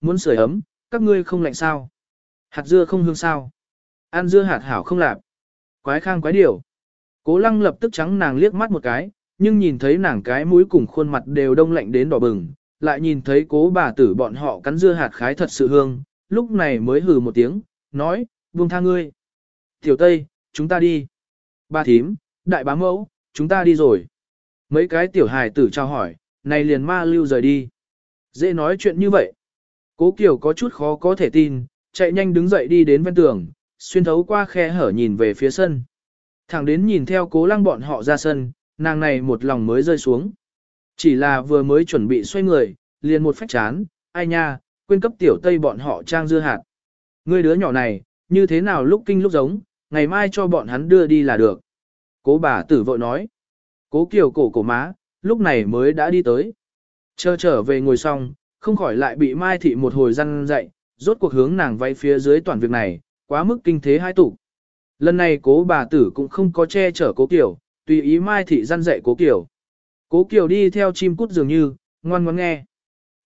muốn sưởi ấm, các ngươi không lạnh sao? Hạt dưa không hương sao? Ăn dưa hạt hảo không lạp. Quái khang quái điều. Cố lăng lập tức trắng nàng liếc mắt một cái, nhưng nhìn thấy nàng cái mũi cùng khuôn mặt đều đông lạnh đến đỏ bừng, lại nhìn thấy cố bà tử bọn họ cắn dưa hạt khái thật sự hương, lúc này mới hừ một tiếng, nói, buông tha ngươi. Tiểu Tây, chúng ta đi. Ba thím, đại bá mẫu, chúng ta đi rồi. Mấy cái tiểu hài tử trao hỏi, này liền ma lưu rời đi. Dễ nói chuyện như vậy. Cố Kiều có chút khó có thể tin, chạy nhanh đứng dậy đi đến ven tường, xuyên thấu qua khe hở nhìn về phía sân. Thẳng đến nhìn theo cố lăng bọn họ ra sân, nàng này một lòng mới rơi xuống. Chỉ là vừa mới chuẩn bị xoay người, liền một phách chán, ai nha, quên cấp tiểu tây bọn họ trang dưa hạt. Người đứa nhỏ này, như thế nào lúc kinh lúc giống, ngày mai cho bọn hắn đưa đi là được. Cố bà tử vội nói. Cố kiều cổ cổ má, lúc này mới đã đi tới. Chờ trở về ngồi xong, không khỏi lại bị Mai Thị một hồi răn dậy, rốt cuộc hướng nàng vay phía dưới toàn việc này, quá mức kinh thế hai tủ. Lần này cố bà tử cũng không có che chở cố Kiều, tùy ý Mai Thị răn dạy cố Kiều. Cố Kiều đi theo chim cút dường như, ngoan ngoãn nghe.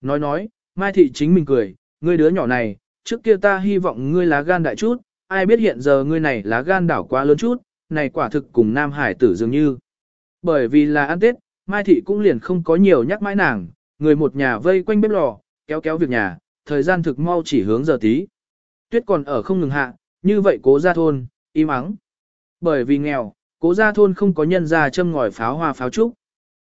Nói nói, Mai Thị chính mình cười, ngươi đứa nhỏ này, trước kia ta hy vọng ngươi lá gan đại chút, ai biết hiện giờ ngươi này lá gan đảo quá lớn chút, này quả thực cùng Nam Hải tử dường như. Bởi vì là ăn Tết, Mai Thị cũng liền không có nhiều nhắc mãi nàng, người một nhà vây quanh bếp lò, kéo kéo việc nhà, thời gian thực mau chỉ hướng giờ tí. Tuyết còn ở không ngừng hạ, như vậy cố gia thôn, im ắng. Bởi vì nghèo, cố gia thôn không có nhân ra châm ngòi pháo hoa pháo trúc.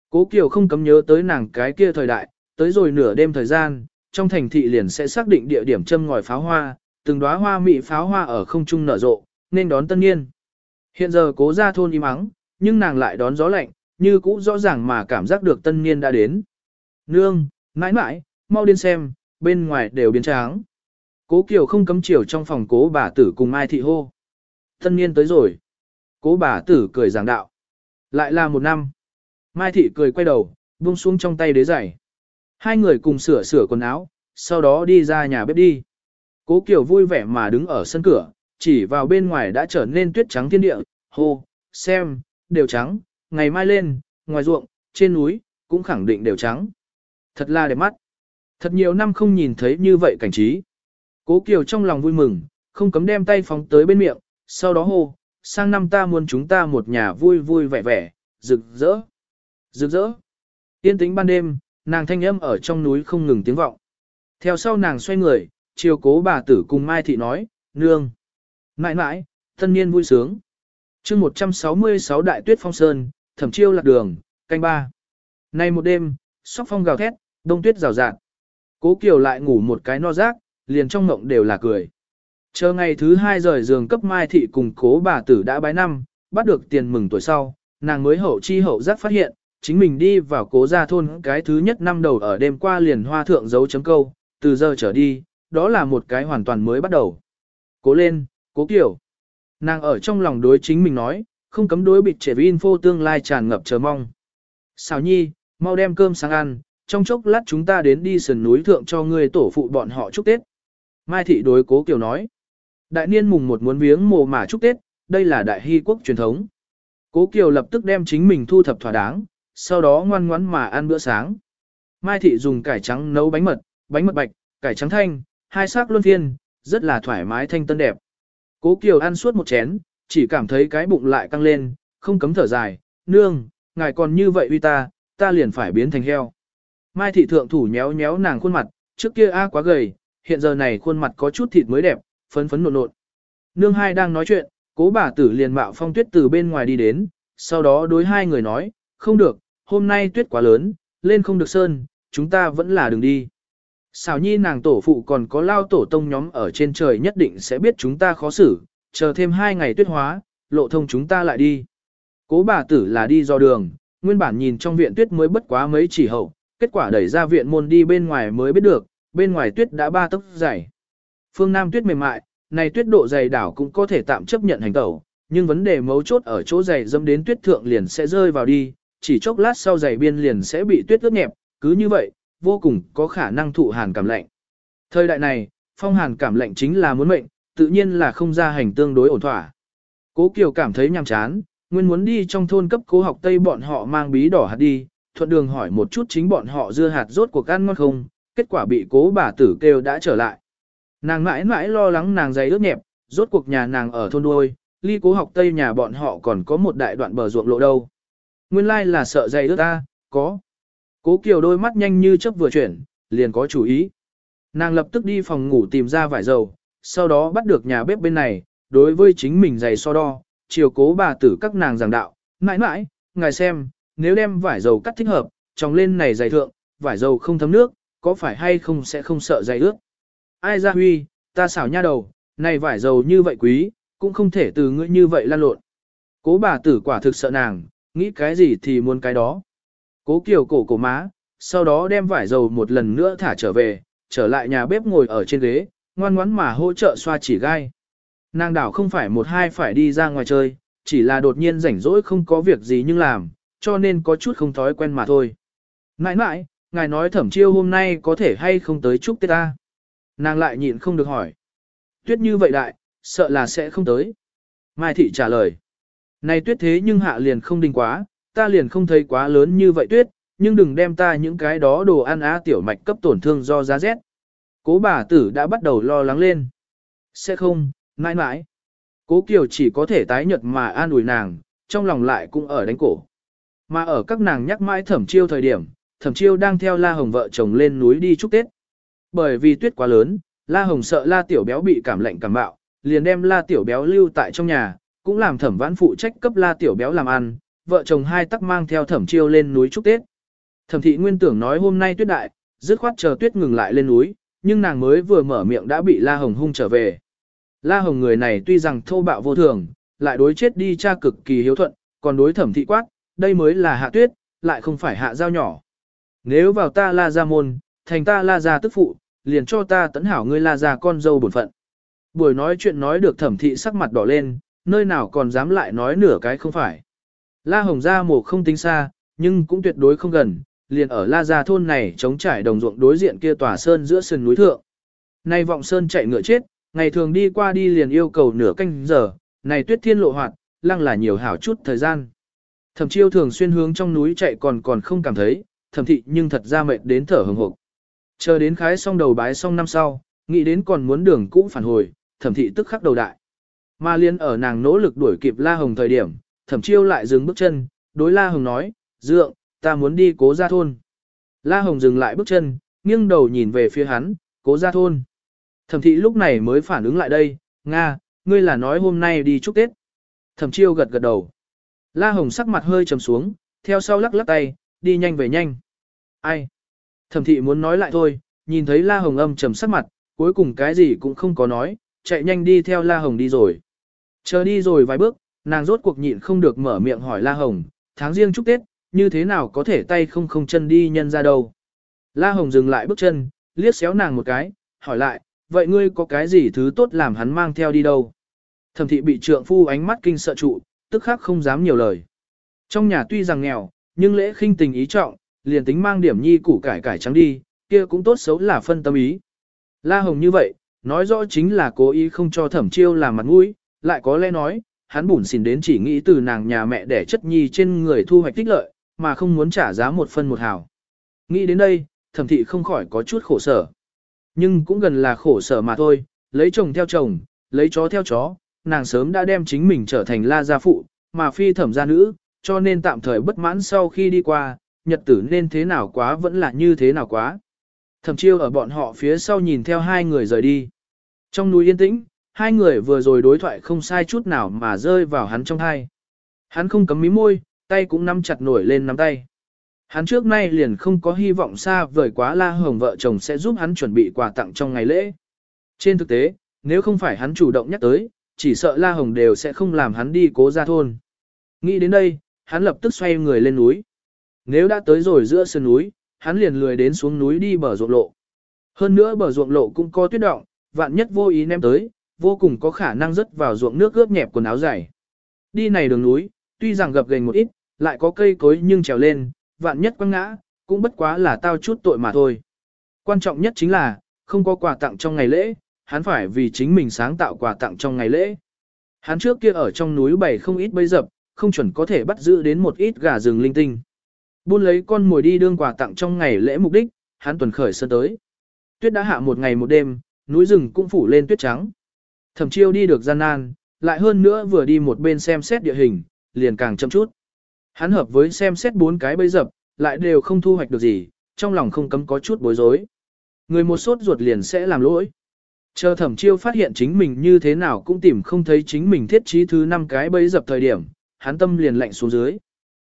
Cố Kiều không cấm nhớ tới nàng cái kia thời đại, tới rồi nửa đêm thời gian, trong thành thị liền sẽ xác định địa điểm châm ngòi pháo hoa, từng đóa hoa mị pháo hoa ở không trung nở rộ, nên đón tân niên. Hiện giờ cố gia thôn im ắng, nhưng nàng lại đón gió lạnh, như cũ rõ ràng mà cảm giác được tân niên đã đến. Nương, mãi mãi, mau đến xem, bên ngoài đều biến tráng. Cố Kiều không cấm chiều trong phòng cố bà tử cùng Mai Thị hô. Tân niên tới rồi. Cố bà tử cười giảng đạo. Lại là một năm. Mai Thị cười quay đầu, buông xuống trong tay đế giày. Hai người cùng sửa sửa quần áo, sau đó đi ra nhà bếp đi. Cố Kiều vui vẻ mà đứng ở sân cửa, chỉ vào bên ngoài đã trở nên tuyết trắng thiên địa, hô, xem, đều trắng, ngày mai lên, ngoài ruộng, trên núi, cũng khẳng định đều trắng. Thật là đẹp mắt. Thật nhiều năm không nhìn thấy như vậy cảnh trí. Cố Kiều trong lòng vui mừng, không cấm đem tay phóng tới bên miệng, sau đó hô, sang năm ta muốn chúng ta một nhà vui vui vẻ vẻ, rực rỡ. Rực rỡ. Yên tĩnh ban đêm, nàng thanh âm ở trong núi không ngừng tiếng vọng. Theo sau nàng xoay người, chiều cố bà tử cùng Mai Thị nói, nương. Mãi mãi, thân niên vui sướng. chương 166 đại tuyết phong sơn, thẩm chiêu lạc đường, canh ba. Nay một đêm, sóc phong gào thét, đông tuyết rào rạt. Cố Kiều lại ngủ một cái no rác, liền trong ngộng đều là cười. Chờ ngày thứ hai rời giường cấp Mai Thị cùng cố bà tử đã bái năm, bắt được tiền mừng tuổi sau, nàng mới hậu chi hậu giác phát hiện, chính mình đi vào cố gia thôn cái thứ nhất năm đầu ở đêm qua liền hoa thượng dấu chấm câu, từ giờ trở đi, đó là một cái hoàn toàn mới bắt đầu. Cố lên, cố kiểu. Nàng ở trong lòng đối chính mình nói, không cấm đối bịt trẻ info tương lai tràn ngập chờ mong. Xào nhi, mau đem cơm sáng ăn, trong chốc lát chúng ta đến đi sườn núi thượng cho ngươi tổ phụ bọn họ chúc Tết. Mai thị đối cố kiều nói. Đại niên mùng một muốn viếng mồ mà chúc Tết, đây là đại hy quốc truyền thống. Cố kiều lập tức đem chính mình thu thập thỏa đáng, sau đó ngoan ngoãn mà ăn bữa sáng. Mai thị dùng cải trắng nấu bánh mật, bánh mật bạch, cải trắng thanh, hai sắc luân phiên, rất là thoải mái thanh tân đẹp. Cố Kiều ăn suốt một chén, chỉ cảm thấy cái bụng lại căng lên, không cấm thở dài, nương, ngài còn như vậy uy ta, ta liền phải biến thành heo. Mai thị thượng thủ nhéo nhéo nàng khuôn mặt, trước kia a quá gầy, hiện giờ này khuôn mặt có chút thịt mới đẹp, phấn phấn nộn nộn. Nương hai đang nói chuyện, cố bà tử liền mạo phong tuyết từ bên ngoài đi đến, sau đó đối hai người nói, không được, hôm nay tuyết quá lớn, lên không được sơn, chúng ta vẫn là đường đi. Xào nhi nàng tổ phụ còn có lao tổ tông nhóm ở trên trời nhất định sẽ biết chúng ta khó xử, chờ thêm hai ngày tuyết hóa, lộ thông chúng ta lại đi. Cố bà tử là đi do đường, nguyên bản nhìn trong viện tuyết mới bất quá mấy chỉ hậu, kết quả đẩy ra viện môn đi bên ngoài mới biết được, bên ngoài tuyết đã ba tấc dày. Phương Nam tuyết mềm mại, này tuyết độ dày đảo cũng có thể tạm chấp nhận hành tẩu, nhưng vấn đề mấu chốt ở chỗ dày dâm đến tuyết thượng liền sẽ rơi vào đi, chỉ chốc lát sau dày biên liền sẽ bị tuyết ướt nhẹp, cứ như vậy, vô cùng có khả năng thụ hàn cảm lạnh. Thời đại này, phong hàn cảm lạnh chính là muốn mệnh, tự nhiên là không ra hành tương đối ổn thỏa. Cố Kiều cảm thấy nhàm chán, nguyên muốn đi trong thôn cấp cố học Tây bọn họ mang bí đỏ hạt đi, thuận đường hỏi một chút chính bọn họ dưa hạt rốt cuộc ăn ngon không, kết quả bị cố bà tử kêu đã trở lại. Nàng mãi mãi lo lắng nàng giày ướt nhẹp, rốt cuộc nhà nàng ở thôn đuôi, ly cố học tây nhà bọn họ còn có một đại đoạn bờ ruộng lộ đâu. Nguyên lai là sợ giày ướt ta, có. Cố Kiều đôi mắt nhanh như chớp vừa chuyển, liền có chủ ý. Nàng lập tức đi phòng ngủ tìm ra vải dầu, sau đó bắt được nhà bếp bên này, đối với chính mình giày so đo, chiều cố bà tử các nàng giảng đạo, mãi mãi, ngài xem, nếu đem vải dầu cắt thích hợp, tròng lên này dày thượng, vải dầu không thấm nước, có phải hay không sẽ không sợ dày ướt. Ai ra huy, ta xảo nha đầu, này vải dầu như vậy quý, cũng không thể từ ngươi như vậy lan lộn. Cố bà tử quả thực sợ nàng, nghĩ cái gì thì muốn cái đó. Cố kiều cổ cổ má, sau đó đem vải dầu một lần nữa thả trở về, trở lại nhà bếp ngồi ở trên ghế, ngoan ngoãn mà hỗ trợ xoa chỉ gai. Nàng đảo không phải một hai phải đi ra ngoài chơi, chỉ là đột nhiên rảnh rỗi không có việc gì nhưng làm, cho nên có chút không thói quen mà thôi. Nãi nãi, ngài nói thẩm chiêu hôm nay có thể hay không tới chúc Tết ta. Nàng lại nhịn không được hỏi. Tuyết như vậy đại, sợ là sẽ không tới. Mai thị trả lời. Này tuyết thế nhưng hạ liền không đình quá, ta liền không thấy quá lớn như vậy tuyết, nhưng đừng đem ta những cái đó đồ ăn á tiểu mạch cấp tổn thương do giá rét. Cố bà tử đã bắt đầu lo lắng lên. Sẽ không, mãi mãi. Cố Kiều chỉ có thể tái nhật mà an ủi nàng, trong lòng lại cũng ở đánh cổ. Mà ở các nàng nhắc mãi thẩm chiêu thời điểm, thẩm chiêu đang theo La Hồng vợ chồng lên núi đi chúc Tết. Bởi vì tuyết quá lớn, La Hồng sợ La Tiểu Béo bị cảm lạnh cảm bạo, liền đem La Tiểu Béo lưu tại trong nhà, cũng làm thẩm vãn phụ trách cấp La Tiểu Béo làm ăn, vợ chồng hai tắc mang theo thẩm chiêu lên núi chúc Tết. Thẩm thị nguyên tưởng nói hôm nay tuyết đại, dứt khoát chờ tuyết ngừng lại lên núi, nhưng nàng mới vừa mở miệng đã bị La Hồng hung trở về. La Hồng người này tuy rằng thô bạo vô thường, lại đối chết đi cha cực kỳ hiếu thuận, còn đối thẩm thị quát, đây mới là hạ tuyết, lại không phải hạ giao nhỏ. Nếu vào ta la ra môn, thành ta la ra tức phụ, liền cho ta tấn hảo ngươi la ra con dâu bổn phận. Buổi nói chuyện nói được thẩm thị sắc mặt đỏ lên, nơi nào còn dám lại nói nửa cái không phải. La Hồng ra mồ không tính xa, nhưng cũng tuyệt đối không gần, liền ở La Gia thôn này chống trải đồng ruộng đối diện kia tòa sơn giữa sườn núi thượng. Nay vọng sơn chạy ngựa chết, ngày thường đi qua đi liền yêu cầu nửa canh giờ, này tuyết thiên lộ hoạt, lăng là nhiều hảo chút thời gian. Thẩm chiêu thường xuyên hướng trong núi chạy còn còn không cảm thấy, thẩm thị nhưng thật ra mệt đến thở hừng hực. Chờ đến khái xong đầu bái xong năm sau, nghĩ đến còn muốn đường cũ phản hồi, thẩm thị tức khắc đầu đại. Mà liên ở nàng nỗ lực đuổi kịp La Hồng thời điểm, thẩm chiêu lại dừng bước chân, đối La Hồng nói, dượng, ta muốn đi cố gia thôn. La Hồng dừng lại bước chân, nghiêng đầu nhìn về phía hắn, cố gia thôn. Thẩm thị lúc này mới phản ứng lại đây, Nga, ngươi là nói hôm nay đi chúc Tết. Thẩm chiêu gật gật đầu. La Hồng sắc mặt hơi trầm xuống, theo sau lắc lắc tay, đi nhanh về nhanh. Ai? Thẩm thị muốn nói lại thôi, nhìn thấy La Hồng âm trầm sắc mặt, cuối cùng cái gì cũng không có nói, chạy nhanh đi theo La Hồng đi rồi. Chờ đi rồi vài bước, nàng rốt cuộc nhịn không được mở miệng hỏi La Hồng, tháng riêng chúc Tết, như thế nào có thể tay không không chân đi nhân ra đâu. La Hồng dừng lại bước chân, liếc xéo nàng một cái, hỏi lại, vậy ngươi có cái gì thứ tốt làm hắn mang theo đi đâu? Thẩm thị bị trượng phu ánh mắt kinh sợ trụ, tức khắc không dám nhiều lời. Trong nhà tuy rằng nghèo, nhưng lễ khinh tình ý trọng, liền tính mang điểm nhi củ cải cải trắng đi, kia cũng tốt xấu là phân tâm ý. La Hồng như vậy, nói rõ chính là cố ý không cho thẩm chiêu làm mặt mũi, lại có lẽ nói, hắn bủn xỉn đến chỉ nghĩ từ nàng nhà mẹ để chất nhi trên người thu hoạch tích lợi, mà không muốn trả giá một phân một hào. Nghĩ đến đây, thẩm thị không khỏi có chút khổ sở. Nhưng cũng gần là khổ sở mà thôi, lấy chồng theo chồng, lấy chó theo chó, nàng sớm đã đem chính mình trở thành la gia phụ, mà phi thẩm gia nữ, cho nên tạm thời bất mãn sau khi đi qua, nhật tử nên thế nào quá vẫn là như thế nào quá. Thẩm chiêu ở bọn họ phía sau nhìn theo hai người rời đi. Trong núi yên tĩnh, hai người vừa rồi đối thoại không sai chút nào mà rơi vào hắn trong thai. Hắn không cấm mí môi, tay cũng nắm chặt nổi lên nắm tay. Hắn trước nay liền không có hy vọng xa vời quá La Hồng vợ chồng sẽ giúp hắn chuẩn bị quà tặng trong ngày lễ. Trên thực tế, nếu không phải hắn chủ động nhắc tới, chỉ sợ La Hồng đều sẽ không làm hắn đi cố ra thôn. Nghĩ đến đây, hắn lập tức xoay người lên núi. Nếu đã tới rồi giữa sườn núi, hắn liền lười đến xuống núi đi bờ ruộng lộ. Hơn nữa bờ ruộng lộ cũng có tuyết động, vạn nhất vô ý ném tới, vô cùng có khả năng rớt vào ruộng nước ướt nhẹp quần áo dày. Đi này đường núi, tuy rằng gập ghềnh một ít, lại có cây cối nhưng trèo lên, vạn nhất quăng ngã, cũng bất quá là tao chút tội mà thôi. Quan trọng nhất chính là, không có quà tặng trong ngày lễ, hắn phải vì chính mình sáng tạo quà tặng trong ngày lễ. Hắn trước kia ở trong núi bày không ít bấy dập, không chuẩn có thể bắt giữ đến một ít gà rừng linh tinh. Buôn lấy con mồi đi đương quà tặng trong ngày lễ mục đích, hắn tuần khởi sơn tới. tuyết đã hạ một ngày một đêm, núi rừng cũng phủ lên tuyết trắng. Thẩm chiêu đi được gian nan, lại hơn nữa vừa đi một bên xem xét địa hình, liền càng chậm chút. Hắn hợp với xem xét bốn cái bấy dập, lại đều không thu hoạch được gì, trong lòng không cấm có chút bối rối. Người một sốt ruột liền sẽ làm lỗi. Chờ thẩm chiêu phát hiện chính mình như thế nào cũng tìm không thấy chính mình thiết trí thứ năm cái bấy dập thời điểm, hắn tâm liền lạnh xuống dưới.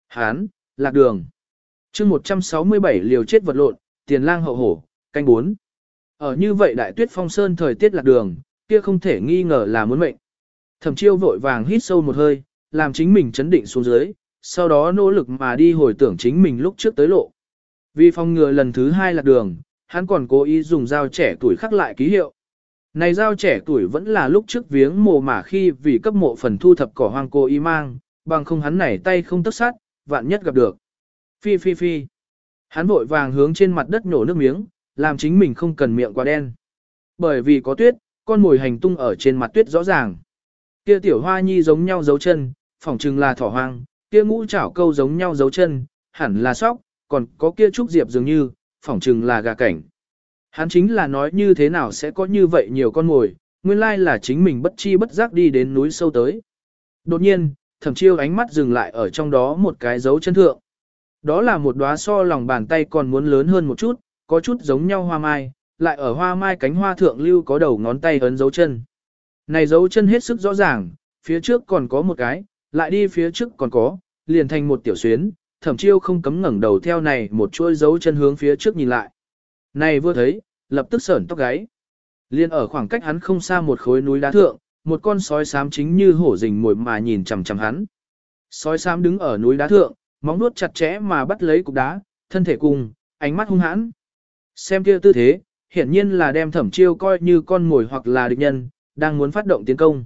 Hắn, lạc đường. chương 167 liều chết vật lộn, tiền lang hậu hổ, canh 4. Ở như vậy đại tuyết phong sơn thời tiết lạc đường, kia không thể nghi ngờ là muốn mệnh. Thẩm chiêu vội vàng hít sâu một hơi, làm chính mình chấn định xuống dưới, sau đó nỗ lực mà đi hồi tưởng chính mình lúc trước tới lộ. Vì phòng ngừa lần thứ hai lạc đường, hắn còn cố ý dùng dao trẻ tuổi khắc lại ký hiệu. Này giao trẻ tuổi vẫn là lúc trước viếng mồ mà khi vì cấp mộ phần thu thập cỏ hoang cô y mang, bằng không hắn này tay không tức sát, vạn nhất gặp được. Phi phi phi. Hắn vội vàng hướng trên mặt đất nhổ nước miếng, làm chính mình không cần miệng quá đen. Bởi vì có tuyết, con mồi hành tung ở trên mặt tuyết rõ ràng. Kia tiểu hoa nhi giống nhau dấu chân, phỏng chừng là thỏ hoang, kia ngũ chảo câu giống nhau dấu chân, hẳn là sóc, còn có kia trúc diệp dường như, phỏng chừng là gà cảnh. Hắn chính là nói như thế nào sẽ có như vậy nhiều con mồi, nguyên lai là chính mình bất chi bất giác đi đến núi sâu tới. Đột nhiên, thẩm chiêu ánh mắt dừng lại ở trong đó một cái dấu chân thượng. Đó là một đóa so lòng bàn tay còn muốn lớn hơn một chút, có chút giống nhau hoa mai, lại ở hoa mai cánh hoa thượng lưu có đầu ngón tay ấn dấu chân. Này dấu chân hết sức rõ ràng, phía trước còn có một cái, lại đi phía trước còn có, liền thành một tiểu xuyến, thẩm chiêu không cấm ngẩng đầu theo này một chuỗi dấu chân hướng phía trước nhìn lại. Này vừa thấy, lập tức sởn tóc gáy. Liên ở khoảng cách hắn không xa một khối núi đá thượng, một con sói xám chính như hổ rình mồi mà nhìn chằm chằm hắn. Sói xám đứng ở núi đá thượng, móng nuốt chặt chẽ mà bắt lấy cục đá, thân thể cùng, ánh mắt hung hãn. Xem kia tư thế, hiển nhiên là đem thẩm chiêu coi như con mồi hoặc là địch nhân, đang muốn phát động tiến công.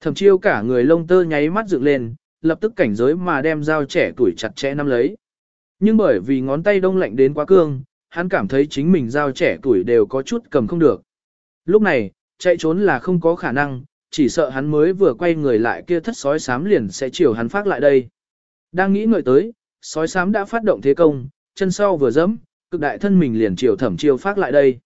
Thẩm chiêu cả người lông tơ nháy mắt dựng lên, lập tức cảnh giới mà đem dao trẻ tuổi chặt chẽ nắm lấy. Nhưng bởi vì ngón tay đông lạnh đến quá cương, hắn cảm thấy chính mình giao trẻ tuổi đều có chút cầm không được. Lúc này, chạy trốn là không có khả năng, chỉ sợ hắn mới vừa quay người lại kia thất sói sám liền sẽ chiều hắn phát lại đây. Đang nghĩ ngợi tới, sói sám đã phát động thế công, chân sau vừa dẫm, cực đại thân mình liền chiều thẩm chiêu phát lại đây.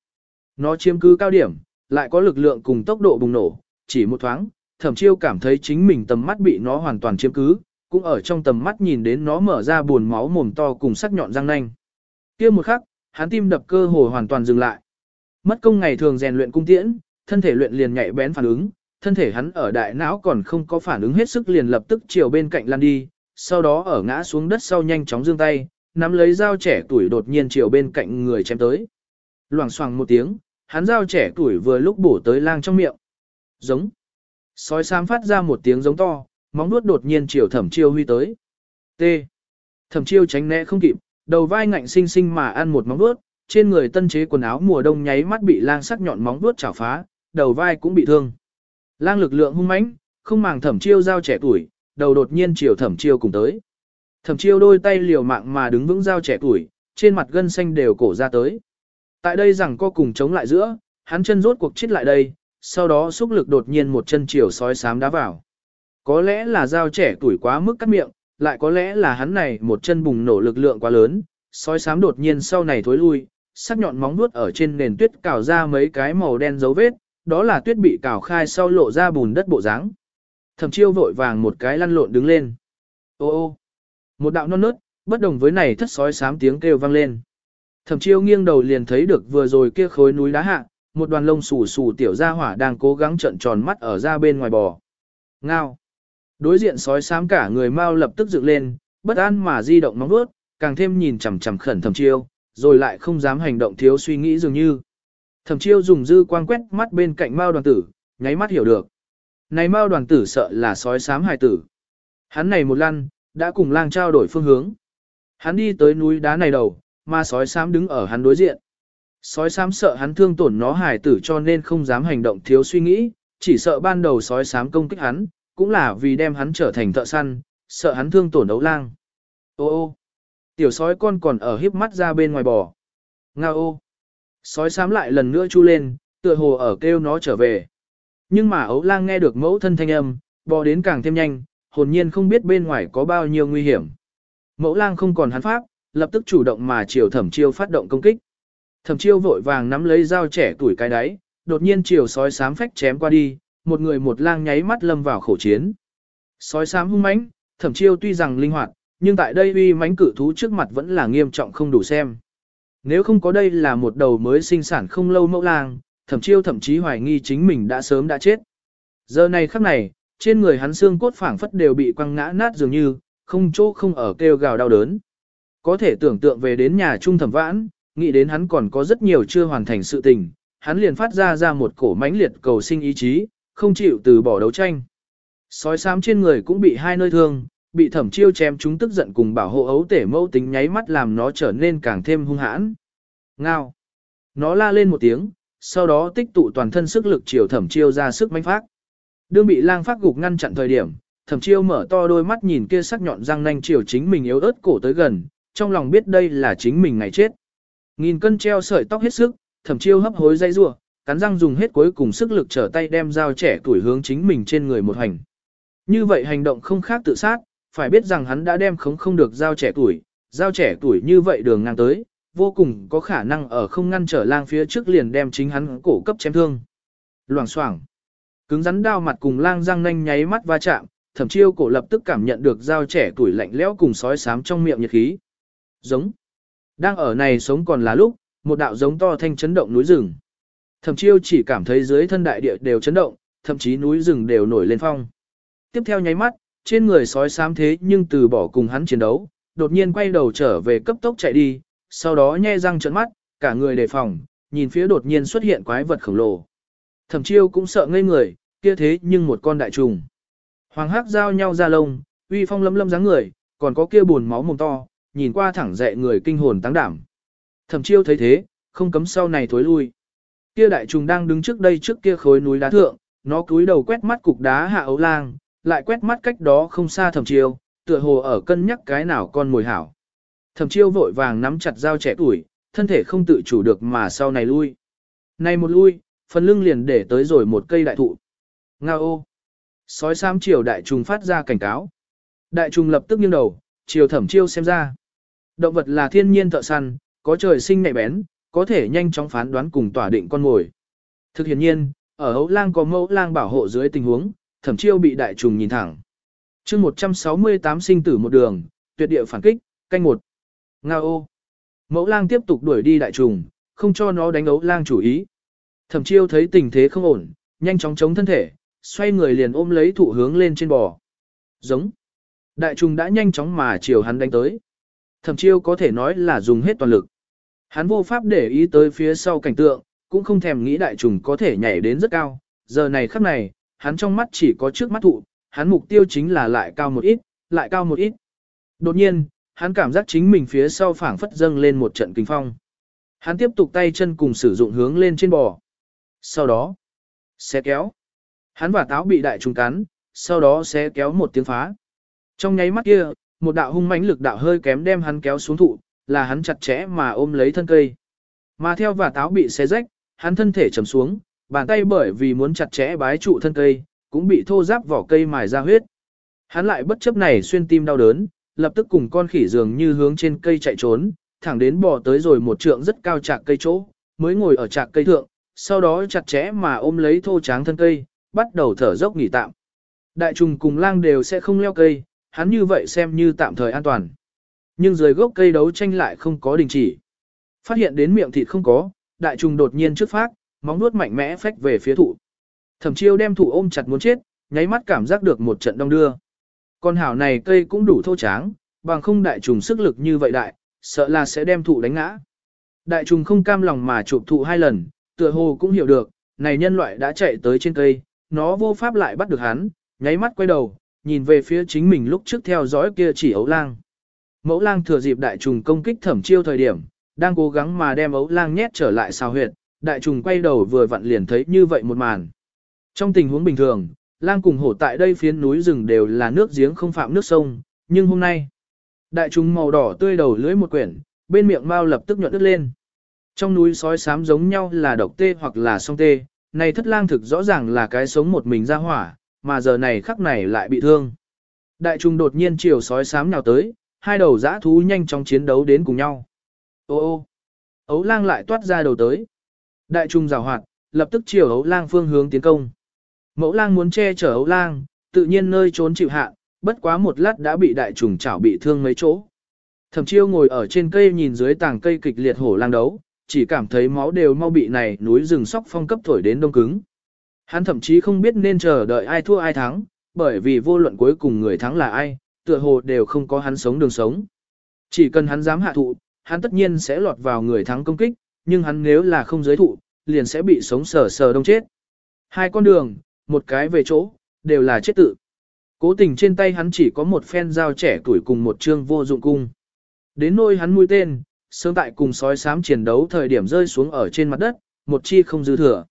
Nó chiếm cứ cao điểm, lại có lực lượng cùng tốc độ bùng nổ, chỉ một thoáng, thẩm chiêu cảm thấy chính mình tầm mắt bị nó hoàn toàn chiếm cứ, cũng ở trong tầm mắt nhìn đến nó mở ra buồn máu mồm to cùng sắc nhọn răng nanh. kia một khắc, hắn tim đập cơ hồ hoàn toàn dừng lại. Mất công ngày thường rèn luyện cung tiễn, thân thể luyện liền nhạy bén phản ứng, thân thể hắn ở đại não còn không có phản ứng hết sức liền lập tức chiều bên cạnh lăn đi, sau đó ở ngã xuống đất sau nhanh chóng giương tay, nắm lấy dao trẻ tuổi đột nhiên chiều bên cạnh người chém tới. Loảng xoảng một tiếng, hắn dao trẻ tuổi vừa lúc bổ tới lang trong miệng. Giống. Sói xám phát ra một tiếng giống to, móng nuốt đột nhiên chiều thẩm chiêu huy tới. T. Thẩm chiêu tránh né không kịp, đầu vai ngạnh sinh sinh mà ăn một móng vuốt, trên người tân chế quần áo mùa đông nháy mắt bị lang sắc nhọn móng vuốt chảo phá, đầu vai cũng bị thương. Lang lực lượng hung mãnh, không màng thẩm chiêu giao trẻ tuổi, đầu đột nhiên chiều thẩm chiêu cùng tới. Thẩm chiêu đôi tay liều mạng mà đứng vững giao trẻ tuổi, trên mặt gân xanh đều cổ ra tới. Tại đây rằng co cùng chống lại giữa, hắn chân rốt cuộc chết lại đây, sau đó xúc lực đột nhiên một chân chiều sói sám đá vào. Có lẽ là dao trẻ tuổi quá mức cắt miệng, lại có lẽ là hắn này một chân bùng nổ lực lượng quá lớn, sói sám đột nhiên sau này thối lui, sắc nhọn móng vuốt ở trên nền tuyết cào ra mấy cái màu đen dấu vết, đó là tuyết bị cào khai sau lộ ra bùn đất bộ dáng. Thẩm chiêu vội vàng một cái lăn lộn đứng lên. Ô ô, một đạo non nớt, bất đồng với này thất sói sám tiếng kêu vang lên. Thẩm chiêu nghiêng đầu liền thấy được vừa rồi kia khối núi đá hạ, một đoàn lông xù xù tiểu gia hỏa đang cố gắng trợn tròn mắt ở ra bên ngoài bò. Ngao. Đối diện sói xám cả người mau lập tức dựng lên, bất an mà di động móng vuốt, càng thêm nhìn chằm chằm khẩn thẩm chiêu, rồi lại không dám hành động thiếu suy nghĩ dường như. Thẩm chiêu dùng dư quang quét mắt bên cạnh mao đoàn tử, nháy mắt hiểu được. Này mao đoàn tử sợ là sói xám hài tử. Hắn này một lăn, đã cùng lang trao đổi phương hướng. Hắn đi tới núi đá này đầu, mà sói xám đứng ở hắn đối diện. Sói xám sợ hắn thương tổn nó hài tử cho nên không dám hành động thiếu suy nghĩ, chỉ sợ ban đầu sói xám công kích hắn, cũng là vì đem hắn trở thành thợ săn, sợ hắn thương tổn ấu lang. Ô ô, tiểu sói con còn ở híp mắt ra bên ngoài bò. Nga ô, sói xám lại lần nữa chu lên, tựa hồ ở kêu nó trở về. Nhưng mà ấu lang nghe được mẫu thân thanh âm, bò đến càng thêm nhanh, hồn nhiên không biết bên ngoài có bao nhiêu nguy hiểm. Mẫu lang không còn hắn pháp, lập tức chủ động mà chiều thẩm chiêu phát động công kích. Thẩm chiêu vội vàng nắm lấy dao trẻ tuổi cái đáy, đột nhiên chiều sói sám phách chém qua đi, một người một lang nháy mắt lâm vào khổ chiến. Sói sám hung mãnh, thẩm chiêu tuy rằng linh hoạt, nhưng tại đây uy mãnh cử thú trước mặt vẫn là nghiêm trọng không đủ xem. Nếu không có đây là một đầu mới sinh sản không lâu mẫu lang, thẩm chiêu thậm chí hoài nghi chính mình đã sớm đã chết. Giờ này khắc này, trên người hắn xương cốt phảng phất đều bị quăng ngã nát dường như, không chỗ không ở kêu gào đau đớn. Có thể tưởng tượng về đến nhà trung thẩm vãn, nghĩ đến hắn còn có rất nhiều chưa hoàn thành sự tình, hắn liền phát ra ra một cổ mãnh liệt cầu sinh ý chí, không chịu từ bỏ đấu tranh. Sói xám trên người cũng bị hai nơi thương, bị thẩm chiêu chém chúng tức giận cùng bảo hộ ấu tể mâu tính nháy mắt làm nó trở nên càng thêm hung hãn. Ngao. Nó la lên một tiếng, sau đó tích tụ toàn thân sức lực chiều thẩm chiêu ra sức manh phát. Đương bị lang phát gục ngăn chặn thời điểm, thẩm chiêu mở to đôi mắt nhìn kia sắc nhọn răng nanh chiều chính mình yếu ớt cổ tới gần, trong lòng biết đây là chính mình ngày chết. Nghìn cân treo sợi tóc hết sức, thẩm chiêu hấp hối dây rua, cắn răng dùng hết cuối cùng sức lực trở tay đem dao trẻ tuổi hướng chính mình trên người một hành. Như vậy hành động không khác tự sát, phải biết rằng hắn đã đem khống không được dao trẻ tuổi, dao trẻ tuổi như vậy đường ngang tới, vô cùng có khả năng ở không ngăn trở lang phía trước liền đem chính hắn cổ cấp chém thương. Loảng xoảng Cứng rắn đao mặt cùng lang răng nanh nháy mắt va chạm, thẩm chiêu cổ lập tức cảm nhận được dao trẻ tuổi lạnh lẽo cùng sói sám trong miệng nhiệt khí. Giống. Đang ở này sống còn là lúc, một đạo giống to thanh chấn động núi rừng. Thẩm chiêu chỉ cảm thấy dưới thân đại địa đều chấn động, thậm chí núi rừng đều nổi lên phong. Tiếp theo nháy mắt, trên người sói xám thế nhưng từ bỏ cùng hắn chiến đấu, đột nhiên quay đầu trở về cấp tốc chạy đi, sau đó nhe răng trợn mắt, cả người đề phòng, nhìn phía đột nhiên xuất hiện quái vật khổng lồ. Thẩm chiêu cũng sợ ngây người, kia thế nhưng một con đại trùng. Hoàng hắc giao nhau ra lông, uy phong lấm lấm dáng người, còn có kia buồn máu mồm to, nhìn qua thẳng dậy người kinh hồn tăng đảm. Thẩm chiêu thấy thế, không cấm sau này thối lui. Kia đại trùng đang đứng trước đây trước kia khối núi đá thượng, nó cúi đầu quét mắt cục đá hạ ấu lang, lại quét mắt cách đó không xa thẩm chiêu, tựa hồ ở cân nhắc cái nào con mồi hảo. Thẩm chiêu vội vàng nắm chặt dao trẻ tuổi, thân thể không tự chủ được mà sau này lui. Này một lui, phần lưng liền để tới rồi một cây đại thụ. Nga ô! Sói xám chiều đại trùng phát ra cảnh cáo. Đại trùng lập tức nghiêng đầu, chiều thẩm chiêu xem ra. Động vật là thiên nhiên thợ săn, có trời sinh nhạy bén, có thể nhanh chóng phán đoán cùng tỏa định con mồi. Thực hiện nhiên, ở hấu lang có mẫu lang bảo hộ dưới tình huống, thẩm chiêu bị đại trùng nhìn thẳng. chương 168 sinh tử một đường, tuyệt địa phản kích, canh một. Nga ô. Mẫu lang tiếp tục đuổi đi đại trùng, không cho nó đánh ấu lang chủ ý. Thẩm chiêu thấy tình thế không ổn, nhanh chóng chống thân thể, xoay người liền ôm lấy thụ hướng lên trên bò. Giống. Đại trùng đã nhanh chóng mà chiều hắn đánh tới. Thẩm chiêu có thể nói là dùng hết toàn lực. Hắn vô pháp để ý tới phía sau cảnh tượng, cũng không thèm nghĩ đại trùng có thể nhảy đến rất cao. Giờ này khắc này, hắn trong mắt chỉ có trước mắt thụ, hắn mục tiêu chính là lại cao một ít, lại cao một ít. Đột nhiên, hắn cảm giác chính mình phía sau phảng phất dâng lên một trận kinh phong. Hắn tiếp tục tay chân cùng sử dụng hướng lên trên bò. Sau đó, xé kéo. Hắn và táo bị đại trùng cắn, sau đó xé kéo một tiếng phá. Trong nháy mắt kia, một đạo hung mãnh lực đạo hơi kém đem hắn kéo xuống thụ, là hắn chặt chẽ mà ôm lấy thân cây. Mà theo và táo bị xé rách, hắn thân thể trầm xuống, bàn tay bởi vì muốn chặt chẽ bái trụ thân cây, cũng bị thô giáp vỏ cây mài ra huyết. Hắn lại bất chấp này xuyên tim đau đớn, lập tức cùng con khỉ dường như hướng trên cây chạy trốn, thẳng đến bò tới rồi một trượng rất cao chạc cây chỗ, mới ngồi ở chạc cây thượng, sau đó chặt chẽ mà ôm lấy thô tráng thân cây, bắt đầu thở dốc nghỉ tạm. Đại trùng cùng lang đều sẽ không leo cây, hắn như vậy xem như tạm thời an toàn. Nhưng dưới gốc cây đấu tranh lại không có đình chỉ. Phát hiện đến miệng thịt không có, đại trùng đột nhiên trước phát, móng nuốt mạnh mẽ phách về phía thụ. Thẩm chiêu đem thụ ôm chặt muốn chết, nháy mắt cảm giác được một trận đông đưa. Con hảo này cây cũng đủ thô tráng, bằng không đại trùng sức lực như vậy đại, sợ là sẽ đem thụ đánh ngã. Đại trùng không cam lòng mà chụp thụ hai lần, tựa hồ cũng hiểu được, này nhân loại đã chạy tới trên cây, nó vô pháp lại bắt được hắn, nháy mắt quay đầu, nhìn về phía chính mình lúc trước theo dõi kia chỉ ấu lang. Mẫu lang thừa dịp đại trùng công kích thẩm chiêu thời điểm, đang cố gắng mà đem ấu lang nhét trở lại sao huyệt, đại trùng quay đầu vừa vặn liền thấy như vậy một màn. Trong tình huống bình thường, lang cùng hổ tại đây phiến núi rừng đều là nước giếng không phạm nước sông, nhưng hôm nay, đại trùng màu đỏ tươi đầu lưỡi một quyển, bên miệng mao lập tức nhuận đứt lên. Trong núi sói xám giống nhau là độc tê hoặc là song tê, này thất lang thực rõ ràng là cái sống một mình ra hỏa, mà giờ này khắc này lại bị thương. Đại trùng đột nhiên chiều sói xám nhào tới, hai đầu dã thú nhanh chóng chiến đấu đến cùng nhau. Ô ô, Ấu lang lại toát ra đầu tới. Đại Trung rào hoạt, lập tức chiều ấu lang phương hướng tiến công. Mẫu lang muốn che chở ấu lang, tự nhiên nơi trốn chịu hạ, bất quá một lát đã bị đại trùng chảo bị thương mấy chỗ. Thẩm chiêu ngồi ở trên cây nhìn dưới tàng cây kịch liệt hổ lang đấu, chỉ cảm thấy máu đều mau bị này núi rừng sóc phong cấp thổi đến đông cứng. Hắn thậm chí không biết nên chờ đợi ai thua ai thắng, bởi vì vô luận cuối cùng người thắng là ai, tựa hồ đều không có hắn sống đường sống. Chỉ cần hắn dám hạ thụ, hắn tất nhiên sẽ lọt vào người thắng công kích, nhưng hắn nếu là không giới thụ, liền sẽ bị sống sờ sờ đông chết. Hai con đường, một cái về chỗ, đều là chết tự. Cố tình trên tay hắn chỉ có một phen dao trẻ tuổi cùng một chương vô dụng cung. Đến nôi hắn mũi tên, sớm tại cùng sói sám chiến đấu thời điểm rơi xuống ở trên mặt đất, một chi không dư thừa.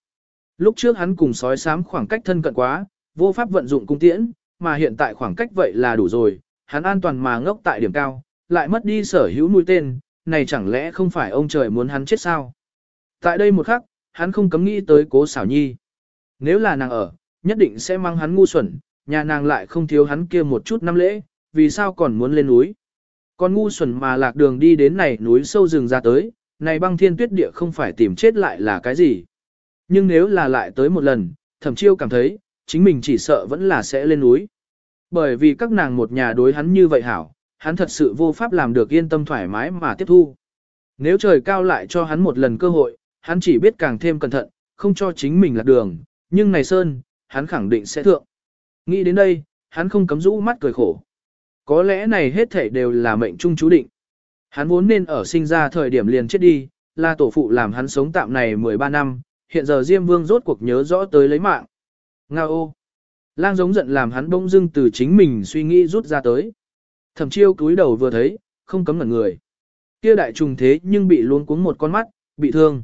Lúc trước hắn cùng sói sám khoảng cách thân cận quá, vô pháp vận dụng cung tiễn, mà hiện tại khoảng cách vậy là đủ rồi, hắn an toàn mà ngốc tại điểm cao, lại mất đi sở hữu mũi tên, này chẳng lẽ không phải ông trời muốn hắn chết sao? Tại đây một khắc, hắn không cấm nghĩ tới cố xảo nhi. Nếu là nàng ở, nhất định sẽ mang hắn ngu xuẩn, nhà nàng lại không thiếu hắn kia một chút năm lễ, vì sao còn muốn lên núi. Còn ngu xuẩn mà lạc đường đi đến này núi sâu rừng ra tới, này băng thiên tuyết địa không phải tìm chết lại là cái gì. Nhưng nếu là lại tới một lần, thẩm chiêu cảm thấy, chính mình chỉ sợ vẫn là sẽ lên núi. Bởi vì các nàng một nhà đối hắn như vậy hảo, hắn thật sự vô pháp làm được yên tâm thoải mái mà tiếp thu. Nếu trời cao lại cho hắn một lần cơ hội, hắn chỉ biết càng thêm cẩn thận, không cho chính mình lạc đường, nhưng này Sơn, hắn khẳng định sẽ thượng. Nghĩ đến đây, hắn không cấm rũ mắt cười khổ. Có lẽ này hết thảy đều là mệnh trung chú định. Hắn vốn nên ở sinh ra thời điểm liền chết đi, là tổ phụ làm hắn sống tạm này 13 năm, hiện giờ Diêm Vương rốt cuộc nhớ rõ tới lấy mạng. Nga ô! Lang giống giận làm hắn bỗng dưng từ chính mình suy nghĩ rút ra tới. Thẩm chiêu cúi đầu vừa thấy, không cấm ngẩn người. Kia đại trùng thế nhưng bị luống cuống một con mắt, bị thương.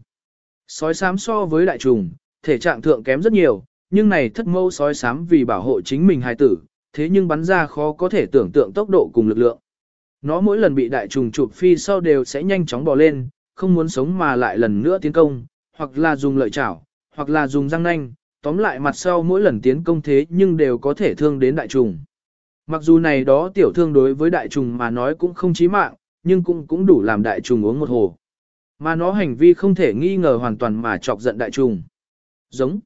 Sói xám so với đại trùng, thể trạng thượng kém rất nhiều, nhưng này thất mâu sói xám vì bảo hộ chính mình hài tử, thế nhưng bắn ra khó có thể tưởng tượng tốc độ cùng lực lượng. Nó mỗi lần bị đại trùng chụp phi sau đều sẽ nhanh chóng bò lên, không muốn sống mà lại lần nữa tiến công, hoặc là dùng lợi chảo, hoặc là dùng răng nanh, tóm lại mặt sau mỗi lần tiến công thế nhưng đều có thể thương đến đại trùng. Mặc dù này đó tiểu thương đối với đại trùng mà nói cũng không chí mạng, nhưng cũng cũng đủ làm đại trùng uống một hồ. Mà nó hành vi không thể nghi ngờ hoàn toàn mà chọc giận đại trùng. Giống.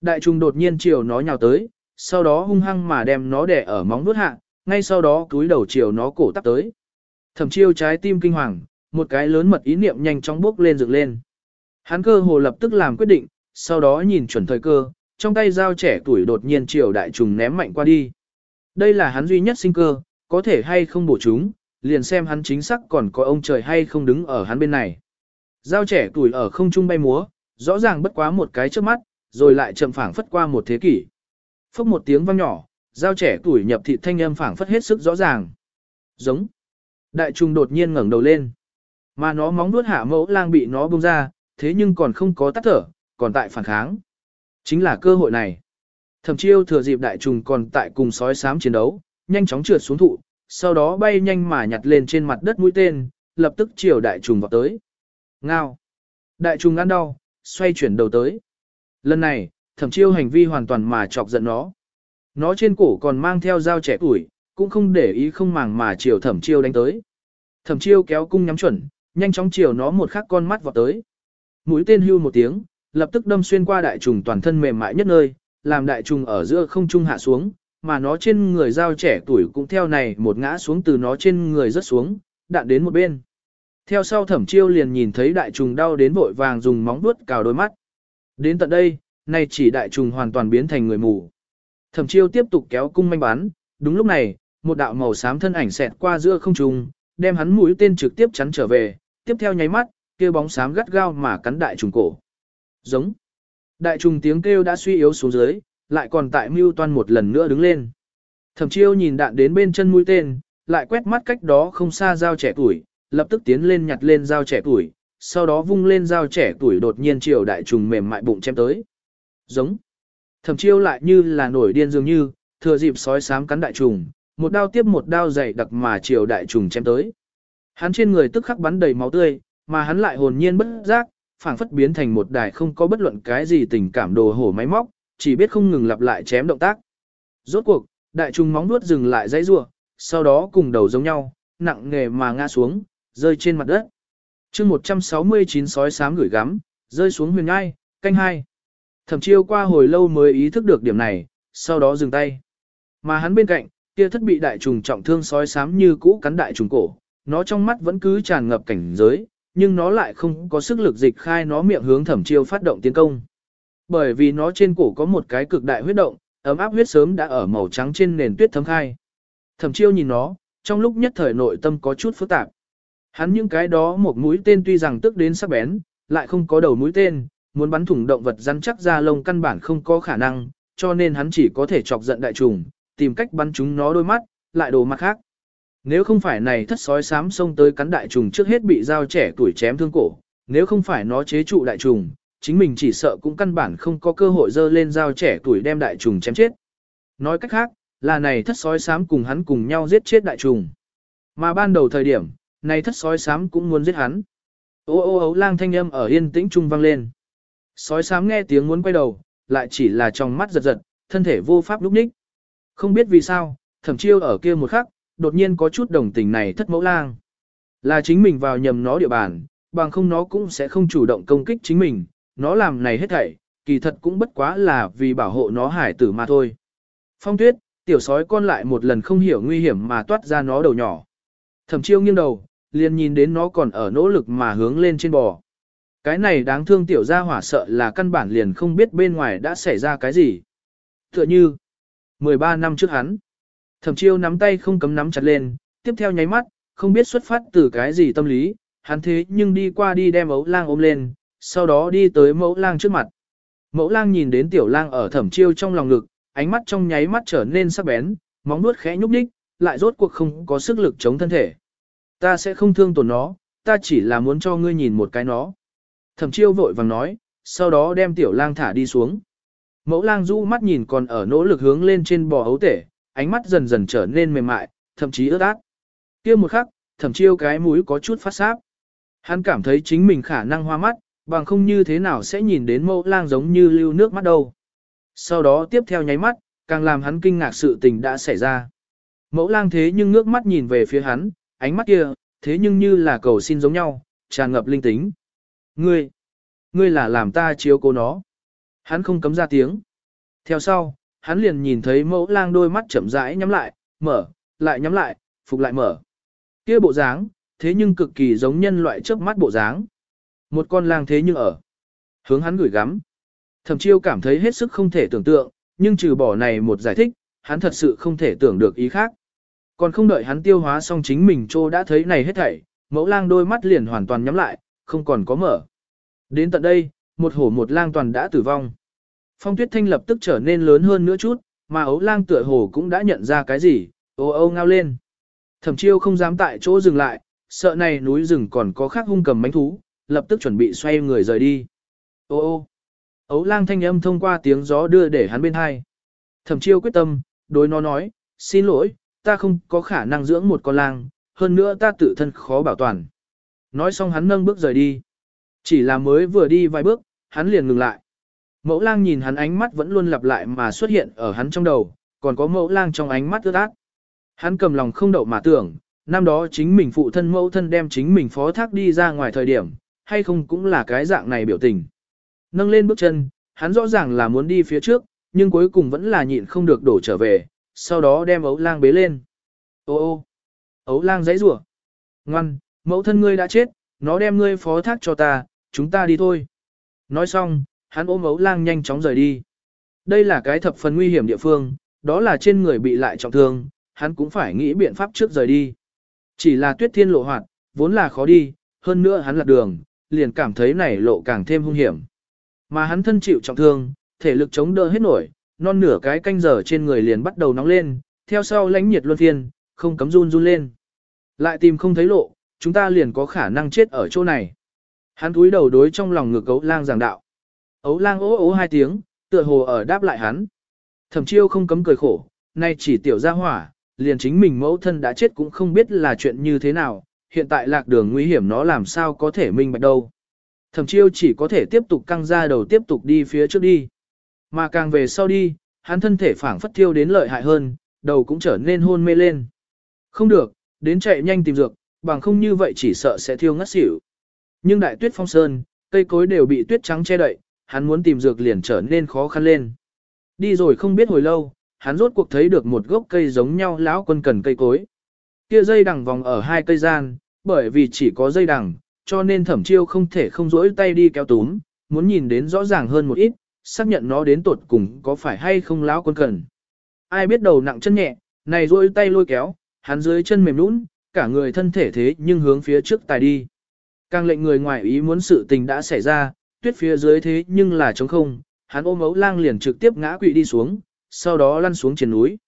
Đại trùng đột nhiên chiều nó nhào tới, sau đó hung hăng mà đem nó đè ở móng vuốt hạ, ngay sau đó túi đầu chiều nó cổ tắp tới. Thẩm chiêu trái tim kinh hoàng, một cái lớn mật ý niệm nhanh chóng bốc lên dựng lên. Hắn cơ hồ lập tức làm quyết định, sau đó nhìn chuẩn thời cơ, trong tay dao trẻ tuổi đột nhiên chiều đại trùng ném mạnh qua đi. Đây là hắn duy nhất sinh cơ, có thể hay không bổ chúng, liền xem hắn chính xác còn có ông trời hay không đứng ở hắn bên này. Dao trẻ tuổi ở không trung bay múa, rõ ràng bất quá một cái trước mắt, rồi lại chậm phảng phất qua một thế kỷ. Phốc một tiếng vang nhỏ, dao trẻ tuổi nhập thị thanh âm phảng phất hết sức rõ ràng. Giống. Đại trùng đột nhiên ngẩng đầu lên. Mà nó móng vuốt hạ mẫu lang bị nó bung ra, thế nhưng còn không có tắt thở, còn tại phản kháng. Chính là cơ hội này. Thẩm chiêu thừa dịp đại trùng còn tại cùng sói sám chiến đấu, nhanh chóng trượt xuống thụ, sau đó bay nhanh mà nhặt lên trên mặt đất mũi tên, lập tức chiều đại trùng vào tới. Ngao. Đại trùng ăn đau, xoay chuyển đầu tới. Lần này, thẩm chiêu hành vi hoàn toàn mà chọc giận nó. Nó trên cổ còn mang theo dao trẻ tuổi, cũng không để ý không màng mà chiều thẩm chiêu đánh tới. Thẩm chiêu kéo cung nhắm chuẩn, nhanh chóng chiều nó một khắc con mắt vào tới. Mũi tên hưu một tiếng, lập tức đâm xuyên qua đại trùng toàn thân mềm mại nhất nơi, làm đại trùng ở giữa không trung hạ xuống, mà nó trên người dao trẻ tuổi cũng theo này một ngã xuống từ nó trên người rớt xuống, đạn đến một bên. Theo sau thẩm chiêu liền nhìn thấy đại trùng đau đến vội vàng dùng móng vuốt cào đôi mắt. Đến tận đây, nay chỉ đại trùng hoàn toàn biến thành người mù. Thẩm chiêu tiếp tục kéo cung manh bắn, đúng lúc này, một đạo màu xám thân ảnh xẹt qua giữa không trung, đem hắn mũi tên trực tiếp chắn trở về, tiếp theo nháy mắt, kia bóng xám gắt gao mà cắn đại trùng cổ. Giống. Đại trùng tiếng kêu đã suy yếu xuống dưới, lại còn tại mưu toan một lần nữa đứng lên. Thẩm chiêu nhìn đạn đến bên chân mũi tên, lại quét mắt cách đó không xa dao trẻ tuổi, lập tức tiến lên nhặt lên dao trẻ tuổi, sau đó vung lên dao trẻ tuổi đột nhiên chiều đại trùng mềm mại bụng chém tới. Giống. Thẩm chiêu lại như là nổi điên dường như, thừa dịp sói sám cắn đại trùng, một đao tiếp một đao dày đặc mà chiều đại trùng chém tới. Hắn trên người tức khắc bắn đầy máu tươi, mà hắn lại hồn nhiên bất giác, phảng phất biến thành một đài không có bất luận cái gì tình cảm đồ hổ máy móc, chỉ biết không ngừng lặp lại chém động tác. Rốt cuộc, đại trùng móng nuốt dừng lại dãy rủa, sau đó cùng đầu giống nhau, nặng nghề mà ngã xuống, rơi trên mặt đất. chương 169 sói sám gửi gắm, rơi xuống huyền ngai, canh hai. Thẩm chiêu qua hồi lâu mới ý thức được điểm này, sau đó dừng tay. Mà hắn bên cạnh, kia thất bị đại trùng trọng thương sói sám như cũ cắn đại trùng cổ, nó trong mắt vẫn cứ tràn ngập cảnh giới, nhưng nó lại không có sức lực dịch khai nó miệng hướng thẩm chiêu phát động tiến công. Bởi vì nó trên cổ có một cái cực đại huyết động, ấm áp huyết sớm đã ở màu trắng trên nền tuyết thấm khai. Thẩm chiêu nhìn nó, trong lúc nhất thời nội tâm có chút phức tạp. Hắn những cái đó một mũi tên tuy rằng tức đến sắc bén, lại không có đầu mũi tên, muốn bắn thủng động vật rắn chắc ra lông căn bản không có khả năng, cho nên hắn chỉ có thể chọc giận đại trùng, tìm cách bắn chúng nó đôi mắt, lại đồ mặt khác. Nếu không phải này thất sói sám xông tới cắn đại trùng trước hết bị dao trẻ tuổi chém thương cổ, nếu không phải nó chế trụ đại trùng, chính mình chỉ sợ cũng căn bản không có cơ hội dơ lên dao trẻ tuổi đem đại trùng chém chết. Nói cách khác, là này thất sói sám cùng hắn cùng nhau giết chết đại trùng. Mà ban đầu thời điểm, này thất sói sám cũng muốn giết hắn. Ô ô ấu lang thanh âm ở yên tĩnh trung vang lên. Sói sám nghe tiếng muốn quay đầu, lại chỉ là trong mắt giật giật, thân thể vô pháp lúc ních. Không biết vì sao, thẩm chiêu ở kia một khắc, đột nhiên có chút đồng tình này thất mẫu lang. Là chính mình vào nhầm nó địa bàn, bằng không nó cũng sẽ không chủ động công kích chính mình, nó làm này hết thảy, kỳ thật cũng bất quá là vì bảo hộ nó hải tử mà thôi. Phong tuyết, tiểu sói con lại một lần không hiểu nguy hiểm mà toát ra nó đầu nhỏ. Thẩm chiêu nghiêng đầu, liền nhìn đến nó còn ở nỗ lực mà hướng lên trên bò. Cái này đáng thương tiểu gia hỏa sợ là căn bản liền không biết bên ngoài đã xảy ra cái gì. Tựa như, 13 năm trước hắn, thẩm chiêu nắm tay không cấm nắm chặt lên, tiếp theo nháy mắt, không biết xuất phát từ cái gì tâm lý, hắn thế nhưng đi qua đi đem ấu lang ôm lên, sau đó đi tới mẫu lang trước mặt. Mẫu lang nhìn đến tiểu lang ở thẩm chiêu trong lòng ngực, ánh mắt trong nháy mắt trở nên sắc bén, móng nuốt khẽ nhúc nhích, lại rốt cuộc không có sức lực chống thân thể. Ta sẽ không thương tổn nó, ta chỉ là muốn cho ngươi nhìn một cái nó. Thẩm chiêu vội vàng nói, sau đó đem tiểu lang thả đi xuống. Mẫu lang du mắt nhìn còn ở nỗ lực hướng lên trên bò ấu tể, ánh mắt dần dần trở nên mềm mại, thậm chí ướt át. kia một khắc, thẩm chiêu cái mũi có chút phát sáp. Hắn cảm thấy chính mình khả năng hoa mắt, bằng không như thế nào sẽ nhìn đến mẫu lang giống như lưu nước mắt đâu. Sau đó tiếp theo nháy mắt, càng làm hắn kinh ngạc sự tình đã xảy ra. Mẫu lang thế nhưng ngước mắt nhìn về phía hắn, ánh mắt kia, thế nhưng như là cầu xin giống nhau, tràn ngập linh tính. Ngươi, ngươi là làm ta chiếu cố nó. Hắn không cấm ra tiếng. Theo sau, hắn liền nhìn thấy mẫu lang đôi mắt chậm rãi nhắm lại, mở, lại nhắm lại, phục lại mở. Kia bộ dáng, thế nhưng cực kỳ giống nhân loại trước mắt bộ dáng. Một con lang thế nhưng ở. Hướng hắn gửi gắm. Thẩm chiêu cảm thấy hết sức không thể tưởng tượng, nhưng trừ bỏ này một giải thích, hắn thật sự không thể tưởng được ý khác. Còn không đợi hắn tiêu hóa xong chính mình trô đã thấy này hết thảy, mẫu lang đôi mắt liền hoàn toàn nhắm lại, không còn có mở. Đến tận đây, một hổ một lang toàn đã tử vong. Phong tuyết thanh lập tức trở nên lớn hơn nữa chút, mà ấu lang tựa hồ cũng đã nhận ra cái gì, ô ô ngao lên. Thẩm chiêu không dám tại chỗ dừng lại, sợ này núi rừng còn có khác hung cầm mánh thú, lập tức chuẩn bị xoay người rời đi. Ô ô, ấu lang thanh âm thông qua tiếng gió đưa để hắn bên hai. Thẩm chiêu quyết tâm, đối nó nói, xin lỗi, ta không có khả năng dưỡng một con lang, hơn nữa ta tự thân khó bảo toàn. Nói xong hắn nâng bước rời đi. Chỉ là mới vừa đi vài bước, hắn liền ngừng lại. Mẫu lang nhìn hắn ánh mắt vẫn luôn lặp lại mà xuất hiện ở hắn trong đầu, còn có mẫu lang trong ánh mắt ướt át. Hắn cầm lòng không đậu mà tưởng, năm đó chính mình phụ thân mẫu thân đem chính mình phó thác đi ra ngoài thời điểm, hay không cũng là cái dạng này biểu tình. Nâng lên bước chân, hắn rõ ràng là muốn đi phía trước, nhưng cuối cùng vẫn là nhịn không được đổ trở về, sau đó đem ấu lang bế lên. Ô ô, ấu lang giấy rủa Ngoan, mẫu thân ngươi đã chết, nó đem ngươi phó thác cho ta, chúng ta đi thôi. Nói xong, hắn ôm ấu lang nhanh chóng rời đi. Đây là cái thập phần nguy hiểm địa phương, đó là trên người bị lại trọng thương, hắn cũng phải nghĩ biện pháp trước rời đi. Chỉ là tuyết thiên lộ hoạt, vốn là khó đi, hơn nữa hắn lạc đường, liền cảm thấy này lộ càng thêm hung hiểm. Mà hắn thân chịu trọng thương, thể lực chống đỡ hết nổi, non nửa cái canh giờ trên người liền bắt đầu nóng lên, theo sau lãnh nhiệt luân phiên, không cấm run run lên. Lại tìm không thấy lộ, chúng ta liền có khả năng chết ở chỗ này. Hắn túi đầu đối trong lòng ngực ấu lang giảng đạo. Ấu lang ố ố hai tiếng, tựa hồ ở đáp lại hắn. Thẩm chiêu không cấm cười khổ, nay chỉ tiểu ra hỏa, liền chính mình mẫu thân đã chết cũng không biết là chuyện như thế nào, hiện tại lạc đường nguy hiểm nó làm sao có thể minh bạch đâu. Thẩm chiêu chỉ có thể tiếp tục căng ra đầu tiếp tục đi phía trước đi. Mà càng về sau đi, hắn thân thể phảng phất thiêu đến lợi hại hơn, đầu cũng trở nên hôn mê lên. Không được, đến chạy nhanh tìm dược, bằng không như vậy chỉ sợ sẽ thiêu ngất xỉu. Nhưng đại tuyết phong sơn, cây cối đều bị tuyết trắng che đậy, hắn muốn tìm dược liền trở nên khó khăn lên. Đi rồi không biết hồi lâu, hắn rốt cuộc thấy được một gốc cây giống nhau lão quân cần cây cối. Kia dây đằng vòng ở hai cây gian, bởi vì chỉ có dây đằng, cho nên thẩm chiêu không thể không rỗi tay đi kéo túm, muốn nhìn đến rõ ràng hơn một ít, xác nhận nó đến tột cùng có phải hay không lão quân cần. Ai biết đầu nặng chân nhẹ, này rỗi tay lôi kéo, hắn dưới chân mềm nũng, cả người thân thể thế nhưng hướng phía trước tài đi. Càng lệnh người ngoài ý muốn sự tình đã xảy ra, tuyết phía dưới thế nhưng là trống không, hắn ôm ấu lang liền trực tiếp ngã quỵ đi xuống, sau đó lăn xuống trên núi.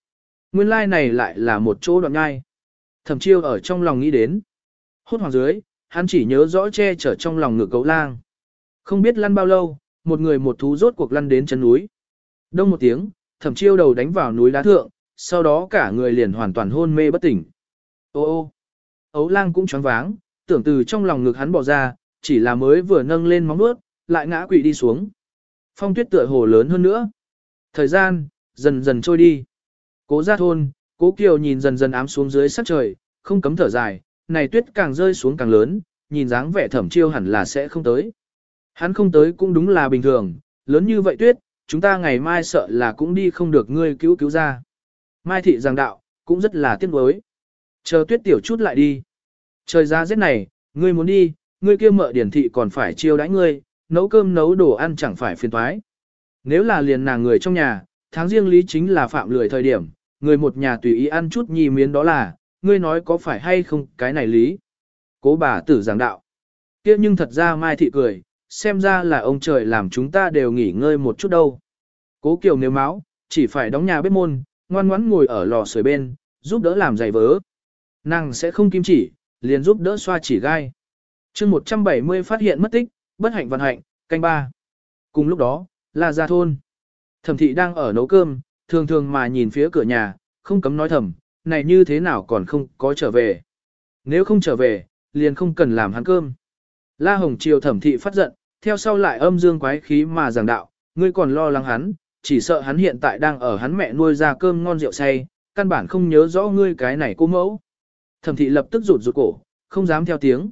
Nguyên lai này lại là một chỗ đoạn ngai. Thẩm chiêu ở trong lòng nghĩ đến. Hốt hoàng dưới, hắn chỉ nhớ rõ che chở trong lòng ngực cấu lang. Không biết lăn bao lâu, một người một thú rốt cuộc lăn đến chân núi. Đông một tiếng, thẩm chiêu đầu đánh vào núi đá thượng, sau đó cả người liền hoàn toàn hôn mê bất tỉnh. Ô ô, ấu lang cũng choáng váng, tưởng từ trong lòng ngực hắn bỏ ra, chỉ là mới vừa nâng lên móng nuốt, lại ngã quỵ đi xuống. Phong tuyết tựa hồ lớn hơn nữa. Thời gian, dần dần trôi đi. Cố ra thôn, cố kiều nhìn dần dần ám xuống dưới sắc trời, không cấm thở dài, này tuyết càng rơi xuống càng lớn, nhìn dáng vẻ thẩm chiêu hẳn là sẽ không tới. Hắn không tới cũng đúng là bình thường, lớn như vậy tuyết, chúng ta ngày mai sợ là cũng đi không được ngươi cứu cứu ra. Mai thị giảng đạo, cũng rất là tiếc nuối. Chờ tuyết tiểu chút lại đi. Trời ra rét này, ngươi muốn đi, ngươi kia mợ điển thị còn phải chiêu đãi ngươi, nấu cơm nấu đồ ăn chẳng phải phiền toái. Nếu là liền nàng người trong nhà, tháng riêng lý chính là phạm lười thời điểm, người một nhà tùy ý ăn chút nhì miến đó là, ngươi nói có phải hay không cái này lý. Cố bà tử giảng đạo. kia nhưng thật ra Mai Thị cười, xem ra là ông trời làm chúng ta đều nghỉ ngơi một chút đâu. Cố Kiều nếu máu, chỉ phải đóng nhà bếp môn, ngoan ngoãn ngồi ở lò sưởi bên, giúp đỡ làm giày vớ. Nàng sẽ không kim chỉ, liền giúp đỡ xoa chỉ gai. chương 170 phát hiện mất tích, bất hạnh vận hạnh, canh ba. Cùng lúc đó, là ra thôn. Thẩm thị đang ở nấu cơm, thường thường mà nhìn phía cửa nhà, không cấm nói thầm, này như thế nào còn không có trở về. Nếu không trở về, liền không cần làm hắn cơm. La Hồng Triều thẩm thị phát giận, theo sau lại âm dương quái khí mà giảng đạo, ngươi còn lo lắng hắn, chỉ sợ hắn hiện tại đang ở hắn mẹ nuôi ra cơm ngon rượu say, căn bản không nhớ rõ ngươi cái này cô mẫu. Thẩm thị lập tức rụt rụt cổ, không dám theo tiếng.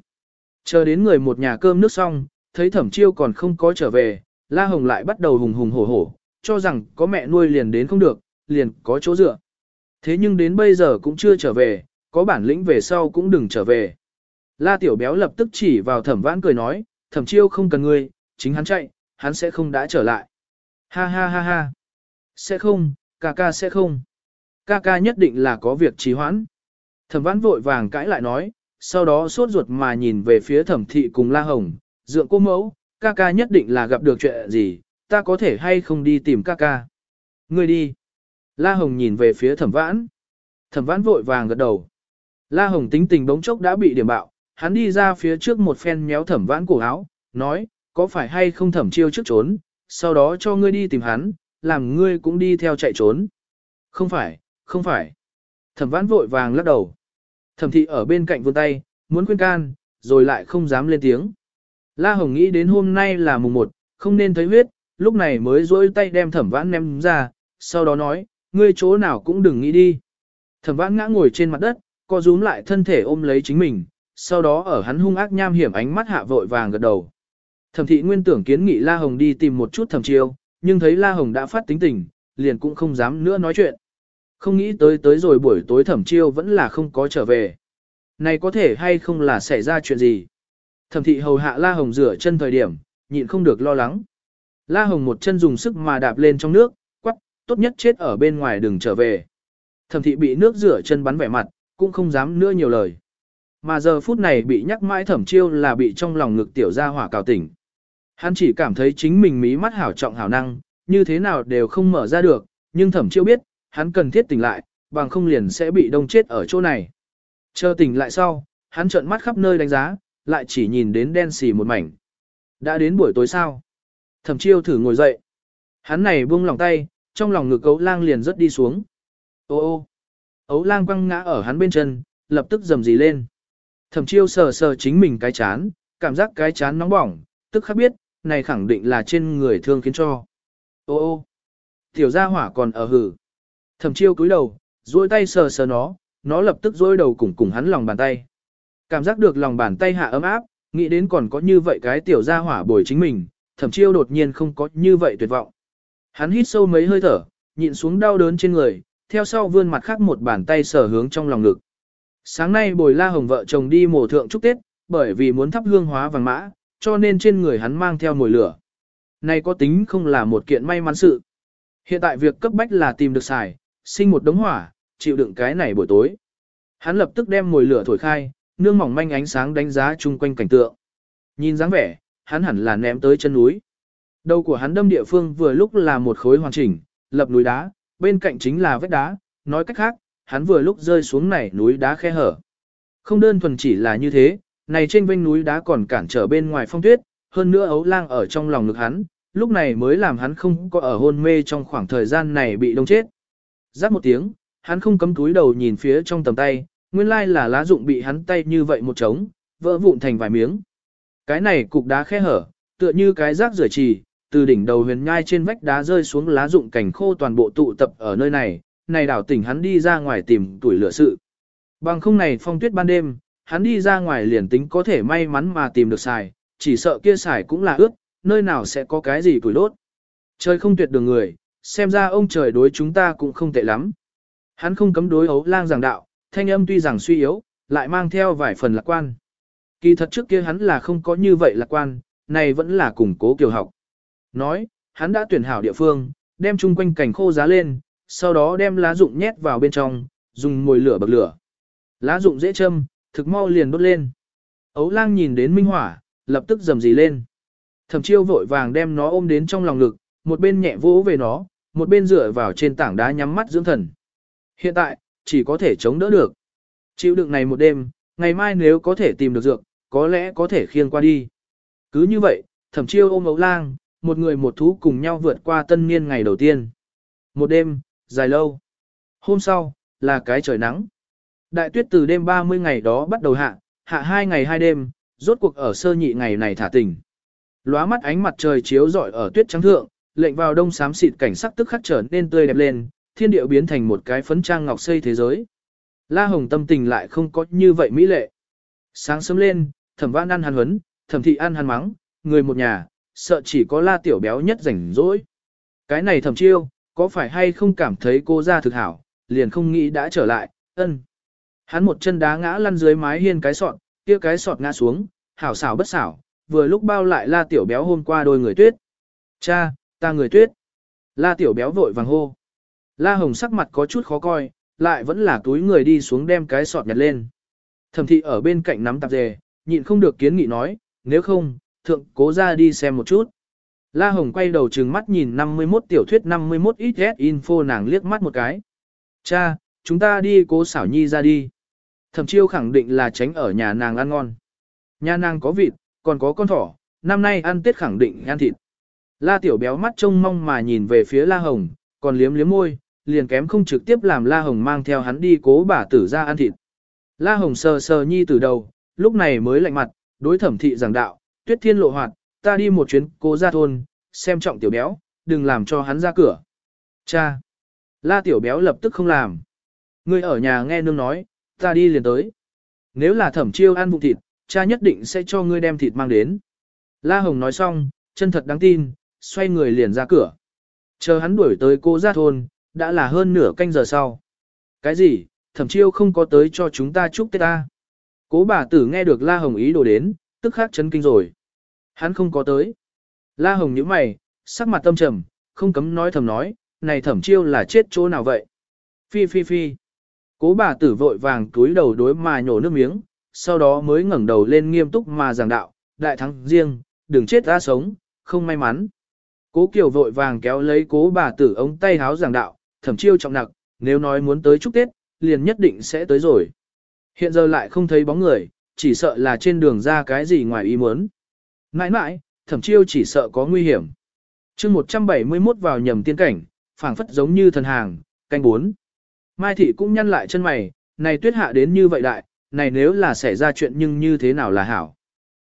Chờ đến người một nhà cơm nước xong, thấy thẩm chiêu còn không có trở về, La Hồng lại bắt đầu hùng hùng hổ hổ, cho rằng có mẹ nuôi liền đến không được, liền có chỗ dựa. Thế nhưng đến bây giờ cũng chưa trở về, có bản lĩnh về sau cũng đừng trở về. La Tiểu Béo lập tức chỉ vào thẩm vãn cười nói, thẩm chiêu không cần ngươi, chính hắn chạy, hắn sẽ không đã trở lại. Ha ha ha ha. Sẽ không, ca ca sẽ không. Ca ca nhất định là có việc trì hoãn. Thẩm vãn vội vàng cãi lại nói, sau đó sốt ruột mà nhìn về phía thẩm thị cùng La Hồng, dượng cô mẫu, ca ca nhất định là gặp được chuyện gì, ta có thể hay không đi tìm ca ca. Ngươi đi. La Hồng nhìn về phía thẩm vãn. Thẩm vãn vội vàng gật đầu. La Hồng tính tình bỗng chốc đã bị điểm bạo, hắn đi ra phía trước một phen méo thẩm vãn cổ áo, nói, có phải hay không thẩm chiêu trước trốn, sau đó cho ngươi đi tìm hắn, làm ngươi cũng đi theo chạy trốn. Không phải, không phải. Thẩm vãn vội vàng lắc đầu. Thẩm thị ở bên cạnh vươn tay, muốn khuyên can, rồi lại không dám lên tiếng. La Hồng nghĩ đến hôm nay là mùng 1, không nên thấy huyết, lúc này mới dối tay đem thẩm vãn ném ra, sau đó nói, ngươi chỗ nào cũng đừng nghĩ đi. Thẩm vãn ngã ngồi trên mặt đất, co rúm lại thân thể ôm lấy chính mình, sau đó ở hắn hung ác nham hiểm ánh mắt hạ vội vàng gật đầu. Thẩm thị nguyên tưởng kiến nghị La Hồng đi tìm một chút thẩm chiêu, nhưng thấy La Hồng đã phát tính tình, liền cũng không dám nữa nói chuyện. Không nghĩ tới tới rồi buổi tối thẩm chiêu vẫn là không có trở về. Này có thể hay không là xảy ra chuyện gì? Thẩm thị hầu hạ La Hồng rửa chân thời điểm, nhịn không được lo lắng. La Hồng một chân dùng sức mà đạp lên trong nước, quắc, tốt nhất chết ở bên ngoài đừng trở về. Thẩm thị bị nước rửa chân bắn vẻ mặt, cũng không dám nữa nhiều lời. Mà giờ phút này bị nhắc mãi thẩm chiêu là bị trong lòng ngực tiểu ra hỏa cào tỉnh. Hắn chỉ cảm thấy chính mình mí mắt hảo trọng hảo năng, như thế nào đều không mở ra được, nhưng thẩm chiêu biết, hắn cần thiết tỉnh lại, bằng không liền sẽ bị đông chết ở chỗ này. Chờ tỉnh lại sau, hắn trợn mắt khắp nơi đánh giá, lại chỉ nhìn đến đen xì một mảnh. Đã đến buổi tối sao? Thẩm chiêu thử ngồi dậy. Hắn này buông lòng tay, trong lòng ngực ấu lang liền rất đi xuống. Ô ô! Ấu lang quăng ngã ở hắn bên chân, lập tức dầm dì lên. Thẩm chiêu sờ sờ chính mình cái chán, cảm giác cái chán nóng bỏng, tức khắc biết, này khẳng định là trên người thương khiến cho. Ô ô! Tiểu gia hỏa còn ở hử. Thẩm chiêu cúi đầu, duỗi tay sờ sờ nó, nó lập tức duỗi đầu cùng cùng hắn lòng bàn tay. Cảm giác được lòng bàn tay hạ ấm áp, Nghĩ đến còn có như vậy cái tiểu gia hỏa bồi chính mình, thẩm chiêu đột nhiên không có như vậy tuyệt vọng. Hắn hít sâu mấy hơi thở, nhịn xuống đau đớn trên người, theo sau vươn mặt khác một bàn tay sở hướng trong lòng ngực. Sáng nay bồi la hồng vợ chồng đi mổ thượng chúc Tết, bởi vì muốn thắp hương hóa vàng mã, cho nên trên người hắn mang theo mồi lửa. Này có tính không là một kiện may mắn sự. Hiện tại việc cấp bách là tìm được xài, sinh một đống hỏa, chịu đựng cái này buổi tối. Hắn lập tức đem mồi lửa thổi khai, nương mỏng manh ánh sáng đánh giá chung quanh cảnh tượng. Nhìn dáng vẻ, hắn hẳn là ném tới chân núi. Đầu của hắn đâm địa phương vừa lúc là một khối hoàn chỉnh, lập núi đá, bên cạnh chính là vách đá, nói cách khác, hắn vừa lúc rơi xuống này núi đá khe hở. Không đơn thuần chỉ là như thế, này trên vênh núi đá còn cản trở bên ngoài phong tuyết, hơn nữa ấu lang ở trong lòng ngực hắn, lúc này mới làm hắn không có ở hôn mê trong khoảng thời gian này bị đông chết. Giáp một tiếng, hắn không cấm túi đầu nhìn phía trong tầm tay, nguyên lai là lá dụng bị hắn tay như vậy một trống, vỡ vụn thành vài miếng. Cái này cục đá khe hở, tựa như cái rác rửa trì, từ đỉnh đầu huyền nhai trên vách đá rơi xuống lá dụng cảnh khô toàn bộ tụ tập ở nơi này, này đảo tỉnh hắn đi ra ngoài tìm tuổi lửa sự. Bằng không này phong tuyết ban đêm, hắn đi ra ngoài liền tính có thể may mắn mà tìm được xài, chỉ sợ kia xài cũng là ướt, nơi nào sẽ có cái gì tuổi đốt. Trời không tuyệt đường người, xem ra ông trời đối chúng ta cũng không tệ lắm. Hắn không cấm đối ấu lang giảng đạo, thanh âm tuy rằng suy yếu, lại mang theo vài phần lạc quan. Kỳ thật trước kia hắn là không có như vậy lạc quan, này vẫn là củng cố kiều học. Nói, hắn đã tuyển hảo địa phương, đem chung quanh cảnh khô giá lên, sau đó đem lá dụng nhét vào bên trong, dùng mồi lửa bậc lửa. Lá dụng dễ châm, thực mau liền đốt lên. Ấu lang nhìn đến minh hỏa, lập tức dầm dì lên. Thẩm chiêu vội vàng đem nó ôm đến trong lòng ngực, một bên nhẹ vỗ về nó, một bên dựa vào trên tảng đá nhắm mắt dưỡng thần. Hiện tại, chỉ có thể chống đỡ được. Chịu đựng này một đêm, ngày mai nếu có thể tìm được dược, có lẽ có thể khiêng qua đi. Cứ như vậy, thẩm chiêu ôm ấu lang, một người một thú cùng nhau vượt qua tân niên ngày đầu tiên. Một đêm, dài lâu. Hôm sau, là cái trời nắng. Đại tuyết từ đêm 30 ngày đó bắt đầu hạ, hạ hai ngày hai đêm, rốt cuộc ở sơ nhị ngày này thả tỉnh. Lóa mắt ánh mặt trời chiếu rọi ở tuyết trắng thượng, lệnh vào đông xám xịt cảnh sắc tức khắc trở nên tươi đẹp lên, thiên điệu biến thành một cái phấn trang ngọc xây thế giới. La Hồng tâm tình lại không có như vậy mỹ lệ. Sáng sớm lên, thẩm văn ăn hàn huấn, thẩm thị ăn hàn mắng, người một nhà, sợ chỉ có la tiểu béo nhất rảnh rỗi. Cái này thẩm chiêu, có phải hay không cảm thấy cô ra thực hảo, liền không nghĩ đã trở lại, ân. Hắn một chân đá ngã lăn dưới mái hiên cái sọt, kia cái sọt ngã xuống, hảo xảo bất xảo, vừa lúc bao lại la tiểu béo hôm qua đôi người tuyết. Cha, ta người tuyết. La tiểu béo vội vàng hô. La hồng sắc mặt có chút khó coi, lại vẫn là túi người đi xuống đem cái sọt nhặt lên. Thẩm thị ở bên cạnh nắm tạp dề, nhịn không được kiến nghị nói, nếu không, thượng cố ra đi xem một chút. La Hồng quay đầu trừng mắt nhìn 51 tiểu thuyết 51 ít info nàng liếc mắt một cái. Cha, chúng ta đi cố xảo nhi ra đi. Thẩm chiêu khẳng định là tránh ở nhà nàng ăn ngon. Nhà nàng có vịt, còn có con thỏ, năm nay ăn tết khẳng định ăn thịt. La tiểu béo mắt trông mong mà nhìn về phía La Hồng, còn liếm liếm môi, liền kém không trực tiếp làm La Hồng mang theo hắn đi cố bà tử ra ăn thịt. La Hồng sờ sờ nhi từ đầu, lúc này mới lạnh mặt, đối thẩm thị giảng đạo, tuyết thiên lộ hoạt, ta đi một chuyến cố ra thôn, xem trọng tiểu béo, đừng làm cho hắn ra cửa. Cha! La tiểu béo lập tức không làm. Ngươi ở nhà nghe nương nói, ta đi liền tới. Nếu là thẩm chiêu ăn vụ thịt, cha nhất định sẽ cho ngươi đem thịt mang đến. La Hồng nói xong, chân thật đáng tin, xoay người liền ra cửa. Chờ hắn đuổi tới cô ra thôn, đã là hơn nửa canh giờ sau. Cái gì, thẩm chiêu không có tới cho chúng ta chúc Tết ta. Cố bà tử nghe được La Hồng ý đồ đến, tức khắc chấn kinh rồi. Hắn không có tới. La Hồng nhíu mày, sắc mặt tâm trầm, không cấm nói thầm nói, này thẩm chiêu là chết chỗ nào vậy? Phi phi phi. Cố bà tử vội vàng túi đầu đối mà nhổ nước miếng, sau đó mới ngẩng đầu lên nghiêm túc mà giảng đạo, đại thắng riêng, đừng chết ra sống, không may mắn. Cố Kiều vội vàng kéo lấy cố bà tử ống tay háo giảng đạo, thẩm chiêu trọng nặc, nếu nói muốn tới chúc Tết, liền nhất định sẽ tới rồi. Hiện giờ lại không thấy bóng người, chỉ sợ là trên đường ra cái gì ngoài ý muốn. Mãi mãi, thẩm chiêu chỉ sợ có nguy hiểm. chương 171 vào nhầm tiên cảnh, phảng phất giống như thần hàng, canh bốn. Mai thị cũng nhăn lại chân mày, này tuyết hạ đến như vậy đại, này nếu là xảy ra chuyện nhưng như thế nào là hảo.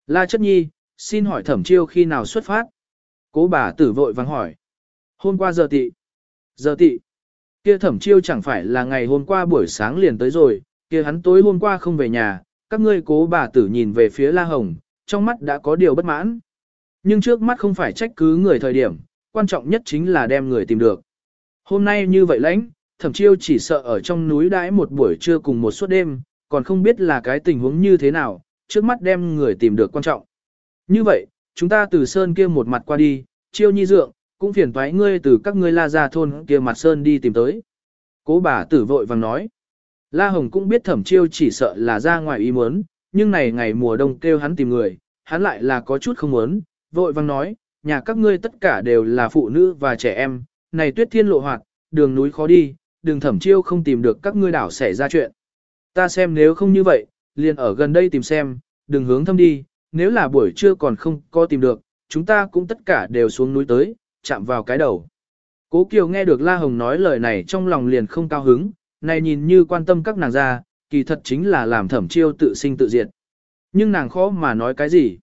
La chất nhi, xin hỏi thẩm chiêu khi nào xuất phát? Cố bà tử vội vắng hỏi. Hôm qua giờ tị. Giờ tị. Kia thẩm chiêu chẳng phải là ngày hôm qua buổi sáng liền tới rồi, kia hắn tối hôm qua không về nhà, các ngươi cố bà tử nhìn về phía La Hồng, trong mắt đã có điều bất mãn. Nhưng trước mắt không phải trách cứ người thời điểm, quan trọng nhất chính là đem người tìm được. Hôm nay như vậy lãnh, thẩm chiêu chỉ sợ ở trong núi đãi một buổi trưa cùng một suốt đêm, còn không biết là cái tình huống như thế nào, trước mắt đem người tìm được quan trọng. Như vậy, chúng ta từ sơn kia một mặt qua đi, chiêu nhi dượng, cũng phiền toái ngươi từ các ngươi la ra thôn kia mặt sơn đi tìm tới. Cố bà tử vội vàng nói. La Hồng cũng biết thẩm chiêu chỉ sợ là ra ngoài ý muốn, nhưng này ngày mùa đông kêu hắn tìm người, hắn lại là có chút không muốn, vội vàng nói, nhà các ngươi tất cả đều là phụ nữ và trẻ em, này tuyết thiên lộ hoạt, đường núi khó đi, đường thẩm chiêu không tìm được các ngươi đảo xảy ra chuyện. Ta xem nếu không như vậy, liền ở gần đây tìm xem, đừng hướng thâm đi, nếu là buổi trưa còn không có tìm được, chúng ta cũng tất cả đều xuống núi tới, chạm vào cái đầu. Cố Kiều nghe được La Hồng nói lời này trong lòng liền không cao hứng, này nhìn như quan tâm các nàng ra, kỳ thật chính là làm thẩm chiêu tự sinh tự diệt. Nhưng nàng khó mà nói cái gì.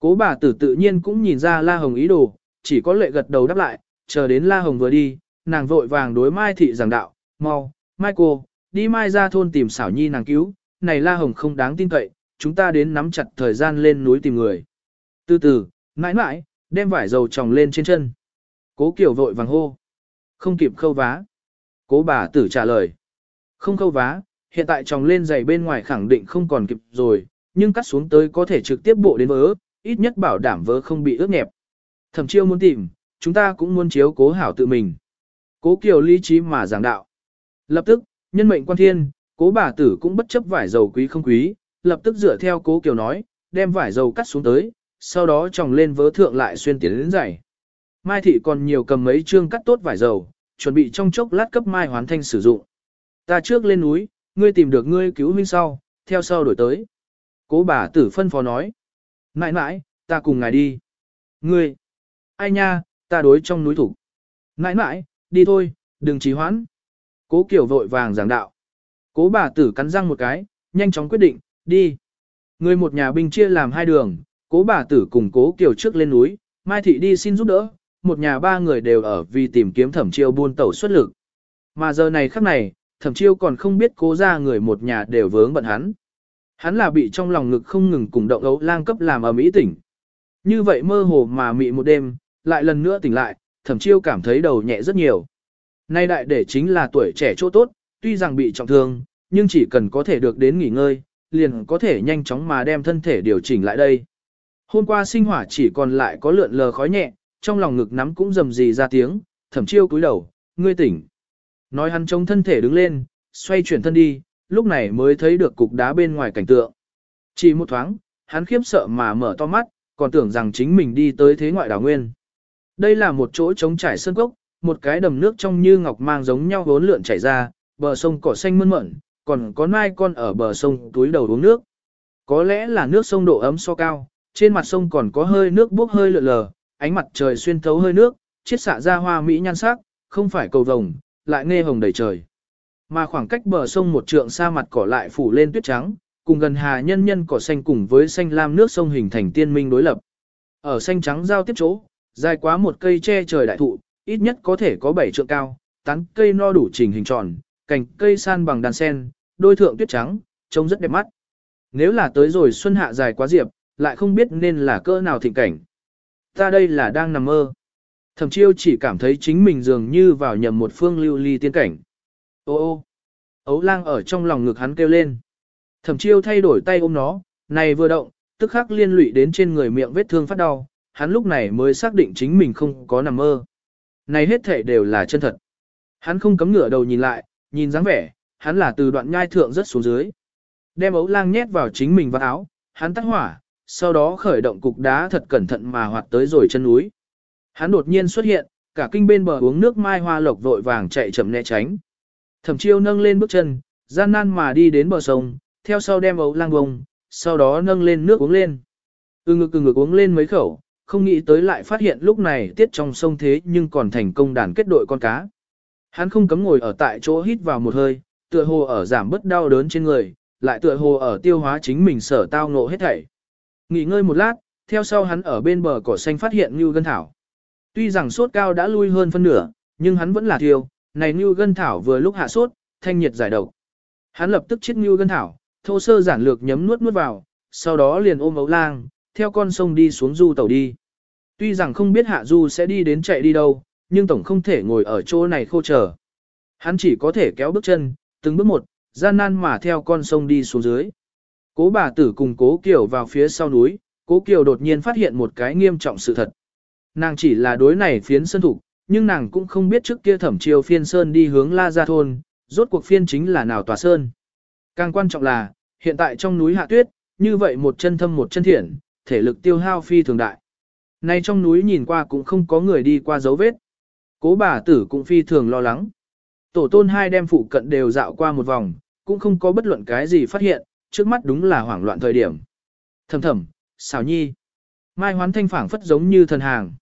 Cố bà tử tự nhiên cũng nhìn ra La Hồng ý đồ, chỉ có lệ gật đầu đáp lại, chờ đến La Hồng vừa đi, nàng vội vàng đối Mai Thị giảng đạo, mau, Mai cô, đi Mai ra thôn tìm xảo nhi nàng cứu, này La Hồng không đáng tin cậy, chúng ta đến nắm chặt thời gian lên núi tìm người. Từ từ, mãi mãi, đem vải dầu tròng lên trên chân. Cố Kiều vội vàng hô. Không kịp khâu vá. Cố bà tử trả lời. Không khâu vá, hiện tại tròng lên giày bên ngoài khẳng định không còn kịp rồi, nhưng cắt xuống tới có thể trực tiếp bộ đến vớ, ít nhất bảo đảm vớ không bị ướt nhẹp. Thẩm chiêu muốn tìm, chúng ta cũng muốn chiếu cố hảo tự mình. Cố Kiều lý trí mà giảng đạo. Lập tức, nhân mệnh quan thiên, cố bà tử cũng bất chấp vải dầu quý không quý, lập tức dựa theo cố Kiều nói, đem vải dầu cắt xuống tới, sau đó tròng lên vớ thượng lại xuyên tiến đến giày. Mai thị còn nhiều cầm mấy chương cắt tốt vải dầu, chuẩn bị trong chốc lát cấp Mai Hoán Thanh sử dụng. Ta trước lên núi, ngươi tìm được ngươi cứu huynh sau, theo sau đổi tới. Cố bà tử phân phó nói. Nãi nãi, ta cùng ngài đi. Ngươi, ai nha, ta đối trong núi thủ. Nãi nãi, đi thôi, đừng trì hoãn. Cố kiểu vội vàng giảng đạo. Cố bà tử cắn răng một cái, nhanh chóng quyết định, đi. Người một nhà binh chia làm hai đường, cố bà tử cùng cố kiểu trước lên núi, Mai Thị đi xin giúp đỡ, một nhà ba người đều ở vì tìm kiếm thẩm chiêu buôn tẩu xuất lực. Mà giờ này khắc này, thẩm chiêu còn không biết cố ra người một nhà đều vướng bận hắn. Hắn là bị trong lòng ngực không ngừng cùng động ấu lang cấp làm ở mỹ tỉnh. Như vậy mơ hồ mà mị một đêm, lại lần nữa tỉnh lại, thẩm chiêu cảm thấy đầu nhẹ rất nhiều. Nay đại để chính là tuổi trẻ chỗ tốt, tuy rằng bị trọng thương, nhưng chỉ cần có thể được đến nghỉ ngơi, liền có thể nhanh chóng mà đem thân thể điều chỉnh lại đây. Hôm qua sinh hỏa chỉ còn lại có lượn lờ khói nhẹ, trong lòng ngực nắm cũng rầm rì ra tiếng, thẩm chiêu cúi đầu, ngươi tỉnh. Nói hắn chống thân thể đứng lên, xoay chuyển thân đi, lúc này mới thấy được cục đá bên ngoài cảnh tượng. Chỉ một thoáng, hắn khiếp sợ mà mở to mắt, còn tưởng rằng chính mình đi tới thế ngoại đảo nguyên. Đây là một chỗ trống trải sơn cốc, một cái đầm nước trong như ngọc mang giống nhau vốn lượn chảy ra, bờ sông cỏ xanh mơn mởn, còn có mai con ở bờ sông túi đầu uống nước. Có lẽ là nước sông độ ấm so cao, trên mặt sông còn có hơi nước bốc hơi lượn lờ, ánh mặt trời xuyên thấu hơi nước, chiết xạ ra hoa mỹ nhan sắc, không phải cầu vồng, lại nghe hồng đầy trời. Mà khoảng cách bờ sông một trượng xa mặt cỏ lại phủ lên tuyết trắng, cùng gần hà nhân nhân cỏ xanh cùng với xanh lam nước sông hình thành tiên minh đối lập. Ở xanh trắng giao tiếp chỗ, dài quá một cây che trời đại thụ, ít nhất có thể có 7 trượng cao, tán cây no đủ trình hình tròn, cành cây san bằng đàn sen, đôi thượng tuyết trắng, trông rất đẹp mắt. Nếu là tới rồi xuân hạ dài quá diệp, lại không biết nên là cỡ nào thịnh cảnh. Ta đây là đang nằm mơ. Thẩm chiêu chỉ cảm thấy chính mình dường như vào nhầm một phương lưu ly tiên cảnh. Ô ô, ấu lang ở trong lòng ngực hắn kêu lên. Thẩm chiêu thay đổi tay ôm nó, này vừa động, tức khắc liên lụy đến trên người miệng vết thương phát đau, hắn lúc này mới xác định chính mình không có nằm mơ. Này hết thể đều là chân thật. Hắn không cấm ngửa đầu nhìn lại, nhìn dáng vẻ, hắn là từ đoạn nhai thượng rất xuống dưới. Đem ấu lang nhét vào chính mình vào áo, hắn tắt hỏa, sau đó khởi động cục đá thật cẩn thận mà hoạt tới rồi chân núi. Hắn đột nhiên xuất hiện, cả kinh bên bờ uống nước mai hoa lộc vội vàng chạy chậm né tránh. Thẩm chiêu nâng lên bước chân, gian nan mà đi đến bờ sông, theo sau đem ấu lang bông, sau đó nâng lên nước uống lên. Ừ ngực ừ ngực uống lên mấy khẩu, không nghĩ tới lại phát hiện lúc này tiết trong sông thế nhưng còn thành công đàn kết đội con cá. Hắn không cấm ngồi ở tại chỗ hít vào một hơi, tựa hồ ở giảm bớt đau đớn trên người, lại tựa hồ ở tiêu hóa chính mình sở tao ngộ hết thảy. Nghỉ ngơi một lát, theo sau hắn ở bên bờ cỏ xanh phát hiện Ngưu Gân Thảo. Tuy rằng sốt cao đã lui hơn phân nửa, nhưng hắn vẫn là thiêu, này Ngưu Gân Thảo vừa lúc hạ sốt, thanh nhiệt giải độc. Hắn lập tức chiết Ngưu Gân Thảo, thô sơ giản lược nhấm nuốt nuốt vào, sau đó liền ôm ấu lang, theo con sông đi xuống du tàu đi. Tuy rằng không biết hạ du sẽ đi đến chạy đi đâu, nhưng tổng không thể ngồi ở chỗ này khô chờ. Hắn chỉ có thể kéo bước chân, từng bước một, gian nan mà theo con sông đi xuống dưới. Cố bà tử cùng cố Kiều vào phía sau núi, cố Kiều đột nhiên phát hiện một cái nghiêm trọng sự thật. Nàng chỉ là đối này phiến sơn thủ, nhưng nàng cũng không biết trước kia thẩm chiều phiên sơn đi hướng La Gia Thôn, rốt cuộc phiên chính là nào tòa sơn. Càng quan trọng là, hiện tại trong núi hạ tuyết, như vậy một chân thâm một chân thiện, thể lực tiêu hao phi thường đại. Nay trong núi nhìn qua cũng không có người đi qua dấu vết. Cố bà tử cũng phi thường lo lắng. Tổ tôn hai đem phụ cận đều dạo qua một vòng, cũng không có bất luận cái gì phát hiện, trước mắt đúng là hoảng loạn thời điểm. Thầm thầm, xảo nhi. Mai hoán thanh phảng phất giống như thần hàng.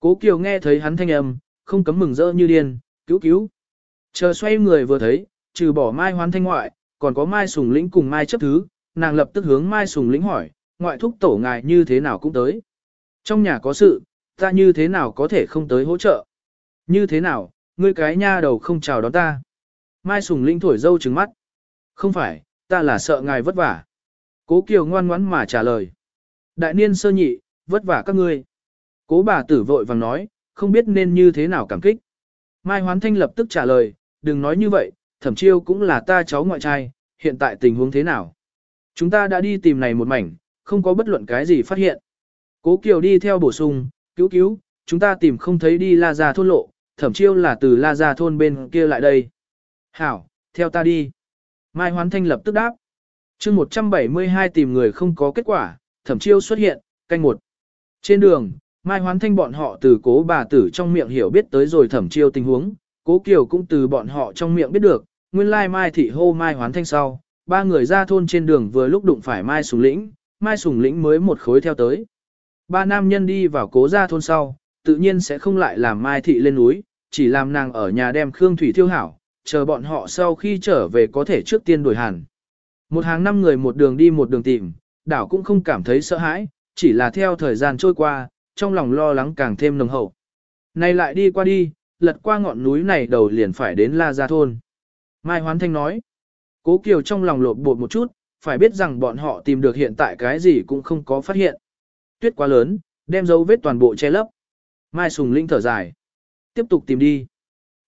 Cố Kiều nghe thấy hắn thanh âm, không cấm mừng rỡ như điên, cứu cứu. Chờ xoay người vừa thấy, trừ bỏ Mai hoán thanh ngoại, còn có Mai sùng lĩnh cùng Mai chấp thứ, nàng lập tức hướng Mai sùng lĩnh hỏi, ngoại thúc tổ ngài như thế nào cũng tới. Trong nhà có sự, ta như thế nào có thể không tới hỗ trợ. Như thế nào, ngươi cái nha đầu không chào đón ta. Mai sùng lĩnh thổi dâu trừng mắt. Không phải, ta là sợ ngài vất vả. Cố Kiều ngoan ngoãn mà trả lời. Đại niên sơ nhị, vất vả các ngươi. Cố bà tử vội vàng nói, không biết nên như thế nào cảm kích. Mai Hoán Thanh lập tức trả lời, đừng nói như vậy, thẩm chiêu cũng là ta cháu ngoại trai, hiện tại tình huống thế nào. Chúng ta đã đi tìm này một mảnh, không có bất luận cái gì phát hiện. Cố Kiều đi theo bổ sung, cứu cứu, chúng ta tìm không thấy đi La Gia thôn lộ, thẩm chiêu là từ La Gia thôn bên kia lại đây. Hảo, theo ta đi. Mai Hoán Thanh lập tức đáp. chương 172 tìm người không có kết quả, thẩm chiêu xuất hiện, canh một. Trên đường, Mai Hoán Thanh bọn họ từ cố bà tử trong miệng hiểu biết tới rồi thẩm chiêu tình huống, cố Kiều cũng từ bọn họ trong miệng biết được, nguyên lai Mai Thị hô Mai Hoán Thanh sau, ba người ra thôn trên đường vừa lúc đụng phải Mai Sùng Lĩnh, Mai Sùng Lĩnh mới một khối theo tới. Ba nam nhân đi vào cố ra thôn sau, tự nhiên sẽ không lại làm Mai Thị lên núi, chỉ làm nàng ở nhà đem Khương Thủy thiêu hảo, chờ bọn họ sau khi trở về có thể trước tiên đổi hàn. Một hàng năm người một đường đi một đường tìm, đảo cũng không cảm thấy sợ hãi, chỉ là theo thời gian trôi qua, trong lòng lo lắng càng thêm nồng hậu. Này lại đi qua đi, lật qua ngọn núi này đầu liền phải đến La Gia Thôn. Mai Hoán Thanh nói, Cố Kiều trong lòng lột bột một chút, phải biết rằng bọn họ tìm được hiện tại cái gì cũng không có phát hiện. Tuyết quá lớn, đem dấu vết toàn bộ che lấp. Mai Sùng Linh thở dài. Tiếp tục tìm đi.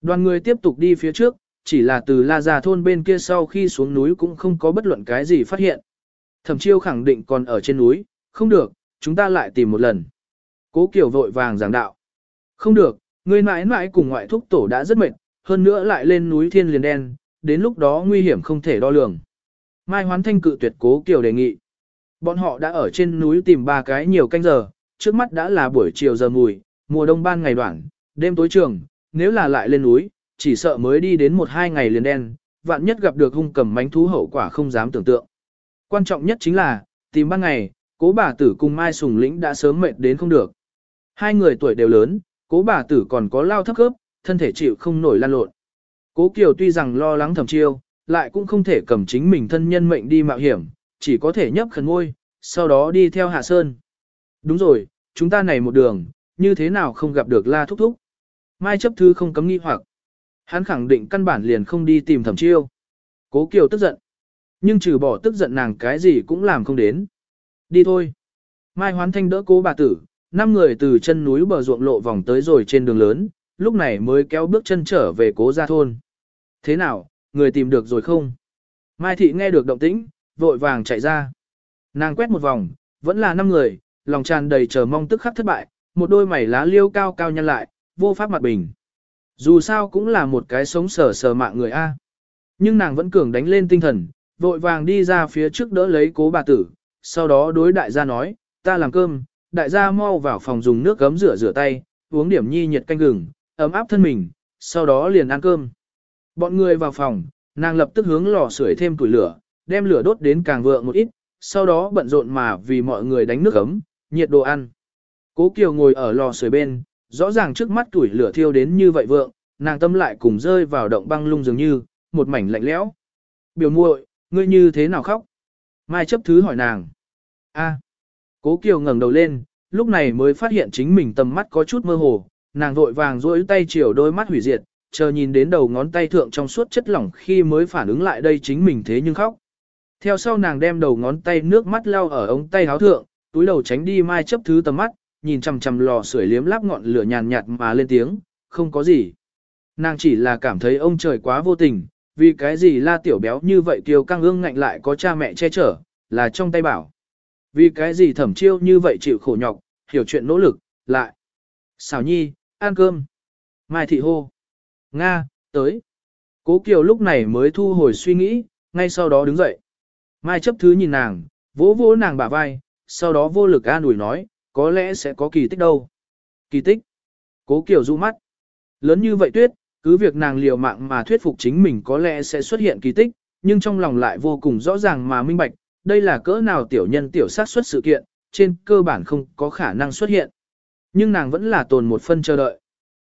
Đoàn người tiếp tục đi phía trước, chỉ là từ La Gia thôn bên kia sau khi xuống núi cũng không có bất luận cái gì phát hiện. Thẩm chiêu khẳng định còn ở trên núi, không được, chúng ta lại tìm một lần. Cố Kiều vội vàng giảng đạo. Không được, người mãi mãi cùng ngoại thúc tổ đã rất mệt, hơn nữa lại lên núi thiên liền đen, đến lúc đó nguy hiểm không thể đo lường. Mai Hoán Thanh cự tuyệt Cố Kiều đề nghị. Bọn họ đã ở trên núi tìm ba cái nhiều canh giờ, trước mắt đã là buổi chiều giờ mùi, mùa đông ban ngày đoạn, đêm tối trường, nếu là lại lên núi, chỉ sợ mới đi đến một hai ngày liền đen, vạn nhất gặp được hung cầm mánh thú hậu quả không dám tưởng tượng. Quan trọng nhất chính là, tìm ban ngày, cố bà tử cùng Mai Sùng Lĩnh đã sớm mệt đến không được. Hai người tuổi đều lớn, cố bà tử còn có lao thấp khớp, thân thể chịu không nổi lan lộn. Cố Kiều tuy rằng lo lắng thầm chiêu, lại cũng không thể cầm chính mình thân nhân mệnh đi mạo hiểm, chỉ có thể nhấp khẩn ngôi, sau đó đi theo Hạ Sơn. Đúng rồi, chúng ta này một đường, như thế nào không gặp được La Thúc Thúc. Mai chấp thư không cấm nghi hoặc. Hắn khẳng định căn bản liền không đi tìm thẩm chiêu. Cố Kiều tức giận. Nhưng trừ bỏ tức giận nàng cái gì cũng làm không đến. Đi thôi. Mai hoán thanh đỡ cố bà tử, năm người từ chân núi bờ ruộng lộ vòng tới rồi trên đường lớn, lúc này mới kéo bước chân trở về cố gia thôn. Thế nào, người tìm được rồi không? Mai thị nghe được động tĩnh, vội vàng chạy ra. Nàng quét một vòng, vẫn là năm người, lòng tràn đầy chờ mong tức khắc thất bại, một đôi mảy lá liêu cao cao nhăn lại, vô pháp mặt bình. Dù sao cũng là một cái sống sờ sờ mạng người A. Nhưng nàng vẫn cường đánh lên tinh thần, vội vàng đi ra phía trước đỡ lấy cố bà tử, sau đó đối đại gia nói, ta làm cơm, đại gia mau vào phòng dùng nước gấm rửa rửa tay, uống điểm nhi nhiệt canh gừng, ấm áp thân mình, sau đó liền ăn cơm. Bọn người vào phòng, nàng lập tức hướng lò sưởi thêm củi lửa, đem lửa đốt đến càng vượng một ít, sau đó bận rộn mà vì mọi người đánh nước ấm, nhiệt đồ ăn. Cố Kiều ngồi ở lò sưởi bên, rõ ràng trước mắt tuổi lửa thiêu đến như vậy vượng, nàng tâm lại cùng rơi vào động băng lung dường như, một mảnh lạnh lẽo. Biểu muội, ngươi như thế nào khóc? Mai chấp thứ hỏi nàng. A. Cố Kiều ngẩng đầu lên, lúc này mới phát hiện chính mình tầm mắt có chút mơ hồ, nàng vội vàng duỗi tay chiều đôi mắt hủy diệt, chờ nhìn đến đầu ngón tay thượng trong suốt chất lỏng khi mới phản ứng lại đây chính mình thế nhưng khóc. Theo sau nàng đem đầu ngón tay nước mắt lau ở ống tay áo thượng, túi đầu tránh đi mai chấp thứ tầm mắt, nhìn chằm chằm lò sưởi liếm láp ngọn lửa nhàn nhạt mà lên tiếng, không có gì. Nàng chỉ là cảm thấy ông trời quá vô tình, vì cái gì la tiểu béo như vậy kiều căng ương ngạnh lại có cha mẹ che chở, là trong tay bảo. Vì cái gì thẩm chiêu như vậy chịu khổ nhọc, hiểu chuyện nỗ lực, lại. Xảo nhi, ăn cơm. Mai thị hô. Nga, tới. Cố Kiều lúc này mới thu hồi suy nghĩ, ngay sau đó đứng dậy. Mai chấp thứ nhìn nàng, vỗ vỗ nàng bả vai, sau đó vô lực an ủi nói, có lẽ sẽ có kỳ tích đâu. Kỳ tích. Cố Kiều du mắt. Lớn như vậy tuyết, cứ việc nàng liều mạng mà thuyết phục chính mình có lẽ sẽ xuất hiện kỳ tích, nhưng trong lòng lại vô cùng rõ ràng mà minh bạch, đây là cỡ nào tiểu nhân tiểu sát xuất sự kiện, trên cơ bản không có khả năng xuất hiện. Nhưng nàng vẫn là tồn một phân chờ đợi.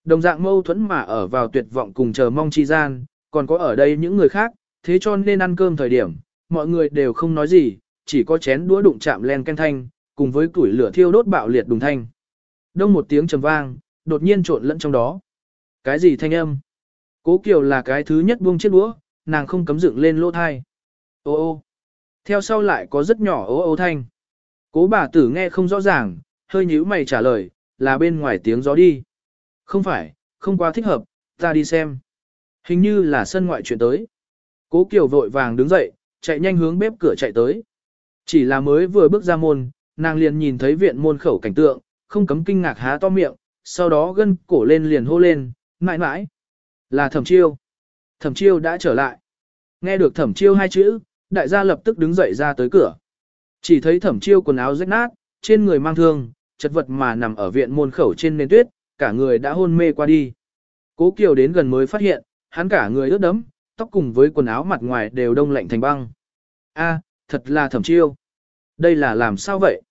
Đồng dạng mâu thuẫn mà ở vào tuyệt vọng cùng chờ mong chi gian, còn có ở đây những người khác, thế cho nên ăn cơm thời điểm, mọi người đều không nói gì, chỉ có chén đũa đụng chạm len ken thanh, cùng với củi lửa thiêu đốt bạo liệt đùng thanh. Đông một tiếng trầm vang, đột nhiên trộn lẫn trong đó. Cái gì thanh âm? Cố Kiều là cái thứ nhất buông chiếc đũa, nàng không cấm dựng lên lỗ thai. Ô ô. Theo sau lại có rất nhỏ ô ô thanh. Cố bà tử nghe không rõ ràng, hơi nhíu mày trả lời, là bên ngoài tiếng gió đi. Không phải, không quá thích hợp, ta đi xem. Hình như là sân ngoại chuyện tới. Cố Kiều vội vàng đứng dậy, chạy nhanh hướng bếp cửa chạy tới. Chỉ là mới vừa bước ra môn, nàng liền nhìn thấy viện môn khẩu cảnh tượng, không cấm kinh ngạc há to miệng, sau đó gân cổ lên liền hô lên, mãi mãi. Là thẩm chiêu. Thẩm chiêu đã trở lại. Nghe được thẩm chiêu hai chữ, đại gia lập tức đứng dậy ra tới cửa. Chỉ thấy thẩm chiêu quần áo rách nát, trên người mang thương, chật vật mà nằm ở viện môn khẩu trên nền tuyết, cả người đã hôn mê qua đi. Cố Kiều đến gần mới phát hiện, hắn cả người ướt đẫm, tóc cùng với quần áo mặt ngoài đều đông lạnh thành băng. A, thật là thẩm chiêu. Đây là làm sao vậy?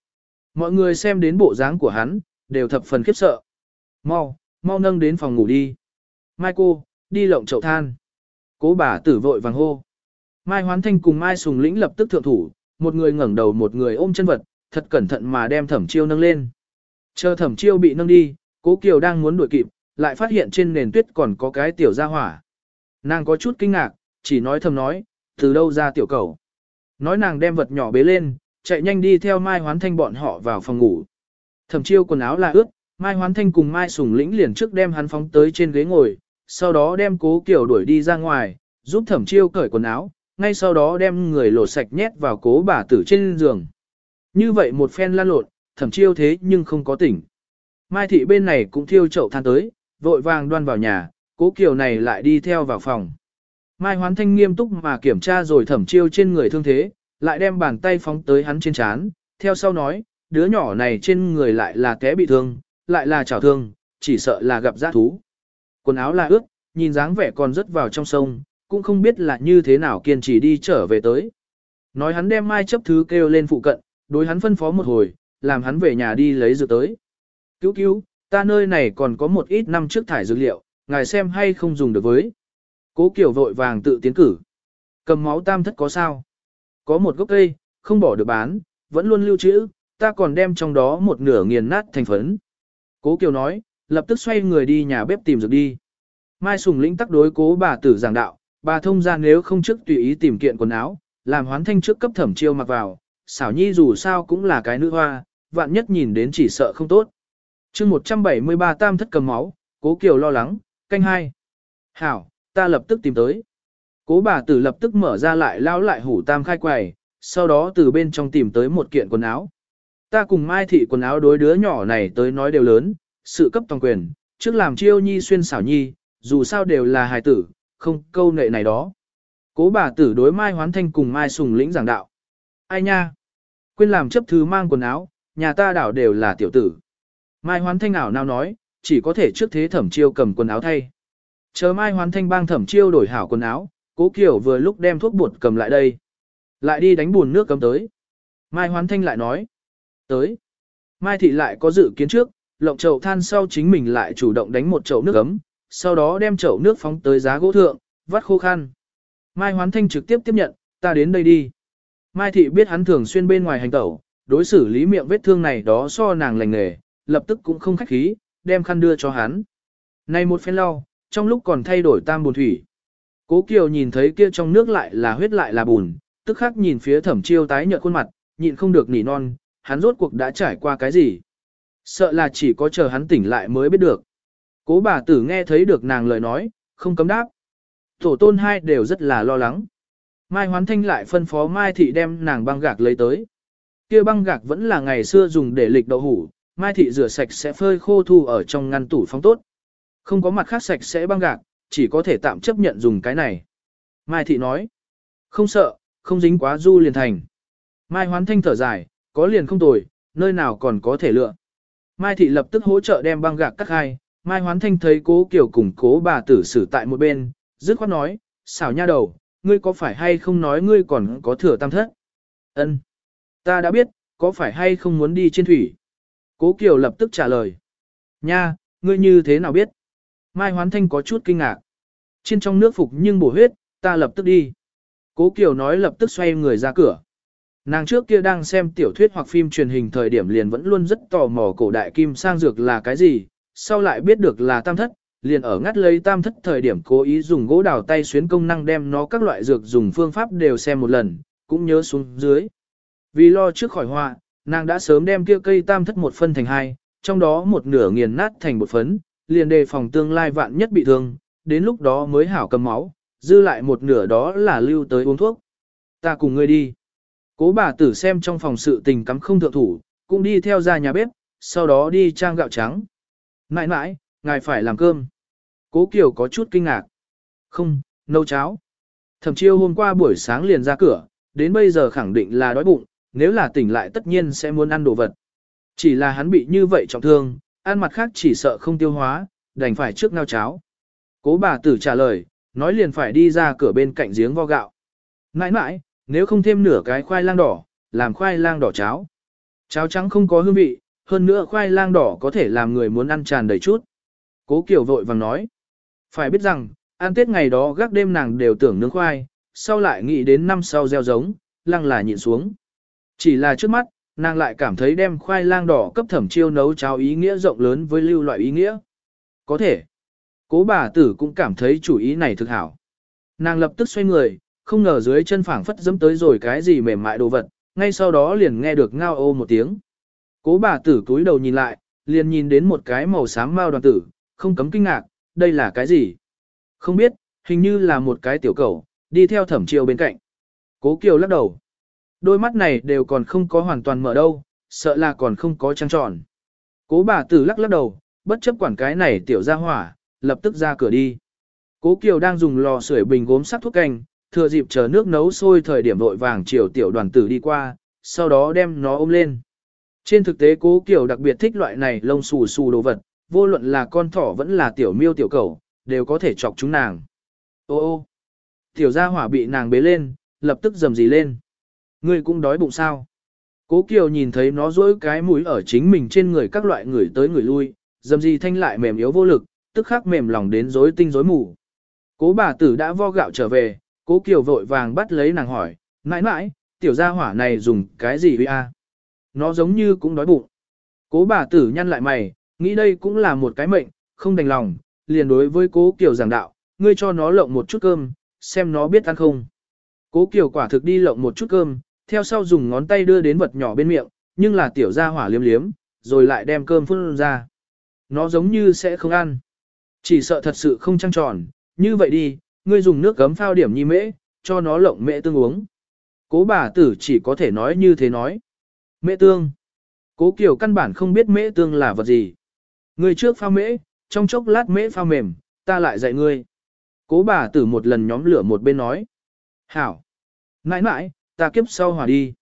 Mọi người xem đến bộ dáng của hắn, đều thập phần khiếp sợ. Mau, mau nâng đến phòng ngủ đi. Mai cô, đi lộng chậu than. Cố bà tử vội vàng hô. Mai Hoán Thanh cùng Mai Sùng Lĩnh lập tức thượng thủ, một người ngẩng đầu một người ôm chân vật, thật cẩn thận mà đem thẩm chiêu nâng lên. Chờ thẩm chiêu bị nâng đi, cố Kiều đang muốn đuổi kịp, lại phát hiện trên nền tuyết còn có cái tiểu gia hỏa. Nàng có chút kinh ngạc, chỉ nói thầm nói, từ đâu ra tiểu cầu. Nói nàng đem vật nhỏ bế lên, chạy nhanh đi theo Mai Hoán Thanh bọn họ vào phòng ngủ. Thẩm chiêu quần áo là ướt, Mai Hoán Thanh cùng Mai Sùng Lĩnh liền trước đem hắn phóng tới trên ghế ngồi, sau đó đem cố kiểu đuổi đi ra ngoài, giúp thẩm chiêu cởi quần áo, ngay sau đó đem người lột sạch nhét vào cố bà tử trên giường. Như vậy một phen lan lột, thẩm chiêu thế nhưng không có tỉnh. Mai thị bên này cũng thiêu chậu than tới, vội vàng đoan vào nhà, cố kiều này lại đi theo vào phòng. Mai hoán thanh nghiêm túc mà kiểm tra rồi thẩm chiêu trên người thương thế, lại đem bàn tay phóng tới hắn trên chán, theo sau nói, đứa nhỏ này trên người lại là té bị thương, lại là chảo thương, chỉ sợ là gặp giã thú. Quần áo là ướt, nhìn dáng vẻ còn rớt vào trong sông, cũng không biết là như thế nào kiên trì đi trở về tới. Nói hắn đem mai chấp thứ kêu lên phụ cận, đối hắn phân phó một hồi, làm hắn về nhà đi lấy dược tới. Cứu cứu, ta nơi này còn có một ít năm trước thải dược liệu, ngài xem hay không dùng được với. Cố Kiều vội vàng tự tiến cử. Cầm máu tam thất có sao? Có một gốc cây, không bỏ được bán, vẫn luôn lưu trữ, ta còn đem trong đó một nửa nghiền nát thành phấn. Cố Kiều nói, lập tức xoay người đi nhà bếp tìm dược đi. Mai Sùng Lĩnh tắc đối cố bà tử giảng đạo, bà thông ra nếu không trước tùy ý tìm kiện quần áo, làm hoán thanh trước cấp thẩm chiêu mặc vào, xảo nhi dù sao cũng là cái nữ hoa, vạn nhất nhìn đến chỉ sợ không tốt. chương 173 tam thất cầm máu, cố Kiều lo lắng, canh hai. Hảo, ta lập tức tìm tới. Cố bà tử lập tức mở ra lại lao lại hủ tam khai quầy, sau đó từ bên trong tìm tới một kiện quần áo. Ta cùng Mai Thị quần áo đối đứa nhỏ này tới nói đều lớn, sự cấp toàn quyền, trước làm chiêu nhi xuyên xảo nhi, dù sao đều là hài tử, không câu nệ này đó. Cố bà tử đối Mai Hoán Thanh cùng Mai Sùng lĩnh giảng đạo. Ai nha? Quên làm chấp thứ mang quần áo, nhà ta đảo đều là tiểu tử. Mai Hoán Thanh ảo nào nói, chỉ có thể trước thế thẩm chiêu cầm quần áo thay. Chờ Mai Hoán Thanh bang thẩm chiêu đổi hảo quần áo, cố kiểu vừa lúc đem thuốc bột cầm lại đây. Lại đi đánh buồn nước cầm tới. Mai Hoán Thanh lại nói. Tới. Mai Thị lại có dự kiến trước, lộng chậu than sau chính mình lại chủ động đánh một chậu nước ấm, sau đó đem chậu nước phóng tới giá gỗ thượng, vắt khô khăn. Mai Hoán Thanh trực tiếp tiếp nhận, ta đến đây đi. Mai Thị biết hắn thường xuyên bên ngoài hành tẩu, đối xử lý miệng vết thương này đó so nàng lành nghề, lập tức cũng không khách khí, đem khăn đưa cho hắn. Này một phen lau, trong lúc còn thay đổi tam buồn thủy. Cố Kiều nhìn thấy kia trong nước lại là huyết lại là bùn, tức khắc nhìn phía thẩm chiêu tái nhợt khuôn mặt, nhịn không được nỉ non, hắn rốt cuộc đã trải qua cái gì. Sợ là chỉ có chờ hắn tỉnh lại mới biết được. Cố bà tử nghe thấy được nàng lời nói, không cấm đáp. Tổ tôn hai đều rất là lo lắng. Mai Hoán Thanh lại phân phó Mai Thị đem nàng băng gạc lấy tới. kia băng gạc vẫn là ngày xưa dùng để lịch đậu hủ, Mai Thị rửa sạch sẽ phơi khô thu ở trong ngăn tủ phóng tốt. Không có mặt khác sạch sẽ băng gạc, chỉ có thể tạm chấp nhận dùng cái này. Mai Thị nói, không sợ, không dính quá du liền thành. Mai Hoán Thanh thở dài, có liền không tồi, nơi nào còn có thể lựa. Mai Thị lập tức hỗ trợ đem băng gạc cắt hai, Mai Hoán Thanh thấy cố kiểu cùng cố bà tử xử tại một bên, dứt khoát nói, xảo nha đầu, ngươi có phải hay không nói ngươi còn có thừa tam thất? Ân, Ta đã biết, có phải hay không muốn đi trên thủy? Cố Kiều lập tức trả lời. Nha, ngươi như thế nào biết? Mai Hoán Thanh có chút kinh ngạc. Trên trong nước phục nhưng bổ huyết, ta lập tức đi. Cố Kiều nói lập tức xoay người ra cửa. Nàng trước kia đang xem tiểu thuyết hoặc phim truyền hình thời điểm liền vẫn luôn rất tò mò cổ đại kim sang dược là cái gì, sau lại biết được là tam thất, liền ở ngắt lấy tam thất thời điểm cố ý dùng gỗ đào tay xuyến công năng đem nó các loại dược dùng phương pháp đều xem một lần, cũng nhớ xuống dưới. Vì lo trước khỏi họa, nàng đã sớm đem kia cây tam thất một phân thành hai, trong đó một nửa nghiền nát thành một phấn, liền đề phòng tương lai vạn nhất bị thương, đến lúc đó mới hảo cầm máu, dư lại một nửa đó là lưu tới uống thuốc. Ta cùng ngươi đi. Cố bà tử xem trong phòng sự tình cắm không thượng thủ, cũng đi theo ra nhà bếp, sau đó đi trang gạo trắng. Nãi nãi, ngài phải làm cơm. Cố Kiều có chút kinh ngạc. Không, nấu cháo. Thẩm chiêu hôm qua buổi sáng liền ra cửa, đến bây giờ khẳng định là đói bụng, nếu là tỉnh lại tất nhiên sẽ muốn ăn đồ vật. Chỉ là hắn bị như vậy trọng thương, ăn mặt khác chỉ sợ không tiêu hóa, đành phải trước ngao cháo. Cố bà tử trả lời, nói liền phải đi ra cửa bên cạnh giếng vo gạo. Nãi nãi, nếu không thêm nửa cái khoai lang đỏ, làm khoai lang đỏ cháo. Cháo trắng không có hương vị, hơn nữa khoai lang đỏ có thể làm người muốn ăn tràn đầy chút. Cố Kiều vội vàng nói. Phải biết rằng, ăn tết ngày đó gác đêm nàng đều tưởng nướng khoai, sau lại nghĩ đến năm sau gieo giống, lăng là nhịn xuống. Chỉ là trước mắt, nàng lại cảm thấy đem khoai lang đỏ cấp thẩm chiêu nấu cháo ý nghĩa rộng lớn với lưu loại ý nghĩa. Có thể. Cố bà tử cũng cảm thấy chủ ý này thực hảo. Nàng lập tức xoay người, không ngờ dưới chân phảng phất dẫm tới rồi cái gì mềm mại đồ vật, ngay sau đó liền nghe được ngao ô một tiếng. Cố bà tử cúi đầu nhìn lại, liền nhìn đến một cái màu xám mao đoàn tử, không cấm kinh ngạc, đây là cái gì? Không biết, hình như là một cái tiểu cầu, đi theo thẩm chiêu bên cạnh. Cố Kiều lắc đầu. Đôi mắt này đều còn không có hoàn toàn mở đâu, sợ là còn không có trăng tròn. Cố bà tử lắc lắc đầu, bất chấp quản cái này tiểu ra hỏa, lập tức ra cửa đi. Cố Kiều đang dùng lò sưởi bình gốm sắc thuốc canh, thừa dịp chờ nước nấu sôi thời điểm vội vàng chiều tiểu đoàn tử đi qua, sau đó đem nó ôm lên. Trên thực tế Cố Kiều đặc biệt thích loại này lông xù xù đồ vật, vô luận là con thỏ vẫn là tiểu miêu tiểu cẩu, đều có thể chọc chúng nàng. Ô ô, tiểu gia hỏa bị nàng bế lên, lập tức dầm dì lên. Ngươi cũng đói bụng sao? Cố Kiều nhìn thấy nó dỗi cái mũi ở chính mình trên người các loại người tới người lui, dầm dì thanh lại mềm yếu vô lực, tức khắc mềm lòng đến rối tinh rối mù. Cố bà tử đã vo gạo trở về, cố Kiều vội vàng bắt lấy nàng hỏi, mãi mãi, tiểu gia hỏa này dùng cái gì vậy a? Nó giống như cũng đói bụng. Cố bà tử nhăn lại mày, Nghĩ đây cũng là một cái mệnh, không đành lòng, liền đối với cố Kiều giảng đạo, ngươi cho nó lộng một chút cơm, xem nó biết ăn không. Cố Kiều quả thực đi lộng một chút cơm, theo sau dùng ngón tay đưa đến vật nhỏ bên miệng, nhưng là tiểu ra hỏa liếm liếm, rồi lại đem cơm phun ra. Nó giống như sẽ không ăn. Chỉ sợ thật sự không trăng tròn, như vậy đi, ngươi dùng nước gấm phao điểm nhi mễ, cho nó lộng mễ tương uống. Cố bà tử chỉ có thể nói như thế nói. Mễ tương. Cố Kiều căn bản không biết mễ tương là vật gì. Ngươi trước phao mễ, trong chốc lát mễ phao mềm, ta lại dạy ngươi. Cố bà tử một lần nhóm lửa một bên nói. Hảo. Nãi nãi, ta kiếp sau hỏa đi.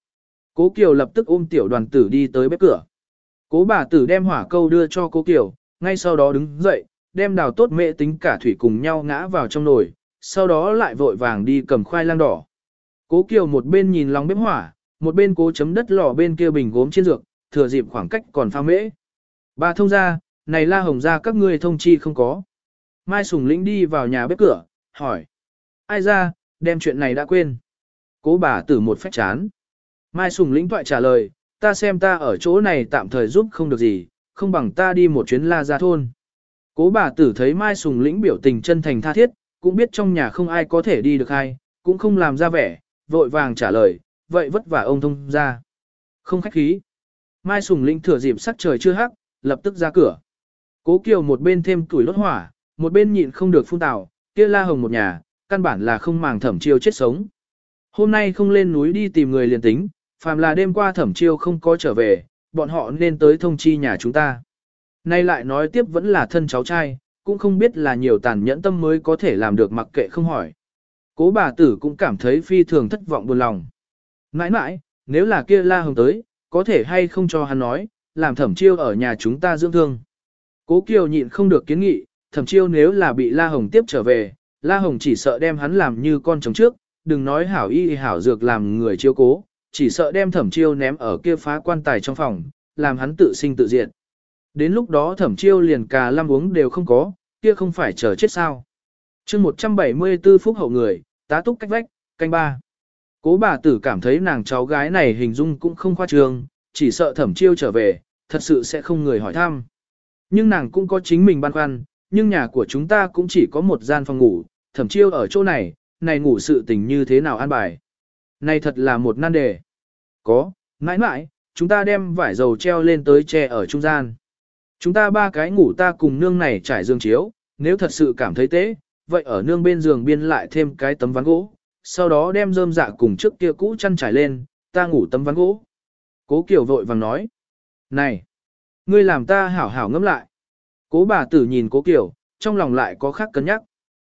Cố Kiều lập tức ôm tiểu đoàn tử đi tới bếp cửa. Cố bà tử đem hỏa câu đưa cho cố Kiều, ngay sau đó đứng dậy, đem đào tốt mễ tính cả thủy cùng nhau ngã vào trong nồi, sau đó lại vội vàng đi cầm khoai lang đỏ. Cố Kiều một bên nhìn lòng bếp hỏa, một bên cố chấm đất lò bên kia bình gốm trên dược, thừa dịp khoảng cách còn pha mễ. Bà thông ra, này la hồng ra các ngươi thông chi không có. Mai Sùng Lĩnh đi vào nhà bếp cửa, hỏi. Ai ra, đem chuyện này đã quên. Cố bà tử một phách chán. Mai Sùng Lĩnh toại trả lời, ta xem ta ở chỗ này tạm thời giúp không được gì, không bằng ta đi một chuyến la ra thôn. Cố bà tử thấy Mai Sùng Lĩnh biểu tình chân thành tha thiết, cũng biết trong nhà không ai có thể đi được hay, cũng không làm ra vẻ, vội vàng trả lời, vậy vất vả ông thông ra. Không khách khí. Mai Sùng lĩnh thừa dịp sắc trời chưa hắc, lập tức ra cửa. Cố Kiều một bên thêm tuổi lốt hỏa, một bên nhịn không được phun tào, kia La Hồng một nhà, căn bản là không màng thẩm chiêu chết sống. Hôm nay không lên núi đi tìm người liền tính, phàm là đêm qua thẩm chiêu không có trở về, bọn họ nên tới thông chi nhà chúng ta. Nay lại nói tiếp vẫn là thân cháu trai, cũng không biết là nhiều tàn nhẫn tâm mới có thể làm được mặc kệ không hỏi. Cố bà tử cũng cảm thấy phi thường thất vọng buồn lòng. Mãi mãi, nếu là kia la hồng tới, có thể hay không cho hắn nói, làm thẩm chiêu ở nhà chúng ta dưỡng thương. Cố Kiều nhịn không được kiến nghị, thẩm chiêu nếu là bị la hồng tiếp trở về, la hồng chỉ sợ đem hắn làm như con chồng trước, đừng nói hảo y hảo dược làm người chiêu cố, chỉ sợ đem thẩm chiêu ném ở kia phá quan tài trong phòng, làm hắn tự sinh tự diệt. Đến lúc đó thẩm chiêu liền cà lam uống đều không có, kia không phải chờ chết sao. chương 174 phút hậu người, tá túc cách vách, canh ba. Cố bà tử cảm thấy nàng cháu gái này hình dung cũng không khoa trương, chỉ sợ thẩm chiêu trở về, thật sự sẽ không người hỏi thăm. Nhưng nàng cũng có chính mình băn khoăn, nhưng nhà của chúng ta cũng chỉ có một gian phòng ngủ, thẩm chiêu ở chỗ này, này ngủ sự tình như thế nào an bài. Này thật là một nan đề. Có, mãi mãi, chúng ta đem vải dầu treo lên tới che ở trung gian. Chúng ta ba cái ngủ ta cùng nương này trải giường chiếu, nếu thật sự cảm thấy tế, vậy ở nương bên giường biên lại thêm cái tấm ván gỗ, sau đó đem rơm dạ cùng trước kia cũ chăn trải lên, ta ngủ tấm ván gỗ. Cố Kiều vội vàng nói, này, ngươi làm ta hảo hảo ngẫm lại. Cố bà tử nhìn cố Kiều, trong lòng lại có khác cân nhắc.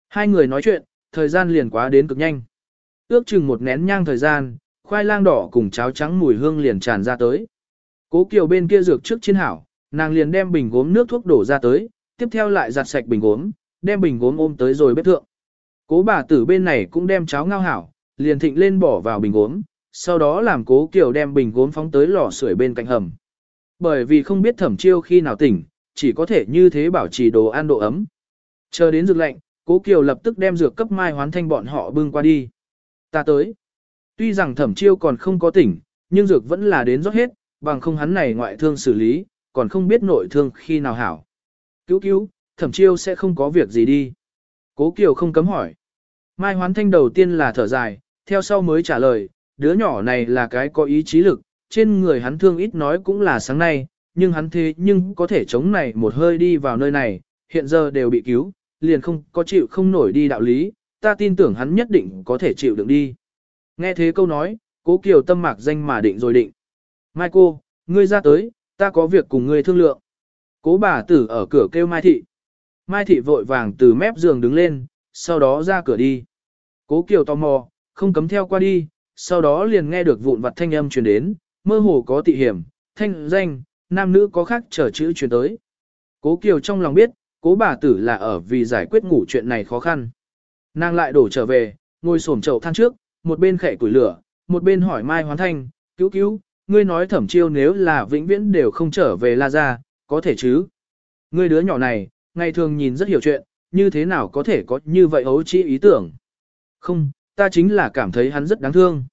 Hai người nói chuyện, thời gian liền quá đến cực nhanh. Ước chừng một nén nhang thời gian, khoai lang đỏ cùng cháo trắng mùi hương liền tràn ra tới. Cố Kiều bên kia dược trước chiến hảo, nàng liền đem bình gốm nước thuốc đổ ra tới, tiếp theo lại giặt sạch bình gốm, đem bình gốm ôm tới rồi bếp thượng. Cố bà tử bên này cũng đem cháo ngao hảo, liền thịnh lên bỏ vào bình gốm, sau đó làm cố Kiều đem bình gốm phóng tới lò sưởi bên cạnh hầm. Bởi vì không biết thẩm chiêu khi nào tỉnh, chỉ có thể như thế bảo trì đồ ăn độ ấm. Chờ đến dược lạnh, cố Kiều lập tức đem dược cấp mai hoán thanh bọn họ bưng qua đi. Ta tới. Tuy rằng thẩm chiêu còn không có tỉnh, nhưng dược vẫn là đến rót hết, bằng không hắn này ngoại thương xử lý, còn không biết nội thương khi nào hảo. Cứu cứu, thẩm chiêu sẽ không có việc gì đi. Cố Kiều không cấm hỏi. Mai hoán thanh đầu tiên là thở dài, theo sau mới trả lời, đứa nhỏ này là cái có ý chí lực, trên người hắn thương ít nói cũng là sáng nay, nhưng hắn thế nhưng có thể chống này một hơi đi vào nơi này, hiện giờ đều bị cứu, liền không có chịu không nổi đi đạo lý, ta tin tưởng hắn nhất định có thể chịu đựng đi. Nghe thế câu nói, cố kiều tâm mạc danh mà định rồi định. Mai cô, ngươi ra tới, ta có việc cùng ngươi thương lượng. Cố bà tử ở cửa kêu Mai Thị. Mai Thị vội vàng từ mép giường đứng lên, sau đó ra cửa đi. Cố Kiều tò mò, không cấm theo qua đi, sau đó liền nghe được vụn vặt thanh âm truyền đến, mơ hồ có tị hiểm, thanh danh, nam nữ có khác trở chữ truyền tới. Cố Kiều trong lòng biết, cố bà tử là ở vì giải quyết ngủ chuyện này khó khăn. Nàng lại đổ trở về, ngồi xổm chậu than trước, một bên khẽ củi lửa, một bên hỏi Mai Hoán Thanh, cứu cứu, ngươi nói thẩm chiêu nếu là vĩnh viễn đều không trở về La Gia, có thể chứ? Ngươi đứa nhỏ này, ngày thường nhìn rất hiểu chuyện, như thế nào có thể có như vậy ấu trí ý tưởng? Không, ta chính là cảm thấy hắn rất đáng thương.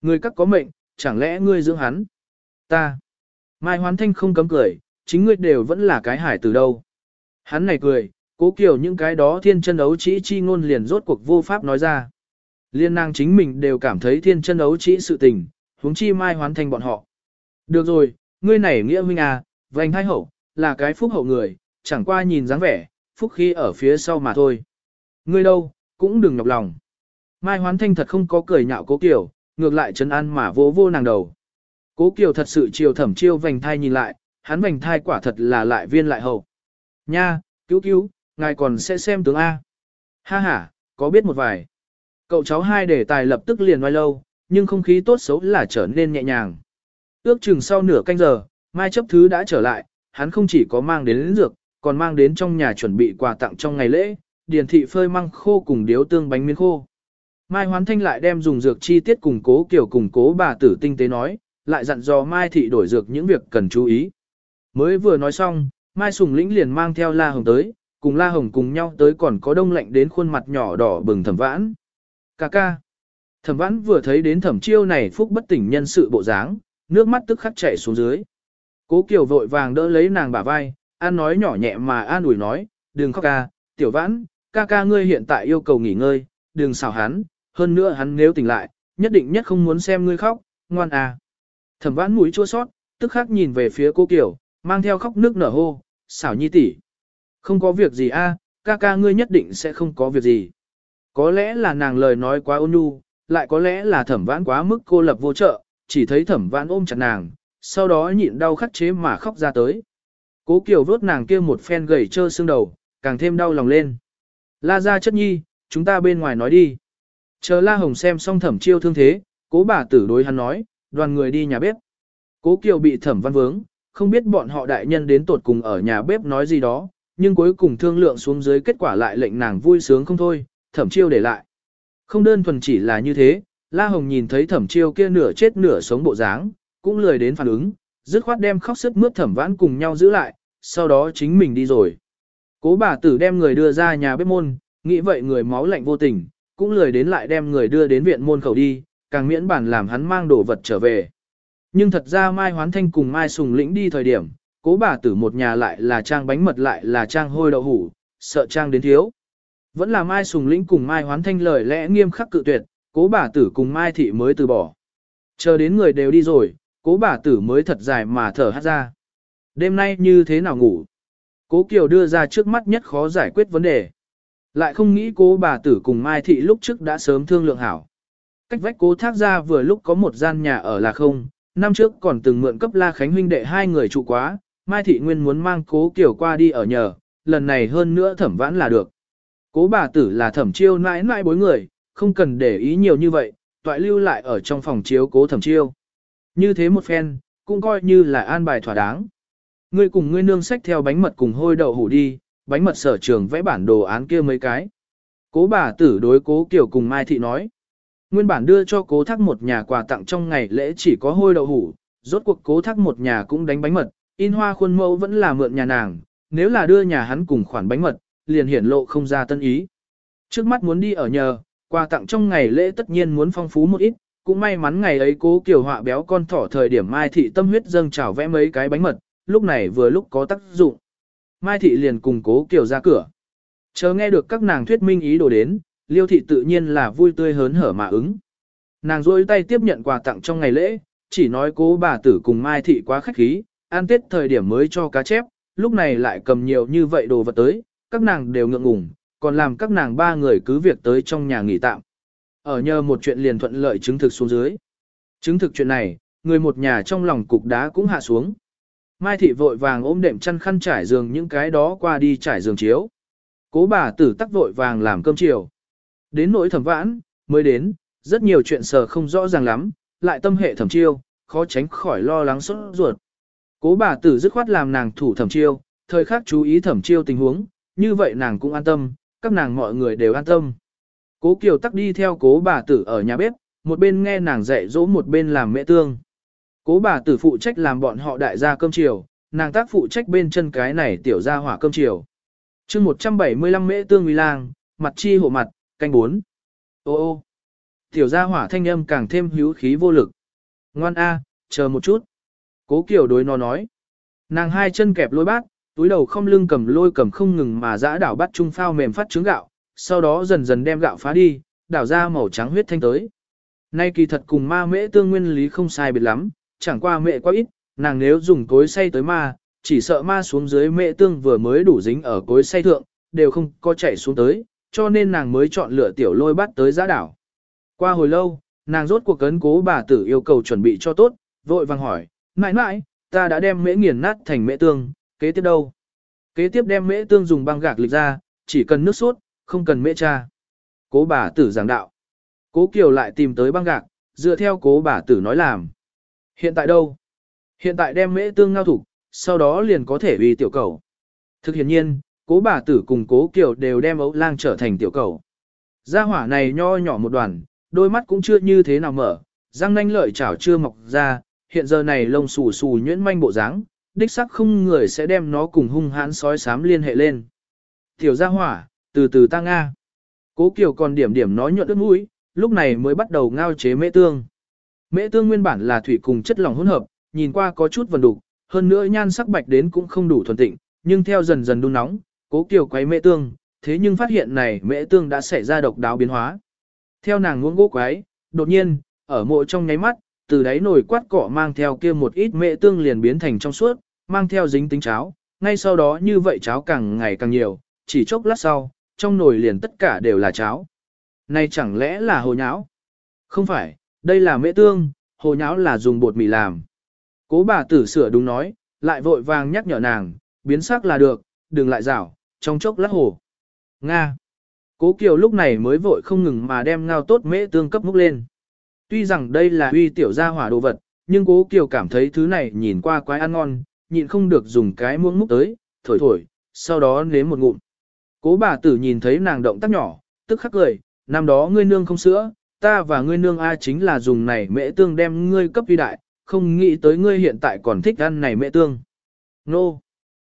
Ngươi các có mệnh, chẳng lẽ ngươi dưỡng hắn? Ta. Mai Hoán Thanh không cấm cười, chính ngươi đều vẫn là cái hải từ đâu. Hắn này cười, cố kiểu những cái đó thiên chân ấu trĩ chi ngôn liền rốt cuộc vô pháp nói ra. Liên nàng chính mình đều cảm thấy thiên chân ấu trĩ sự tình, huống chi mai hoán thành bọn họ. Được rồi, ngươi này nghĩa huynh à, vành hai hậu, là cái phúc hậu người, chẳng qua nhìn dáng vẻ, phúc khi ở phía sau mà thôi. Ngươi đâu, cũng đừng nhọc lòng. Mai hoán thanh thật không có cười nhạo cố kiểu, ngược lại trấn an mà vô vô nàng đầu. Cố Kiều thật sự chiều thẩm chiêu vành thai nhìn lại, hắn vành thai quả thật là lại viên lại hậu. Nha, cứu cứu, ngài còn sẽ xem tướng A. Ha ha, có biết một vài. Cậu cháu hai đề tài lập tức liền ngoài lâu, nhưng không khí tốt xấu là trở nên nhẹ nhàng. Ước chừng sau nửa canh giờ, Mai chấp thứ đã trở lại, hắn không chỉ có mang đến lĩnh dược, còn mang đến trong nhà chuẩn bị quà tặng trong ngày lễ, điền thị phơi măng khô cùng điếu tương bánh miên khô. Mai hoán thanh lại đem dùng dược chi tiết củng cố kiểu củng cố bà tử tinh tế nói, lại dặn dò Mai thị đổi dược những việc cần chú ý. Mới vừa nói xong, Mai Sùng Lĩnh liền mang theo La Hồng tới, cùng La Hồng cùng nhau tới còn có đông lạnh đến khuôn mặt nhỏ đỏ bừng thẩm vãn. Cà ca. Thẩm vãn vừa thấy đến thẩm chiêu này phúc bất tỉnh nhân sự bộ dáng, nước mắt tức khắc chảy xuống dưới. Cố Kiều vội vàng đỡ lấy nàng bả vai, an nói nhỏ nhẹ mà an ủi nói, đừng khóc ca, tiểu vãn, ca ca ngươi hiện tại yêu cầu nghỉ ngơi, đừng xào hắn, hơn nữa hắn nếu tỉnh lại, nhất định nhất không muốn xem ngươi khóc, ngoan à. Thẩm vãn mũi chua sót, tức khắc nhìn về phía cô Kiều, mang theo khóc nước nở hô, xảo nhi tỷ, Không có việc gì a, ca ca ngươi nhất định sẽ không có việc gì. Có lẽ là nàng lời nói quá ôn nhu, lại có lẽ là thẩm vãn quá mức cô lập vô trợ, chỉ thấy thẩm vãn ôm chặt nàng, sau đó nhịn đau khắc chế mà khóc ra tới. Cố Kiều vốt nàng kia một phen gầy trơ xương đầu, càng thêm đau lòng lên. La ra chất nhi, chúng ta bên ngoài nói đi. Chờ La Hồng xem xong thẩm chiêu thương thế, cố bà tử đối hắn nói, đoàn người đi nhà bếp. Cố Kiều bị thẩm văn vướng, không biết bọn họ đại nhân đến tột cùng ở nhà bếp nói gì đó, nhưng cuối cùng thương lượng xuống dưới kết quả lại lệnh nàng vui sướng không thôi, thẩm chiêu để lại. Không đơn thuần chỉ là như thế, La Hồng nhìn thấy thẩm chiêu kia nửa chết nửa sống bộ dáng, cũng lười đến phản ứng, dứt khoát đem khóc sức mướt thẩm vãn cùng nhau giữ lại, sau đó chính mình đi rồi. Cố bà tử đem người đưa ra nhà bếp môn, nghĩ vậy người máu lạnh vô tình, cũng lười đến lại đem người đưa đến viện môn khẩu đi, càng miễn bản làm hắn mang đồ vật trở về. Nhưng thật ra Mai Hoán Thanh cùng Mai Sùng Lĩnh đi thời điểm, cố bà tử một nhà lại là trang bánh mật lại là trang hôi đậu hủ, sợ trang đến thiếu. Vẫn là Mai Sùng Lĩnh cùng Mai Hoán Thanh lời lẽ nghiêm khắc cự tuyệt, cố bà tử cùng Mai Thị mới từ bỏ. Chờ đến người đều đi rồi, cố bà tử mới thật dài mà thở hát ra. Đêm nay như thế nào ngủ? Cố Kiều đưa ra trước mắt nhất khó giải quyết vấn đề. Lại không nghĩ cố bà tử cùng Mai Thị lúc trước đã sớm thương lượng hảo. Cách vách cố thác ra vừa lúc có một gian nhà ở là không, năm trước còn từng mượn cấp La Khánh huynh đệ hai người trụ quá, Mai Thị Nguyên muốn mang cố kiểu qua đi ở nhờ, lần này hơn nữa thẩm vãn là được. Cố bà tử là thẩm chiêu nãi nãi bối người, không cần để ý nhiều như vậy, toại lưu lại ở trong phòng chiếu cố thẩm chiêu. Như thế một phen, cũng coi như là an bài thỏa đáng. Ngươi cùng ngươi nương sách theo bánh mật cùng hôi đậu hủ đi, bánh mật sở trường vẽ bản đồ án kia mấy cái. Cố bà tử đối cố kiểu cùng Mai Thị nói. Nguyên bản đưa cho cố thác một nhà quà tặng trong ngày lễ chỉ có hôi đậu hủ, rốt cuộc cố thác một nhà cũng đánh bánh mật, in hoa khuôn mẫu vẫn là mượn nhà nàng, nếu là đưa nhà hắn cùng khoản bánh mật, liền hiển lộ không ra tân ý. Trước mắt muốn đi ở nhờ, quà tặng trong ngày lễ tất nhiên muốn phong phú một ít, cũng may mắn ngày ấy cố kiều họa béo con thỏ thời điểm Mai Thị tâm huyết dâng trào vẽ mấy cái bánh mật, lúc này vừa lúc có tác dụng. Mai Thị liền cùng cố kiều ra cửa. Chờ nghe được các nàng thuyết minh ý đồ đến, Liêu Thị tự nhiên là vui tươi hớn hở mà ứng. Nàng rôi tay tiếp nhận quà tặng trong ngày lễ, chỉ nói cố bà tử cùng Mai Thị quá khách khí, ăn tết thời điểm mới cho cá chép, lúc này lại cầm nhiều như vậy đồ vật tới, các nàng đều ngượng ngùng, còn làm các nàng ba người cứ việc tới trong nhà nghỉ tạm. Ở nhờ một chuyện liền thuận lợi chứng thực xuống dưới. Chứng thực chuyện này, người một nhà trong lòng cục đá cũng hạ xuống. Mai thị vội vàng ôm đệm chăn khăn trải giường những cái đó qua đi trải giường chiếu. Cố bà tử tắc vội vàng làm cơm chiều. Đến nỗi thẩm vãn, mới đến, rất nhiều chuyện sờ không rõ ràng lắm, lại tâm hệ thẩm chiêu, khó tránh khỏi lo lắng sốt ruột. Cố bà tử dứt khoát làm nàng thủ thẩm chiêu, thời khắc chú ý thẩm chiêu tình huống, như vậy nàng cũng an tâm, các nàng mọi người đều an tâm. Cố Kiều tắc đi theo cố bà tử ở nhà bếp, một bên nghe nàng dạy dỗ một bên làm mẹ tương. Cố bà tử phụ trách làm bọn họ đại gia cơm chiều, nàng tác phụ trách bên chân cái này tiểu gia hỏa cơm chiều. chương 175 mễ tương uy lang, mặt chi hộ mặt, canh bốn. Ô ô, tiểu gia hỏa thanh âm càng thêm hữu khí vô lực. Ngoan a, chờ một chút. Cố Kiều đối nó nói. Nàng hai chân kẹp lôi bát, túi đầu không lưng cầm lôi cầm không ngừng mà dã đảo bắt trung phao mềm phát trứng gạo, sau đó dần dần đem gạo phá đi, đảo ra màu trắng huyết thanh tới. Nay kỳ thật cùng ma mễ tương nguyên lý không sai biệt lắm, chẳng qua mẹ quá ít, nàng nếu dùng cối xay tới ma, chỉ sợ ma xuống dưới mẹ tương vừa mới đủ dính ở cối xay thượng, đều không có chảy xuống tới, cho nên nàng mới chọn lựa tiểu lôi bắt tới giã đảo. Qua hồi lâu, nàng rốt cuộc cấn cố bà tử yêu cầu chuẩn bị cho tốt, vội vàng hỏi, mãi mãi, ta đã đem mễ nghiền nát thành mễ tương, kế tiếp đâu? Kế tiếp đem mễ tương dùng băng gạc lịch ra, chỉ cần nước sốt, không cần mễ cha. Cố bà tử giảng đạo. Cố Kiều lại tìm tới băng gạc, dựa theo cố bà tử nói làm. Hiện tại đâu? Hiện tại đem mễ tương ngao thủ, sau đó liền có thể uy tiểu cầu. Thực hiện nhiên, cố bà tử cùng cố Kiều đều đem ấu lang trở thành tiểu cầu. Gia hỏa này nho nhỏ một đoàn, đôi mắt cũng chưa như thế nào mở, răng nanh lợi chảo chưa mọc ra, hiện giờ này lông xù xù nhuyễn manh bộ dáng, đích sắc không người sẽ đem nó cùng hung hãn sói sám liên hệ lên. Tiểu gia hỏa, từ từ ta nga. Cố Kiều còn điểm điểm nói nhuận ướt mũi, lúc này mới bắt đầu ngao chế mễ tương. Mễ tương nguyên bản là thủy cùng chất lỏng hỗn hợp, nhìn qua có chút vần đục, hơn nữa nhan sắc bạch đến cũng không đủ thuần tịnh, nhưng theo dần dần đun nóng, Cố Kiều quấy mễ tương, thế nhưng phát hiện này mễ tương đã xảy ra độc đáo biến hóa. Theo nàng nguồn gỗ quái, đột nhiên, ở mộ trong nháy mắt, từ đáy nồi quát cọ mang theo kia một ít mễ tương liền biến thành trong suốt, mang theo dính tính cháo, ngay sau đó như vậy cháo càng ngày càng nhiều, chỉ chốc lát sau, trong nồi liền tất cả đều là cháo. Này chẳng lẽ là hồ nháo? Không phải, đây là mễ tương, hồ nháo là dùng bột mì làm. Cố bà tử sửa đúng nói, lại vội vàng nhắc nhở nàng, biến sắc là được, đừng lại rảo, trong chốc lát hồ. Nga. Cố Kiều lúc này mới vội không ngừng mà đem ngao tốt mễ tương cấp múc lên. Tuy rằng đây là uy tiểu gia hỏa đồ vật, nhưng Cố Kiều cảm thấy thứ này nhìn qua quái ăn ngon, nhịn không được dùng cái muỗng múc tới, thổi thổi, sau đó nếm một ngụm. Cố bà tử nhìn thấy nàng động tác nhỏ, tức khắc cười, năm đó ngươi nương không sữa, ta và ngươi nương A chính là dùng này mễ tương đem ngươi cấp uy đại, không nghĩ tới ngươi hiện tại còn thích ăn này mễ tương. Nô!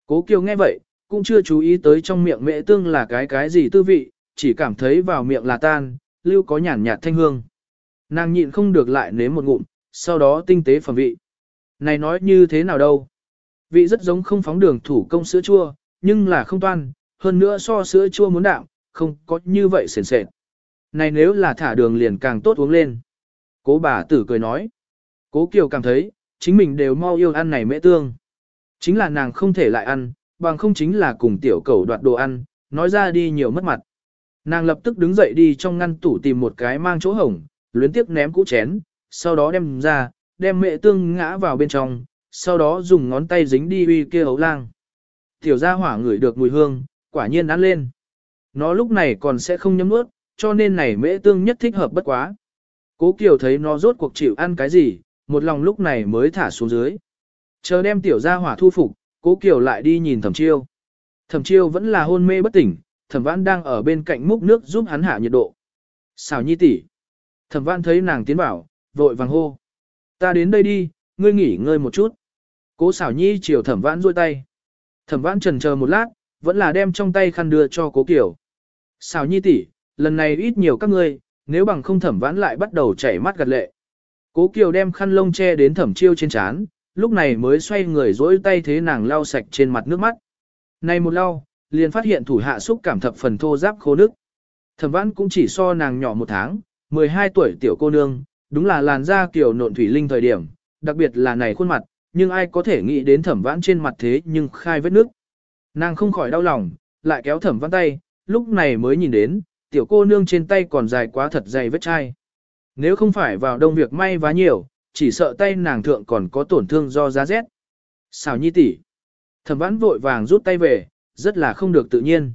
Cố Kiều nghe vậy, cũng chưa chú ý tới trong miệng mễ tương là cái cái gì tư vị, chỉ cảm thấy vào miệng là tan, lưu có nhàn nhạt thanh hương. Nàng nhịn không được lại nếm một ngụm, sau đó tinh tế phẩm vị. Này nói như thế nào đâu? Vị rất giống không phóng đường thủ công sữa chua, nhưng là không toan, hơn nữa so sữa chua muốn đạm, không có như vậy sền sệt. Này nếu là thả đường liền càng tốt uống lên. Cố bà tử cười nói. Cố Kiều cảm thấy, chính mình đều mau yêu ăn này mễ tương. Chính là nàng không thể lại ăn, bằng không chính là cùng tiểu cầu đoạt đồ ăn, nói ra đi nhiều mất mặt. Nàng lập tức đứng dậy đi trong ngăn tủ tìm một cái mang chỗ hổng, luyến tiếp ném cũ chén, sau đó đem ra, đem mẹ tương ngã vào bên trong, sau đó dùng ngón tay dính đi uy kia ấu lang. Tiểu gia hỏa ngửi được mùi hương, quả nhiên ăn lên. Nó lúc này còn sẽ không nhấm nuốt, cho nên này mễ tương nhất thích hợp bất quá. Cố Kiều thấy nó rốt cuộc chịu ăn cái gì, một lòng lúc này mới thả xuống dưới. Chờ đem tiểu gia hỏa thu phục, Cố Kiều lại đi nhìn Thẩm Chiêu. Thẩm Chiêu vẫn là hôn mê bất tỉnh, Thẩm Vãn đang ở bên cạnh múc nước giúp hắn hạ nhiệt độ. Xảo Nhi tỷ. Thẩm Vãn thấy nàng tiến vào, vội vàng hô: "Ta đến đây đi, ngươi nghỉ ngơi một chút." Cố Xảo Nhi chiều Thẩm Vãn duỗi tay. Thẩm Vãn chần chờ một lát, vẫn là đem trong tay khăn đưa cho Cố Kiều. "Xảo Nhi tỷ, lần này ít nhiều các ngươi, nếu bằng không Thẩm Vãn lại bắt đầu chảy mắt gật lệ." Cố Kiều đem khăn lông che đến Thẩm Chiêu trên trán, lúc này mới xoay người dỗi tay thế nàng lau sạch trên mặt nước mắt. Này một lau, liền phát hiện thủ hạ xúc cảm thập phần thô giáp khô nước. Thẩm vãn cũng chỉ so nàng nhỏ một tháng, 12 tuổi tiểu cô nương, đúng là làn da kiểu nộn thủy linh thời điểm, đặc biệt là này khuôn mặt, nhưng ai có thể nghĩ đến thẩm vãn trên mặt thế nhưng khai vết nước. Nàng không khỏi đau lòng, lại kéo thẩm vãn tay, lúc này mới nhìn đến, tiểu cô nương trên tay còn dài quá thật dày vết chai. Nếu không phải vào đông việc may vá nhiều, chỉ sợ tay nàng thượng còn có tổn thương do giá rét. Xào nhi tỷ, Thẩm vãn vội vàng rút tay về, rất là không được tự nhiên.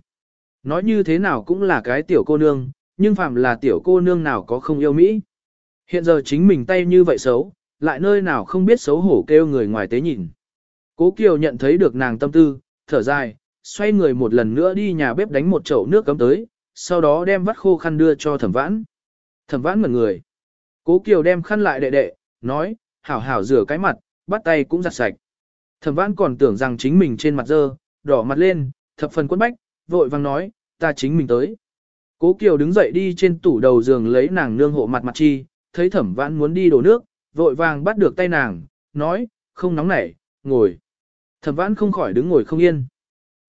Nói như thế nào cũng là cái tiểu cô nương, nhưng phạm là tiểu cô nương nào có không yêu Mỹ. Hiện giờ chính mình tay như vậy xấu, lại nơi nào không biết xấu hổ kêu người ngoài tế nhìn. Cố Kiều nhận thấy được nàng tâm tư, thở dài, xoay người một lần nữa đi nhà bếp đánh một chậu nước cấm tới, sau đó đem vắt khô khăn đưa cho thẩm vãn. Thẩm vãn ngẩn người. Cố Kiều đem khăn lại đệ đệ, nói, hảo hảo rửa cái mặt, bắt tay cũng giặt sạch. Thẩm vãn còn tưởng rằng chính mình trên mặt dơ, đỏ mặt lên, thập phần quấn bách, vội vàng nói, ta chính mình tới. Cố Kiều đứng dậy đi trên tủ đầu giường lấy nàng nương hộ mặt mặt chi, thấy thẩm vãn muốn đi đổ nước, vội vàng bắt được tay nàng, nói, không nóng nảy, ngồi. Thẩm vãn không khỏi đứng ngồi không yên.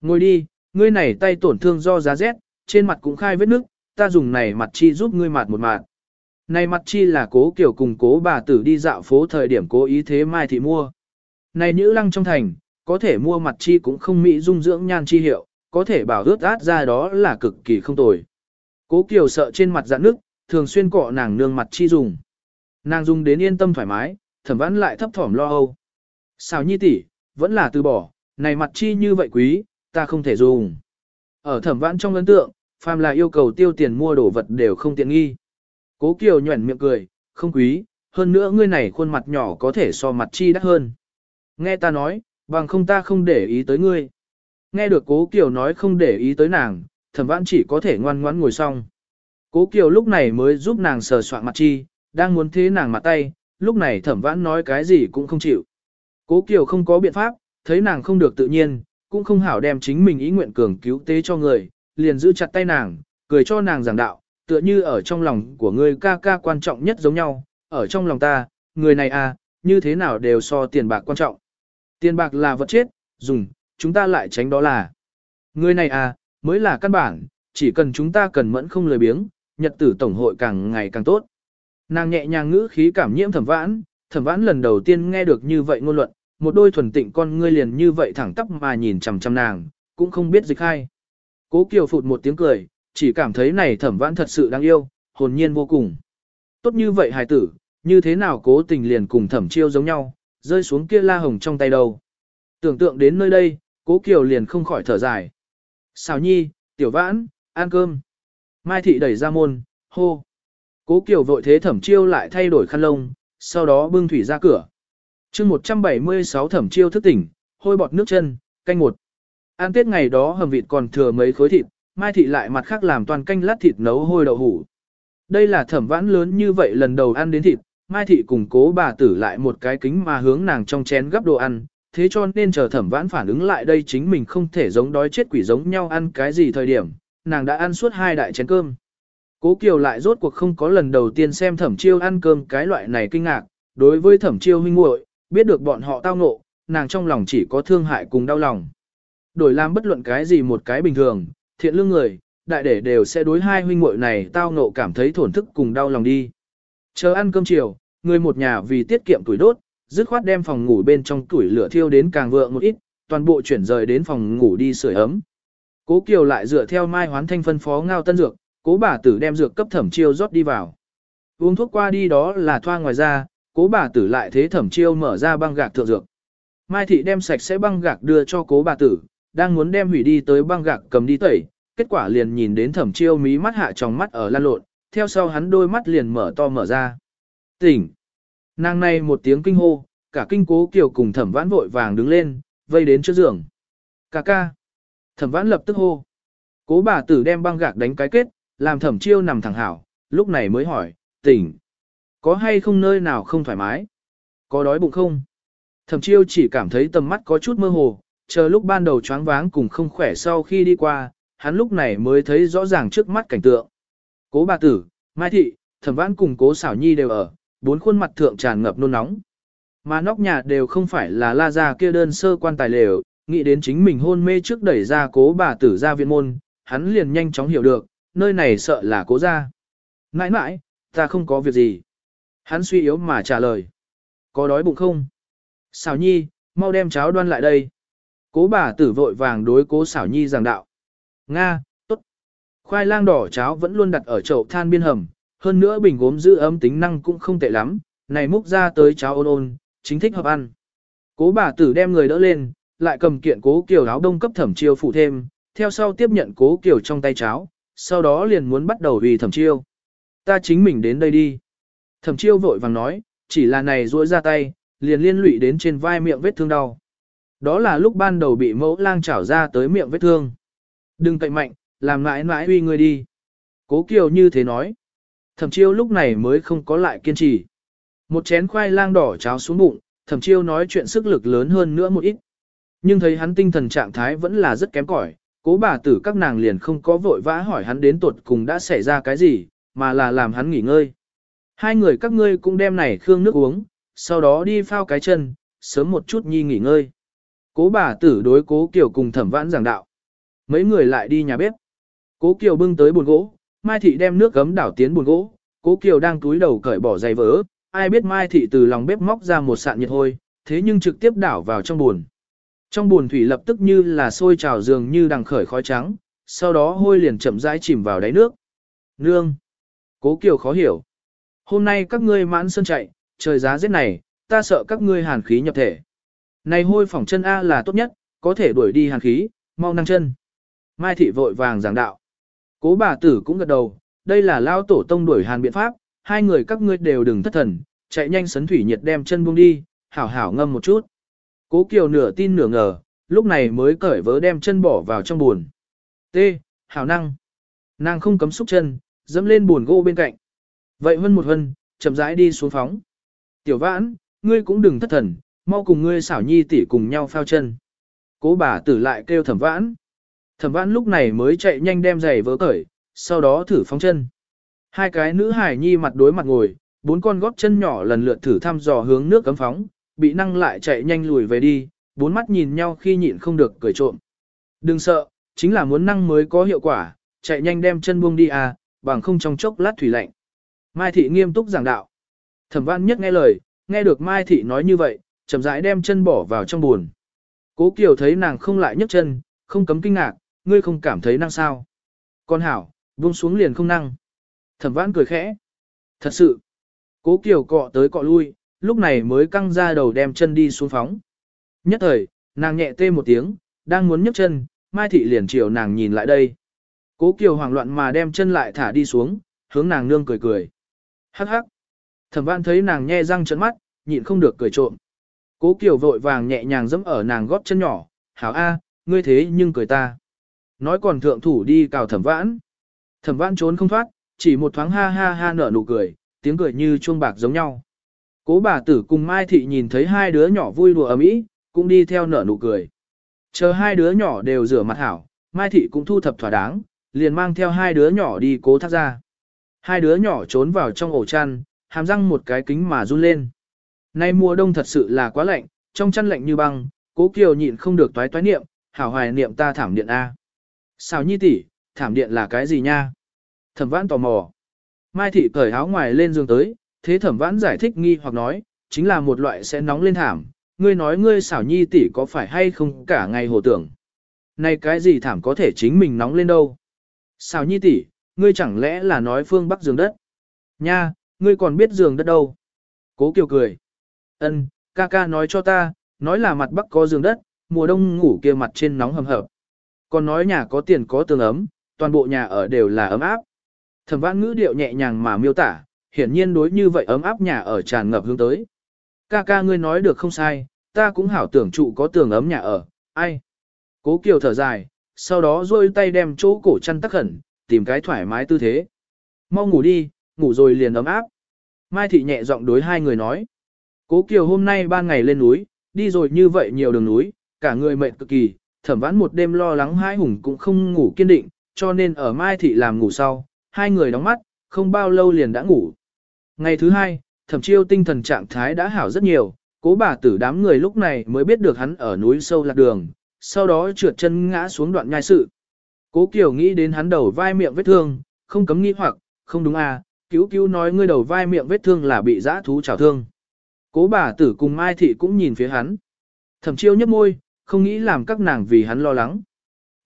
Ngồi đi, ngươi này tay tổn thương do giá rét, trên mặt cũng khai vết nước, ta dùng này mặt chi giúp ngươi mặt một mặt. Này mặt chi là cố kiểu cùng cố bà tử đi dạo phố thời điểm cố ý thế mai thị mua. Này nữ lăng trong thành, có thể mua mặt chi cũng không mỹ dung dưỡng nhan chi hiệu, có thể bảo ướt át ra đó là cực kỳ không tồi. Cố Kiều sợ trên mặt dạn nước, thường xuyên cọ nàng nương mặt chi dùng. Nàng dùng đến yên tâm thoải mái, thẩm vãn lại thấp thỏm lo âu. Sao nhi tỷ, vẫn là từ bỏ, này mặt chi như vậy quý, ta không thể dùng. Ở thẩm vãn trong ấn tượng, phàm là yêu cầu tiêu tiền mua đồ vật đều không tiện nghi. Cố Kiều nhuẩn miệng cười, không quý, hơn nữa ngươi này khuôn mặt nhỏ có thể so mặt chi đắt hơn. Nghe ta nói, bằng không ta không để ý tới ngươi. Nghe được Cố Kiều nói không để ý tới nàng, thẩm vãn chỉ có thể ngoan ngoãn ngồi xong. Cố Kiều lúc này mới giúp nàng sờ soạn mặt chi, đang muốn thế nàng mặt tay, lúc này thẩm vãn nói cái gì cũng không chịu. Cố Kiều không có biện pháp, thấy nàng không được tự nhiên, cũng không hảo đem chính mình ý nguyện cường cứu tế cho người, liền giữ chặt tay nàng, cười cho nàng giảng đạo, tựa như ở trong lòng của ngươi ca ca quan trọng nhất giống nhau, ở trong lòng ta, người này à, như thế nào đều so tiền bạc quan trọng. Tiền bạc là vật chết, dùng, chúng ta lại tránh đó là. Người này à, mới là căn bản, chỉ cần chúng ta cần mẫn không lười biếng, nhật tử tổng hội càng ngày càng tốt. Nàng nhẹ nhàng ngữ khí cảm nhiễm thẩm vãn, thẩm vãn lần đầu tiên nghe được như vậy ngôn luận, một đôi thuần tịnh con ngươi liền như vậy thẳng tắp mà nhìn chằm chằm nàng, cũng không biết dịch hay. Cố Kiều phụt một tiếng cười, chỉ cảm thấy này thẩm vãn thật sự đáng yêu, hồn nhiên vô cùng. Tốt như vậy hài tử, như thế nào cố tình liền cùng thẩm chiêu giống nhau, rơi xuống kia la hồng trong tay đầu. Tưởng tượng đến nơi đây, cố Kiều liền không khỏi thở dài. Xào nhi, tiểu vãn, ăn cơm. Mai thị đẩy ra môn, hô. Cố Kiều vội thế thẩm chiêu lại thay đổi khăn lông, sau đó bưng thủy ra cửa. chương 176 thẩm chiêu thức tỉnh, hôi bọt nước chân, canh một. Ăn tết ngày đó hầm vịt còn thừa mấy khối thịt, Mai thị lại mặt khác làm toàn canh lát thịt nấu hôi đậu hủ. Đây là thẩm vãn lớn như vậy lần đầu ăn đến thịt, Mai thị cùng cố bà tử lại một cái kính mà hướng nàng trong chén gấp đồ ăn, thế cho nên chờ thẩm vãn phản ứng lại đây chính mình không thể giống đói chết quỷ giống nhau ăn cái gì thời điểm, nàng đã ăn suốt hai đại chén cơm. Cố Kiều lại rốt cuộc không có lần đầu tiên xem thẩm chiêu ăn cơm cái loại này kinh ngạc, đối với thẩm chiêu huynh muội biết được bọn họ tao ngộ, nàng trong lòng chỉ có thương hại cùng đau lòng. Đổi làm bất luận cái gì một cái bình thường, thiện lương người, đại để đều sẽ đối hai huynh muội này tao ngộ cảm thấy thổn thức cùng đau lòng đi. Chờ ăn cơm chiều, người một nhà vì tiết kiệm tuổi đốt, dứt khoát đem phòng ngủ bên trong tuổi lửa thiêu đến càng vượng một ít, toàn bộ chuyển rời đến phòng ngủ đi sưởi ấm. Cố Kiều lại dựa theo Mai Hoán Thanh phân phó ngao tân dược, cố bà tử đem dược cấp thẩm chiêu rót đi vào. Uống thuốc qua đi đó là thoa ngoài ra, cố bà tử lại thế thẩm chiêu mở ra băng gạc thượng dược. Mai thị đem sạch sẽ băng gạc đưa cho cố bà tử, đang muốn đem hủy đi tới băng gạc cầm đi tẩy, kết quả liền nhìn đến thẩm chiêu mí mắt hạ trong mắt ở lan lộn, theo sau hắn đôi mắt liền mở to mở ra. Tỉnh! Nàng này một tiếng kinh hô, cả kinh cố kiều cùng thẩm vãn vội vàng đứng lên, vây đến trước giường. Cà ca! Thẩm vãn lập tức hô. Cố bà tử đem băng gạc đánh cái kết, làm thẩm chiêu nằm thẳng hảo, lúc này mới hỏi, tỉnh. Có hay không nơi nào không thoải mái? Có đói bụng không? Thẩm chiêu chỉ cảm thấy tầm mắt có chút mơ hồ, chờ lúc ban đầu choáng váng cùng không khỏe sau khi đi qua, hắn lúc này mới thấy rõ ràng trước mắt cảnh tượng. Cố bà tử, Mai Thị, Thẩm Vãn cùng Cố Xảo Nhi đều ở, bốn khuôn mặt thượng tràn ngập nôn nóng. Mà nóc nhà đều không phải là la ra kia đơn sơ quan tài lều, nghĩ đến chính mình hôn mê trước đẩy ra cố bà tử ra viện môn, hắn liền nhanh chóng hiểu được, nơi này sợ là cố ra. Nãi nãi, ta không có việc gì. Hắn suy yếu mà trả lời. Có đói bụng không? Xảo nhi, mau đem cháo đoan lại đây. Cố bà tử vội vàng đối cố xảo nhi giảng đạo. Nga, tốt. Khoai lang đỏ cháo vẫn luôn đặt ở chậu than biên hầm, hơn nữa bình gốm giữ ấm tính năng cũng không tệ lắm, này múc ra tới cháo ôn ôn, chính thích hợp ăn. Cố bà tử đem người đỡ lên, lại cầm kiện cố kiểu áo đông cấp thẩm chiêu phụ thêm, theo sau tiếp nhận cố kiểu trong tay cháo, sau đó liền muốn bắt đầu vì thẩm chiêu. Ta chính mình đến đây đi. Thẩm chiêu vội vàng nói, chỉ là này duỗi ra tay, liền liên lụy đến trên vai miệng vết thương đau. Đó là lúc ban đầu bị mẫu lang chảo ra tới miệng vết thương. Đừng cậy mạnh, làm mãi mãi uy người đi. Cố kiều như thế nói. Thẩm chiêu lúc này mới không có lại kiên trì. Một chén khoai lang đỏ cháo xuống bụng, thẩm chiêu nói chuyện sức lực lớn hơn nữa một ít. Nhưng thấy hắn tinh thần trạng thái vẫn là rất kém cỏi, cố bà tử các nàng liền không có vội vã hỏi hắn đến tuột cùng đã xảy ra cái gì, mà là làm hắn nghỉ ngơi. Hai người các ngươi cũng đem này khương nước uống, sau đó đi phao cái chân, sớm một chút nhi nghỉ ngơi. Cố bà tử đối cố Kiều cùng thẩm vãn giảng đạo. Mấy người lại đi nhà bếp. Cố Kiều bưng tới buồn gỗ, Mai Thị đem nước gấm đảo tiến buồn gỗ, cố Kiều đang túi đầu cởi bỏ giày vỡ, ai biết Mai Thị từ lòng bếp móc ra một sạn nhiệt hôi, thế nhưng trực tiếp đảo vào trong buồn. Trong buồn thủy lập tức như là sôi trào dường như đằng khởi khói trắng, sau đó hôi liền chậm rãi chìm vào đáy nước. Nương! Cố Kiều khó hiểu. Hôm nay các ngươi mãn sơn chạy, trời giá rét này, ta sợ các ngươi hàn khí nhập thể. Này hôi phỏng chân A là tốt nhất, có thể đuổi đi hàn khí, mau năng chân. Mai thị vội vàng giảng đạo. Cố bà tử cũng gật đầu, đây là lao tổ tông đuổi hàn biện pháp, hai người các ngươi đều đừng thất thần, chạy nhanh sấn thủy nhiệt đem chân buông đi, hảo hảo ngâm một chút. Cố Kiều nửa tin nửa ngờ, lúc này mới cởi vớ đem chân bỏ vào trong buồn. T. Hảo năng. Nàng không cấm xúc chân, dẫm lên buồn gỗ bên cạnh. Vậy hơn một hân, chậm rãi đi xuống phóng. Tiểu vãn, ngươi cũng đừng thất thần, mau cùng ngươi xảo nhi tỷ cùng nhau phao chân. Cố bà tử lại kêu thẩm vãn. Thẩm vãn lúc này mới chạy nhanh đem giày vớ cởi, sau đó thử phóng chân. Hai cái nữ hải nhi mặt đối mặt ngồi, bốn con góp chân nhỏ lần lượt thử thăm dò hướng nước cấm phóng, bị năng lại chạy nhanh lùi về đi, bốn mắt nhìn nhau khi nhịn không được cười trộm. Đừng sợ, chính là muốn năng mới có hiệu quả, chạy nhanh đem chân buông đi à, bằng không trong chốc lát thủy lạnh. Mai thị nghiêm túc giảng đạo. Thẩm văn nhất nghe lời, nghe được Mai Thị nói như vậy, chậm rãi đem chân bỏ vào trong buồn. Cố Kiều thấy nàng không lại nhấc chân, không cấm kinh ngạc, ngươi không cảm thấy năng sao. Con hảo, buông xuống liền không năng. Thẩm vãn cười khẽ. Thật sự. Cố Kiều cọ tới cọ lui, lúc này mới căng ra đầu đem chân đi xuống phóng. Nhất thời, nàng nhẹ tê một tiếng, đang muốn nhấc chân, Mai Thị liền chiều nàng nhìn lại đây. Cố Kiều hoảng loạn mà đem chân lại thả đi xuống, hướng nàng nương cười cười. Hắc hắc. Thẩm Vãn thấy nàng nhe răng trợn mắt, nhịn không được cười trộm. Cố Kiều vội vàng nhẹ nhàng dẫm ở nàng gót chân nhỏ, hảo a, ngươi thế nhưng cười ta. Nói còn thượng thủ đi cào thẩm vãn. Thẩm vãn trốn không thoát, chỉ một thoáng ha ha ha nở nụ cười, tiếng cười như chuông bạc giống nhau. Cố bà tử cùng Mai Thị nhìn thấy hai đứa nhỏ vui đùa ấm ý, cũng đi theo nở nụ cười. Chờ hai đứa nhỏ đều rửa mặt hảo, Mai Thị cũng thu thập thỏa đáng, liền mang theo hai đứa nhỏ đi cố thác ra. Hai đứa nhỏ trốn vào trong ổ chăn, hàm răng một cái kính mà run lên. Nay mùa đông thật sự là quá lạnh, trong chăn lạnh như băng, cố kiều nhịn không được toái toái niệm, hảo hoài niệm ta thảm điện A. Sao nhi tỷ, thảm điện là cái gì nha? Thẩm vãn tò mò. Mai thị cởi áo ngoài lên giường tới, thế thẩm vãn giải thích nghi hoặc nói, chính là một loại sẽ nóng lên thảm. Ngươi nói ngươi xảo nhi tỷ có phải hay không cả ngày hồ tưởng. Này cái gì thảm có thể chính mình nóng lên đâu. Xảo nhi tỷ, ngươi chẳng lẽ là nói phương bắc giường đất. Nha, ngươi còn biết giường đất đâu. Cố kiều cười. Ân, ca ca nói cho ta, nói là mặt bắc có giường đất, mùa đông ngủ kia mặt trên nóng hầm hập. Còn nói nhà có tiền có tường ấm, toàn bộ nhà ở đều là ấm áp. Thẩm vãn ngữ điệu nhẹ nhàng mà miêu tả, hiển nhiên đối như vậy ấm áp nhà ở tràn ngập hướng tới. Ca ca ngươi nói được không sai, ta cũng hảo tưởng trụ có tường ấm nhà ở, ai. Cố kiều thở dài, sau đó duỗi tay đem chỗ cổ chăn tắc khẩn, tìm cái thoải mái tư thế. Mau ngủ đi, ngủ rồi liền ấm áp. Mai thị nhẹ giọng đối hai người nói. Cố kiều hôm nay ba ngày lên núi, đi rồi như vậy nhiều đường núi, cả người mệt cực kỳ, thẩm vãn một đêm lo lắng hai hùng cũng không ngủ kiên định, cho nên ở Mai Thị làm ngủ sau, hai người đóng mắt, không bao lâu liền đã ngủ. Ngày thứ hai, thẩm chiêu tinh thần trạng thái đã hảo rất nhiều, cố bà tử đám người lúc này mới biết được hắn ở núi sâu lạc đường, sau đó trượt chân ngã xuống đoạn nhai sự. Cố Kiều nghĩ đến hắn đầu vai miệng vết thương, không cấm nghĩ hoặc, không đúng à, cứu cứu nói ngươi đầu vai miệng vết thương là bị dã thú chảo thương. Cố bà tử cùng Mai Thị cũng nhìn phía hắn. Thẩm chiêu nhấp môi, không nghĩ làm các nàng vì hắn lo lắng.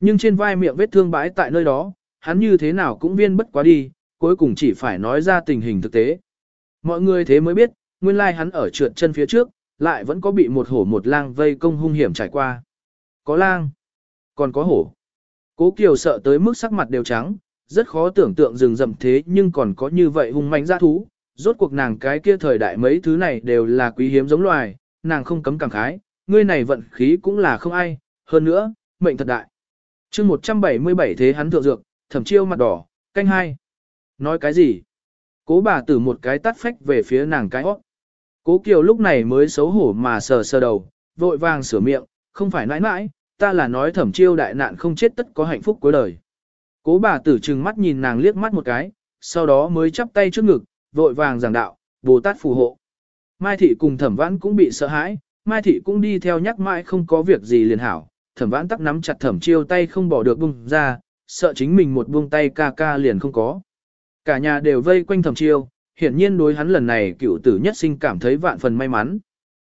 Nhưng trên vai miệng vết thương bãi tại nơi đó, hắn như thế nào cũng viên bất quá đi, cuối cùng chỉ phải nói ra tình hình thực tế. Mọi người thế mới biết, nguyên lai hắn ở trượt chân phía trước, lại vẫn có bị một hổ một lang vây công hung hiểm trải qua. Có lang, còn có hổ. Cố Kiều sợ tới mức sắc mặt đều trắng, rất khó tưởng tượng rừng rậm thế nhưng còn có như vậy hung manh dã thú. Rốt cuộc nàng cái kia thời đại mấy thứ này đều là quý hiếm giống loài, nàng không cấm cảm khái, ngươi này vận khí cũng là không ai, hơn nữa, mệnh thật đại. chương 177 thế hắn thượng dược, thẩm chiêu mặt đỏ, canh hai. Nói cái gì? Cố bà tử một cái tắt phách về phía nàng cái hót. Cố Kiều lúc này mới xấu hổ mà sờ sờ đầu, vội vàng sửa miệng, không phải nãi nãi, ta là nói thẩm chiêu đại nạn không chết tất có hạnh phúc cuối đời. Cố bà tử trừng mắt nhìn nàng liếc mắt một cái, sau đó mới chắp tay trước ngực, vội vàng giảng đạo, Bồ Tát phù hộ. Mai thị cùng thẩm vãn cũng bị sợ hãi, Mai thị cũng đi theo nhắc mãi không có việc gì liền hảo, thẩm vãn tắc nắm chặt thẩm chiêu tay không bỏ được bung ra, sợ chính mình một buông tay ca ca liền không có. Cả nhà đều vây quanh thẩm chiêu, hiển nhiên đối hắn lần này cựu tử nhất sinh cảm thấy vạn phần may mắn.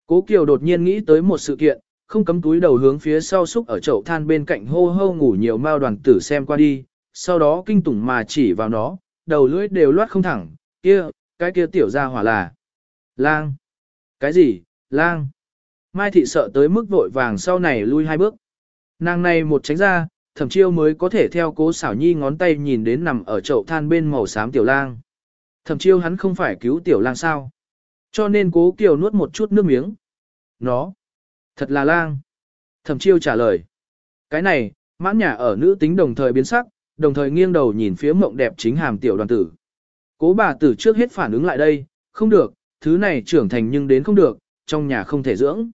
Cố Kiều đột nhiên nghĩ tới một sự kiện, không cấm túi đầu hướng phía sau xúc ở chậu than bên cạnh hô hô ngủ nhiều mao đoàn tử xem qua đi, sau đó kinh tủng mà chỉ vào nó, đầu lưỡi đều loát không thẳng, kia, cái kia tiểu gia hỏa là. Lang. Cái gì, lang. Mai thị sợ tới mức vội vàng sau này lui hai bước. Nàng này một tránh ra, thẩm chiêu mới có thể theo cố xảo nhi ngón tay nhìn đến nằm ở chậu than bên màu xám tiểu lang. Thẩm chiêu hắn không phải cứu tiểu lang sao. Cho nên cố kiều nuốt một chút nước miếng. Nó, thật là lang. Thẩm chiêu trả lời. Cái này, mãn nhà ở nữ tính đồng thời biến sắc, đồng thời nghiêng đầu nhìn phía mộng đẹp chính hàm tiểu đoàn tử. Cố bà tử trước hết phản ứng lại đây, không được, thứ này trưởng thành nhưng đến không được, trong nhà không thể dưỡng.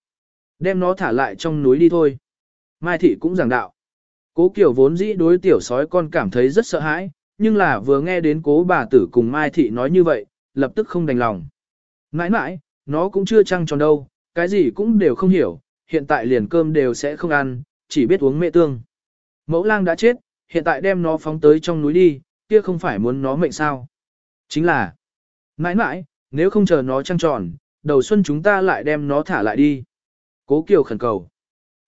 Đem nó thả lại trong núi đi thôi. Mai thị cũng giảng đạo. Cố Kiều vốn dĩ đối tiểu sói con cảm thấy rất sợ hãi, nhưng là vừa nghe đến cố bà tử cùng Mai thị nói như vậy, lập tức không đành lòng. Nãi nãi, nó cũng chưa trăng tròn đâu, cái gì cũng đều không hiểu, hiện tại liền cơm đều sẽ không ăn, chỉ biết uống mẹ tương. Mẫu lang đã chết, hiện tại đem nó phóng tới trong núi đi, kia không phải muốn nó mệnh sao. Chính là, mãi mãi nếu không chờ nó trăng tròn, đầu xuân chúng ta lại đem nó thả lại đi. Cố Kiều khẩn cầu.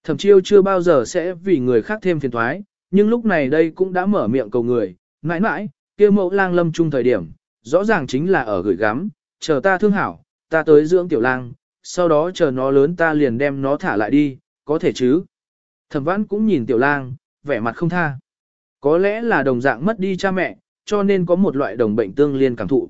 Thẩm chiêu chưa bao giờ sẽ vì người khác thêm phiền thoái, nhưng lúc này đây cũng đã mở miệng cầu người, mãi mãi, kia mẫu lang lâm chung thời điểm, rõ ràng chính là ở gửi gắm, chờ ta thương hảo, ta tới dưỡng tiểu lang, sau đó chờ nó lớn ta liền đem nó thả lại đi, có thể chứ. Thẩm vãn cũng nhìn tiểu lang, vẻ mặt không tha. Có lẽ là đồng dạng mất đi cha mẹ, cho nên có một loại đồng bệnh tương liên cảm thụ.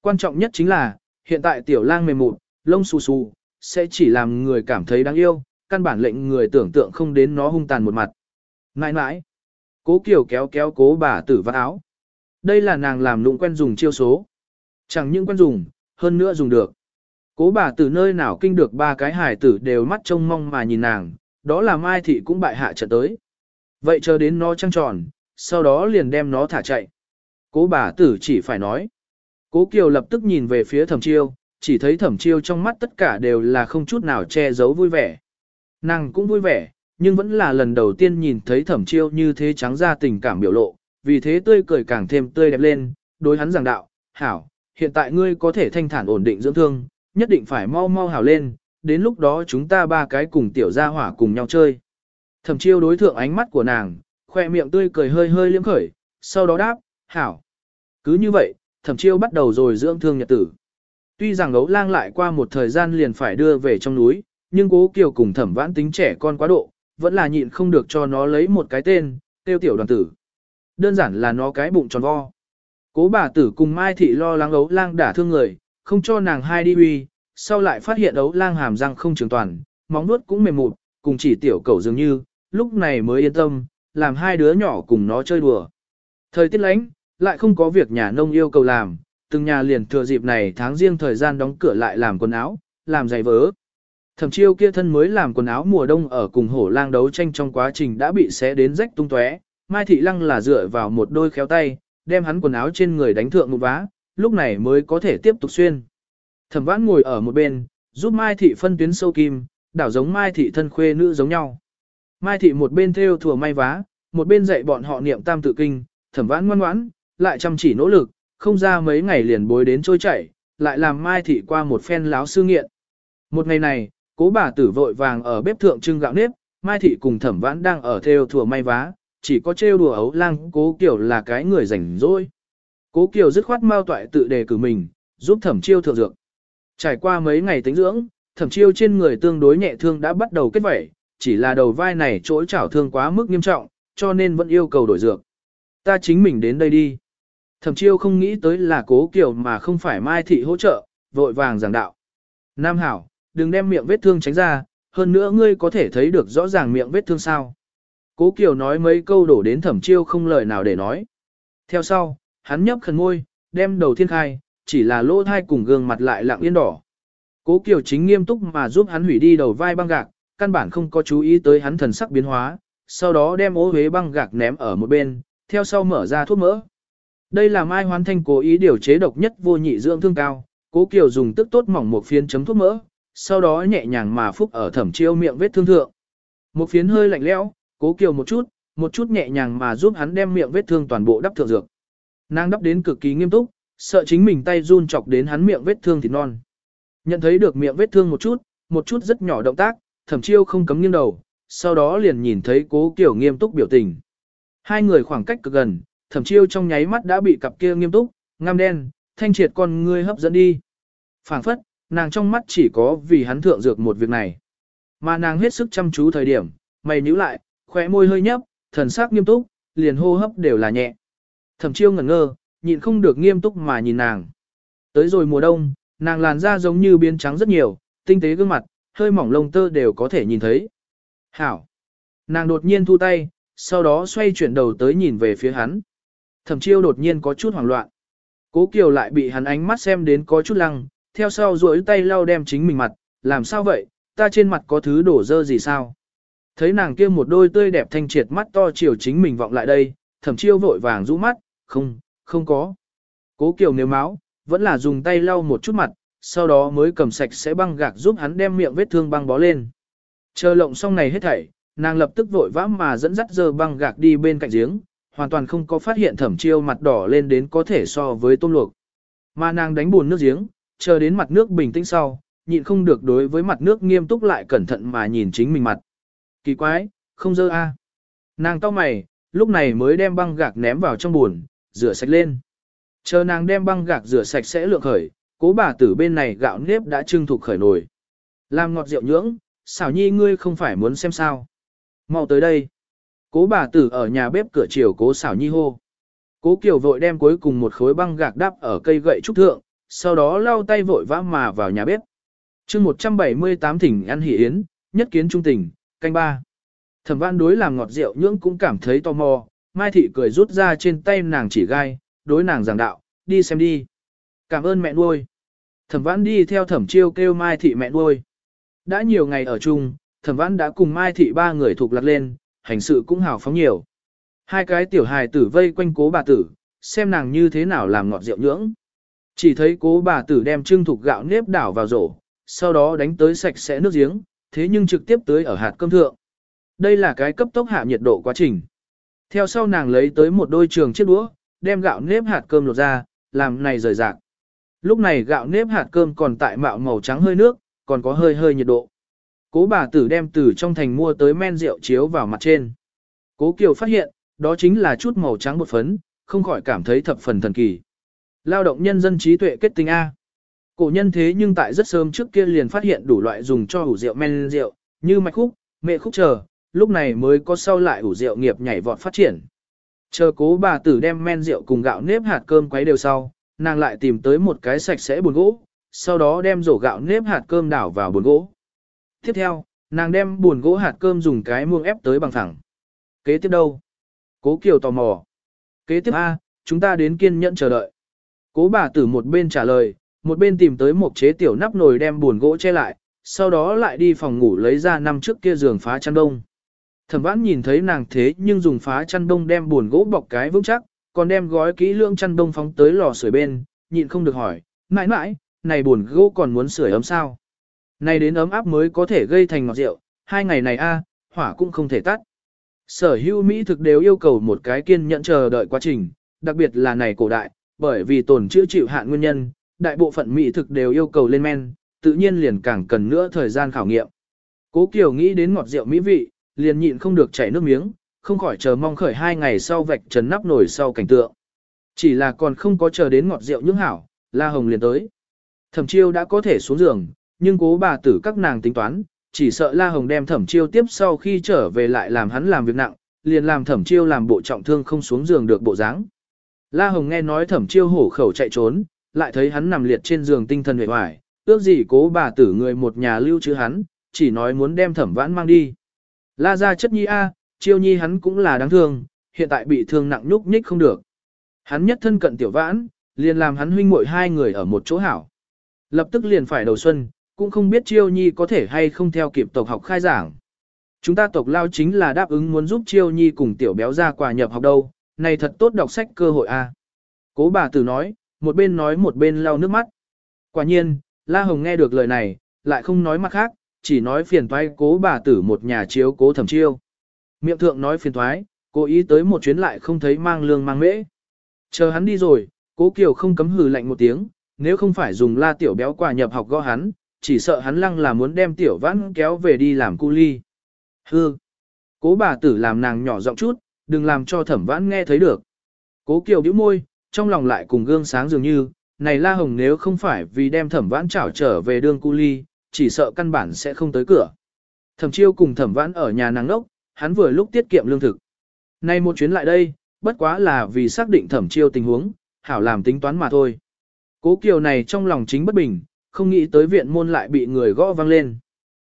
Quan trọng nhất chính là, hiện tại tiểu lang mềm mụn, lông xù xù, sẽ chỉ làm người cảm thấy đáng yêu, căn bản lệnh người tưởng tượng không đến nó hung tàn một mặt. Nãi nãi, cố kiểu kéo kéo cố bà tử vắt áo. Đây là nàng làm lụng quen dùng chiêu số. Chẳng những quen dùng, hơn nữa dùng được. Cố bà tử nơi nào kinh được ba cái hải tử đều mắt trông mong mà nhìn nàng, đó là Mai Thị cũng bại hạ trận tới. Vậy chờ đến nó trăng tròn, sau đó liền đem nó thả chạy. Cố bà tử chỉ phải nói. Cố Kiều lập tức nhìn về phía thẩm chiêu, chỉ thấy thẩm chiêu trong mắt tất cả đều là không chút nào che giấu vui vẻ. Nàng cũng vui vẻ, nhưng vẫn là lần đầu tiên nhìn thấy thẩm chiêu như thế trắng ra tình cảm biểu lộ, vì thế tươi cười càng thêm tươi đẹp lên, đối hắn giảng đạo, hảo, hiện tại ngươi có thể thanh thản ổn định dưỡng thương, nhất định phải mau mau hảo lên, đến lúc đó chúng ta ba cái cùng tiểu gia hỏa cùng nhau chơi. Thẩm chiêu đối thượng ánh mắt của nàng, khoe miệng tươi cười hơi hơi liếm khởi, sau đó đáp, hảo. Cứ như vậy, thẩm chiêu bắt đầu rồi dưỡng thương nhật tử. Tuy rằng ấu lang lại qua một thời gian liền phải đưa về trong núi, nhưng cố kiều cùng thẩm vãn tính trẻ con quá độ, vẫn là nhịn không được cho nó lấy một cái tên, tiêu tiểu đoàn tử. Đơn giản là nó cái bụng tròn vo. Cố bà tử cùng Mai Thị lo lắng ấu lang đả thương người, không cho nàng hai đi uy, sau lại phát hiện ấu lang hàm răng không trường toàn, móng nuốt cũng mềm mụt, cùng chỉ tiểu cầu dường như, lúc này mới yên tâm, làm hai đứa nhỏ cùng nó chơi đùa. Thời tiết lánh, lại không có việc nhà nông yêu cầu làm, từng nhà liền thừa dịp này tháng riêng thời gian đóng cửa lại làm quần áo, làm giày vớ. Thẩm chiêu kia thân mới làm quần áo mùa đông ở cùng hổ lang đấu tranh trong quá trình đã bị xé đến rách tung tóe. Mai Thị Lăng là dựa vào một đôi khéo tay, đem hắn quần áo trên người đánh thượng một vá, lúc này mới có thể tiếp tục xuyên. Thẩm vãn ngồi ở một bên, giúp Mai Thị phân tuyến sâu kim, đảo giống Mai Thị thân khuê nữ giống nhau. Mai Thị một bên theo thừa may vá, một bên dạy bọn họ niệm tam tự kinh, thẩm vãn ngoan ngoãn, lại chăm chỉ nỗ lực, không ra mấy ngày liền bối đến trôi chảy, lại làm Mai Thị qua một phen láo sư nghiện. Một ngày này, cố bà tử vội vàng ở bếp thượng trưng gạo nếp, Mai Thị cùng thẩm vãn đang ở theo thừa may vá, chỉ có trêu đùa ấu lang cố kiểu là cái người rảnh rỗi. Cố Kiều dứt khoát mau toại tự đề cử mình, giúp thẩm chiêu thượng dược. Trải qua mấy ngày tính dưỡng, thẩm chiêu trên người tương đối nhẹ thương đã bắt đầu kết vẩy, chỉ là đầu vai này chỗ chảo thương quá mức nghiêm trọng, cho nên vẫn yêu cầu đổi dược. Ta chính mình đến đây đi. Thẩm chiêu không nghĩ tới là cố Kiều mà không phải Mai Thị hỗ trợ, vội vàng giảng đạo. Nam Hảo, đừng đem miệng vết thương tránh ra, hơn nữa ngươi có thể thấy được rõ ràng miệng vết thương sao. Cố Kiều nói mấy câu đổ đến thẩm chiêu không lời nào để nói. Theo sau, hắn nhấp khẩn môi, đem đầu thiên khai, chỉ là lỗ thai cùng gương mặt lại lặng yên đỏ. Cố Kiều chính nghiêm túc mà giúp hắn hủy đi đầu vai băng gạc, căn bản không có chú ý tới hắn thần sắc biến hóa, sau đó đem ố huế băng gạc ném ở một bên, theo sau mở ra thuốc mỡ. Đây là Mai Hoán Thanh cố ý điều chế độc nhất vô nhị dưỡng thương cao, Cố Kiều dùng tức tốt mỏng một phiến chấm thuốc mỡ, sau đó nhẹ nhàng mà phúc ở thẩm chiêu miệng vết thương thượng. Một phiến hơi lạnh lẽo, Cố Kiều một chút, một chút nhẹ nhàng mà giúp hắn đem miệng vết thương toàn bộ đắp thượng dược. Nàng đắp đến cực kỳ nghiêm túc, sợ chính mình tay run chọc đến hắn miệng vết thương thì non. Nhận thấy được miệng vết thương một chút, một chút rất nhỏ động tác, thẩm chiêu không cấm nghiêng đầu, sau đó liền nhìn thấy cố kiều nghiêm túc biểu tình. Hai người khoảng cách cực gần, thẩm chiêu trong nháy mắt đã bị cặp kia nghiêm túc, ngăm đen, thanh triệt con ngươi hấp dẫn đi. phảng phất, nàng trong mắt chỉ có vì hắn thượng dược một việc này. Mà nàng hết sức chăm chú thời điểm, mày nhíu lại, khóe môi hơi nhấp, thần sắc nghiêm túc, liền hô hấp đều là nhẹ. Thẩm chiêu ngẩn ngơ, nhịn không được nghiêm túc mà nhìn nàng. Tới rồi mùa đông, nàng làn da giống như biến trắng rất nhiều, tinh tế gương mặt, hơi mỏng lông tơ đều có thể nhìn thấy. Hảo! Nàng đột nhiên thu tay, sau đó xoay chuyển đầu tới nhìn về phía hắn. Thẩm chiêu đột nhiên có chút hoảng loạn. Cố Kiều lại bị hắn ánh mắt xem đến có chút lăng, theo sau duỗi tay lau đem chính mình mặt, làm sao vậy, ta trên mặt có thứ đổ dơ gì sao? Thấy nàng kia một đôi tươi đẹp thanh triệt mắt to chiều chính mình vọng lại đây, thẩm chiêu vội vàng rũ mắt, không, không có. Cố Kiều nếu máu, vẫn là dùng tay lau một chút mặt, sau đó mới cầm sạch sẽ băng gạc giúp hắn đem miệng vết thương băng bó lên. Chờ lộng xong này hết thảy, nàng lập tức vội vã mà dẫn dắt dơ băng gạc đi bên cạnh giếng, hoàn toàn không có phát hiện thẩm chiêu mặt đỏ lên đến có thể so với tôm luộc. Mà nàng đánh buồn nước giếng, chờ đến mặt nước bình tĩnh sau, nhịn không được đối với mặt nước nghiêm túc lại cẩn thận mà nhìn chính mình mặt. Kỳ quái, không dơ a. Nàng to mày, lúc này mới đem băng gạc ném vào trong buồn, rửa sạch lên. Chờ nàng đem băng gạc rửa sạch sẽ lượng khởi, cố bà tử bên này gạo nếp đã trưng thuộc khởi nồi. Làm ngọt rượu nhưỡng, xảo nhi ngươi không phải muốn xem sao. mau tới đây. Cố bà tử ở nhà bếp cửa chiều cố xảo nhi hô. Cố Kiều vội đem cuối cùng một khối băng gạc đắp ở cây gậy trúc thượng, sau đó lau tay vội vã mà vào nhà bếp. chương 178 thỉnh ăn hỷ yến, nhất kiến trung tình, canh ba. Thẩm văn đối làm ngọt rượu nhưỡng cũng cảm thấy tò mò, Mai Thị cười rút ra trên tay nàng chỉ gai, đối nàng giảng đạo, đi xem đi. Cảm ơn mẹ nuôi. Thẩm văn đi theo thẩm chiêu kêu Mai Thị mẹ nuôi. Đã nhiều ngày ở chung, thẩm văn đã cùng Mai Thị ba người thuộc lạc lên, hành sự cũng hào phóng nhiều. Hai cái tiểu hài tử vây quanh cố bà tử, xem nàng như thế nào làm ngọt rượu nhưỡng. Chỉ thấy cố bà tử đem trưng thục gạo nếp đảo vào rổ, sau đó đánh tới sạch sẽ nước giếng, thế nhưng trực tiếp tới ở hạt cơm thượng. Đây là cái cấp tốc hạ nhiệt độ quá trình. Theo sau nàng lấy tới một đôi trường chiếc đũa, đem gạo nếp hạt cơm lột ra, làm này rời rạc. Lúc này gạo nếp hạt cơm còn tại mạo màu trắng hơi nước, còn có hơi hơi nhiệt độ. Cố bà tử đem từ trong thành mua tới men rượu chiếu vào mặt trên. Cố Kiều phát hiện, đó chính là chút màu trắng bột phấn, không khỏi cảm thấy thập phần thần kỳ. Lao động nhân dân trí tuệ kết tinh A. Cổ nhân thế nhưng tại rất sớm trước kia liền phát hiện đủ loại dùng cho ủ rượu men rượu, như mạch khúc, mẹ khúc chờ, lúc này mới có sau lại ủ rượu nghiệp nhảy vọt phát triển. Chờ cố bà tử đem men rượu cùng gạo nếp hạt cơm quấy đều sau, nàng lại tìm tới một cái sạch sẽ buồn gỗ, sau đó đem rổ gạo nếp hạt cơm đảo vào buồn gỗ. Tiếp theo, nàng đem buồn gỗ hạt cơm dùng cái muông ép tới bằng thẳng. Kế tiếp đâu? Cố Kiều tò mò. Kế tiếp A, chúng ta đến kiên nhẫn chờ đợi. Cố bà tử một bên trả lời, một bên tìm tới một chế tiểu nắp nồi đem buồn gỗ che lại, sau đó lại đi phòng ngủ lấy ra năm trước kia giường phá chăn đông. Thẩm vãn nhìn thấy nàng thế nhưng dùng phá chăn đông đem buồn gỗ bọc cái vững chắc, còn đem gói kỹ lưỡng chăn đông phóng tới lò sưởi bên, nhịn không được hỏi, mãi mãi, này buồn gỗ còn muốn sưởi ấm sao? Này đến ấm áp mới có thể gây thành ngọt rượu, hai ngày này a, hỏa cũng không thể tắt. Sở hữu Mỹ thực đều yêu cầu một cái kiên nhẫn chờ đợi quá trình, đặc biệt là này cổ đại, bởi vì tồn chữa chịu hạn nguyên nhân, đại bộ phận Mỹ thực đều yêu cầu lên men, tự nhiên liền càng cần nữa thời gian khảo nghiệm. Cố Kiều nghĩ đến ngọt rượu mỹ vị, liền nhịn không được chảy nước miếng, không khỏi chờ mong khởi hai ngày sau vạch trần nắp nổi sau cảnh tượng. Chỉ là còn không có chờ đến ngọt rượu những hảo, La Hồng liền tới. Thẩm chiêu đã có thể xuống giường, nhưng cố bà tử các nàng tính toán, chỉ sợ La Hồng đem thẩm chiêu tiếp sau khi trở về lại làm hắn làm việc nặng, liền làm thẩm chiêu làm bộ trọng thương không xuống giường được bộ dáng. La Hồng nghe nói thẩm chiêu hổ khẩu chạy trốn, lại thấy hắn nằm liệt trên giường tinh thần hề hoài, ước gì cố bà tử người một nhà lưu trữ hắn, chỉ nói muốn đem thẩm vãn mang đi. La ra chất nhi A, chiêu nhi hắn cũng là đáng thương, hiện tại bị thương nặng nhúc nhích không được. Hắn nhất thân cận tiểu vãn, liền làm hắn huynh muội hai người ở một chỗ hảo. Lập tức liền phải đầu xuân, cũng không biết chiêu nhi có thể hay không theo kịp tộc học khai giảng. Chúng ta tộc lao chính là đáp ứng muốn giúp chiêu nhi cùng tiểu béo ra quà nhập học đâu, này thật tốt đọc sách cơ hội a. Cố bà tử nói, một bên nói một bên lau nước mắt. Quả nhiên, La Hồng nghe được lời này, lại không nói mặt khác, chỉ nói phiền toái cố bà tử một nhà chiếu cố thẩm chiêu. Miệng thượng nói phiền toái, cố ý tới một chuyến lại không thấy mang lương mang mễ. Chờ hắn đi rồi, cố Kiều không cấm hừ lạnh một tiếng, nếu không phải dùng la tiểu béo quà nhập học gõ hắn, chỉ sợ hắn lăng là muốn đem tiểu vãn kéo về đi làm cu ly. Hư! Cố bà tử làm nàng nhỏ giọng chút, đừng làm cho thẩm vãn nghe thấy được. Cố Kiều bĩu môi, trong lòng lại cùng gương sáng dường như, này La Hồng nếu không phải vì đem thẩm vãn trảo trở về đường cu ly, chỉ sợ căn bản sẽ không tới cửa. Thẩm chiêu cùng thẩm vãn ở nhà nàng nốc, hắn vừa lúc tiết kiệm lương thực. Nay một chuyến lại đây, bất quá là vì xác định thẩm chiêu tình huống, hảo làm tính toán mà thôi. Cố Kiều này trong lòng chính bất bình, không nghĩ tới viện môn lại bị người gõ vang lên.